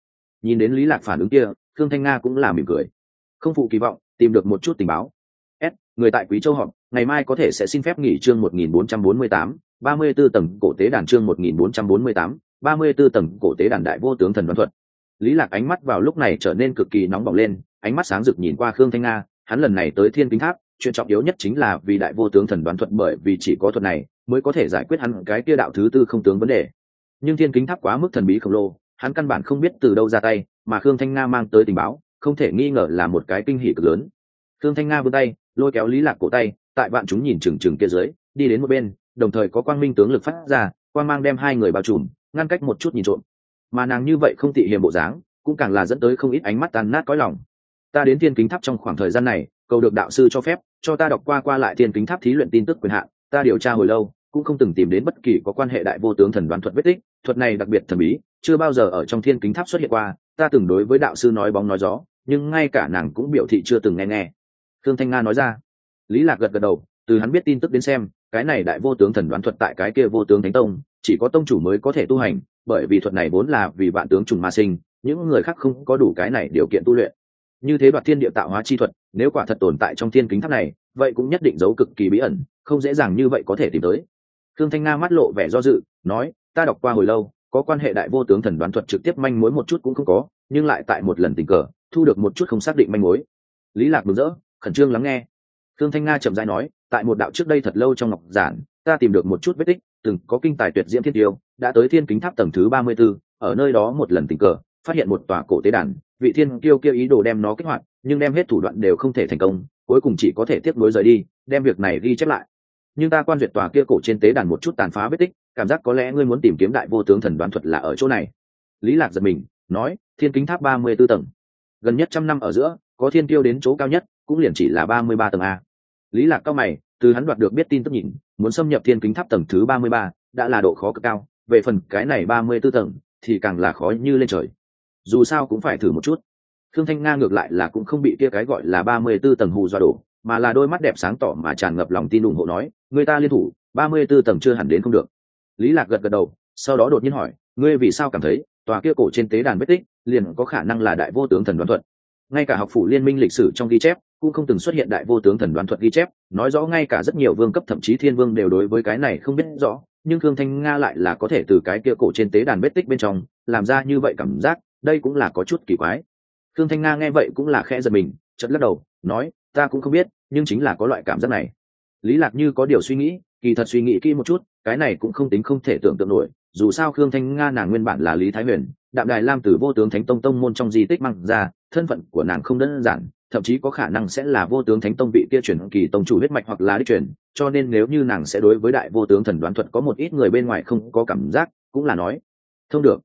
nhìn đến lý lạc phản ứng kia thương thanh nga cũng là mỉm cười. Không phụ kỳ vọng tìm được một chút tình báo. S người tại quý châu họp ngày mai có thể sẽ xin phép nghỉ chương 1448, 34 tầng cổ tế đàn chương 1448, 34 tầng cổ tế đàn đại vô tướng thần đoán thuật. Lý lạc ánh mắt vào lúc này trở nên cực kỳ nóng bỏng lên ánh mắt sáng rực nhìn qua khương thanh nga hắn lần này tới thiên kính tháp chuyện trọng yếu nhất chính là vì đại vô tướng thần đoán thuật bởi vì chỉ có thuật này mới có thể giải quyết hắn cái kia đạo thứ tư không tướng vấn đề. Nhưng thiên kính tháp quá mức thần bí khổng lồ hắn căn bản không biết từ đâu ra tay, mà khương thanh nga mang tới tình báo, không thể nghi ngờ là một cái kinh hỷ cực lớn. Khương thanh nga vươn tay, lôi kéo lý lạc cổ tay, tại bạn chúng nhìn chừng chừng kia dưới, đi đến một bên, đồng thời có quang minh tướng lực phát ra, quang mang đem hai người bao trùm, ngăn cách một chút nhìn trộm. Mà nàng như vậy không tị hiềm bộ dáng, cũng càng là dẫn tới không ít ánh mắt tàn nát cõi lòng. Ta đến thiên kính tháp trong khoảng thời gian này, cầu được đạo sư cho phép, cho ta đọc qua qua lại thiên kính tháp thí luyện tin tức quyền hạn, ta điều tra hồi lâu, cũng không từng tìm đến bất kỳ có quan hệ đại vô tướng thần đoán thuật vết tích thuật này đặc biệt thần bí, chưa bao giờ ở trong thiên kính tháp xuất hiện qua, ta từng đối với đạo sư nói bóng nói gió, nhưng ngay cả nàng cũng biểu thị chưa từng nghe nghe. Thương thanh nga nói ra. Lý lạc gật gật đầu, từ hắn biết tin tức đến xem, cái này đại vô tướng thần đoán thuật tại cái kia vô tướng thánh tông, chỉ có tông chủ mới có thể tu hành, bởi vì thuật này vốn là vì vạn tướng trùng ma sinh, những người khác không có đủ cái này điều kiện tu luyện. Như thế đoạt thiên địa tạo hóa chi thuật, nếu quả thật tồn tại trong thiên kính tháp này, vậy cũng nhất định giấu cực kỳ bí ẩn, không dễ dàng như vậy có thể tìm tới. Thương thanh nga mắt lộ vẻ do dự, nói ta đọc qua hồi lâu có quan hệ đại vô tướng thần đoán thuật trực tiếp manh mối một chút cũng không có nhưng lại tại một lần tình cờ thu được một chút không xác định manh mối. Lý lạc mừng rỡ khẩn trương lắng nghe. Thương thanh nga chậm rãi nói tại một đạo trước đây thật lâu trong ngọc giản ta tìm được một chút vết tích từng có kinh tài tuyệt diễm thiên tiêu đã tới thiên kính tháp tầng thứ ba mươi 34, ở nơi đó một lần tình cờ phát hiện một tòa cổ tế đàn vị thiên kiêu kia ý đồ đem nó kích hoạt nhưng đem hết thủ đoạn đều không thể thành công cuối cùng chỉ có thể tiếp nối rời đi đem việc này ghi chép lại. Nhưng ta quan duyệt tòa kia cổ trên tế đàn một chút tàn phá vết tích cảm giác có lẽ ngươi muốn tìm kiếm đại vô tướng thần đoán thuật là ở chỗ này. Lý lạc giật mình, nói, thiên kính tháp ba mươi b ố tầng. Gần nhất trăm năm ở giữa, có thiên tiêu đến chỗ cao nhất, cũng liền chỉ là ba mươi ba tầng a. Lý lạc cao mày, từ hắn đoạt được biết tin tức nhìn, muốn xâm nhập thiên kính tháp tầng thứ ba mươi ba, đã là độ khó cực cao, về phần cái này ba mươi b ố tầng, thì càng là khó như lên trời. Dù sao cũng phải thử một chút. Thương thanh nga ngược lại là cũng không bị kia cái gọi là ba mươi b ố tầng hù do đổ, mà là đôi mắt đẹp sáng tỏ mà tràn ngập lòng tin ủng hộ nói, người ta liên thủ, ba mươi b ố tầng chưa hẳn đến không được lý lạc gật gật đầu, sau đó đột nhiên hỏi, ngươi vì sao cảm thấy tòa kia cổ trên tế đàn vết tích liền có khả năng là đại vô tướng thần đoán thuật? Ngay cả học phủ liên minh lịch sử trong ghi chép cũng không từng xuất hiện đại vô tướng thần đoán thuật ghi chép, nói rõ ngay cả rất nhiều vương cấp thậm chí thiên vương đều đối với cái này không biết rõ, nhưng thương thanh nga lại là có thể từ cái kia cổ trên tế đàn vết tích bên trong làm ra như vậy cảm giác, đây cũng là có chút kỳ quái. Thương thanh nga nghe vậy cũng là khẽ giật mình chật lắc đầu, nói, ta cũng không biết, nhưng chính là có loại cảm giác này. Lý lạc như có điều suy nghĩ kỳ thật suy nghĩ kỹ một chút cái này cũng không tính không thể tưởng tượng nổi dù sao khương thanh nga nàng nguyên bản là lý thái huyền đạm đài lam từ vô tướng thánh tông tông môn trong di tích mang ra thân phận của nàng không đơn giản thậm chí có khả năng sẽ là vô tướng thánh tông bị kia chuyển kỳ tông chủ huyết mạch hoặc là đích truyền cho nên nếu như nàng sẽ đối với đại vô tướng thần đoán thuật có một ít người bên ngoài không có cảm giác cũng là nói thông được.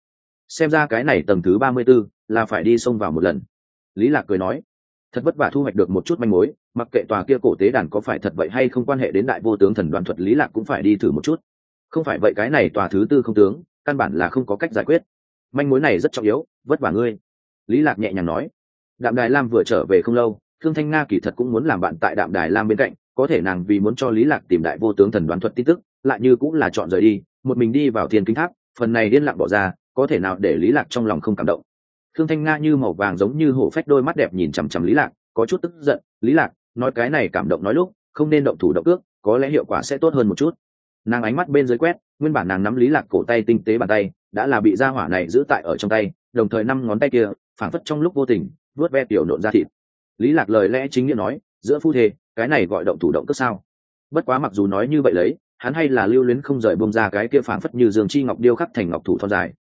Xem ra cái này tầng thứ ba mươi 34, là phải đi xông vào một lần. Lý lạc cười nói thật vất vả thu hoạch được một chút manh mối, mặc kệ tòa kia cổ tế đàn có phải thật vậy hay không quan hệ đến đại vô tướng thần đoán thuật lý lạc cũng phải đi thử một chút. Không phải vậy cái này tòa thứ tư không tướng, căn bản là không có cách giải quyết. Manh mối này rất trọng yếu, vất vả ngươi. Lý lạc nhẹ nhàng nói. Đạm đài lam vừa trở về không lâu, thương thanh nga kỳ thật cũng muốn làm bạn tại đạm đài lam bên cạnh, có thể nàng vì muốn cho lý lạc tìm đại vô tướng thần đoán thuật tin tức, lại như cũng là chọn rời đi, một mình đi vào thiên kinh tháp, phần này điên lặng bỏ ra, có thể nào để lý lạc trong lòng không cảm động thương thanh nga như màu vàng giống như hổ phách đôi mắt đẹp nhìn chằm chằm lý lạc, có chút tức giận. Lý lạc, nói cái này cảm động nói lúc, không nên động thủ động cước, có lẽ hiệu quả sẽ tốt hơn một chút. Nàng ánh mắt bên dưới quét, nguyên bản nàng nắm lý lạc cổ tay tinh tế bàn tay, đã là bị gia hỏa này giữ tại ở trong tay, đồng thời năm ngón tay kia, phảng phất trong lúc vô tình, vuốt ve tiểu nộn ra thịt. Lý lạc lời lẽ chính nghĩa nói, giữa phu thê, cái này gọi động thủ động cước sao? Bất quá mặc dù nói như vậy lấy, hắn hay là lưu luyến không rời bông ra cái kia phảng phất như dương chi ngọc điêu khắc thành ngọc thủ thon dài.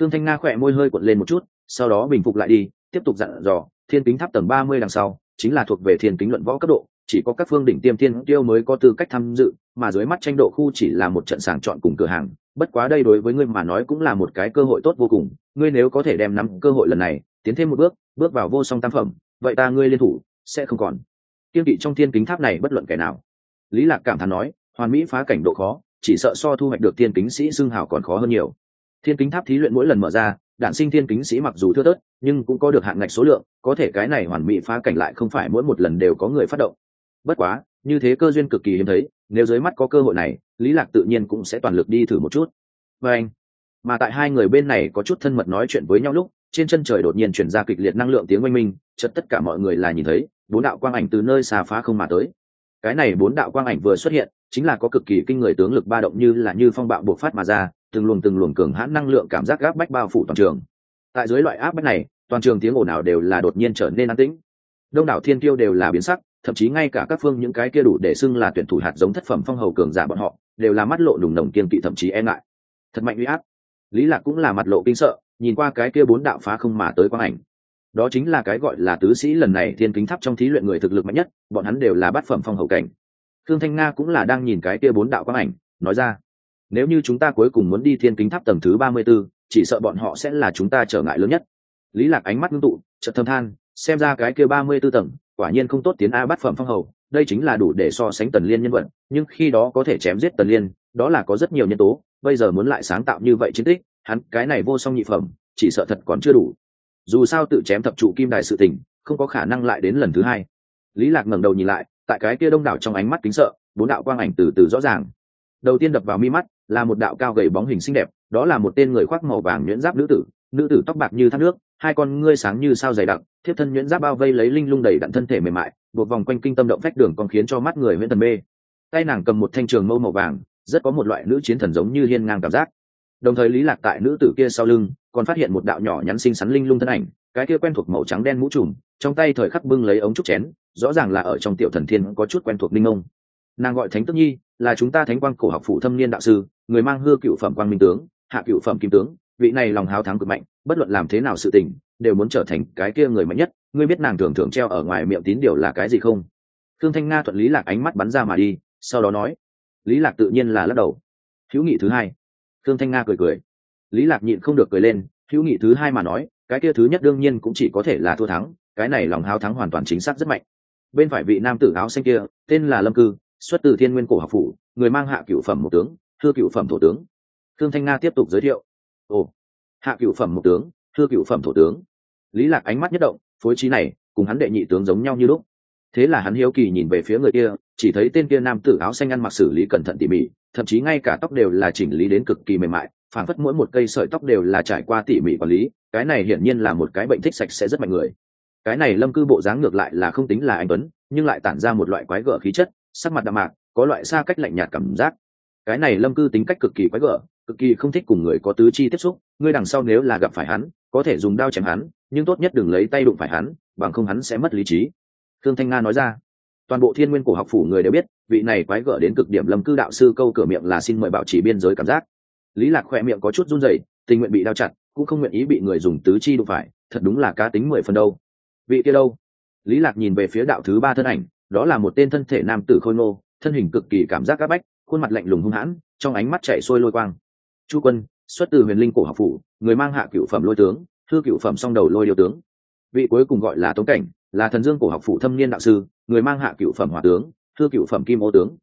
Thương thanh nga khỏe môi hơi cuộn lên một chút sau đó bình phục lại đi, tiếp tục dặn dò, thiên kính tháp tầng ba mươi đằng sau, chính là thuộc về thiên kính luận võ cấp độ, chỉ có các phương đỉnh tiêm thiên tiêu mới có tư cách tham dự, mà dưới mắt tranh độ khu chỉ là một trận sàng chọn cùng cửa hàng, bất quá đây đối với ngươi mà nói cũng là một cái cơ hội tốt vô cùng, ngươi nếu có thể đem nắm cơ hội lần này, tiến thêm một bước bước vào vô song tam phẩm, vậy ta ngươi liên thủ, sẽ không còn. Kiên kỵ trong thiên kính tháp này bất luận kẻ nào. Lý lạc cảm thán nói, hoàn mỹ phá cảnh độ khó, chỉ sợ so thu hoạch được thiên kính sĩ xưng hào còn khó hơn nhiều. Thiên kính tháp thí luyện mỗi lần mở ra đạn sinh thiên kính sĩ mặc dù thưa tớt, nhưng cũng có được hạn ngạch số lượng, có thể cái này hoàn mỹ phá cảnh lại không phải mỗi một lần đều có người phát động. Bất quá, như thế cơ duyên cực kỳ hiếm thấy, nếu dưới mắt có cơ hội này, lý lạc tự nhiên cũng sẽ toàn lực đi thử một chút. Và anh, mà tại hai người bên này có chút thân mật nói chuyện với nhau lúc, trên chân trời đột nhiên chuyển ra kịch liệt năng lượng tiếng oanh minh, chợt tất cả mọi người là nhìn thấy, bốn đạo quang ảnh từ nơi xa phá không mà tới. Cái này bốn đạo quang ảnh vừa xuất hiện, chính là có cực kỳ kinh người tướng lực ba động như là như phong bạo bộc phát mà ra từng luồng từng luồng cường hãn năng lượng cảm giác gáp bách bao phủ toàn trường. Tại dưới loại áp bách này, toàn trường tiếng ồn ào đều là đột nhiên trở nên an tĩnh. Đông đảo thiên tiêu đều là biến sắc, thậm chí ngay cả các phương những cái kia đủ để xưng là tuyển thủ hạt giống thất phẩm phong hầu cường giả bọn họ, đều là mắt lộ đùng nồng kiên kỵ thậm chí e ngại. Thật mạnh uy áp. Lý lạc cũng là mặt lộ kinh sợ, nhìn qua cái kia bốn đạo phá không mà tới quang ảnh. Đó chính là cái gọi là tứ sĩ lần này thiên kính tháp trong thí luyện người thực lực mạnh nhất, bọn hắn đều là bát phẩm phong hầu cảnh. Thương thanh nga cũng là đang nhìn cái kia bốn đạo quang ảnh, nói ra nếu như chúng ta cuối cùng muốn đi thiên kính tháp tầng thứ ba mươi 34, chỉ sợ bọn họ sẽ là chúng ta trở ngại lớn nhất. Lý lạc ánh mắt ngưng tụ chợt thầm than xem ra cái kia ba mươi 34 tầng quả nhiên không tốt tiến a bát phẩm phong hầu đây chính là đủ để so sánh tần liên nhân vật nhưng khi đó có thể chém giết tần liên đó là có rất nhiều nhân tố bây giờ muốn lại sáng tạo như vậy chiến tích hắn cái này vô song nhị phẩm chỉ sợ thật còn chưa đủ. Dù sao tự chém thập trụ kim đài sự tình không có khả năng lại đến lần thứ hai. Lý lạc ngẩng đầu nhìn lại tại cái kia đông đảo trong ánh mắt kính sợ bốn đạo quang ảnh từ từ rõ ràng. Đầu tiên đập vào mi mắt là một đạo cao gầy bóng hình xinh đẹp, đó là một tên người khoác màu vàng nhuyễn giáp nữ tử nữ tử tóc bạc như thác nước, hai con ngươi sáng như sao dày đặc, thiếp thân nhuyễn giáp bao vây lấy linh lung đầy đặn thân thể mềm mại, buộc vòng quanh kinh tâm động phách đường còn khiến cho mắt người huyễn thần mê. Tay nàng cầm một thanh trường mâu màu vàng, rất có một loại nữ chiến thần giống như hiên ngang cảm giác. Đồng thời lý lạc tại nữ tử kia sau lưng, còn phát hiện một đạo nhỏ nhắn xinh xắn linh lung thân ảnh, cái kia quen thuộc màu trắng đen mũ trùm, trong tay thời khắc bưng lấy ống trúc chén, rõ ràng là ở trong tiểu thần thiên có chút quen thuộc linh ông nàng gọi thánh tức nhi là chúng ta thánh quang cổ học phụ thâm niên đạo sư, người mang hư cựu phẩm quang minh tướng, hạ cựu phẩm kim tướng, vị này lòng háo thắng cực mạnh, bất luận làm thế nào sự tình, đều muốn trở thành cái kia người mạnh nhất, ngươi biết nàng thường thường treo ở ngoài miệng tín điều là cái gì không? Thương thanh nga thuận lý lạc ánh mắt bắn ra mà đi, sau đó nói, lý lạc tự nhiên là lắc đầu. Hữu nghị thứ hai. Thương thanh nga cười cười. Lý lạc nhịn không được cười lên, hữu nghị thứ hai mà nói, cái kia thứ nhất đương nhiên cũng chỉ có thể là thua thắng, cái này lòng háo thắng hoàn toàn chính xác rất mạnh. Bên phải vị nam tử áo xanh kia, tên là lâm cư xuất từ thiên nguyên cổ học phủ, người mang hạ cựu phẩm một tướng, thưa cựu phẩm thổ tướng. Thương thanh nga tiếp tục giới thiệu. Ồ, hạ cựu phẩm một tướng, thưa cựu phẩm thổ tướng. Lý lạc ánh mắt nhất động, phối trí này, cùng hắn đệ nhị tướng giống nhau như lúc. Thế là hắn hiếu kỳ nhìn về phía người kia, chỉ thấy tên kia nam tử áo xanh ăn mặc xử lý cẩn thận tỉ mỉ, thậm chí ngay cả tóc đều là chỉnh lý đến cực kỳ mềm mại, phảng phất mỗi một cây sợi tóc đều là trải qua tỉ mỉ quản lý, cái này hiển nhiên là một cái bệnh thích sạch sẽ rất mạnh người. Cái này lâm cư bộ dáng ngược lại là không tính là anh tuấn, nhưng lại tản ra một loại quái gở khí chất sắc mặt đạm mạc, có loại xa cách lạnh nhạt cảm giác. Cái này lâm cư tính cách cực kỳ quái gở, cực kỳ không thích cùng người có tứ chi tiếp xúc ngươi đằng sau nếu là gặp phải hắn, có thể dùng đao chém hắn, nhưng tốt nhất đừng lấy tay đụng phải hắn, bằng không hắn sẽ mất lý trí. Thương thanh nga nói ra. Toàn bộ thiên nguyên cổ học phủ người đều biết, vị này quái gở đến cực điểm lâm cư đạo sư câu cửa miệng là xin mời bảo trì biên giới cảm giác. Lý lạc khẽ miệng có chút run rẩy, tình nguyện bị đao chặt, cũng không nguyện ý bị người dùng tứ chi đụng phải, thật đúng là cá tính mười phần đâu. Vị kia đâu? Lý lạc nhìn về phía đạo thứ ba thân ảnh đó là một tên thân thể nam tử khôi ngô, thân hình cực kỳ cảm giác áp bách, khuôn mặt lạnh lùng hung hãn, trong ánh mắt chảy sôi lôi quang. Chu quân, xuất từ huyền linh cổ học phủ, người mang hạ cựu phẩm lôi tướng, thư cựu phẩm song đầu lôi điều tướng. Vị cuối cùng gọi là tống cảnh, là thần dương cổ học phủ thâm niên đạo sư, người mang hạ cựu phẩm hỏa tướng, thư cựu phẩm kim ô tướng.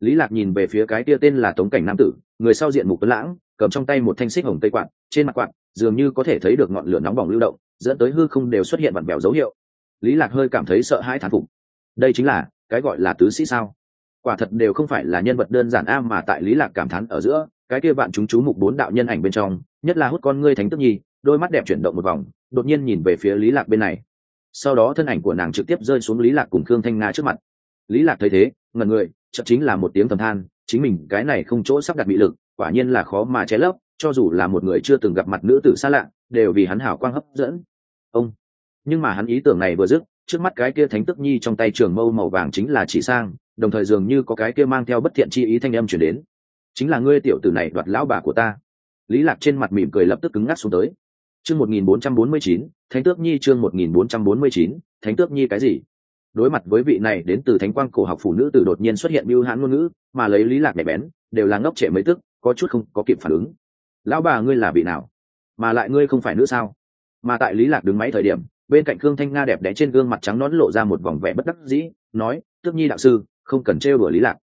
Lý lạc nhìn về phía cái tia tên là tống cảnh nam tử, người sau diện mục tuấn lãng, cầm trong tay một thanh xích hồng tây quạt, trên mặt quạt, dường như có thể thấy được ngọn lửa nóng bỏng lưu động, dẫn tới hư không đều xuất hiện vặn vẹo dấu hiệu. Lý lạc hơi cảm thấy sợ hãi thán phục đây chính là cái gọi là tứ sĩ sao? Quả thật đều không phải là nhân vật đơn giản a mà tại lý lạc cảm thán ở giữa, cái kia bạn chúng chú mục bốn đạo nhân ảnh bên trong, nhất là hút con ngươi thánh tức nhi, đôi mắt đẹp chuyển động một vòng, đột nhiên nhìn về phía lý lạc bên này. Sau đó thân ảnh của nàng trực tiếp rơi xuống lý lạc cùng khương thanh nga trước mặt. Lý lạc thấy thế, ngẩn người, chợt chính là một tiếng thầm than, chính mình cái này không chỗ sắp đặt bị lực, quả nhiên là khó mà che lấp, cho dù là một người chưa từng gặp mặt nữ tử xa lạ, đều vì hắn hảo quang hấp dẫn. Ông, nhưng mà hắn ý tưởng này vừa dứt trước mắt cái kia thánh tức nhi trong tay trường mâu màu vàng chính là chỉ sang đồng thời dường như có cái kia mang theo bất thiện chi ý thanh âm chuyển đến. Chính là ngươi tiểu tử này đoạt lão bà của ta. Lý lạc trên mặt mỉm cười lập tức cứng ngắc xuống tới. Chương 1449, thánh tước nhi chương 1449, thánh tước nhi cái gì? Đối mặt với vị này đến từ thánh quang cổ học phụ nữ từ đột nhiên xuất hiện mưu hãn ngôn ngữ mà lấy lý lạc nhạy bén đều là ngốc trệ mấy tức có chút không có kịp phản ứng. Lão bà ngươi là vị nào? Mà lại ngươi không phải nữ sao? Mà tại lý lạc đứng máy thời điểm bên cạnh khương thanh nga đẹp đẽ trên gương mặt trắng nón lộ ra một vòng vẻ bất đắc dĩ, nói, tước nhi đạo sư, không cần trêu đùa lý lạc.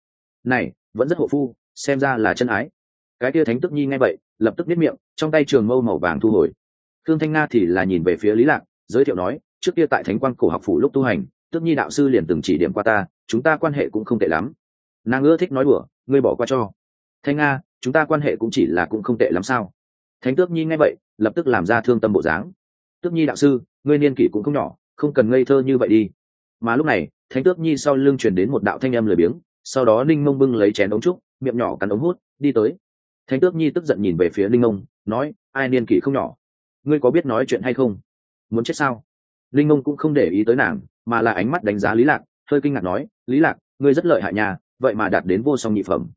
Này, vẫn rất hộ phu, xem ra là chân ái. Cái kia thánh tước nhi nghe vậy, lập tức biết miệng, trong tay trường mâu màu vàng thu hồi. Khương thanh nga thì là nhìn về phía lý lạc, giới thiệu nói, trước kia tại thánh quang cổ học phủ lúc tu hành, tước nhi đạo sư liền từng chỉ điểm qua ta, chúng ta quan hệ cũng không tệ lắm. Nàng ưa thích nói đùa, ngươi bỏ qua cho. Thanh nga, chúng ta quan hệ cũng chỉ là cũng không tệ lắm sao? Thánh tước nhi nghe vậy, lập tức làm ra thương tâm bộ dáng. Tước nhi đạo sư ngươi niên kỷ cũng không nhỏ, không cần ngây thơ như vậy đi. Mà lúc này, thánh tước nhi sau lưng truyền đến một đạo thanh âm lười biếng, sau đó ninh mông bưng lấy chén ống trúc, miệng nhỏ cắn ống hút, đi tới. Thánh tước nhi tức giận nhìn về phía ninh mông, nói, ai niên kỷ không nhỏ? Ngươi có biết nói chuyện hay không? Muốn chết sao? Linh mông cũng không để ý tới nàng, mà là ánh mắt đánh giá lý lạc, hơi kinh ngạc nói, lý lạc, ngươi rất lợi hại nhà vậy mà đạt đến vô song nhị phẩm.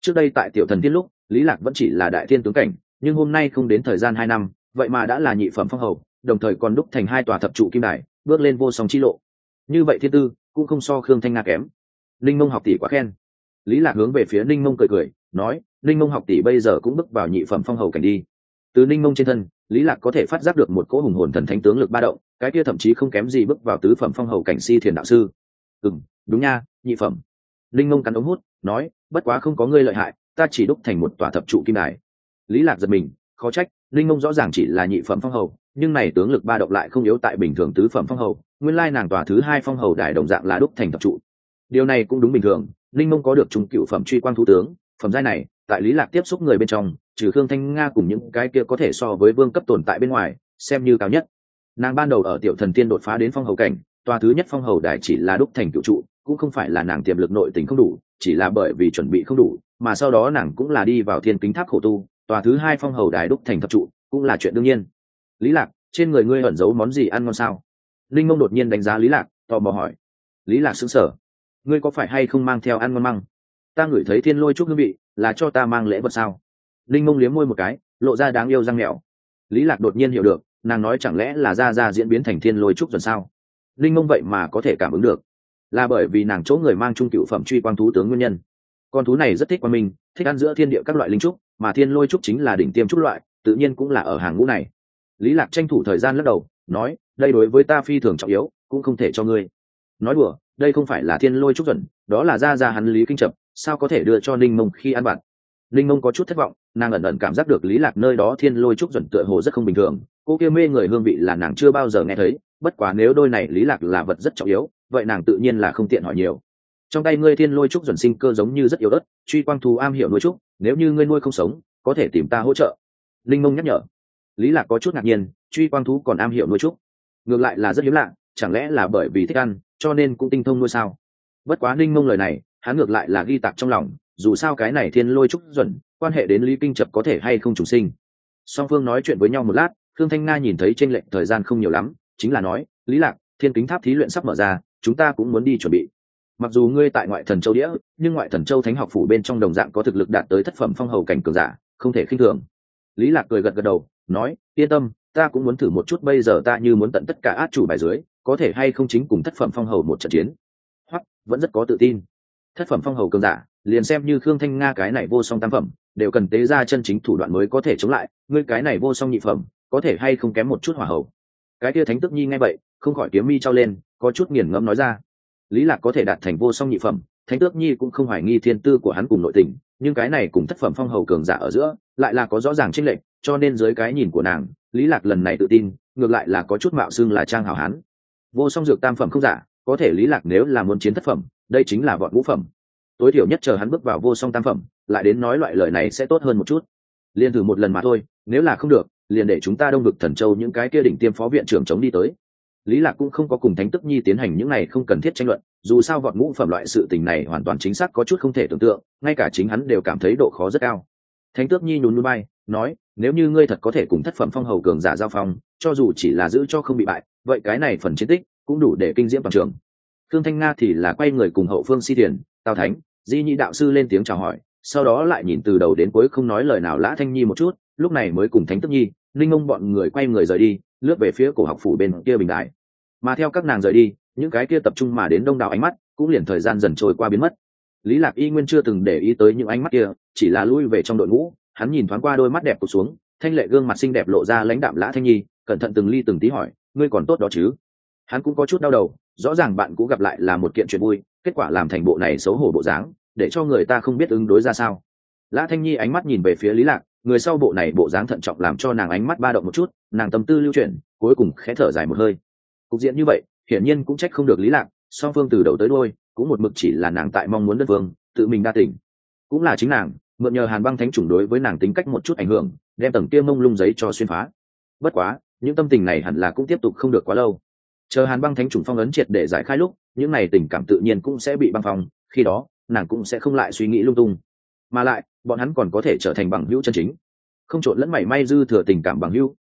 Trước đây tại tiểu thần tiên lúc, lý lạc vẫn chỉ là đại thiên tướng cảnh, nhưng hôm nay không đến thời gian hai năm, vậy mà đã là nhị phẩm phong hầu đồng thời còn đúc thành hai tòa thập trụ kim đài, bước lên vô song chi lộ. Như vậy thiên tư cũng không so khương thanh nga kém. Linh mông học tỷ quá khen. Lý lạc hướng về phía ninh mông cười cười, nói ninh mông học tỷ bây giờ cũng bước vào nhị phẩm phong hầu cảnh đi. Từ ninh mông trên thân, lý lạc có thể phát giác được một cỗ hùng hồn thần thánh tướng lực ba động, cái kia thậm chí không kém gì bước vào tứ phẩm phong hầu cảnh si thiền đạo sư. Ừ đúng nha, nhị phẩm. Linh mông cắn ống hút, nói, bất quá không có ngươi lợi hại, ta chỉ đúc thành một tòa thập trụ kim đài. Lý lạc giật mình, khó trách linh mông rõ ràng chỉ là nhị phẩm phong hầu, nhưng này tướng lực ba động lại không yếu tại bình thường tứ phẩm phong hầu, nguyên lai nàng tòa thứ hai phong hầu đài đồng dạng là đúc thành thập trụ. Điều này cũng đúng bình thường, linh mông có được trung cựu phẩm truy quang thủ tướng, phẩm giai này, tại lý lạc tiếp xúc người bên trong, trừ khương thanh nga cùng những cái kia có thể so với vương cấp tồn tại bên ngoài, xem như cao nhất. Nàng ban đầu ở tiểu thần tiên đột phá đến phong hầu cảnh, tòa thứ nhất phong hầu đài chỉ là đúc thành cựu trụ, cũng không phải là nàng tiềm lực nội tình không đủ, chỉ là bởi vì chuẩn bị không đủ, mà sau đó nàng cũng là đi vào thiên kính tháp khổ tu tòa thứ hai phong hầu đài đúc thành thập trụ, cũng là chuyện đương nhiên. Lý lạc, trên người ngươi ẩn giấu món gì ăn ngon sao? Linh mông đột nhiên đánh giá lý lạc, tò mò hỏi. Lý lạc sững sờ. Ngươi có phải hay không mang theo ăn ngon măng? Ta ngửi thấy thiên lôi chút hương vị, là cho ta mang lễ vật sao? Linh mông liếm môi một cái, lộ ra đáng yêu răng nẹo. lý lạc đột nhiên hiểu được, nàng nói chẳng lẽ là ra ra diễn biến thành thiên lôi trúc dần sao? Linh mông vậy mà có thể cảm ứng được. Là bởi vì nàng chỗ người mang trung cựu phẩm truy quang thú tướng nguyên nhân. Con thú này rất thích quan minh, thích ăn giữa thiên địa các loại linh trúc mà thiên lôi trúc chính là đỉnh tiêm trúc loại, tự nhiên cũng là ở hàng ngũ này. Lý lạc tranh thủ thời gian lắc đầu, nói, đây đối với ta phi thường trọng yếu, cũng không thể cho ngươi. Nói đùa, đây không phải là thiên lôi trúc chuẩn, đó là ra ra hắn lý kinh chập, sao có thể đưa cho ninh mông khi ăn vặt? Ninh mông có chút thất vọng, nàng ẩn ẩn cảm giác được lý lạc nơi đó thiên lôi trúc chuẩn tựa hồ rất không bình thường, cô kia mê người hương vị là nàng chưa bao giờ nghe thấy, bất quá nếu đôi này lý lạc là vật rất trọng yếu, vậy nàng tự nhiên là không tiện hỏi nhiều. Trong tay ngươi thiên lôi trúc chuẩn sinh cơ giống như rất yếu ớt, truy quang thù am hiểu nuôi trúc nếu như ngươi nuôi không sống, có thể tìm ta hỗ trợ. Linh mông nhắc nhở. Lý lạc có chút ngạc nhiên, truy quang thú còn am hiểu nuôi trúc. Ngược lại là rất hiếm lạ, chẳng lẽ là bởi vì thích ăn, cho nên cũng tinh thông nuôi sao? Bất quá linh mông lời này, hắn ngược lại là ghi tạc trong lòng, dù sao cái này thiên lôi trúc duẩn, quan hệ đến lý kinh chập có thể hay không trùng sinh. Song phương nói chuyện với nhau một lát thương thanh nga nhìn thấy tranh lệch thời gian không nhiều lắm, chính là nói, lý lạc, thiên kính tháp thí luyện sắp mở ra, chúng ta cũng muốn đi chuẩn bị mặc dù ngươi tại ngoại thần châu đĩa, nhưng ngoại thần châu thánh học phủ bên trong đồng dạng có thực lực đạt tới thất phẩm phong hầu cảnh cường giả, không thể khinh thường. Lý lạc cười gật gật đầu, nói, yên tâm, ta cũng muốn thử một chút bây giờ ta như muốn tận tất cả át chủ bài dưới, có thể hay không chính cùng thất phẩm phong hầu một trận chiến. Hoặc, vẫn rất có tự tin. Thất phẩm phong hầu cường giả, liền xem như khương thanh nga cái này vô song tam phẩm, đều cần tế ra chân chính thủ đoạn mới có thể chống lại, ngươi cái này vô song nhị phẩm, có thể hay không kém một chút hỏa hầu. Cái kia thánh tức nhi ngay vậy, không khỏi kiếm mi trao lên, có chút nghiền ngẫm nói ra lý lạc có thể đạt thành vô song nhị phẩm, thánh tước nhi cũng không hoài nghi thiên tư của hắn cùng nội tình, nhưng cái này cùng thất phẩm phong hầu cường giả ở giữa lại là có rõ ràng trinh lệch, cho nên dưới cái nhìn của nàng, lý lạc lần này tự tin, ngược lại là có chút mạo xưng là trang hảo hán vô song dược tam phẩm không giả, có thể lý lạc nếu là muốn chiến thất phẩm, đây chính là vọn ngũ phẩm. Tối thiểu nhất chờ hắn bước vào vô song tam phẩm, lại đến nói loại lời này sẽ tốt hơn một chút. Liền thử một lần mà thôi, nếu là không được, liền để chúng ta đông vực thần châu những cái kia đỉnh tiêm phó viện trưởng chống đi tới lý lạc cũng không có cùng thánh tức nhi tiến hành những này không cần thiết tranh luận dù sao vọt ngũ phẩm loại sự tình này hoàn toàn chính xác có chút không thể tưởng tượng ngay cả chính hắn đều cảm thấy độ khó rất cao. Thánh tước nhi nhún núi bay nói nếu như ngươi thật có thể cùng thất phẩm phong hầu cường giả giao phong cho dù chỉ là giữ cho không bị bại vậy cái này phần chiến tích cũng đủ để kinh diễm toàn trường. Thương Thanh Nga thì là quay người cùng hậu phương si tiền, Tào Thánh, Di Nhi đạo sư lên tiếng chào hỏi, sau đó lại nhìn từ đầu đến cuối không nói lời nào Lã Thanh Nhi một chút, lúc này mới cùng thánh tức nhi linh ông bọn người quay người rời đi lướt về phía cổ học phủ bên kia bình đại mà theo các nàng rời đi, những cái kia tập trung mà đến đông đảo ánh mắt cũng liền thời gian dần trôi qua biến mất. Lý lạc y nguyên chưa từng để ý tới những ánh mắt kia, chỉ là lui về trong đội ngũ, hắn nhìn thoáng qua đôi mắt đẹp của xuống, thanh lệ gương mặt xinh đẹp lộ ra lãnh đạm lã thanh nhi, cẩn thận từng ly từng tí hỏi, ngươi còn tốt đó chứ? Hắn cũng có chút đau đầu, rõ ràng bạn cũ gặp lại là một kiện chuyện vui, kết quả làm thành bộ này xấu hổ bộ dáng, để cho người ta không biết ứng đối ra sao. Lã thanh nhi ánh mắt nhìn về phía lý lạc người sau bộ này bộ dáng thận trọng làm cho nàng ánh mắt ba động một chút, nàng tâm tư lưu chuyển, cuối cùng khẽ thở dài một hơi. Cục diện như vậy, hiển nhiên cũng trách không được lý lạc, song phương từ đầu tới đôi cũng một mực chỉ là nàng tại mong muốn đất vương, tự mình đa tỉnh cũng là chính nàng, mượn nhờ hàn băng thánh chủng đối với nàng tính cách một chút ảnh hưởng, đem tầng kia mông lung giấy cho xuyên phá. Bất quá, những tâm tình này hẳn là cũng tiếp tục không được quá lâu. Chờ hàn băng thánh chủng phong ấn triệt để giải khai lúc, những này tình cảm tự nhiên cũng sẽ bị băng phong, khi đó, nàng cũng sẽ không lại suy nghĩ lung tung. Mà lại bọn hắn còn có thể trở thành bằng hữu chân chính, không trộn lẫn mảy may dư thừa tình cảm bằng hữu.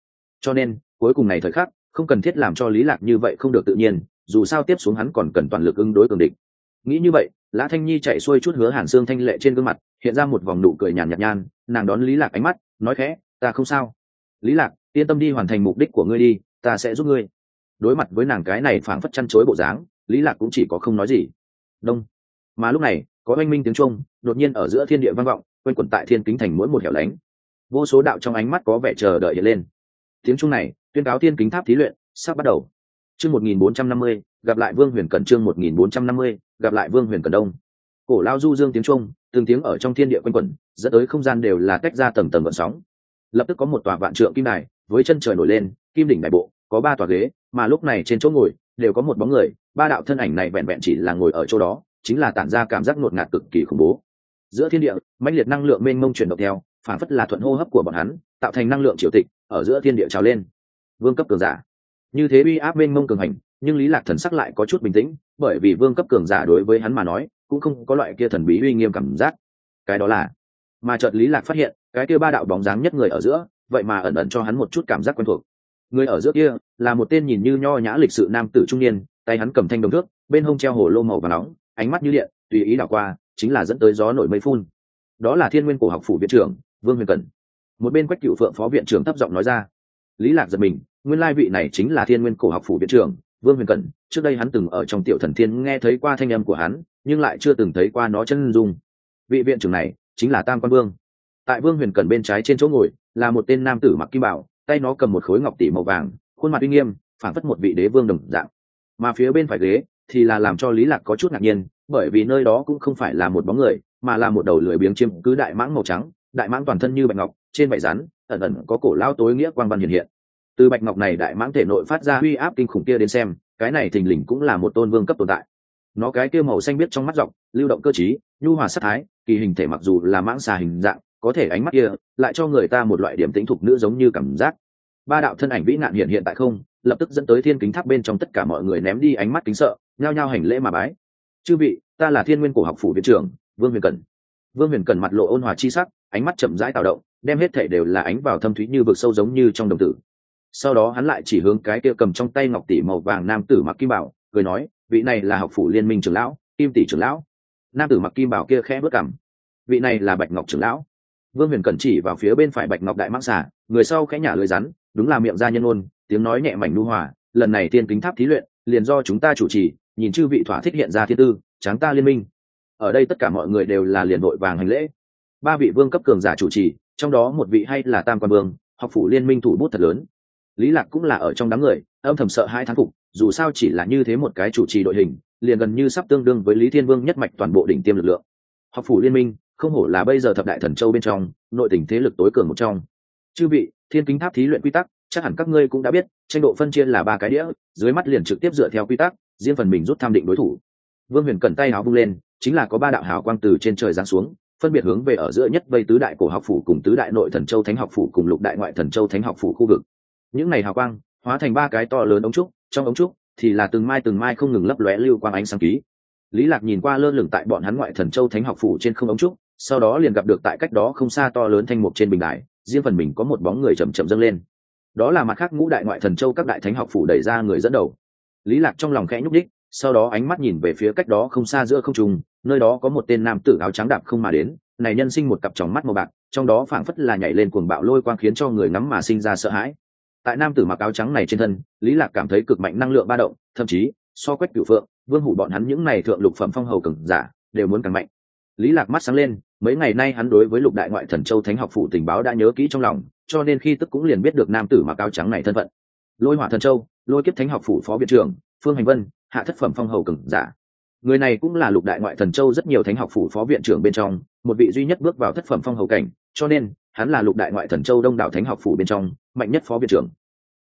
Cho nên, cuối cùng này thời khắc, không cần thiết làm cho lý lạc như vậy không được tự nhiên, dù sao tiếp xuống hắn còn cần toàn lực ứng đối cường địch. Nghĩ như vậy, lã thanh nhi chạy xuôi chút hứa hàn xương thanh lệ trên gương mặt, hiện ra một vòng nụ cười nhàn nhạt nhan nàng đón lý lạc ánh mắt, nói khẽ, ta không sao. Lý lạc, yên tâm đi hoàn thành mục đích của ngươi đi, ta sẽ giúp ngươi. Đối mặt với nàng cái này phảng phất chăn chối bộ dáng, lý lạc cũng chỉ có không nói gì. Đông. Mà lúc này, có oanh minh tiếng trung đột nhiên ở giữa thiên địa vang vọng quanh quẩn tại thiên kính thành mỗi một hẻo lánh. Vô số đạo trong ánh mắt có vẻ chờ đợi hiện lên. Tiếng chung này, tuyên cáo thiên kính tháp thí luyện sắp bắt đầu. Chương một nghìn bốn trăm năm mươi, gặp lại vương huyền cẩn chương một nghìn bốn trăm năm mươi, gặp lại vương huyền cẩn đông. Cổ lao du dương tiếng trung, từng tiếng ở trong thiên địa quanh quẩn, dẫn tới không gian đều là tách ra tầng tầng vận sóng. Lập tức có một tòa vạn trượng kim đài, với chân trời nổi lên, kim đỉnh đại bộ, có ba tòa ghế, mà lúc này trên chỗ ngồi, đều có một bóng người, ba đạo thân ảnh này vẹn vẹn chỉ là ngồi ở chỗ đó, chính là tản ra cảm giác ngột ngạt cực kỳ khủng bố. Giữa thiên địa mãnh liệt năng lượng mênh mông chuyển động theo phản phất là thuận hô hấp của bọn hắn, tạo thành năng lượng triều tịch, ở giữa thiên địa trào lên. Vương cấp cường giả. Như thế uy áp mênh mông cường hành, nhưng lý lạc thần sắc lại có chút bình tĩnh, bởi vì vương cấp cường giả đối với hắn mà nói, cũng không có loại kia thần bí uy nghiêm cảm giác. Cái đó là, mà chợt lý lạc phát hiện, cái kia ba đạo bóng dáng nhất người ở giữa, vậy mà ẩn ẩn cho hắn một chút cảm giác quen thuộc. Người ở giữa kia, là một tên nhìn như nho nhã lịch sự nam tử trung niên, tay hắn cầm thanh đồng thước, bên hông treo hồ lô màu và nóng, ánh mắt như điện, tùy ý đảo qua, chính là dẫn tới gió nổi mây phun đó là thiên nguyên cổ học phủ viện trưởng vương huyền cẩn một bên quách cựu phượng phó viện trưởng thấp giọng nói ra, lý lạc giật mình, nguyên lai vị này chính là thiên nguyên cổ học phủ viện trưởng vương huyền cẩn trước đây hắn từng ở trong tiểu thần thiên nghe thấy qua thanh âm của hắn, nhưng lại chưa từng thấy qua nó chân dung. Vị viện trưởng này chính là tam quan vương. Tại vương huyền cẩn bên trái trên chỗ ngồi là một tên nam tử mặc kim bảo, tay nó cầm một khối ngọc tỷ màu vàng, khuôn mặt uy nghiêm phản phất một vị đế vương đồng dạng. Mà phía bên phải ghế thì là làm cho lý lạc có chút ngạc nhiên, bởi vì nơi đó cũng không phải là một bóng người mà là một đầu lưỡi biếng chiếm cứ đại mãng màu trắng, đại mãng toàn thân như bạch ngọc, trên vảy rắn, ẩn ẩn có cổ lao tối nghĩa quang văn hiện hiện. Từ bạch ngọc này đại mãng thể nội phát ra uy áp kinh khủng kia đến xem, cái này thình lình cũng là một tôn vương cấp tồn tại. Nó cái kia màu xanh biết trong mắt dọc, lưu động cơ trí, nhu hòa sắc thái, kỳ hình thể mặc dù là mãng xà hình dạng, có thể ánh mắt kia lại cho người ta một loại điểm tính thục nữ giống như cảm giác. Ba đạo thân ảnh vĩ nạn hiện hiện tại không, lập tức dẫn tới thiên kính tháp bên trong tất cả mọi người ném đi ánh mắt kính sợ, nhao nhao hành lễ mà bái. Chư vị, ta là thiên nguyên cổ học phủ viện trưởng vương huyền cẩn. Vương huyền cẩn mặt lộ ôn hòa chi sắc, ánh mắt chậm rãi tạo động, đem hết thể đều là ánh vào thâm thúy như vực sâu giống như trong đồng tử. Sau đó hắn lại chỉ hướng cái kia cầm trong tay ngọc tỷ màu vàng nam tử mặc kim bảo, cười nói, vị này là học phủ liên minh trưởng lão, kim tỷ trưởng lão. Nam tử mặc kim bảo kia khẽ bước cảm vị này là bạch ngọc trưởng lão. Vương huyền cẩn chỉ vào phía bên phải bạch ngọc đại mãng xả người sau khẽ nhả lưới rắn, đúng là miệng ra nhân ôn, tiếng nói nhẹ mảnh nu hòa, lần này tiên kính tháp thí luyện, liền do chúng ta chủ trì, nhìn chư vị thỏa thích hiện ra thiên tư, tráng ta liên minh ở đây tất cả mọi người đều là liền đội vàng hành lễ. Ba vị vương cấp cường giả chủ trì, trong đó một vị hay là tam quan vương, học phủ liên minh thủ bút thật lớn. Lý lạc cũng là ở trong đám người, âm thầm sợ hai thán phục, dù sao chỉ là như thế một cái chủ trì đội hình, liền gần như sắp tương đương với lý thiên vương nhất mạch toàn bộ đỉnh tiêm lực lượng. Học phủ liên minh, không hổ là bây giờ thập đại thần châu bên trong, nội tình thế lực tối cường một trong. Chư vị, thiên kính tháp thí luyện quy tắc, chắc hẳn các ngươi cũng đã biết, tranh độ phân chia là ba cái đĩa, dưới mắt liền trực tiếp dựa theo quy tắc, riêng phần mình rút tham định đối thủ. Vương huyền cẩn tay áo vung lên chính là có ba đạo hào quang từ trên trời giáng xuống, phân biệt hướng về ở giữa nhất vây tứ đại cổ học phủ cùng tứ đại nội thần châu thánh học phủ cùng lục đại ngoại thần châu thánh học phủ khu vực. Những này hào quang hóa thành ba cái to lớn ống trúc, trong ống trúc thì là từng mai từng mai không ngừng lấp lóe lưu quang ánh sáng ký. Lý lạc nhìn qua lơ lửng tại bọn hắn ngoại thần châu thánh học phủ trên không ống trúc, sau đó liền gặp được tại cách đó không xa to lớn thanh mục trên bình đài, riêng phần mình có một bóng người chậm chậm dâng lên. Đó là mặt khác ngũ đại ngoại thần châu các đại thánh học phủ đẩy ra người dẫn đầu. Lý lạc trong lòng khẽ nhúc đích sau đó ánh mắt nhìn về phía cách đó không xa giữa không trung, nơi đó có một tên nam tử áo trắng đạp không mà đến, này nhân sinh một cặp tròng mắt màu bạc, trong đó phảng phất là nhảy lên cuồng bạo lôi quang khiến cho người ngắm mà sinh ra sợ hãi. Tại nam tử mặc áo trắng này trên thân, lý lạc cảm thấy cực mạnh năng lượng ba động, thậm chí, so quét cửu phượng, vương hủ bọn hắn những này thượng lục phẩm phong hầu cường giả, đều muốn càng mạnh. Lý lạc mắt sáng lên, mấy ngày nay hắn đối với lục đại ngoại thần châu thánh học phụ tình báo đã nhớ kỹ trong lòng, cho nên khi tức cũng liền biết được nam tử mặc áo trắng này thân phận. Lôi hỏa thần châu, lôi kiếp thánh học phủ phó viện trưởng phương hành vân, hạ thất phẩm phong hầu cường giả. Người này cũng là lục đại ngoại thần châu rất nhiều thánh học phủ phó viện trưởng bên trong, một vị duy nhất bước vào thất phẩm phong hầu cảnh, cho nên, hắn là lục đại ngoại thần châu đông đảo thánh học phủ bên trong, mạnh nhất phó viện trưởng.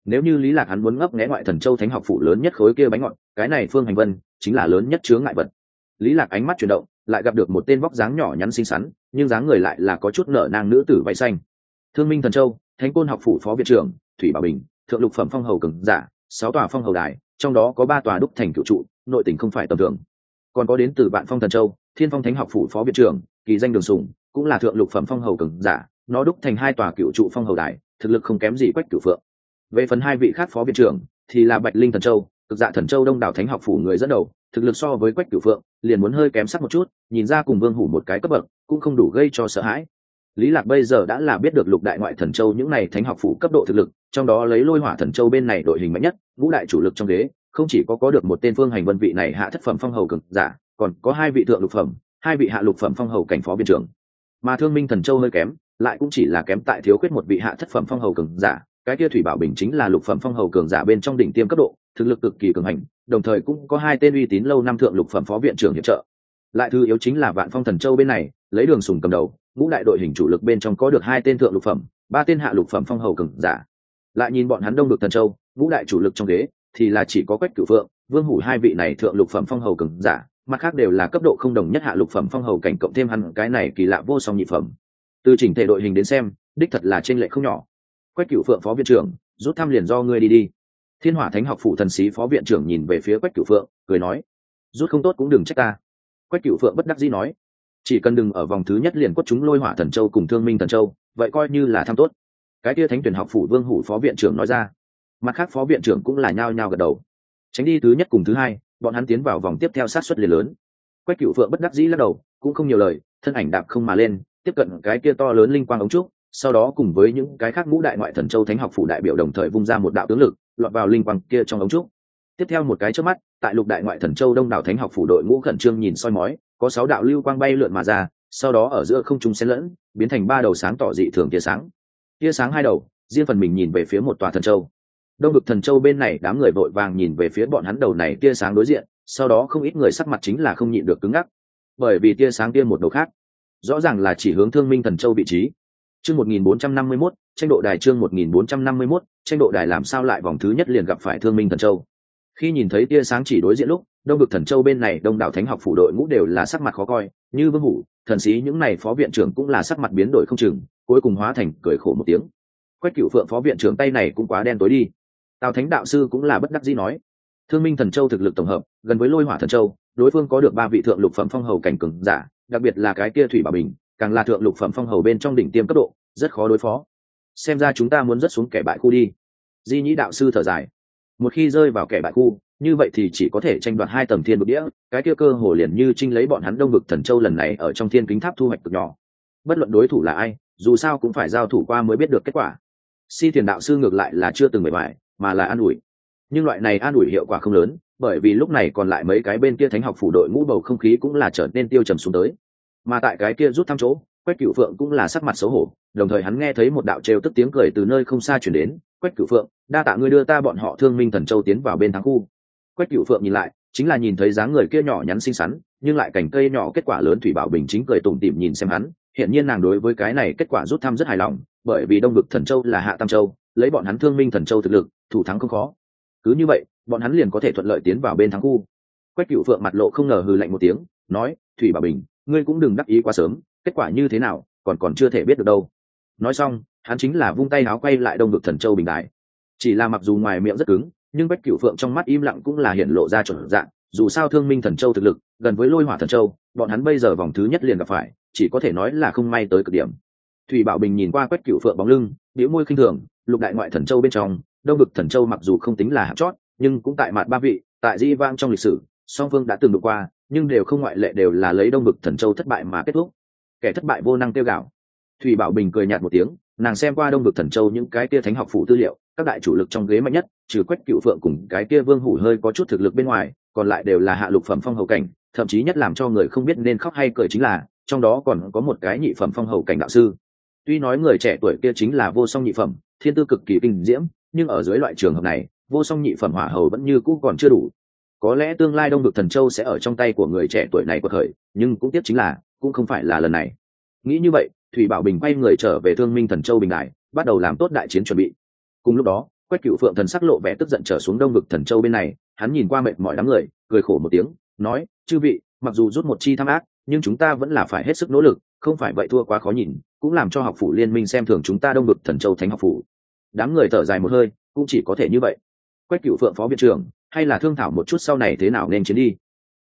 Nếu như lý lạc hắn muốn ngấp nghé ngoại thần châu thánh học phủ lớn nhất khối kia bánh ngọt, cái này phương hành vân chính là lớn nhất chướng ngại vật. Lý lạc ánh mắt chuyển động, lại gặp được một tên vóc dáng nhỏ nhắn xinh xắn, nhưng dáng người lại là có chút nở nang nữ tử vải xanh. Thương minh thần châu, thánh côn học phủ phó viện trưởng, thủy bảo bình, thượng lục phẩm phong hầu cường giả sáu tòa phong hầu đài, trong đó có ba tòa đúc thành cựu trụ, nội tình không phải tầm thường. Còn có đến từ bạn phong thần châu, thiên phong thánh học phủ phó viện trưởng, kỳ danh đường sùng, cũng là thượng lục phẩm phong hầu cường giả, nó đúc thành hai tòa cựu trụ phong hầu đài, thực lực không kém gì quách cửu phượng. Về phần hai vị khác phó viện trưởng, thì là bạch linh thần châu, cực dạ thần châu đông đảo thánh học phủ người dẫn đầu, thực lực so với quách cửu phượng, liền muốn hơi kém sắc một chút, nhìn ra cùng vương hủ một cái cấp bậc, cũng không đủ gây cho sợ hãi. Lý lạc bây giờ đã là biết được lục đại ngoại thần châu những này thánh học phủ cấp độ thực lực trong đó lấy lôi hỏa thần châu bên này đội hình mạnh nhất, ngũ đại chủ lực trong ghế không chỉ có có được một tên phương hành vân vị này hạ thất phẩm phong hầu cực giả, còn có hai vị thượng lục phẩm, hai vị hạ lục phẩm phong hầu cảnh phó biên trưởng. Mà thương minh thần châu hơi kém, lại cũng chỉ là kém tại thiếu khuyết một vị hạ thất phẩm phong hầu cường giả, cái kia thủy bảo bình chính là lục phẩm phong hầu cường giả bên trong đỉnh tiêm cấp độ, thực lực cực kỳ cường hành, đồng thời cũng có hai tên uy tín lâu năm thượng lục phẩm phó viện trưởng hiệp trợ. Lại thứ yếu chính là vạn phong thần châu bên này, lấy đường sùng cầm đầu, ngũ đại đội hình chủ lực bên trong có được hai tên thượng lục phẩm, ba tên hạ lục phẩm phong hầu cường giả lại nhìn bọn hắn đông được thần châu vũ đại chủ lực trong ghế thì là chỉ có quách cửu phượng, vương hủ hai vị này thượng lục phẩm phong hầu cường giả, mặt khác đều là cấp độ không đồng nhất hạ lục phẩm phong hầu cảnh cộng thêm hẳn cái này kỳ lạ vô song nhị phẩm. Từ chỉnh thể đội hình đến xem, đích thật là trên lệ không nhỏ. Quách cửu phượng phó viện trưởng, rút thăm liền do ngươi đi đi. Thiên hỏa thánh học phụ thần sĩ phó viện trưởng nhìn về phía quách cửu phượng, cười nói, rút không tốt cũng đừng trách ta. Quách cửu phượng bất đắc dĩ nói, chỉ cần đừng ở vòng thứ nhất liền quất chúng lôi hỏa thần châu cùng thương minh thần châu, vậy coi như là thăm tốt cái kia thánh tuyển học phủ vương hủ phó viện trưởng nói ra. Mặt khác phó viện trưởng cũng là nhao nhao gật đầu. Tránh đi thứ nhất cùng thứ hai, bọn hắn tiến vào vòng tiếp theo sát xuất liền lớn. Quách cựu phượng bất đắc dĩ lắc đầu, cũng không nhiều lời, thân ảnh đạp không mà lên, tiếp cận cái kia to lớn linh quang ống trúc, sau đó cùng với những cái khác ngũ đại ngoại thần châu thánh học phủ đại biểu đồng thời vung ra một đạo tướng lực, lọt vào linh quang kia trong ống trúc. Tiếp theo một cái trước mắt, tại lục đại ngoại thần châu đông đảo thánh học phủ đội ngũ khẩn trương nhìn soi mói, có sáu đạo lưu quang bay lượn mà ra, sau đó ở giữa không trung xen lẫn, biến thành ba đầu sáng tỏ dị thường tia sáng tia sáng hai đầu, riêng phần mình nhìn về phía một tòa thần châu. Đông vực thần châu bên này, đám người vội vàng nhìn về phía bọn hắn đầu này tia sáng đối diện, sau đó không ít người sắc mặt chính là không nhịn được cứng ngắc. Bởi vì tia sáng tia một đầu khác, rõ ràng là chỉ hướng thương minh thần châu vị trí. Chương một nghìn bốn trăm năm mươi mốt, tranh độ đài chương một nghìn bốn trăm năm mươi mốt, tranh độ đài làm sao lại vòng thứ nhất liền gặp phải thương minh thần châu? Khi nhìn thấy tia sáng chỉ đối diện lúc, đông vực thần châu bên này đông đảo thánh học phủ đội ngũ đều là sắc mặt khó coi, như vương hủ, thần sĩ những n à y phó viện trưởng cũng là sắc mặt biến đổi không chừng, cuối cùng hóa thành cười khổ một tiếng. Quách cựu phượng phó viện trưởng tay này cũng quá đen tối đi. Tào thánh đạo sư cũng là bất đắc dĩ nói, thương minh thần châu thực lực tổng hợp, gần với lôi hỏa thần châu, đối phương có được ba vị thượng lục phẩm phong hầu cảnh cường giả, đặc biệt là cái kia thủy bảo bình, càng là thượng lục phẩm phong hầu bên trong đỉnh tiêm cấp độ, rất khó đối phó. Xem ra chúng ta muốn rất xuống kẻ bại khu đi. Di nhĩ đạo sư thở dài một khi rơi vào kẻ bại khu, như vậy thì chỉ có thể tranh đoạt hai tầng thiên vực đĩa, cái kia cơ hồ liền như trinh lấy bọn hắn đông vực thần châu lần này ở trong thiên kính tháp thu hoạch cực nhỏ. Bất luận đối thủ là ai, dù sao cũng phải giao thủ qua mới biết được kết quả. Si thiền đạo sư ngược lại là chưa từng bề bài mà là an ủi. Nhưng loại này an ủi hiệu quả không lớn, bởi vì lúc này còn lại mấy cái bên kia thánh học phủ đội ngũ bầu không khí cũng là trở nên tiêu trầm xuống tới. Mà tại cái kia rút thăm chỗ, quách cựu phượng cũng là sắc mặt xấu hổ, đồng thời hắn nghe thấy một đạo trêu tức tiếng cười từ nơi không xa chuyển đến quách cửu phượng, đa tạ ngươi đưa ta bọn họ thương minh thần châu tiến vào bên thắng khu. Quách cửu phượng nhìn lại, chính là nhìn thấy dáng người kia nhỏ nhắn xinh xắn, nhưng lại cảnh cây nhỏ kết quả lớn thủy bảo bình chính cười tủm tỉm nhìn xem hắn. Hiện nhiên nàng đối với cái này kết quả rút thăm rất hài lòng, bởi vì đông vực thần châu là hạ tam châu, lấy bọn hắn thương minh thần châu thực lực, thủ thắng không khó. Cứ như vậy, bọn hắn liền có thể thuận lợi tiến vào bên thắng khu. Quách cựu phượng mặt lộ không ngờ hừ lạnh một tiếng, nói, thủy bảo bình, ngươi cũng đừng đắc ý quá sớm, kết quả như thế nào, còn còn chưa thể biết được đâu nói xong, hắn chính là vung tay áo quay lại đông vực thần châu bình đại chỉ là mặc dù ngoài miệng rất cứng, nhưng bách cửu phượng trong mắt im lặng cũng là hiện lộ ra chuẩn dạng, dù sao thương minh thần châu thực lực, gần với lôi hỏa thần châu, bọn hắn bây giờ vòng thứ nhất liền gặp phải, chỉ có thể nói là không may tới cực điểm. Thủy bảo bình nhìn qua quách cửu phượng bóng lưng biểu môi khinh thường, lục đại ngoại thần châu bên trong, đông vực thần châu mặc dù không tính là hạt chót, nhưng cũng tại mặt ba vị, tại di vang trong lịch sử, song phương đã từng được qua, nhưng đều không ngoại lệ đều là lấy đông vực thần châu thất bại mà kết thúc. Kẻ thất bại vô năng tiêu gạo thủy bảo bình cười nhạt một tiếng, nàng xem qua đông vực thần châu những cái kia thánh học phủ tư liệu, các đại chủ lực trong ghế mạnh nhất, trừ quách cựu phượng cùng cái kia vương hủ hơi có chút thực lực bên ngoài, còn lại đều là hạ lục phẩm phong hầu cảnh, thậm chí nhất làm cho người không biết nên khóc hay cười chính là, trong đó còn có một cái nhị phẩm phong hầu cảnh đạo sư. Tuy nói người trẻ tuổi kia chính là vô song nhị phẩm, thiên tư cực kỳ kinh diễm, nhưng ở dưới loại trường hợp này, vô song nhị phẩm hỏa hầu vẫn như cũ còn chưa đủ. Có lẽ tương lai đông được thần châu sẽ ở trong tay của người trẻ tuổi này của thời nhưng cũng tiếp chính là, cũng không phải là lần này. Nghĩ như vậy thủy bảo bình quay người trở về thương minh thần châu bình đại, bắt đầu làm tốt đại chiến chuẩn bị. Cùng lúc đó, quách cựu phượng thần sắc lộ vẻ tức giận trở xuống đông vực thần châu bên này, hắn nhìn qua mệt mọi đám người, cười khổ một tiếng, nói, chư vị, mặc dù rút một chi tham ác, nhưng chúng ta vẫn là phải hết sức nỗ lực, không phải vậy thua quá khó nhìn, cũng làm cho học phủ liên minh xem thường chúng ta đông vực thần châu thánh học phủ. Đám người thở dài một hơi, cũng chỉ có thể như vậy. Quách cựu phượng phó viện trưởng, hay là thương thảo một chút sau này thế nào nên chiến đi?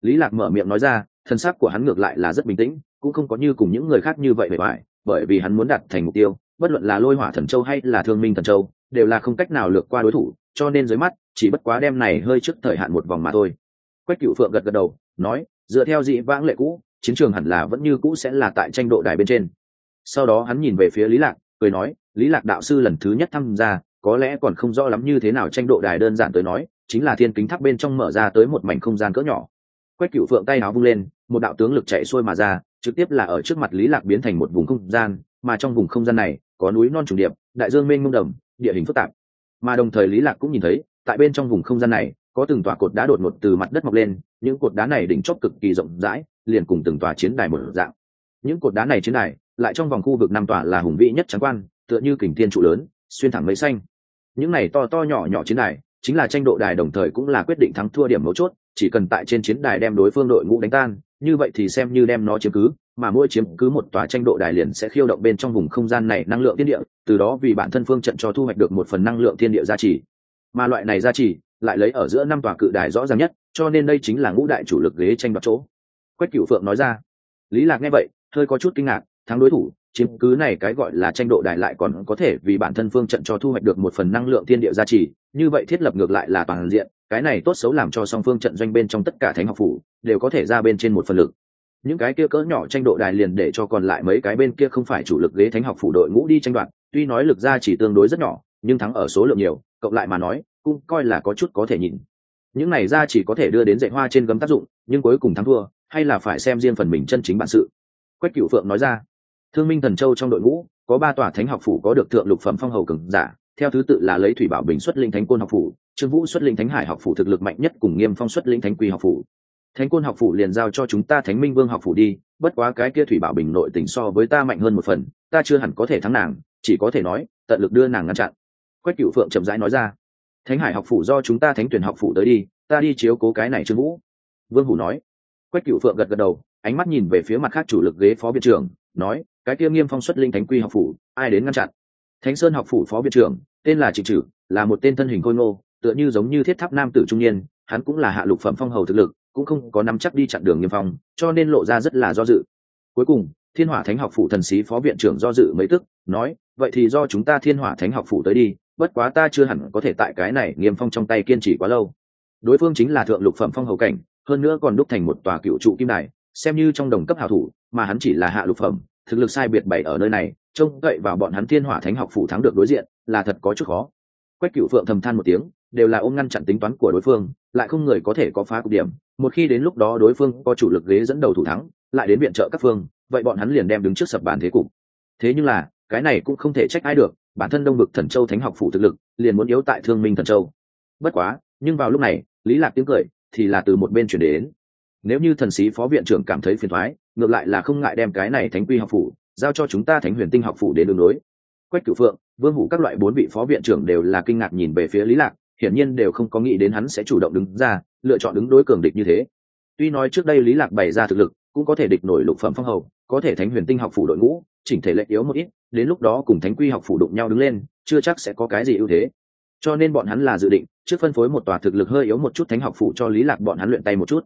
Lý lạc mở miệng nói ra thân sắc của hắn ngược lại là rất bình tĩnh, cũng không có như cùng những người khác như vậy bề ngoài bởi vì hắn muốn đạt thành mục tiêu, bất luận là lôi hỏa thần châu hay là thương minh thần châu, đều là không cách nào lược qua đối thủ, cho nên dưới mắt, chỉ bất quá đem này hơi trước thời hạn một vòng mà thôi. Quách cựu phượng gật gật đầu, nói, dựa theo dị vãng lệ cũ, chiến trường hẳn là vẫn như cũ sẽ là tại tranh độ đài bên trên. Sau đó hắn nhìn về phía lý lạc, cười nói, lý lạc đạo sư lần thứ nhất tham gia, có lẽ còn không rõ lắm như thế nào tranh độ đài đơn giản tới nói, chính là thiên kính tháp bên trong mở ra tới một mảnh không gian cỡ nhỏ. Quách cựu phượng tay áo vung lên, một đạo tướng lực chạy xuôi mà ra trực tiếp là ở trước mặt lý lạc biến thành một vùng không gian, mà trong vùng không gian này, có núi non trùng điệp, đại dương mênh mông đầm, địa hình phức tạp. Mà đồng thời lý lạc cũng nhìn thấy, tại bên trong vùng không gian này, có từng tòa cột đá đột ngột từ mặt đất mọc lên, những cột đá này đỉnh chóp cực kỳ rộng rãi, liền cùng từng tòa chiến đài một dạng. Những cột đá này chiến đài, lại trong vòng khu vực năm tòa là hùng vĩ nhất trắng quan, tựa như kình thiên trụ lớn, xuyên thẳng mấy xanh. Những này to to nhỏ nhỏ chiến đài, chính là tranh độ đài đồng thời cũng là quyết định thắng thua điểm mấu chốt, chỉ cần tại trên chiến đài đem đối phương đội ngũ đánh tan như vậy thì xem như đem nó chiếm cứ, mà mỗi chiếm cứ một tòa tranh độ đài liền sẽ khiêu động bên trong vùng không gian này năng lượng thiên địa, từ đó vì bản thân phương trận cho thu hoạch được một phần năng lượng thiên địa gia trì. Mà loại này gia trì lại lấy ở giữa năm tòa cự đài rõ ràng nhất, cho nên đây chính là ngũ đại chủ lực ghế tranh đoạt chỗ. Quách cửu phượng nói ra. Lý lạc nghe vậy, hơi có chút kinh ngạc, thắng đối thủ, chiếm cứ này cái gọi là tranh độ đài lại còn có thể vì bản thân phương trận cho thu hoạch được một phần năng lượng thiên địa gia trì, như vậy thiết lập ngược lại là toàn diện cái này tốt xấu làm cho song phương trận doanh bên trong tất cả thánh học phủ đều có thể ra bên trên một phần lực. Những cái kia cỡ nhỏ tranh độ đài liền để cho còn lại mấy cái bên kia không phải chủ lực ghế thánh học phủ đội ngũ đi tranh đoạt, tuy nói lực ra chỉ tương đối rất nhỏ, nhưng thắng ở số lượng nhiều, cộng lại mà nói, cũng coi là có chút có thể nhìn. Những này ra chỉ có thể đưa đến dạy hoa trên gấm tác dụng, nhưng cuối cùng thắng thua, hay là phải xem riêng phần mình chân chính bản sự. Quách cựu phượng nói ra, thương minh thần châu trong đội ngũ, có ba tòa thánh học phủ có được thượng lục phẩm phong hầu cường giả, theo thứ tự là lấy thủy bảo bình xuất linh thánh côn học phủ trương vũ xuất linh thánh hải học phủ thực lực mạnh nhất cùng nghiêm phong xuất linh thánh quy học phủ. Thánh côn học phủ liền giao cho chúng ta thánh minh vương học phủ đi, bất quá cái kia thủy bảo bình nội tình so với ta mạnh hơn một phần, ta chưa hẳn có thể thắng nàng, chỉ có thể nói, tận lực đưa nàng ngăn chặn. Quách cựu phượng chậm rãi nói ra, thánh hải học phủ do chúng ta thánh tuyển học phủ tới đi, ta đi chiếu cố cái này trương vũ. Vương hủ nói. Quách cựu phượng gật gật đầu, ánh mắt nhìn về phía mặt khác chủ lực ghế phó viện trưởng, nói, cái kia nghiêm phong xuất linh thánh quy học phủ, ai đến ngăn chặn? Thánh sơn học phủ phó viện trưởng, tên là trịnh trử, là một tên thân hình khôi ngô tựa như giống như thiết tháp nam tử trung niên, hắn cũng là hạ lục phẩm phong hầu thực lực, cũng không có nắm chắc đi chặn đường nghiêm phong, cho nên lộ ra rất là do dự. Cuối cùng, thiên hỏa thánh học phủ thần sĩ phó viện trưởng do dự mấy tức, nói, vậy thì do chúng ta thiên hỏa thánh học phủ tới đi, bất quá ta chưa hẳn có thể tại cái này nghiêm phong trong tay kiên trì quá lâu. Đối phương chính là thượng lục phẩm phong hầu cảnh, hơn nữa còn đúc thành một tòa cựu trụ kim đài, xem như trong đồng cấp hảo thủ, mà hắn chỉ là hạ lục phẩm, thực lực sai biệt bảy ở nơi này, trông cậy vào bọn hắn thiên hỏa thánh học phủ thắng được đối diện, là thật có chút khó. Quách cựu phượng thầm than một tiếng đều là ôm ngăn chặn tính toán của đối phương, lại không người có thể có phá cục điểm. Một khi đến lúc đó đối phương có chủ lực ghế dẫn đầu thủ thắng, lại đến viện trợ các phương, vậy bọn hắn liền đem đứng trước sập bàn thế cục. Thế nhưng là, cái này cũng không thể trách ai được, bản thân đông bực thần châu thánh học phủ thực lực, liền muốn yếu tại thương minh thần châu. Bất quá, nhưng vào lúc này, lý lạc tiếng cười thì là từ một bên chuyển đến. Nếu như thần sĩ phó viện trưởng cảm thấy phiền thoái ngược lại là không ngại đem cái này thánh quy học phủ giao cho chúng ta thánh huyền tinh học phủ đến đường đối quách cửu phượng, vương hủ các loại bốn vị phó viện trưởng đều là kinh ngạc nhìn về phía lý lạc hiển nhiên đều không có nghĩ đến hắn sẽ chủ động đứng ra, lựa chọn đứng đối cường địch như thế. Tuy nói trước đây lý lạc bày ra thực lực, cũng có thể địch nổi lục phẩm phong hầu, có thể thánh huyền tinh học phủ đội ngũ, chỉnh thể lệch yếu một ít, đến lúc đó cùng thánh quy học phủ đụng nhau đứng lên, chưa chắc sẽ có cái gì ưu thế. Cho nên bọn hắn là dự định, trước phân phối một tòa thực lực hơi yếu một chút thánh học phủ cho lý lạc bọn hắn luyện tay một chút.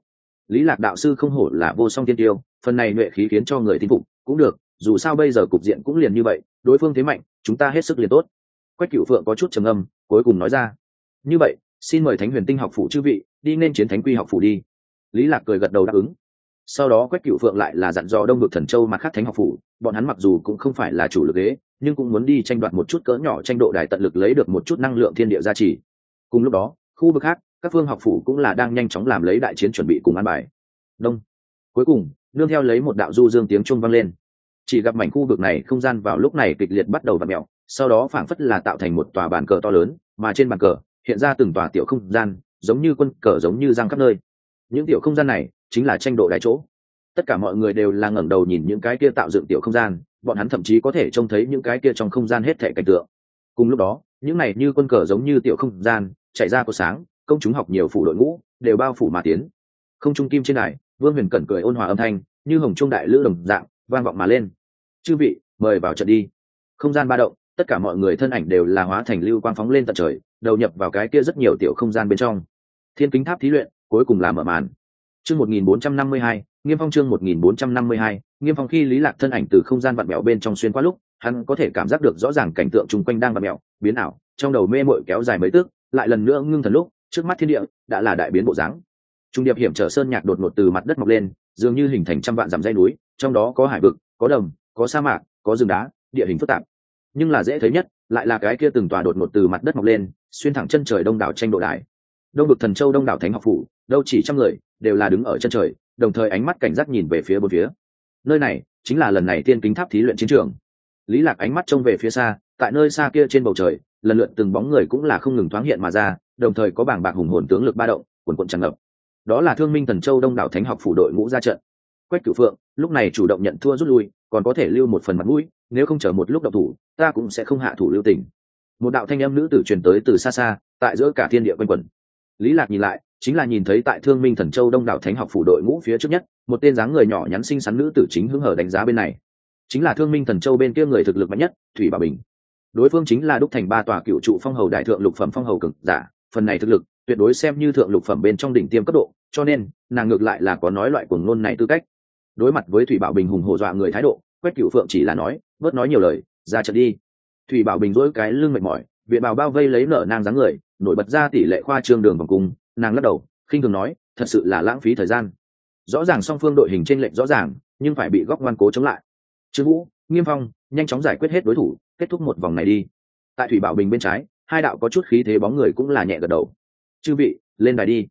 Lý lạc đạo sư không hổ là vô song tiên tiêu, phần này nhuệ khí khiến cho người tin phục, cũng được, dù sao bây giờ cục diện cũng liền như vậy, đối phương thế mạnh, chúng ta hết sức liền tốt. Quách cửu phượng có chút trầm âm cuối cùng nói ra như vậy, xin mời thánh huyền tinh học phủ chư vị, đi nên chiến thánh quy học phủ đi. Lý lạc cười gật đầu đáp ứng. Sau đó quách cựu phượng lại là dặn dò đông vực thần châu mặt khác thánh học phủ. Bọn hắn mặc dù cũng không phải là chủ lực ghế, nhưng cũng muốn đi tranh đoạt một chút cỡ nhỏ tranh độ đài tận lực lấy được một chút năng lượng thiên địa gia trì. Cùng lúc đó, khu vực khác, các phương học phủ cũng là đang nhanh chóng làm lấy đại chiến chuẩn bị cùng an bài. Đông. Cuối cùng, nương theo lấy một đạo du dương tiếng chuông vang lên. Chỉ gặp mảnh khu vực này không gian vào lúc này kịch liệt bắt đầu v ặ mẹo sau đó phảng phất là tạo thành một tòa bàn cờ to lớn, mà trên bàn cờ hiện ra từng tòa tiểu không gian, giống như quân cờ giống như giang khắp nơi. Những tiểu không gian này chính là tranh độ đại chỗ. Tất cả mọi người đều là ngẩng đầu nhìn những cái kia tạo dựng tiểu không gian, bọn hắn thậm chí có thể trông thấy những cái kia trong không gian hết thể cảnh tượng. Cùng lúc đó, những này như quân cờ giống như tiểu không gian, chạy ra có sáng, công chúng học nhiều phủ đội ngũ, đều bao phủ mà tiến. Không trung kim trên này vương huyền cẩn cười ôn hòa âm thanh, như hồng trung đại lữ đồng dạng, vang vọng mà lên. Chư vị, mời vào trận đi. Không gian ba động, tất cả mọi người thân ảnh đều là hóa thành lưu quang phóng lên tận trời đầu nhập vào cái kia rất nhiều tiểu không gian bên trong. Thiên kính tháp thí luyện, cuối cùng là mở màn. Chương một nghìn bốn trăm năm mươi hai, nghiêm phong chương một nghìn bốn trăm năm mươi hai, nghiêm phong khi lý lạc thân ảnh từ không gian vặn mẹo bên trong xuyên qua lúc, hắn có thể cảm giác được rõ ràng cảnh tượng chung quanh đang vặn mẹo, biến ảo, trong đầu mê mội kéo dài mấy tước, lại lần nữa ngưng thần lúc, trước mắt thiên địa đã là đại biến bộ dáng. Trung điệp hiểm trở sơn nhạc đột ngột từ mặt đất mọc lên, dường như hình thành trăm vạn dặm dây núi, trong đó có hải vực, có đầm có sa mạc, có rừng đá, địa hình phức tạp. Nhưng là dễ thấy nhất lại là cái kia từng tòa đột ngột từ mặt đất mọc lên, xuyên thẳng chân trời đông đảo tranh độ đài. Đông được thần châu, đông đảo thánh học phủ, đâu chỉ trăm người, đều là đứng ở chân trời, đồng thời ánh mắt cảnh giác nhìn về phía bốn phía. Nơi này chính là lần này tiên kính tháp thí luyện chiến trường. Lý lạc ánh mắt trông về phía xa, tại nơi xa kia trên bầu trời, lần lượt từng bóng người cũng là không ngừng thoáng hiện mà ra, đồng thời có bảng bạc hùng hồn tướng lực ba động, quần cuộn tràn ngập. Đó là thương minh thần châu đông đảo thánh học phủ đội ngũ ra trận. Quách cửu phượng, lúc này chủ động nhận thua rút lui còn có thể lưu một phần mặt mũi, nếu không chờ một lúc độc thủ, ta cũng sẽ không hạ thủ lưu tình. Một đạo thanh âm nữ tử truyền tới từ xa xa, tại giữa cả thiên địa quanh quẩn. Lý lạc nhìn lại, chính là nhìn thấy tại thương minh thần châu đông đảo thánh học phủ đội ngũ phía trước nhất, một tên dáng người nhỏ nhắn xinh xắn nữ tử chính hứng hở đánh giá bên này. Chính là thương minh thần châu bên kia người thực lực mạnh nhất, thủy bảo bình. Đối phương chính là đúc thành ba tòa cựu trụ phong hầu đại thượng lục phẩm phong hầu cực giả, phần này thực lực, tuyệt đối xem như thượng lục phẩm bên trong đỉnh tiêm cấp độ, cho nên, nàng ngược lại là có nói loại cuồng ngôn này tư cách đối mặt với thủy bảo bình hùng hổ dọa người thái độ quét cựu phượng chỉ là nói bớt nói nhiều lời ra trận đi thủy bảo bình dỗi cái lưng mệt mỏi viện bảo bao vây lấy nở nang dáng người nổi bật ra tỷ lệ khoa trương đường vòng cung nàng lắc đầu khinh thường nói thật sự là lãng phí thời gian rõ ràng song phương đội hình trên lệnh rõ ràng nhưng phải bị góc ngoan cố chống lại trương vũ nghiêm phong nhanh chóng giải quyết hết đối thủ kết thúc một vòng này đi tại thủy bảo bình bên trái hai đạo có chút khí thế bóng người cũng là nhẹ gật đầu chư vị lên đài đi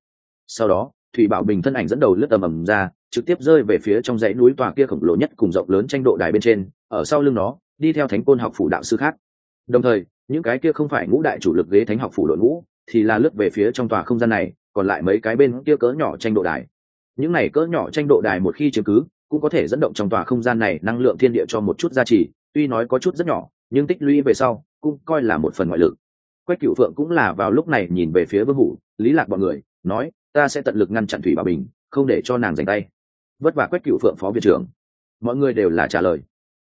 sau đó thủy bảo bình thân ảnh dẫn đầu lướt ầm ầm ra, trực tiếp rơi về phía trong dãy núi tòa kia khổng lồ nhất cùng rộng lớn tranh độ đài bên trên, ở sau lưng nó, đi theo thánh côn học phủ đạo sư khác. Đồng thời, những cái kia không phải ngũ đại chủ lực ghế thánh học phủ đội ngũ, thì là lướt về phía trong tòa không gian này, còn lại mấy cái bên kia cỡ nhỏ tranh độ đài. Những này cỡ nhỏ tranh độ đài một khi chứng cứ, cũng có thể dẫn động trong tòa không gian này năng lượng thiên địa cho một chút gia trì, tuy nói có chút rất nhỏ, nhưng tích lũy về sau, cũng coi là một phần ngoại lực. Quách cựu phượng cũng là vào lúc này nhìn về phía vương hủ, lý lạc bọn người, nói ta sẽ tận lực ngăn chặn thủy bảo bình, không để cho nàng giành tay. Vất vả quách cựu phượng phó viện trưởng. Mọi người đều là trả lời.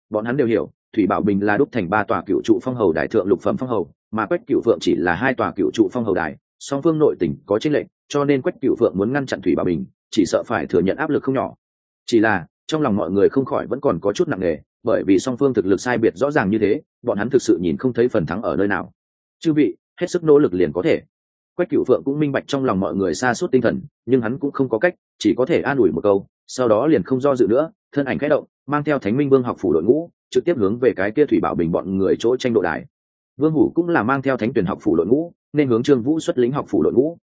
Bọn hắn đều hiểu, thủy bảo bình là đúc thành ba tòa cựu trụ phong hầu đại thượng lục phẩm phong hầu, mà quách cựu phượng chỉ là hai tòa cựu trụ phong hầu đài, song phương nội tỉnh có tranh lệnh cho nên quách cựu phượng muốn ngăn chặn thủy bảo bình, chỉ sợ phải thừa nhận áp lực không nhỏ. Chỉ là, trong lòng mọi người không khỏi vẫn còn có chút nặng nề, bởi vì song phương thực lực sai biệt rõ ràng như thế, bọn hắn thực sự nhìn không thấy phần thắng ở nơi nào. Chư vị, hết sức nỗ lực liền có thể quách cựu phượng cũng minh bạch trong lòng mọi người xa suốt tinh thần, nhưng hắn cũng không có cách, chỉ có thể an ủi một câu, sau đó liền không do dự nữa, thân ảnh khẽ động, mang theo thánh minh vương học phủ đội ngũ, trực tiếp hướng về cái kia thủy bảo bình bọn người chỗ tranh độ đài. Vương hủ cũng là mang theo thánh tuyển học phủ đội ngũ, nên hướng trương vũ xuất lính học phủ đội ngũ.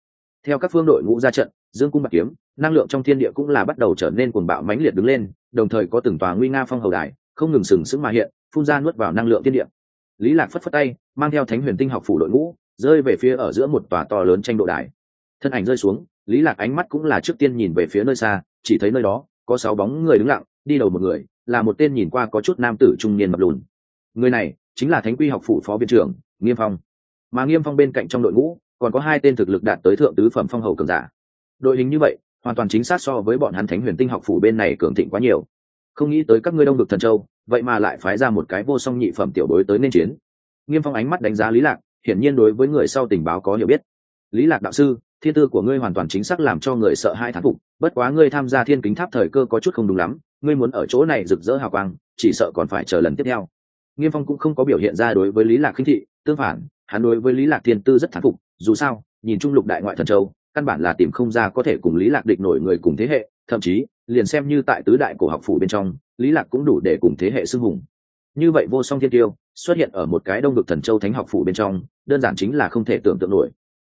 Theo các phương đội ngũ ra trận, dương cung bạc kiếm, năng lượng trong thiên địa cũng là bắt đầu trở nên cuồng bạo mãnh liệt đứng lên, đồng thời có từng tòa nguy nga phong hầu đài, không ngừng sừng sững mà hiện, phun ra nuốt vào năng lượng thiên địa. Lý lạc phất phất tay, mang theo thánh huyền tinh học phủ đội ngũ rơi về phía ở giữa một tòa to lớn tranh độ đài. Thân ảnh rơi xuống, lý lạc ánh mắt cũng là trước tiên nhìn về phía nơi xa, chỉ thấy nơi đó, có sáu bóng người đứng lặng, đi đầu một người, là một tên nhìn qua có chút nam tử trung niên mập lùn. Người này chính là thánh quy học phủ phó viện trưởng, nghiêm phong. Mà nghiêm phong bên cạnh trong đội ngũ, còn có hai tên thực lực đạt tới thượng tứ phẩm phong hầu cường giả. Đội hình như vậy, hoàn toàn chính xác so với bọn hắn thánh huyền tinh học phủ bên này cường thịnh quá nhiều. Không nghĩ tới các ngươi đông được thần châu, vậy mà lại phái ra một cái vô song nhị phẩm tiểu bối tới nên chiến. Nghiêm phong ánh mắt đánh giá lý lạc hiển nhiên đối với người sau tình báo có hiểu biết. Lý lạc đạo sư, thiên tư của ngươi hoàn toàn chính xác làm cho người sợ hai thán phục, bất quá ngươi tham gia thiên kính tháp thời cơ có chút không đúng lắm, ngươi muốn ở chỗ này rực rỡ hào quang, chỉ sợ còn phải chờ lần tiếp theo. Nghiêm phong cũng không có biểu hiện ra đối với lý lạc khinh thị, tương phản, hắn đối với lý lạc thiên tư rất thán phục, dù sao, nhìn trung lục đại ngoại thần châu, căn bản là tìm không ra có thể cùng lý lạc địch nổi người cùng thế hệ, thậm chí, liền xem như tại tứ đại cổ học phủ bên trong, lý lạc cũng đủ để cùng thế hệ xưng hùng như vậy vô song thiên tiêu xuất hiện ở một cái đông vực thần châu thánh học phủ bên trong, đơn giản chính là không thể tưởng tượng nổi.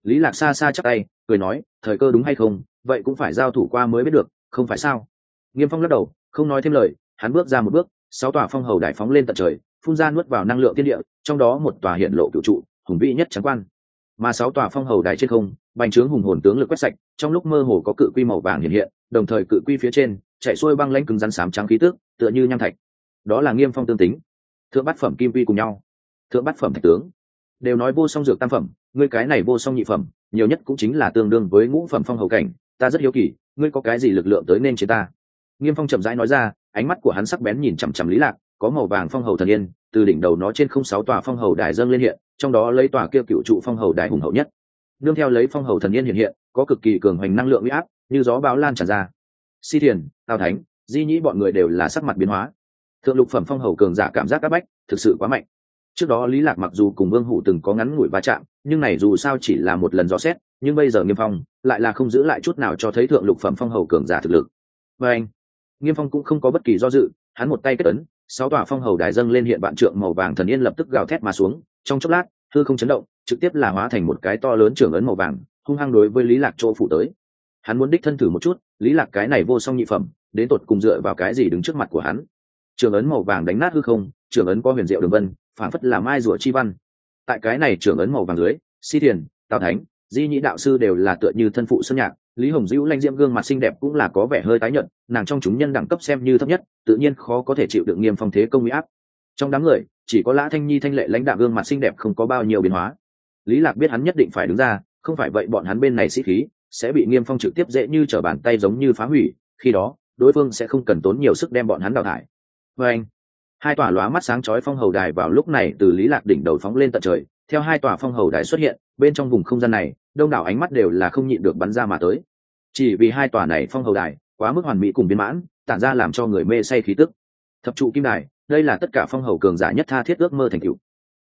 Lý lạc xa xa chắc tay, cười nói, thời cơ đúng hay không? Vậy cũng phải giao thủ qua mới biết được, không phải sao? Nghiêm phong lắc đầu, không nói thêm lời, hắn bước ra một bước, sáu tòa phong hầu đại phóng lên tận trời, phun ra nuốt vào năng lượng thiên địa, trong đó một tòa hiện lộ cựu trụ, hùng vĩ nhất trắng quan. Mà sáu tòa phong hầu đài trên không, bành trướng hùng hồn tướng lực quét sạch, trong lúc mơ hồ có cự quy màu vàng hiện hiện, đồng thời cự quy phía trên, chạy xuôi băng lãnh cứng rắn sám trắng khí tước tựa như nham thạch đó là nghiêm phong tương tính. Thượng bát phẩm kim vi cùng nhau. Thượng bát phẩm thạch tướng. Đều nói vô song dược tam phẩm, ngươi cái này vô song nhị phẩm, nhiều nhất cũng chính là tương đương với ngũ phẩm phong hầu cảnh, ta rất hiếu kỳ, ngươi có cái gì lực lượng tới nên chế ta? Nghiêm phong chậm rãi nói ra, ánh mắt của hắn sắc bén nhìn chằm chằm lý lạc, có màu vàng phong hầu thần yên, từ đỉnh đầu nó trên không sáu tòa phong hầu đài dâng lên hiện, trong đó lấy tòa kia cựu trụ phong hầu đài hùng hậu nhất. Nương theo lấy phong hầu thần yên hiện hiện, có cực kỳ cường hoành năng lượng uy áp, như gió bão lan tràn ra. Si thiền, tào thánh, di nhĩ bọn người đều là sắc mặt biến hóa thượng lục phẩm phong hầu cường giả cảm giác áp bách, thực sự quá mạnh. Trước đó lý lạc mặc dù cùng vương hủ từng có ngắn ngủi va chạm, nhưng này dù sao chỉ là một lần rõ xét, nhưng bây giờ nghiêm phong lại là không giữ lại chút nào cho thấy thượng lục phẩm phong hầu cường giả thực lực. Và anh, nghiêm phong cũng không có bất kỳ do dự, hắn một tay kết ấn, sáu tòa phong hầu đài dâng lên hiện vạn trượng màu vàng thần yên lập tức gào thét mà xuống, trong chốc lát, hư không chấn động, trực tiếp là hóa thành một cái to lớn trưởng ấn màu vàng, hung hăng đối với lý lạc chỗ phủ tới. Hắn muốn đích thân thử một chút, lý lạc cái này vô song nhị phẩm, đến tột cùng dựa vào cái gì đứng trước mặt của hắn? Trường ấn màu vàng đánh nát hư không, trường ấn có huyền diệu đường vân phản phất là mai rủa chi văn. Tại cái này trường ấn màu vàng dưới, si thiền, tào thánh, di nhĩ đạo sư đều là tựa như thân phụ xuân nhạc, lý hồng dữ lanh diễm gương mặt xinh đẹp cũng là có vẻ hơi tái nhợt, nàng trong chúng nhân đẳng cấp xem như thấp nhất, tự nhiên khó có thể chịu được nghiêm phong thế công uy áp. Trong đám người, chỉ có lã thanh nhi thanh lệ lãnh đạo gương mặt xinh đẹp không có bao nhiêu biến hóa. Lý lạc biết hắn nhất định phải đứng ra, không phải vậy bọn hắn bên này sĩ khí sẽ bị nghiêm phong trực tiếp dễ như trở bàn tay giống như phá hủy, khi đó, đối phương sẽ không cần tốn nhiều sức đem bọn hắn đào thải và anh, hai tòa lóa mắt sáng chói phong hầu đài vào lúc này từ lý lạc đỉnh đầu phóng lên tận trời. Theo hai tòa phong hầu đài xuất hiện, bên trong vùng không gian này, đông đảo ánh mắt đều là không nhịn được bắn ra mà tới. Chỉ vì hai tòa này phong hầu đài, quá mức hoàn mỹ cùng biến mãn, tản ra làm cho người mê say khí tức. Thập trụ kim đài, đây là tất cả phong hầu cường giả nhất tha thiết ước mơ thành cựu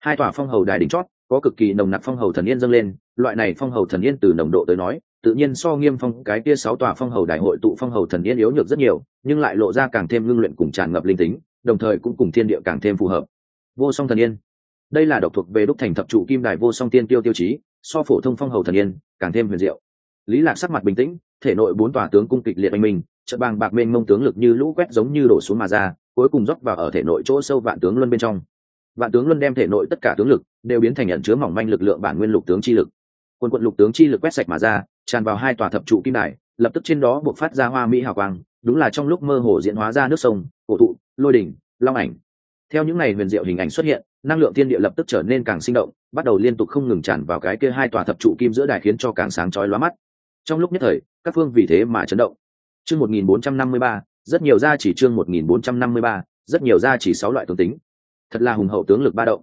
hai tòa phong hầu đài đỉnh chót, có cực kỳ nồng nặc phong hầu thần yên dâng lên, loại này phong hầu thần yên từ nồng độ tới nói tự nhiên so nghiêm phong cái kia sáu tòa phong hầu đại hội tụ phong hầu thần yên yếu nhược rất nhiều, nhưng lại lộ ra càng thêm ngưng luyện cùng tràn ngập linh tính, đồng thời cũng cùng thiên địa càng thêm phù hợp. Vô song thần yên. Đây là độc thuộc về đúc thành thập trụ kim đài vô song tiên tiêu tiêu chí, so phổ thông phong hầu thần yên càng thêm huyền diệu. Lý lạc sắc mặt bình tĩnh, thể nội bốn tòa tướng cung kịch liệt anh minh trận bàng bạc mênh mông tướng lực như lũ quét giống như đổ xuống mà ra, cuối cùng dốc vào ở thể nội chỗ sâu vạn tướng luân bên trong. Vạn tướng luân đem thể nội tất cả tướng lực đều biến thành nhận chứa mỏng manh lực lượng bản nguyên lục tướng chi lực quân quận lục tướng chi lực quét sạch mà ra, tràn vào hai tòa thập trụ kim đài, lập tức trên đó buộc phát ra hoa mỹ hào quang, đúng là trong lúc mơ hồ diễn hóa ra nước sông, cổ thụ, lôi đỉnh, long ảnh. Theo những ngày huyền diệu hình ảnh xuất hiện, năng lượng thiên địa lập tức trở nên càng sinh động, bắt đầu liên tục không ngừng tràn vào cái kia hai tòa thập trụ kim giữa đài khiến cho càng sáng chói lóa mắt. Trong lúc nhất thời, các phương vì thế mà chấn động. Chương một nghìn bốn trăm năm mươi ba, rất nhiều gia chỉ chương một nghìn bốn trăm năm mươi ba, rất nhiều gia chỉ sáu loại tướng tính. Thật là hùng hậu tướng lực ba động.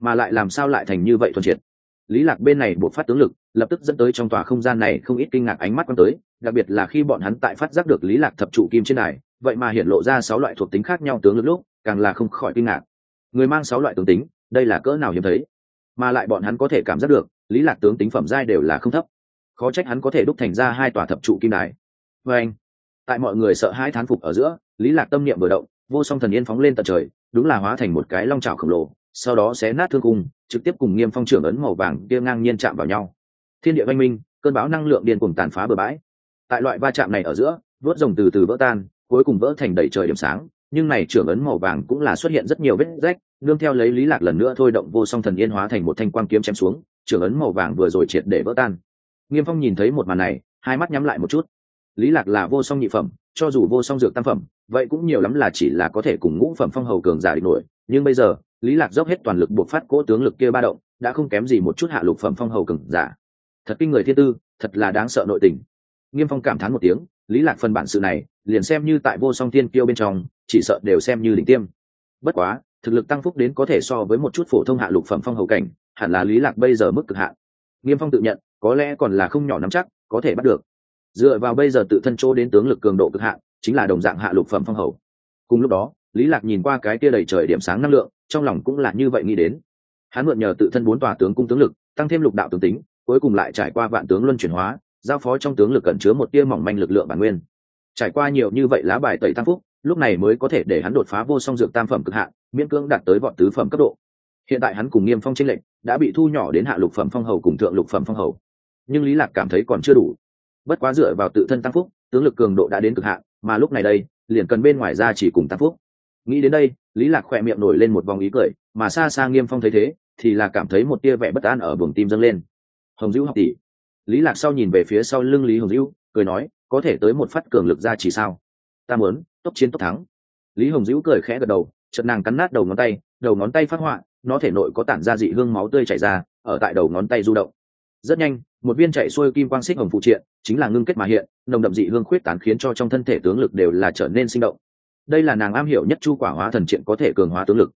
Mà lại làm sao lại thành như vậy thuần triệt? Lý lạc bên này buộc phát tướng lực, lập tức dẫn tới trong tòa không gian này không ít kinh ngạc ánh mắt quan tới, đặc biệt là khi bọn hắn tại phát giác được lý lạc thập trụ kim trên này vậy mà hiện lộ ra sáu loại thuộc tính khác nhau tướng lực lúc, càng là không khỏi kinh ngạc. Người mang sáu loại tướng tính, đây là cỡ nào hiếm thấy? Mà lại bọn hắn có thể cảm giác được, lý lạc tướng tính phẩm giai đều là không thấp. Khó trách hắn có thể đúc thành ra hai tòa thập trụ kim đài. Vê anh, tại mọi người sợ hai thán phục ở giữa, lý lạc tâm niệm vừa động, vô song thần yên phóng lên tận trời, đúng là hóa thành một cái long trào khổng lồ sau đó xé nát thương cung trực tiếp cùng nghiêm phong trưởng ấn màu vàng kia ngang nhiên chạm vào nhau. Thiên địa văn minh, cơn bão năng lượng điên cùng tàn phá bừa bãi. Tại loại va chạm này ở giữa, vớt rồng từ từ vỡ tan, cuối cùng vỡ thành đầy trời điểm sáng, nhưng này trưởng ấn màu vàng cũng là xuất hiện rất nhiều vết rách, nương theo lấy lý lạc lần nữa thôi động vô song thần yên hóa thành một thanh quang kiếm chém xuống, trưởng ấn màu vàng vừa rồi triệt để vỡ tan. Nghiêm phong nhìn thấy một màn này, hai mắt nhắm lại một chút. Lý lạc là vô song nhị phẩm, cho dù vô song dược tam phẩm, vậy cũng nhiều lắm là chỉ là có thể cùng ngũ phẩm phong hầu cường giả địch nổi, nhưng bây giờ lý lạc dốc hết toàn lực buộc phát cỗ tướng lực kia ba động, đã không kém gì một chút hạ lục phẩm phong hầu cường giả. Thật kinh người thiên tư, thật là đáng sợ nội tình. Nghiêm phong cảm thán một tiếng, lý lạc phần bản sự này, liền xem như tại vô song thiên kiêu bên trong, chỉ sợ đều xem như đỉnh tiêm. Bất quá, thực lực tăng phúc đến có thể so với một chút phổ thông hạ lục phẩm phong hầu cảnh, hẳn là lý lạc bây giờ mức cực hạn. Nghiêm phong tự nhận, có lẽ còn là không nhỏ nắm chắc, có thể bắt được. Dựa vào bây giờ tự thân chỗ đến tướng lực cường độ cực hạn, chính là đồng dạng hạ lục phẩm phong hầu. Cùng lúc đó lý lạc nhìn qua cái kia đầy trời điểm sáng năng lượng, trong lòng cũng là như vậy nghĩ đến. Hắn mượn nhờ tự thân bốn tòa tướng cung tướng lực, tăng thêm lục đạo tướng tính, cuối cùng lại trải qua vạn tướng luân chuyển hóa, giao phó trong tướng lực cẩn chứa một tia mỏng manh lực lượng bản nguyên. Trải qua nhiều như vậy lá bài tẩy tam phúc, lúc này mới có thể để hắn đột phá vô song dược tam phẩm cực hạn, miễn cưỡng đạt tới vọt tứ phẩm cấp độ. Hiện tại hắn cùng nghiêm phong tranh lệnh đã bị thu nhỏ đến hạ lục phẩm phong hầu cùng thượng lục phẩm phong hầu. Nhưng lý lạc cảm thấy còn chưa đủ. Bất quá dựa vào tự thân tăng phúc, tướng lực cường độ đã đến cực hạn, mà lúc này đây, liền cần bên ngoài ra chỉ cùng tăng phúc nghĩ đến đây, lý lạc khỏe miệng nổi lên một vòng ý cười, mà xa xa nghiêm phong thấy thế, thì là cảm thấy một tia vẻ bất an ở buồng tim dâng lên. Hồng dữ học tỷ. Lý lạc sau nhìn về phía sau lưng lý hồng dữ cười nói, có thể tới một phát cường lực ra chỉ sao? Ta muốn, tốc chiến tốc thắng. Lý hồng dữ cười khẽ gật đầu, chợt nàng cắn nát đầu ngón tay, đầu ngón tay phát họa, nó thể nội có tản ra dị hương máu tươi chảy ra, ở tại đầu ngón tay du động. Rất nhanh, một viên chạy xuôi kim quang xích hồng phụ triện, chính là ngưng kết mà hiện, nồng đậm dị hương khuyết tán khiến cho trong thân thể tướng lực đều là trở nên sinh động đây là nàng am hiểu nhất chu quả hóa thần triện có thể cường hóa tướng lực.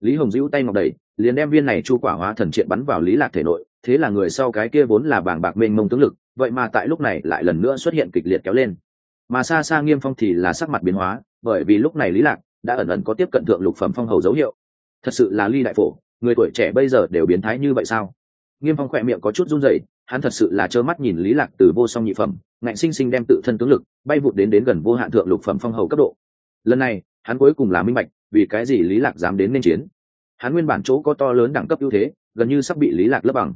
Lý hồng dữ tay ngọc đầy liền đem viên này chu quả hóa thần triện bắn vào lý lạc thể nội, thế là người sau cái kia vốn là bàng bạc mênh mông tướng lực, vậy mà tại lúc này lại lần nữa xuất hiện kịch liệt kéo lên. Mà xa xa nghiêm phong thì là sắc mặt biến hóa, bởi vì lúc này lý lạc đã ẩn ẩn có tiếp cận thượng lục phẩm phong hầu dấu hiệu. Thật sự là ly đại phổ, người tuổi trẻ bây giờ đều biến thái như vậy sao? Nghiêm phong khỏe miệng có chút run rẩy, hắn thật sự là trơ mắt nhìn lý lạc từ vô song nhị phẩm, ngạnh sinh sinh đem tự thân tướng lực bay vụt đến đến gần vô hạn thượng lục phẩm phong hầu cấp độ lần này, hắn cuối cùng là minh bạch, vì cái gì lý lạc dám đến nên chiến. Hắn nguyên bản chỗ có to lớn đẳng cấp ưu thế, gần như sắp bị lý lạc lấp bằng.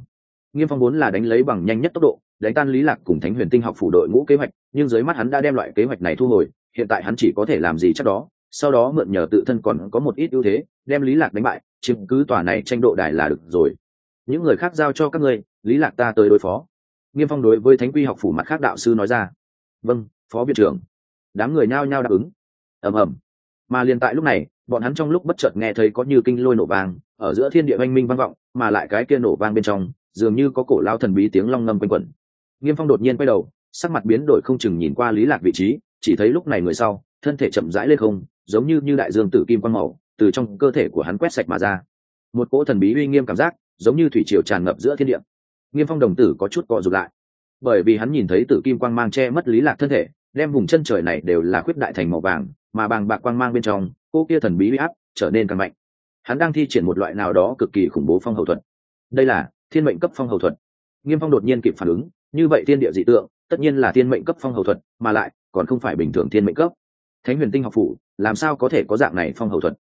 Nghiêm phong vốn là đánh lấy bằng nhanh nhất tốc độ, đánh tan lý lạc cùng thánh huyền tinh học phủ đội ngũ kế hoạch, nhưng dưới mắt hắn đã đem loại kế hoạch này thu hồi, hiện tại hắn chỉ có thể làm gì chắc đó, sau đó mượn nhờ tự thân còn có một ít ưu thế, đem lý lạc đánh bại, chiếm cứ tòa này tranh độ đài là được rồi. Những người khác giao cho các ngươi, lý lạc ta tới đối phó. Nghiêm phong đối với thánh quy học phủ mặt khác đạo sư nói ra. Vâng phó viện trưởng. Đám người nhao nhao đáp ứng ầm ầm. Mà liền tại lúc này, bọn hắn trong lúc bất chợt nghe thấy có như kinh lôi nổ vang, ở giữa thiên địa oanh minh vang vọng, mà lại cái kia nổ vang bên trong, dường như có cổ lao thần bí tiếng long ngâm quanh quẩn. Nghiêm phong đột nhiên quay đầu, sắc mặt biến đổi không chừng nhìn qua lý lạc vị trí, chỉ thấy lúc này người sau, thân thể chậm rãi lên không, giống như như đại dương tử kim quang màu, từ trong cơ thể của hắn quét sạch mà ra. Một cỗ thần bí uy nghiêm cảm giác, giống như thủy triều tràn ngập giữa thiên địa. Nghiêm phong đồng tử có chút cọ rụt lại. Bởi vì hắn nhìn thấy tử kim quang mang che mất lý lạc thân thể, đem vùng chân trời này đều là khuyết đại thành màu vàng mà bàng bạc quang mang bên trong, cô kia thần bí uy áp trở nên càng mạnh. Hắn đang thi triển một loại nào đó cực kỳ khủng bố phong hậu thuật. Đây là thiên mệnh cấp phong hậu thuật. Nghiêm phong đột nhiên kịp phản ứng, như vậy thiên địa dị tượng, tất nhiên là thiên mệnh cấp phong hậu thuật, mà lại còn không phải bình thường thiên mệnh cấp. Thánh huyền tinh học phủ, làm sao có thể có dạng này phong hậu thuật?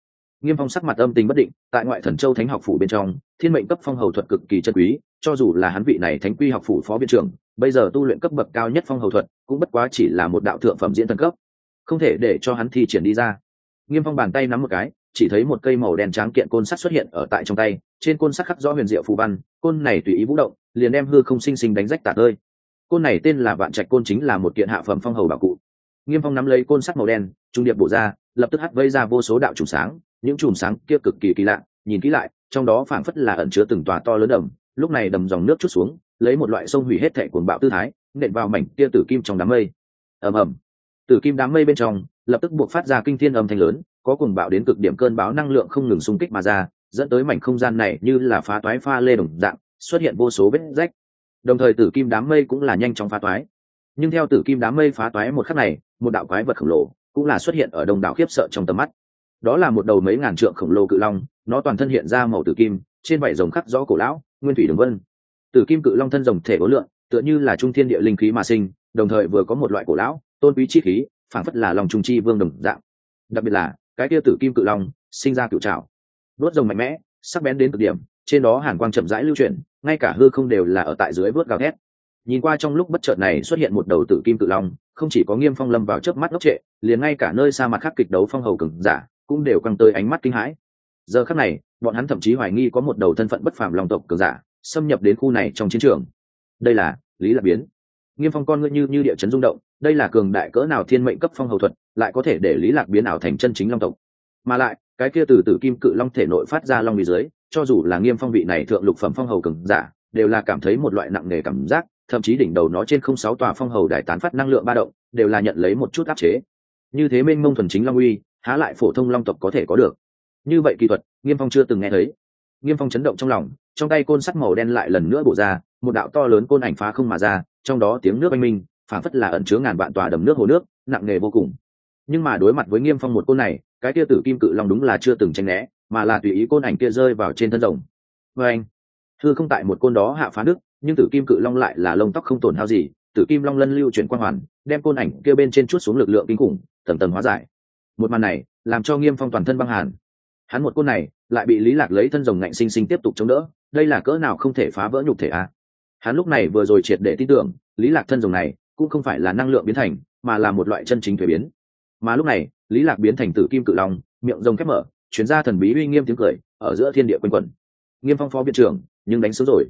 Nghiêm phong sắc mặt âm tình bất định, tại ngoại thần châu thánh học phủ bên trong, thiên mệnh cấp phong hầu thuật cực kỳ chân quý, cho dù là hắn vị này thánh quy học phủ phó viện trưởng, bây giờ tu luyện cấp bậc cao nhất phong hầu thuật, cũng bất quá chỉ là một đạo thượng phẩm diễn thần cấp không thể để cho hắn thi triển đi ra. Nghiêm phong bàn tay nắm một cái, chỉ thấy một cây màu đen trắng kiện côn sắt xuất hiện ở tại trong tay, trên côn sắt khắc rõ huyền diệu phù văn, côn này tùy ý vũ động, liền đem hư không sinh sinh đánh rách tạt ơi côn này tên là vạn trạch côn chính là một kiện hạ phẩm phong hầu bảo cụ. Nghiêm phong nắm lấy côn sắt màu đen, trung điệp bổ ra, lập tức hắt vây ra vô số đạo trùng sáng, những chùm sáng kia cực kỳ kỳ lạ, nhìn kỹ lại, trong đó phảng phất là ẩn chứa từng tòa to lớn đầm, lúc này đầm dòng nước chút xuống, lấy một loại sông hủy hết thệ cuồng bạo tư thái, nện vào mảnh kia tử kim trong đám mây. Ầm ầm tử kim đám mây bên trong, lập tức buộc phát ra kinh thiên âm thanh lớn, có cùng bạo đến cực điểm cơn báo năng lượng không ngừng xung kích mà ra, dẫn tới mảnh không gian này như là phá toái pha lê đồng dạng, xuất hiện vô số vết rách. Đồng thời tử kim đám mây cũng là nhanh chóng phá toái. Nhưng theo tử kim đám mây phá toái một khắc này, một đạo quái vật khổng lồ cũng là xuất hiện ở đông đảo khiếp sợ trong tầm mắt. Đó là một đầu mấy ngàn trượng khổng lồ cự long, nó toàn thân hiện ra màu tử kim, trên vảy rồng khắc rõ cổ lão, nguyên thủy đường vân. Tử kim cự long thân rồng thể có lượng, tựa như là trung thiên địa linh khí mà sinh, đồng thời vừa có một loại cổ lão tôn quý chi khí, phảng phất là lòng trung chi vương đồng dạng. Đặc biệt là, cái kia tử kim cự long, sinh ra cựu trào vớt rồng mạnh mẽ, sắc bén đến cực điểm, trên đó hàn quang chậm rãi lưu chuyển, ngay cả hư không đều là ở tại dưới vớt gào thét. Nhìn qua trong lúc bất chợt này xuất hiện một đầu tử kim cự long, không chỉ có nghiêm phong lâm vào chớp mắt ngốc trệ, liền ngay cả nơi xa mặt khác kịch đấu phong hầu cừng giả, cũng đều căng tới ánh mắt kinh hãi. Giờ khắc này, bọn hắn thậm chí hoài nghi có một đầu thân phận bất phàm lòng tộc cường giả, xâm nhập đến khu này trong chiến trường. Đây là, lý lạc biến. Nghiêm phong con ngươi như như địa chấn rung động đây là cường đại cỡ nào thiên mệnh cấp phong hầu thuật, lại có thể để lý lạc biến ảo thành chân chính long tộc. Mà lại, cái kia từ tử kim cự long thể nội phát ra long bì dưới, cho dù là nghiêm phong vị này thượng lục phẩm phong hầu cường giả, đều là cảm thấy một loại nặng nề cảm giác, thậm chí đỉnh đầu nó trên không sáu tòa phong hầu đài tán phát năng lượng ba động, đều là nhận lấy một chút áp chế. Như thế minh mông thuần chính long uy, há lại phổ thông long tộc có thể có được. Như vậy kỹ thuật, nghiêm phong chưa từng nghe thấy. Nghiêm phong chấn động trong lòng, trong tay côn sắt màu đen lại lần nữa bổ ra, một đạo to lớn côn ảnh phá không mà ra, trong đó tiếng nước anh minh phản phất là ẩn chứa ngàn vạn tòa đầm nước hồ nước, nặng nề vô cùng. Nhưng mà đối mặt với nghiêm phong một côn này, cái kia tử kim cự long đúng là chưa từng tranh né, mà là tùy ý côn ảnh kia rơi vào trên thân rồng. Vê anh thư không tại một côn đó hạ phá nước, nhưng tử kim cự long lại là lông tóc không tổn hao gì, tử kim long lân lưu chuyển quang hoàn, đem côn ảnh kia bên trên chút xuống lực lượng kinh khủng, tầm tầm hóa giải. Một màn này, làm cho nghiêm phong toàn thân băng hàn. Hắn một côn này, lại bị lý lạc lấy thân rồng ngạnh sinh sinh tiếp tục chống đỡ, đây là cỡ nào không thể phá vỡ nhục thể a hắn lúc này vừa rồi triệt để tin tưởng, lý lạc thân rồng này cũng không phải là năng lượng biến thành, mà là một loại chân chính thuế biến. Mà lúc này, lý lạc biến thành tử kim cự long, miệng rồng khép mở chuyến ra thần bí uy nghiêm tiếng cười, ở giữa thiên địa quanh quẩn. Nghiêm phong phó viện trưởng, nhưng đánh sớm rồi.